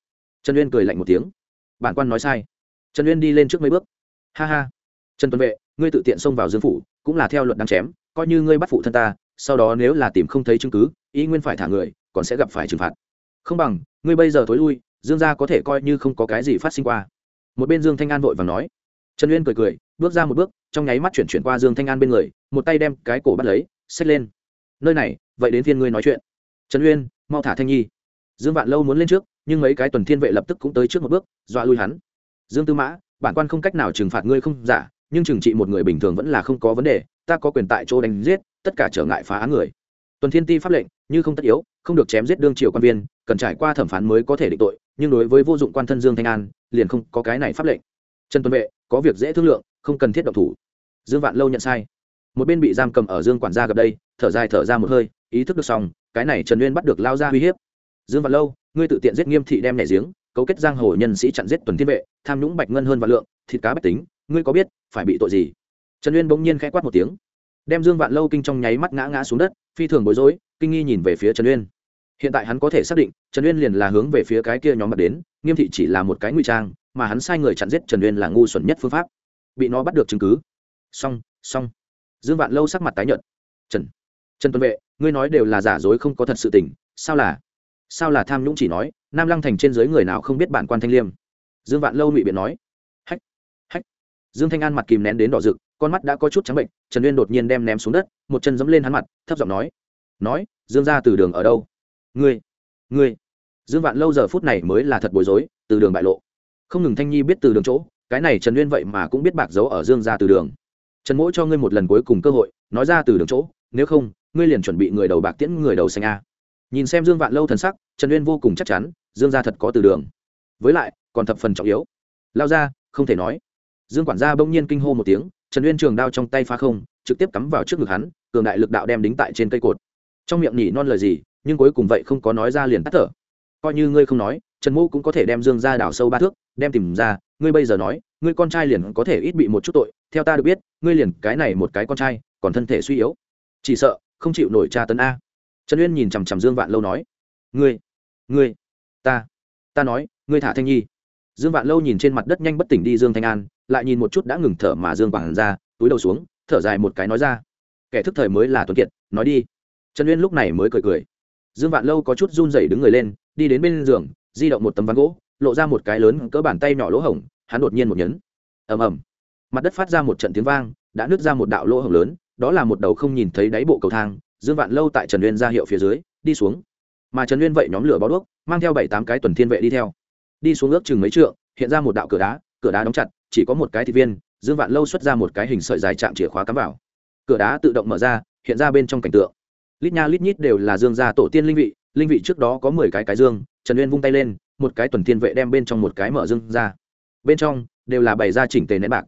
Trần uyên cười lạnh một tiếng. Bản quan nói sai. Trần uyên đi lên trước mấy bước. Ha ha trần Tuấn vệ, ngươi tự tiện xông vào dương phủ, cũng là theo luật đang chém, coi như ngươi bắt phụ thân ta, sau đó nếu là tìm không thấy chứng cứ, ý nguyên phải thả người, còn sẽ gặp phải trừng phạt. Không bằng, ngươi bây giờ thối lui, dương gia có thể coi như không có cái gì phát sinh qua. Một bên dương thanh an vội và nói. Trần uyên cười cười, bước ra một bước, trong nháy mắt chuyển chuyển qua dương thanh an bên người, một tay đem cái cổ bắt lấy, xách lên. Nơi này, vậy đến phiên ngươi nói chuyện. Trần uyên, mau thả thanh nhi. Dương vạn lâu muốn lên trước, nhưng mấy cái tuần thiên vệ lập tức cũng tới trước một bước, dọa lui hắn. Dương tư mã, bản quan không cách nào trừng phạt ngươi không giả nhưng trừng trị một người bình thường vẫn là không có vấn đề, ta có quyền tại chỗ đánh giết, tất cả trở ngại phá án người. Tuần thiên ti pháp lệnh, như không tất yếu, không được chém giết đương triều quan viên, cần trải qua thẩm phán mới có thể định tội, nhưng đối với vô dụng quan thân dương thanh an, liền không có cái này pháp lệnh. Trần tuần vệ, có việc dễ thương lượng, không cần thiết động thủ. Dương vạn lâu nhận sai. Một bên bị giam cầm ở dương quản gia gặp đây, thở dài thở ra một hơi, ý thức được xong, cái này trần Nguyên bắt được lao ra uy hiếp. Dương vạn lâu, ngươi tự tiện giết nghiêm thị đem nhảy giếng, cấu kết giang hồ nhân sĩ chặn giết tuần thiên vệ, tham nhũng bạch ngân hơn vạn lượng, thịt cá bách tính, ngươi có biết phải bị tội gì? Trần uyên bỗng nhiên khẽ quát một tiếng. Đem dương vạn lâu kinh trong nháy mắt ngã ngã xuống đất, phi thường bối rối, kinh nghi nhìn về phía trần uyên. Hiện tại hắn có thể xác định, trần uyên liền là hướng về phía cái kia nhóm mặt đến, nghiêm thị chỉ là một cái ngụy trang, mà hắn sai người chặn giết trần uyên là ngu xuẩn nhất phương pháp. Bị nó bắt được chứng cứ. Xong xong. Dương vạn lâu sắc mặt tái nhợt. Trần trần tuấn vệ, ngươi nói đều là giả dối không có thật sự tình, sao là sao là tham nhũng chỉ nói, nam lăng thành trên dưới người nào không biết bản quan thanh liêm? Dương vạn lâu ngụy biện nói dương thanh an mặt kìm nén đến đỏ rực, con mắt đã có chút trắng bệnh, trần uyên đột nhiên đem ném xuống đất, một chân dẫm lên hắn mặt, thấp giọng nói nói, dương ra từ đường ở đâu? Ngươi ngươi. Dương vạn lâu giờ phút này mới là thật bối rối, từ đường bại lộ. Không ngừng thanh nhi biết từ đường chỗ, cái này trần uyên vậy mà cũng biết bạc giấu ở dương ra từ đường. Trần mỗi cho ngươi một lần cuối cùng cơ hội, nói ra từ đường chỗ, nếu không, ngươi liền chuẩn bị người đầu bạc tiễn người đầu xanh a. Nhìn xem dương vạn lâu thần sắc, trần uyên vô cùng chắc chắn, dương gia thật có từ đường. Với lại, còn thập phần trọng yếu. Lao ra không thể nói dương quản gia bỗng nhiên kinh hô một tiếng, trần uyên trường đao trong tay phá không, trực tiếp cắm vào trước ngực hắn, cường đại lực đạo đem đính tại trên cây cột. Trong miệng nhỉ non lời gì, nhưng cuối cùng vậy không có nói ra liền tắt thở. Coi như ngươi không nói, trần mô cũng có thể đem dương ra đảo sâu ba thước, đem tìm ra, ngươi bây giờ nói, ngươi con trai liền có thể ít bị một chút tội, theo ta được biết, ngươi liền cái này một cái con trai, còn thân thể suy yếu. Chỉ sợ, không chịu nổi tra tấn a. Trần uyên nhìn chằm chằm dương vạn lâu nói, ngươi ngươi, ta ta nói, ngươi thả thanh nhi. Dương vạn lâu nhìn trên mặt đất nhanh bất tỉnh đi dương thanh an lại nhìn một chút đã ngừng thở mà dương quảng ra, túi đầu xuống, thở dài một cái nói ra. Kẻ thức thời mới là tuấn kiệt, nói đi. Trần uyên lúc này mới cười cười. Dương vạn lâu có chút run rẩy đứng người lên, đi đến bên giường, di động một tấm ván gỗ, lộ ra một cái lớn cỡ bàn tay nhỏ lỗ hổng, hắn đột nhiên một nhấn. Ầm ầm. Mặt đất phát ra một trận tiếng vang, đã nứt ra một đạo lỗ hổng lớn, đó là một đầu không nhìn thấy đáy bộ cầu thang, dương vạn lâu tại trần uyên ra hiệu phía dưới, đi xuống. Mà trần uyên vậy nhóm lửa bó đuốc, mang theo bảy tám cái tuần thiên vệ đi theo. Đi xuống ước chừng mấy trượng, hiện ra một đạo cửa đá cửa đá đóng chặt chỉ có một cái thị viên, dương vạn lâu xuất ra một cái hình sợi dài chạm chìa khóa cắm vào. Cửa đá tự động mở ra, hiện ra bên trong cảnh tượng. Lít nha lít nhít đều là dương gia tổ tiên linh vị linh vị trước đó có mười cái cái dương, trần uyên vung tay lên, một cái tuần thiên vệ đem bên trong một cái mở dương ra. Bên trong đều là bày ra chỉnh tề nén bạc.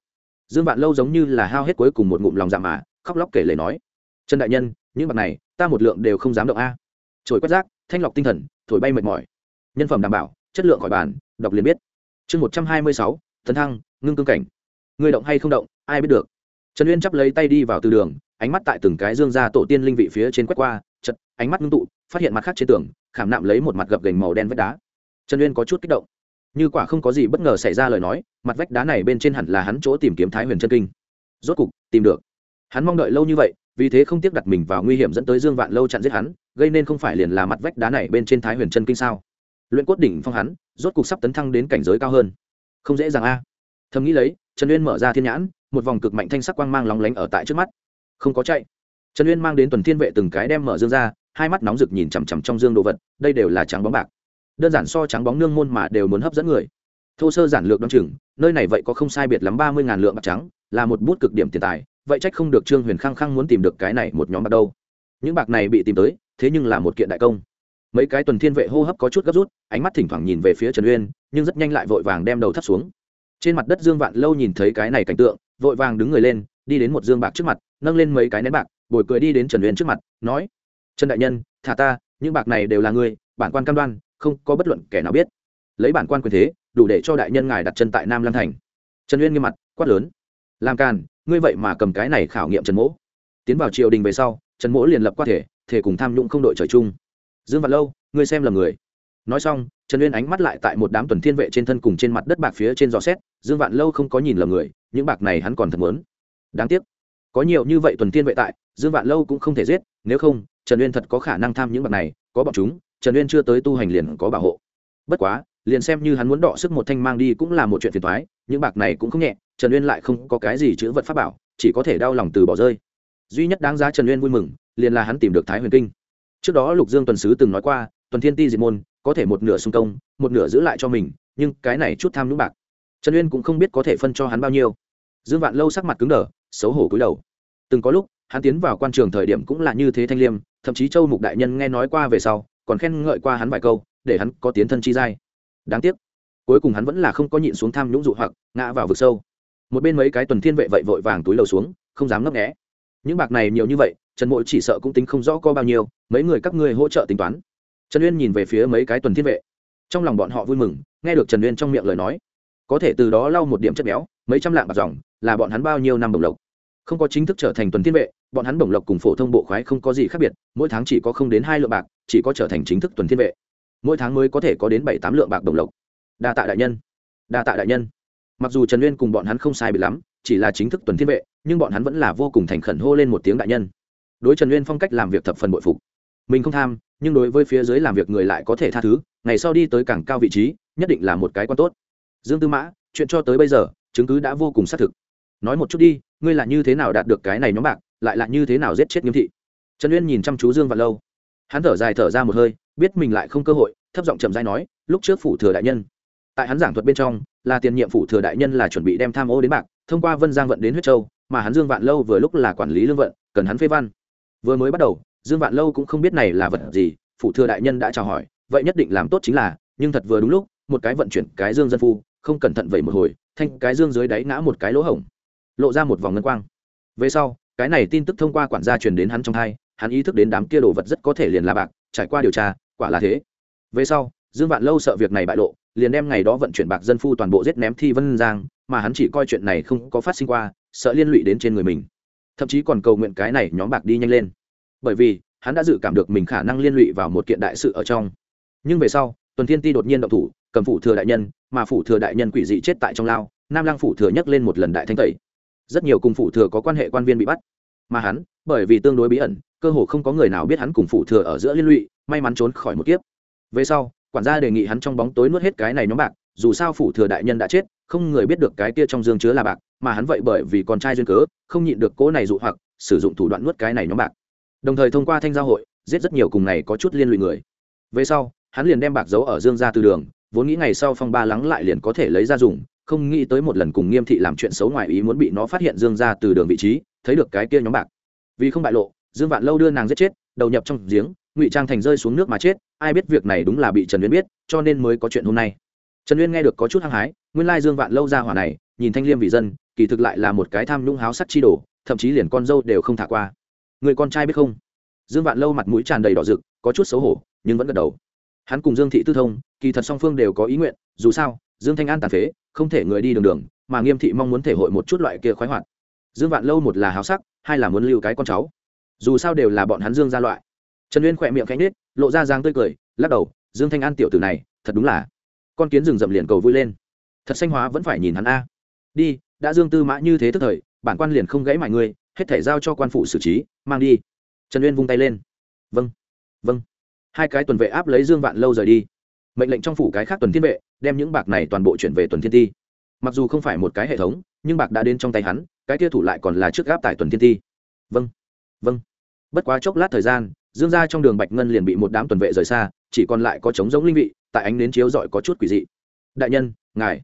Dương vạn lâu giống như là hao hết cuối cùng một ngụm lòng dạ mà, khóc lóc kể lời nói. Trần đại nhân, những bạc này, ta một lượng đều không dám động a. Trồi quét rác, thanh lọc tinh thần, thổi bay mệt mỏi. Nhân phẩm đảm bảo, chất lượng khỏi bàn, đọc liền biết. Chương một trăm hai mươi sáu tấn thăng, ngưng cương cảnh. Người động hay không động, ai biết được. Trần uyên chắp lấy tay đi vào từ đường, ánh mắt tại từng cái dương ra tổ tiên linh vị phía trên quét qua chật ánh mắt ngưng tụ, phát hiện mặt khác trên tường, khảm nạm lấy một mặt gập gành màu đen vách đá. Trần uyên có chút kích động. Như quả không có gì bất ngờ xảy ra lời nói, mặt vách đá này bên trên hẳn là hắn chỗ tìm kiếm thái huyền chân kinh. Rốt cục, tìm được. Hắn mong đợi lâu như vậy, vì thế không tiếc đặt mình vào nguy hiểm dẫn tới dương vạn lâu chặn giết hắn, gây nên không phải liền là mặt vách đá này bên trên thái huyền chân kinh sao? Luyện cốt đỉnh phong hắn, rốt cục sắp tấn thăng đến cảnh giới cao hơn không dễ dàng a. Thầm nghĩ lấy, trần uyên mở ra thiên nhãn, một vòng cực mạnh thanh sắc quang mang lóng lánh ở tại trước mắt. Không có chạy. Trần uyên mang đến tuần thiên vệ từng cái đem mở dương ra, hai mắt nóng rực nhìn chằm chằm trong dương đồ vật, đây đều là trắng bóng bạc. Đơn giản so trắng bóng nương môn mà đều muốn hấp dẫn người. Thô sơ giản lược đ o chừng, nơi này vậy có không sai biệt lắm ba mươi ngàn lượng bạc trắng, là một bút cực điểm tiền tài, vậy trách không được trương huyền khăng khăng muốn tìm được cái này một nhóm bạc đâu. Những bạc này bị tìm tới, thế nhưng là một kiện đại công mấy cái tuần thiên vệ hô hấp có chút gấp rút ánh mắt thỉnh thoảng nhìn về phía trần uyên nhưng rất nhanh lại vội vàng đem đầu thắt xuống. Trên mặt đất dương vạn lâu nhìn thấy cái này cảnh tượng vội vàng đứng người lên đi đến một dương bạc trước mặt nâng lên mấy cái nén bạc bồi cười đi đến trần uyên trước mặt nói trần đại nhân thả ta những bạc này đều là người, bản quan cam đoan không có bất luận kẻ nào biết. Lấy bản quan quyền thế đủ để cho đại nhân ngài đặt chân tại nam lam thành. Trần uyên nghiêm mặt quát lớn làm càn ngươi vậy mà cầm cái này khảo nghiệm trần mỗ. Tiến vào triều đình về sau trần mỗ liền lập qua thể thể cùng tham nhũng không đội trời chung dương vạn lâu, ngươi xem là người. Nói xong, trần uyên ánh mắt lại tại một đám tuần thiên vệ trên thân cùng trên mặt đất bạc phía trên giò xét, dương vạn lâu không có nhìn lầm người, những bạc này hắn còn thật muốn. Đáng tiếc, có nhiều như vậy tuần thiên vệ tại, dương vạn lâu cũng không thể giết, nếu không, trần uyên thật có khả năng tham những bạc này, có bọn chúng, trần uyên chưa tới tu hành liền có bảo hộ. Bất quá, liền xem như hắn muốn đọ sức một thanh mang đi cũng là một chuyện phiền thoái những bạc này cũng không nhẹ, trần uyên lại không có cái gì chữ vật pháp bảo, chỉ có thể đau lòng từ bỏ rơi. Duy nhất đáng giá trần uyên vui mừng, liền là hắn tìm được thái huyền kinh trước đó lục dương tuần sứ từng nói qua, tuần thiên ti diệt môn, có thể một nửa xung công, một nửa giữ lại cho mình, nhưng cái này chút tham nhũng bạc, trần uyên cũng không biết có thể phân cho hắn bao nhiêu. Dương vạn lâu sắc mặt cứng đờ, xấu hổ cúi đầu. Từng có lúc, hắn tiến vào quan trường thời điểm cũng là như thế thanh liêm, thậm chí châu mục đại nhân nghe nói qua về sau, còn khen ngợi qua hắn vài câu, để hắn có tiến thân chi giai. Đáng tiếc, cuối cùng hắn vẫn là không có nhịn xuống tham nhũng dụ hoặc, ngã vào vực sâu. Một bên mấy cái tuần thiên vệ vậy vội vàng túi lầu xuống, không dám ngấp nghẽ những bạc này nhiều như vậy trần mỗi chỉ sợ cũng tính không rõ có bao nhiêu, mấy người các ngươi hỗ trợ tính toán. Trần uyên nhìn về phía mấy cái tuần thiên vệ. Trong lòng bọn họ vui mừng, nghe được trần uyên trong miệng lời nói. Có thể từ đó lau một điểm chất béo, mấy trăm lạng bạc dòng, là bọn hắn bao nhiêu năm đồng lộc. Không có chính thức trở thành tuần thiên vệ, bọn hắn bổng lộc cùng phổ thông bộ khoái không có gì khác biệt, mỗi tháng chỉ có không đến hai lượng bạc, chỉ có trở thành chính thức tuần thiên vệ. Mỗi tháng mới có thể có đến bảy tám lượng bạc bổng lộc. Đa tạ đại nhân. Đa tạ đại nhân. Mặc dù trần uyên cùng bọn hắn không sai bị lắm, chỉ là chính thức tuần thiên vệ, nhưng bọn hắn vẫn là vô cùng thành khẩn hô lên một tiếng đại nhân đối trần uyên phong cách làm việc thập phần bội phục. mình không tham, nhưng đối với phía dưới làm việc người lại có thể tha thứ, ngày sau đi tới càng cao vị trí, nhất định là một cái quan tốt. Dương tư mã, chuyện cho tới bây giờ, chứng cứ đã vô cùng xác thực. Nói một chút đi, ngươi là như thế nào đạt được cái này nhóm bạc, lại là như thế nào giết chết nghiêm thị? Trần uyên nhìn chăm chú dương vạn lâu. Hắn thở dài thở ra một hơi, biết mình lại không cơ hội, thấp giọng trầm dai nói, lúc trước phủ thừa đại nhân, tại hắn giảng thuật bên trong, là tiền nhiệm phủ thừa đại nhân là chuẩn bị đem tham ô đến bạc, thông qua vân giang vận đến huyết châu, mà hắn dương vạn lâu vừa lúc là quản lý lương vận, cần hắn phê văn vừa mới bắt đầu, dương vạn lâu cũng không biết này là vật gì, phủ thừa đại nhân đã chào hỏi, vậy nhất định làm tốt chính là, nhưng thật vừa đúng lúc, một cái vận chuyển cái dương dân phu, không cẩn thận vậy một hồi, thanh cái dương dưới đáy ngã một cái lỗ hổng, lộ ra một vòng ngân quang. Về sau, cái này tin tức thông qua quản gia truyền đến hắn trong hai, hắn ý thức đến đám kia đồ vật rất có thể liền là bạc, trải qua điều tra, quả là thế. Về sau, dương vạn lâu sợ việc này bại lộ, liền đem ngày đó vận chuyển bạc dân phu toàn bộ giết ném thi vân giang, mà hắn chỉ coi chuyện này không có phát sinh qua, sợ liên lụy đến trên người mình thậm chí còn cầu nguyện cái này nhóm bạc đi nhanh lên. Bởi vì, hắn đã dự cảm được mình khả năng liên lụy vào một kiện đại sự ở trong. Nhưng về sau, tuần thiên ti đột nhiên động thủ, cầm phủ thừa đại nhân, mà phủ thừa đại nhân quỷ dị chết tại trong lao, nam lang phủ thừa nhắc lên một lần đại thanh tẩy. Rất nhiều cùng phủ thừa có quan hệ quan viên bị bắt. Mà hắn, bởi vì tương đối bí ẩn, cơ hồ không có người nào biết hắn cùng phủ thừa ở giữa liên lụy, may mắn trốn khỏi một kiếp. Về sau, quản gia đề nghị hắn trong bóng tối nuốt hết cái này nhóm bạc, dù sao phủ thừa đại nhân đã chết không người biết được cái kia trong dương chứa là bạc, mà hắn vậy bởi vì con trai duyên cớ, không nhịn được cỗ này dụ hoặc, sử dụng thủ đoạn nuốt cái này nhóm bạc. Đồng thời thông qua thanh giao hội, giết rất nhiều cùng này có chút liên lụy người. Về sau, hắn liền đem bạc giấu ở dương ra từ đường, vốn nghĩ ngày sau phong ba lắng lại liền có thể lấy ra dùng, không nghĩ tới một lần cùng nghiêm thị làm chuyện xấu ngoài ý muốn bị nó phát hiện dương ra từ đường vị trí, thấy được cái kia nhóm bạc. Vì không bại lộ, dương vạn lâu đưa nàng giết chết, đầu nhập trong giếng, ngụy trang thành rơi xuống nước mà chết, ai biết việc này đúng là bị trần uyên biết, cho nên mới có chuyện hôm nay trần uyên nghe được có chút hăng hái, nguyên lai dương vạn lâu ra hỏa này, nhìn thanh liêm vì dân, kỳ thực lại là một cái tham nhũng háo sắc chi đồ, thậm chí liền con dâu đều không thả qua. Người con trai biết không? Dương vạn lâu mặt mũi tràn đầy đỏ rực, có chút xấu hổ, nhưng vẫn gật đầu. Hắn cùng dương thị tư thông, kỳ thật song phương đều có ý nguyện, dù sao, dương thanh an tàn phế, không thể người đi đường đường, mà nghiêm thị mong muốn thể hội một chút loại kia khoái hoạt. Dương vạn lâu một là háo sắc, hai là muốn lưu cái con cháu. Dù sao đều là bọn hắn dương gia loại. Trần uyên khỏe miệng cánh nết lộ ra dáng tươi cười, lắc đầu, dương thanh an tiểu tử này, thật đúng là con kiến rừng rậm liền cầu vui lên. Thật xanh hóa vẫn phải nhìn hắn a. Đi, đã dương tư mã như thế tức thời, bản quan liền không gãy mọi người, hết thể giao cho quan phụ xử trí, mang đi. Trần uyên vung tay lên. Vâng vâng. Hai cái tuần vệ áp lấy dương vạn lâu rời đi. Mệnh lệnh trong phủ cái khác tuần thiên vệ, đem những bạc này toàn bộ chuyển về tuần thiên ti. Mặc dù không phải một cái hệ thống, nhưng bạc đã đến trong tay hắn, cái kia thủ lại còn là trước gáp tại tuần thiên ti. Vâng vâng. Bất quá chốc lát thời gian dương ra trong đường bạch ngân liền bị một đám tuần vệ rời xa, chỉ còn lại có trống giống linh vị, tại ánh nến chiếu rọi có chút quỷ dị. Đại nhân, ngài.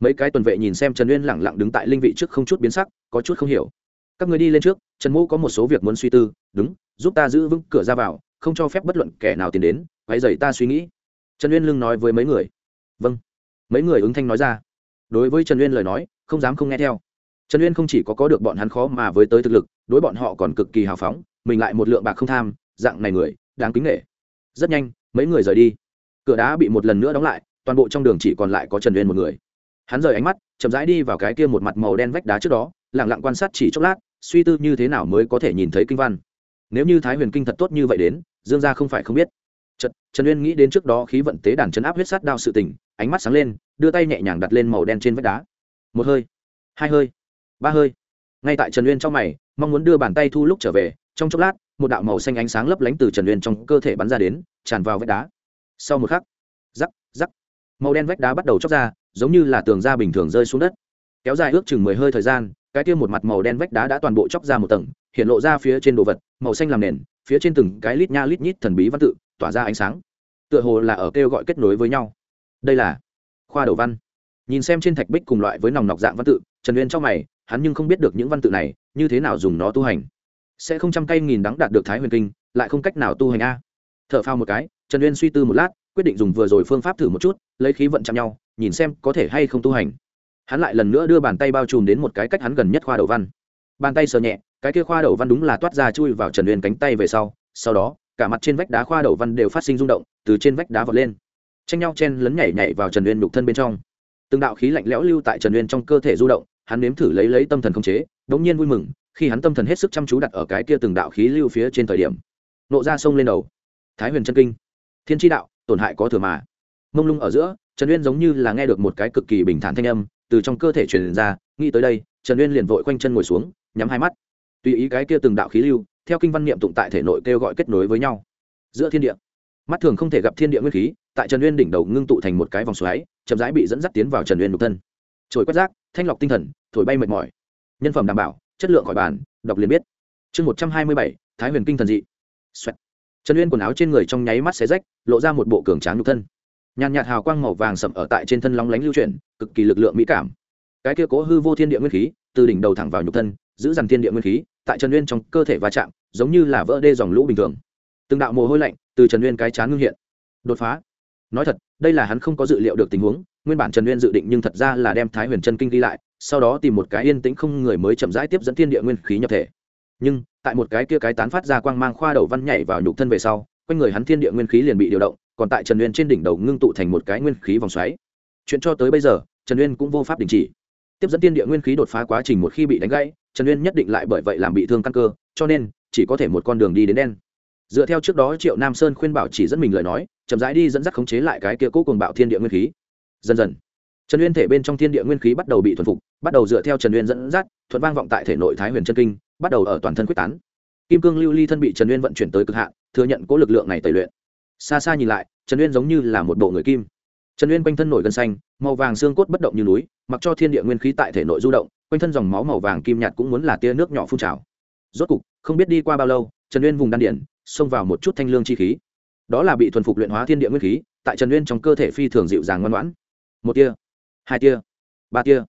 Mấy cái tuần vệ nhìn xem trần uyên lẳng lặng đứng tại linh vị trước không chút biến sắc, có chút không hiểu. Các người đi lên trước, trần Mỗ có một số việc muốn suy tư, đúng, giúp ta giữ vững cửa ra vào, không cho phép bất luận kẻ nào tiến đến quay dày ta suy nghĩ. Trần uyên lưng nói với mấy người. Vâng. Mấy người ứng thanh nói ra. Đối với trần uyên lời nói, không dám không nghe theo. Trần uyên không chỉ có có được bọn hắn khó mà với tới thực lực, đối bọn họ còn cực kỳ hào phóng, mình lại một lượng bạc không tham dạng này người đáng kính nghệ rất nhanh mấy người rời đi. Cửa đá bị một lần nữa đóng lại toàn bộ trong đường chỉ còn lại có trần uyên một người. Hắn rời ánh mắt chậm rãi đi vào cái kia một mặt màu đen vách đá trước đó lẳng lặng quan sát chỉ chốc lát suy tư như thế nào mới có thể nhìn thấy kinh văn. Nếu như thái huyền kinh thật tốt như vậy đến dương gia không phải không biết. Trật, Trần Uyên nghĩ đến trước đó khí vận tế đàn chấn áp huyết sát đao sự tình, ánh mắt sáng lên, đưa tay nhẹ nhàng đặt lên màu đen trên vách đá. Một hơi, hai hơi, ba hơi. Ngay tại Trần Uyên trong mày, mong muốn đưa bàn tay thu lúc trở về trong chốc lát một đạo màu xanh ánh sáng lấp lánh từ trần uyên trong cơ thể bắn ra đến, tràn vào vách đá. Sau một khắc, rắc rắc, màu đen vách đá bắt đầu chóc ra, giống như là tường da bình thường rơi xuống đất. Kéo dài ước chừng mười hơi thời gian, cái kia một mặt màu đen vách đá đã toàn bộ chóc ra một tầng, hiện lộ ra phía trên đồ vật, màu xanh làm nền, phía trên từng cái lít nha lít nhít thần bí văn tự, tỏa ra ánh sáng. Tựa hồ là ở kêu gọi kết nối với nhau. Đây là khoa đầu văn. Nhìn xem trên thạch bích cùng loại với nòng nọc dạng văn tự, trần uyên trong mày, hắn nhưng không biết được những văn tự này, như thế nào dùng nó tu hành sẽ không trăm cây nghìn đắng đạt được thái huyền kinh, lại không cách nào tu hành a. T h ở phao một cái, trần uyên suy tư một lát, quyết định dùng vừa rồi phương pháp thử một chút, lấy khí vận chạm nhau, nhìn xem có thể hay không tu hành. Hắn lại lần nữa đưa bàn tay bao trùm đến một cái cách hắn gần nhất khoa đầu văn. Bàn tay sờ nhẹ, cái kia khoa đầu văn đúng là toát ra chui vào trần uyên cánh tay về sau sau đó, cả mặt trên vách đá khoa đầu văn đều phát sinh rung động, từ trên vách đá vọt lên. Tranh nhau chen lấn nhảy nhảy vào trần uyên nhục thân bên trong. Từng đạo khí lạnh lẽo lưu tại trần uyên trong cơ thể du động, hắn nếm thử lấy lấy tâm thần khống chế đống nhiên vui mừng khi hắn tâm thần hết sức chăm chú đặt ở cái kia từng đạo khí lưu phía trên thời điểm, nộ ra sông lên đầu. Thái huyền chân kinh. Thiên tri đạo, tổn hại có thừa mà. Mông lung ở giữa, trần uyên giống như là nghe được một cái cực kỳ bình thản thanh âm, từ trong cơ thể truyền ra, nghĩ tới đây, trần uyên liền vội quanh chân ngồi xuống, nhắm hai mắt. Tùy ý cái kia từng đạo khí lưu, theo kinh văn niệm tụng tại thể nội kêu gọi kết nối với nhau. Giữa thiên địa, mắt thường không thể gặp thiên địa nguyên khí, tại trần uyên đỉnh đầu ngưng tụ thành một cái vòng xoáy, chậm rãi bị dẫn dắt tiến vào trần uyên nhục thân. Trồi quét rác, thanh lọc tinh thần, thổi bay mệt mỏi. Nhân phẩm đảm bảo chất lượng khỏi bàn, đọc liền biết. Chương một trăm hai mươi bảy, thái huyền kinh thần dị. Xoẹt. trần uyên quần áo trên người trong nháy mắt xé rách, lộ ra một bộ cường tráng nhục thân. Nhàn nhạt hào quang màu vàng sậm ở tại trên thân long lánh lưu chuyển, cực kỳ lực lượng mỹ cảm. Cái kia cố hư vô thiên địa nguyên khí, từ đỉnh đầu thẳng vào nhục thân, giữ dằn thiên địa nguyên khí, tại trần uyên trong cơ thể va chạm, giống như là vỡ đê dòng lũ bình thường. Từng đạo mồ hôi lạnh từ trần uyên cái chán ngưng hiện. Đột phá. Nói thật, đây là hắn không có dự liệu được tình huống, nguyên bản trần uyên dự định nhưng thật ra là đem thái huyền chân kinh ghi lại sau đó tìm một cái yên tĩnh không người mới chậm rãi tiếp dẫn thiên địa nguyên khí nhập thể. Nhưng, tại một cái kia cái tán phát ra quang mang khoa đầu văn nhảy vào nhục thân về sau, quanh người hắn thiên địa nguyên khí liền bị điều động, còn tại trần uyên trên đỉnh đầu ngưng tụ thành một cái nguyên khí vòng xoáy. Chuyện cho tới bây giờ, trần uyên cũng vô pháp đình chỉ. Tiếp dẫn thiên địa nguyên khí đột phá quá trình một khi bị đánh gãy, trần uyên nhất định lại bởi vậy làm bị thương căn cơ, cho nên, chỉ có thể một con đường đi đến đen. Dựa theo trước đó triệu nam sơn khuyên bảo chỉ dẫn mình lời nói, chậm rãi đi dẫn dắt khống chế lại cái kia cố cùng bạo thiên địa nguyên khí. Dần dần trần uyên thể bên trong thiên địa nguyên khí bắt đầu bị thuần phục, bắt đầu dựa theo trần uyên dẫn dắt, thuận vang vọng tại thể nội thái huyền chân kinh, bắt đầu ở toàn thân quyết tán. Kim cương lưu ly thân bị trần uyên vận chuyển tới cực hạn, thừa nhận cố lực lượng này tẩy luyện. Xa xa nhìn lại, trần uyên giống như là một bộ người kim. Trần uyên quanh thân nổi gân xanh, màu vàng xương cốt bất động như núi, mặc cho thiên địa nguyên khí tại thể nội du động, quanh thân dòng máu màu vàng kim nhạt cũng muốn là tia nước nhỏ phun trào. Rốt cục, không biết đi qua bao lâu, trần uyên vùng đan điển, xông vào một chút thanh lương chi khí. Đó là bị thuần phục luyện hóa thiên địa nguyên khí, tại trần uyên trong cơ thể phi thường dịu dàng ngoan ngoãn. Một tia hai tia, ba tia.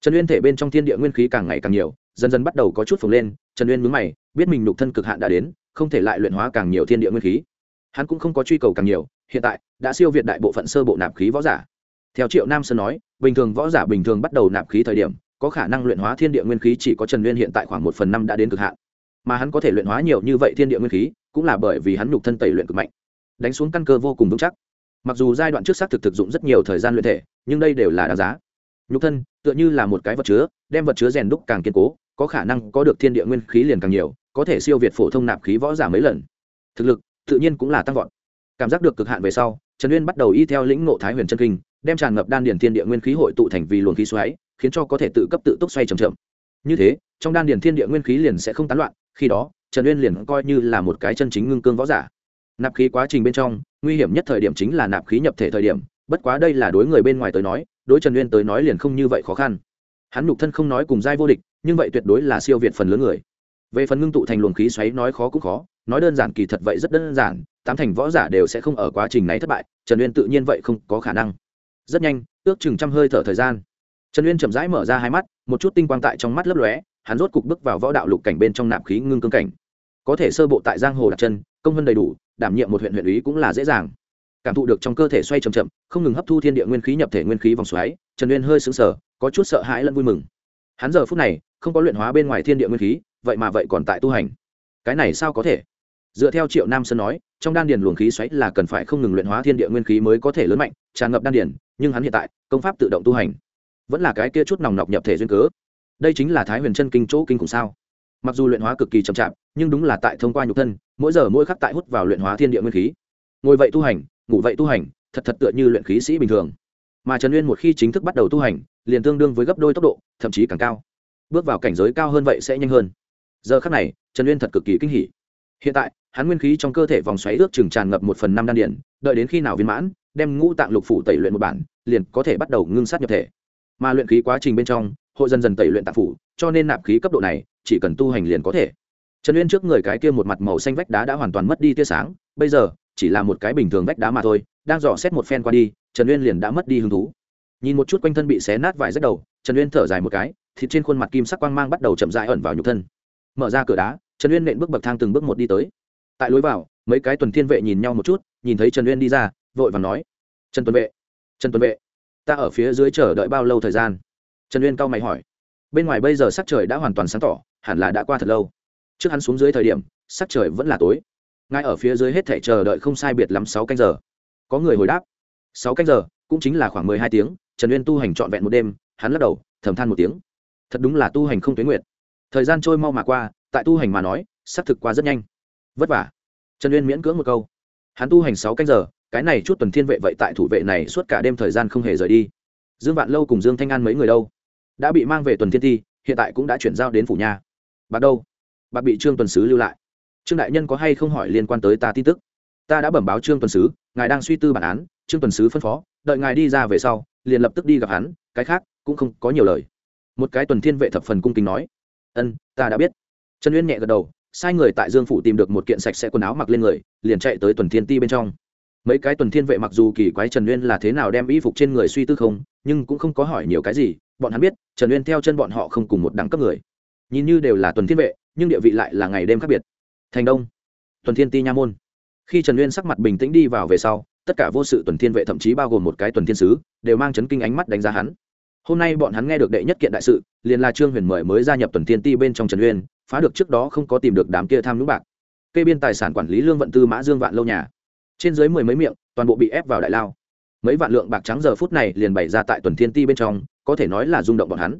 Trần uyên thể bên trong thiên địa nguyên khí càng ngày càng nhiều, dần dần bắt đầu có chút phồng lên, trần uyên mướn mày, biết mình nục thân cực hạn đã đến, không thể lại luyện hóa càng nhiều thiên địa nguyên khí. Hắn cũng không có truy cầu càng nhiều, hiện tại đã siêu việt đại bộ phận sơ bộ nạp khí võ giả. Theo triệu nam sơn nói, bình thường võ giả bình thường bắt đầu nạp khí thời điểm, có khả năng luyện hóa thiên địa nguyên khí chỉ có trần uyên hiện tại khoảng một phần năm đã đến cực hạn. Mà hắn có thể luyện hóa nhiều như vậy thiên địa nguyên khí, cũng là bởi vì hắn nhục thân tẩy luyện cực mạnh. Đánh xuống căn cơ vô cùng vững chắc mặc dù giai đoạn trước xác thực thực dụng rất nhiều thời gian luyện thể, nhưng đây đều là đáng giá. Nhục thân, tựa như là một cái vật chứa, đem vật chứa rèn đúc càng kiên cố, có khả năng có được thiên địa nguyên khí liền càng nhiều, có thể siêu việt phổ thông nạp khí võ giả mấy lần. Thực lực, tự nhiên cũng là tăng vọt. Cảm giác được cực hạn về sau, trần uyên bắt đầu y theo lĩnh ngộ thái huyền chân kinh, đem tràn ngập đan điền thiên địa nguyên khí hội tụ thành vì luồng khí xoáy, khiến cho có thể tự cấp tự túc xoay chậm chậm. Như thế, trong đan điền thiên địa nguyên khí liền sẽ không tán loạn, khi đó, trần uyên liền coi như là một cái chân chính ngưng cương võ giả nạp khí quá trình bên trong, nguy hiểm nhất thời điểm chính là nạp khí nhập thể thời điểm, bất quá đây là đối người bên ngoài tới nói, đối trần uyên tới nói liền không như vậy khó khăn. Hắn nhục thân không nói cùng giai vô địch, nhưng vậy tuyệt đối là siêu việt phần lớn người. Về phần ngưng tụ thành luồng khí xoáy nói khó cũng khó, nói đơn giản kỳ thật vậy rất đơn giản, tám thành võ giả đều sẽ không ở quá trình này thất bại, trần uyên tự nhiên vậy không có khả năng. Rất nhanh, ước chừng trăm hơi thở thời gian. Trần uyên chậm rãi mở ra hai mắt, một chút tinh quang tại trong mắt lấp lóe, hắn rốt cục bước vào võ đạo lục cảnh bên trong nạp khí ngưng cương cảnh. Có thể sơ bộ tại giang hồ đặt chân, công hơn đầy đủ đảm nhiệm một huyện huyện ý cũng là dễ dàng. Cảm thụ được trong cơ thể xoay chậm chậm, không ngừng hấp thu thiên địa nguyên khí nhập thể nguyên khí vòng xoáy, trần uyên hơi sững sờ, có chút sợ hãi lẫn vui mừng. Hắn giờ phút này không có luyện hóa bên ngoài thiên địa nguyên khí, vậy mà vậy còn tại tu hành. Cái này sao có thể? Dựa theo triệu nam sơn nói, trong đan điền luồng khí xoáy là cần phải không ngừng luyện hóa thiên địa nguyên khí mới có thể lớn mạnh, tràn ngập đan điền, nhưng hắn hiện tại, công pháp tự động tu hành, vẫn là cái kia chút nòng nọc nhập thể duyên cớ. Đây chính là thái huyền chân kinh chỗ kinh cùng sao? Mặc dù luyện hóa cực kỳ chậm chạp, nhưng đúng là tại thông qua nhục thân, mỗi giờ mỗi khắc tại hút vào luyện hóa thiên địa nguyên khí. Ngồi vậy tu hành, ngủ vậy tu hành, thật thật tựa như luyện khí sĩ bình thường. Mà trần uyên một khi chính thức bắt đầu tu hành, liền tương đương với gấp đôi tốc độ, thậm chí càng cao. Bước vào cảnh giới cao hơn vậy sẽ nhanh hơn. Giờ khắc này, trần uyên thật cực kỳ kinh hỉ. Hiện tại, hắn nguyên khí trong cơ thể vòng xoáy ước chừng tràn ngập một phần năm đan điển đợi đến khi nào viên mãn, đem ngũ tạng lục phủ tẩy luyện một bản, liền có thể bắt đầu ngưng sát nhập thể. Mà luyện khí quá trình bên trong, hội dần dần tẩy luyện tạng phủ, cho nên nạp khí cấp độ này chỉ cần tu hành liền có thể. Trần uyên trước người cái kia một mặt màu xanh vách đá đã hoàn toàn mất đi tia sáng, bây giờ, chỉ là một cái bình thường vách đá mà thôi, đang dò xét một phen qua đi, trần uyên liền đã mất đi hứng thú. Nhìn một chút quanh thân bị xé nát vải rách đầu, trần uyên thở dài một cái, thịt trên khuôn mặt kim sắc quang mang bắt đầu chậm rãi ẩn vào nhục thân. Mở ra cửa đá, trần uyên nện bước bậc thang từng bước một đi tới. Tại lối vào, mấy cái tuần thiên vệ nhìn nhau một chút, nhìn thấy trần uyên đi ra, vội và nói, trần tuần vệ, trần tuần vệ, ta ở phía dưới chờ đợi bao lâu thời gian? Trần uyên cau mày hỏi. Bên ngoài bây giờ sắc trời đã hoàn toàn sáng tỏ hẳn là đã qua thật lâu. Trước hắn xuống dưới thời điểm, sắc trời vẫn là tối. Ngay ở phía dưới hết thể chờ đợi không sai biệt lắm sáu canh giờ. Có người hồi đáp. Sáu canh giờ, cũng chính là khoảng mười hai tiếng, trần uyên tu hành trọn vẹn một đêm, hắn lắc đầu, thầm than một tiếng. Thật đúng là tu hành không tuyến nguyện thời gian trôi mau mà qua, tại tu hành mà nói, xác thực qua rất nhanh. Vất vả. Trần uyên miễn cưỡng một câu. Hắn tu hành sáu canh giờ, cái này chút tuần thiên vệ vậy tại thủ vệ này suốt cả đêm thời gian không hề rời đi. Dương vạn lâu cùng dương thanh an mấy người đâu? Đã bị mang về tuần thiên thi, hiện tại cũng đã chuyển giao đến phủ nhà bạc đâu? Bạc bị trương tuần sứ lưu lại. Trương đại nhân có hay không hỏi liên quan tới ta tin tức? Ta đã bẩm báo trương tuần sứ, ngài đang suy tư bản án, trương tuần sứ phân phó, đợi ngài đi ra về sau, liền lập tức đi gặp hắn, cái khác cũng không có nhiều lời. Một cái tuần thiên vệ thập phần cung kính nói. Ân, ta đã biết. Trần uyên nhẹ gật đầu, sai người tại dương phủ tìm được một kiện sạch sẽ quần áo mặc lên người, liền chạy tới tuần thiên ti bên trong. Mấy cái tuần thiên vệ mặc dù kỳ quái trần uyên là thế nào đem y phục trên người suy tư không, nhưng cũng không có hỏi nhiều cái gì, bọn hắn biết, trần uyên theo chân bọn họ không cùng một đẳng cấp người nhìn như đều là tuần thiên vệ, nhưng địa vị lại là ngày đêm khác biệt. Thành đông, tuần thiên ti nha môn. Khi trần uyên sắc mặt bình tĩnh đi vào về sau, tất cả vô sự tuần thiên vệ thậm chí bao gồm một cái tuần thiên sứ, đều mang chấn kinh ánh mắt đánh giá hắn. Hôm nay bọn hắn nghe được đệ nhất kiện đại sự, liền là trương huyền mời mới gia nhập tuần thiên ti bên trong trần uyên phá được trước đó không có tìm được đám kia tham nhũng bạc. Kê biên tài sản quản lý lương vận tư mã dương vạn lâu nhà. Trên dưới mười mấy miệng, toàn bộ bị ép vào đại lao. Mấy vạn lượng bạc trắng giờ phút này liền bày ra tại tuần thiên ti bên trong, có thể nói là rung động bọn hắn.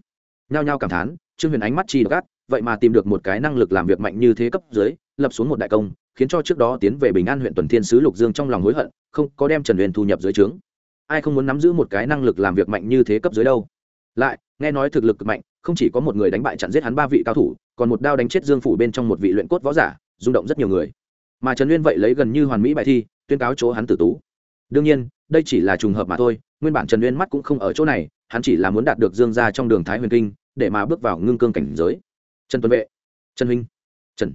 Nhao nhao cảm thán trương huyền ánh mắt chi gắt vậy mà tìm được một cái năng lực làm việc mạnh như thế cấp dưới, lập xuống một đại công, khiến cho trước đó tiến về bình an huyện tuần thiên sứ lục dương trong lòng hối hận, không có đem trần huyền thu nhập dưới trướng. Ai không muốn nắm giữ một cái năng lực làm việc mạnh như thế cấp dưới đâu? Lại, nghe nói thực lực mạnh, không chỉ có một người đánh bại chặn giết hắn ba vị cao thủ, còn một đao đánh chết dương phủ bên trong một vị luyện cốt võ giả, rung động rất nhiều người. Mà trần uyên vậy lấy gần như hoàn mỹ bài thi, tuyên cáo chỗ hắn tử tú. Đương nhiên, đây chỉ là trùng hợp mà thôi, nguyên bản trần uyên mắt cũng không ở chỗ này, hắn chỉ là muốn đạt được dương ra trong đường thái huyền kinh để mà bước vào ngưng cương cảnh giới. Trần tuấn vệ, trần huynh, trần.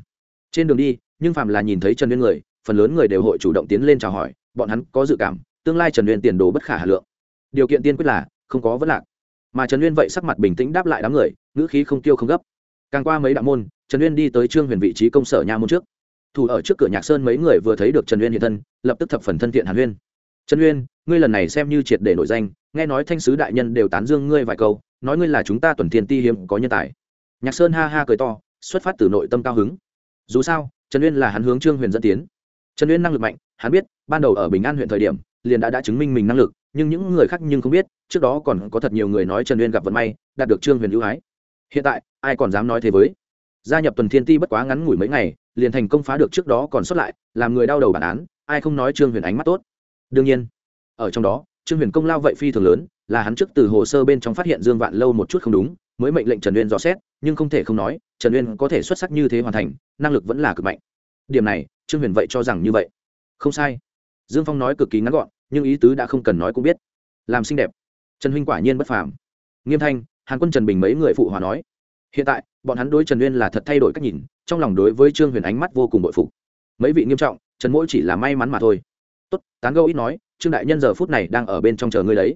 Trên đường đi, nhưng phạm là nhìn thấy trần uyên người, phần lớn người đều hội chủ động tiến lên chào hỏi, bọn hắn có dự cảm, tương lai trần uyên tiền đồ bất khả hà lượng. Điều kiện tiên quyết là, không có vấn lạc. Mà trần uyên vậy sắc mặt bình tĩnh đáp lại đám người, ngữ khí không tiêu không gấp. Càng qua mấy đạo môn, trần uyên đi tới trương huyền vị trí công sở nha môn trước. Thủ ở trước cửa nhạc sơn mấy người vừa thấy được trần uyên hiện thân, lập tức thập phần thân thiện hàn uyên trần uyên ngươi lần này xem như triệt để nổi danh, nghe nói thanh sứ đại nhân đều tán dương ngươi vài câu nói ngươi là chúng ta tuần thiên ti hiếm có nhân tài. Nhạc sơn ha ha cười to, xuất phát từ nội tâm cao hứng. Dù sao, trần uyên là hắn hướng trương huyền dẫn tiến. Trần uyên năng lực mạnh, hắn biết, ban đầu ở bình an huyện thời điểm, liền đã đã chứng minh mình năng lực, nhưng những người khác nhưng không biết, trước đó còn có thật nhiều người nói trần uyên gặp vận may, đạt được trương huyền ưu ái. Hiện tại, ai còn dám nói thế với? Gia nhập tuần thiên ti bất quá ngắn ngủi mấy ngày, liền thành công phá được trước đó còn xuất lại, làm người đau đầu bản án, ai không nói trương huyền ánh mắt tốt? Đương nhiên, ở trong đó, trương huyền công lao vậy phi thường lớn là hắn trước từ hồ sơ bên trong phát hiện dương vạn lâu một chút không đúng, mới mệnh lệnh trần uyên dò xét, nhưng không thể không nói, trần uyên có thể xuất sắc như thế hoàn thành, năng lực vẫn là cực mạnh. Điểm này, trương huyền vậy cho rằng như vậy. Không sai. Dương phong nói cực kỳ ngắn gọn, nhưng ý tứ đã không cần nói cũng biết. Làm xinh đẹp. Trần huynh quả nhiên bất phàm. Nghiêm thanh, hàn quân trần bình mấy người phụ hòa nói. Hiện tại, bọn hắn đối trần uyên là thật thay đổi cách nhìn, trong lòng đối với trương huyền ánh mắt vô cùng bội phục. Mấy vị nghiêm trọng, trần mỗi chỉ là may mắn mà thôi. Tốt, tán gâu ít nói, trương đại nhân giờ phút này đang ở bên trong chờ ngươi đấy.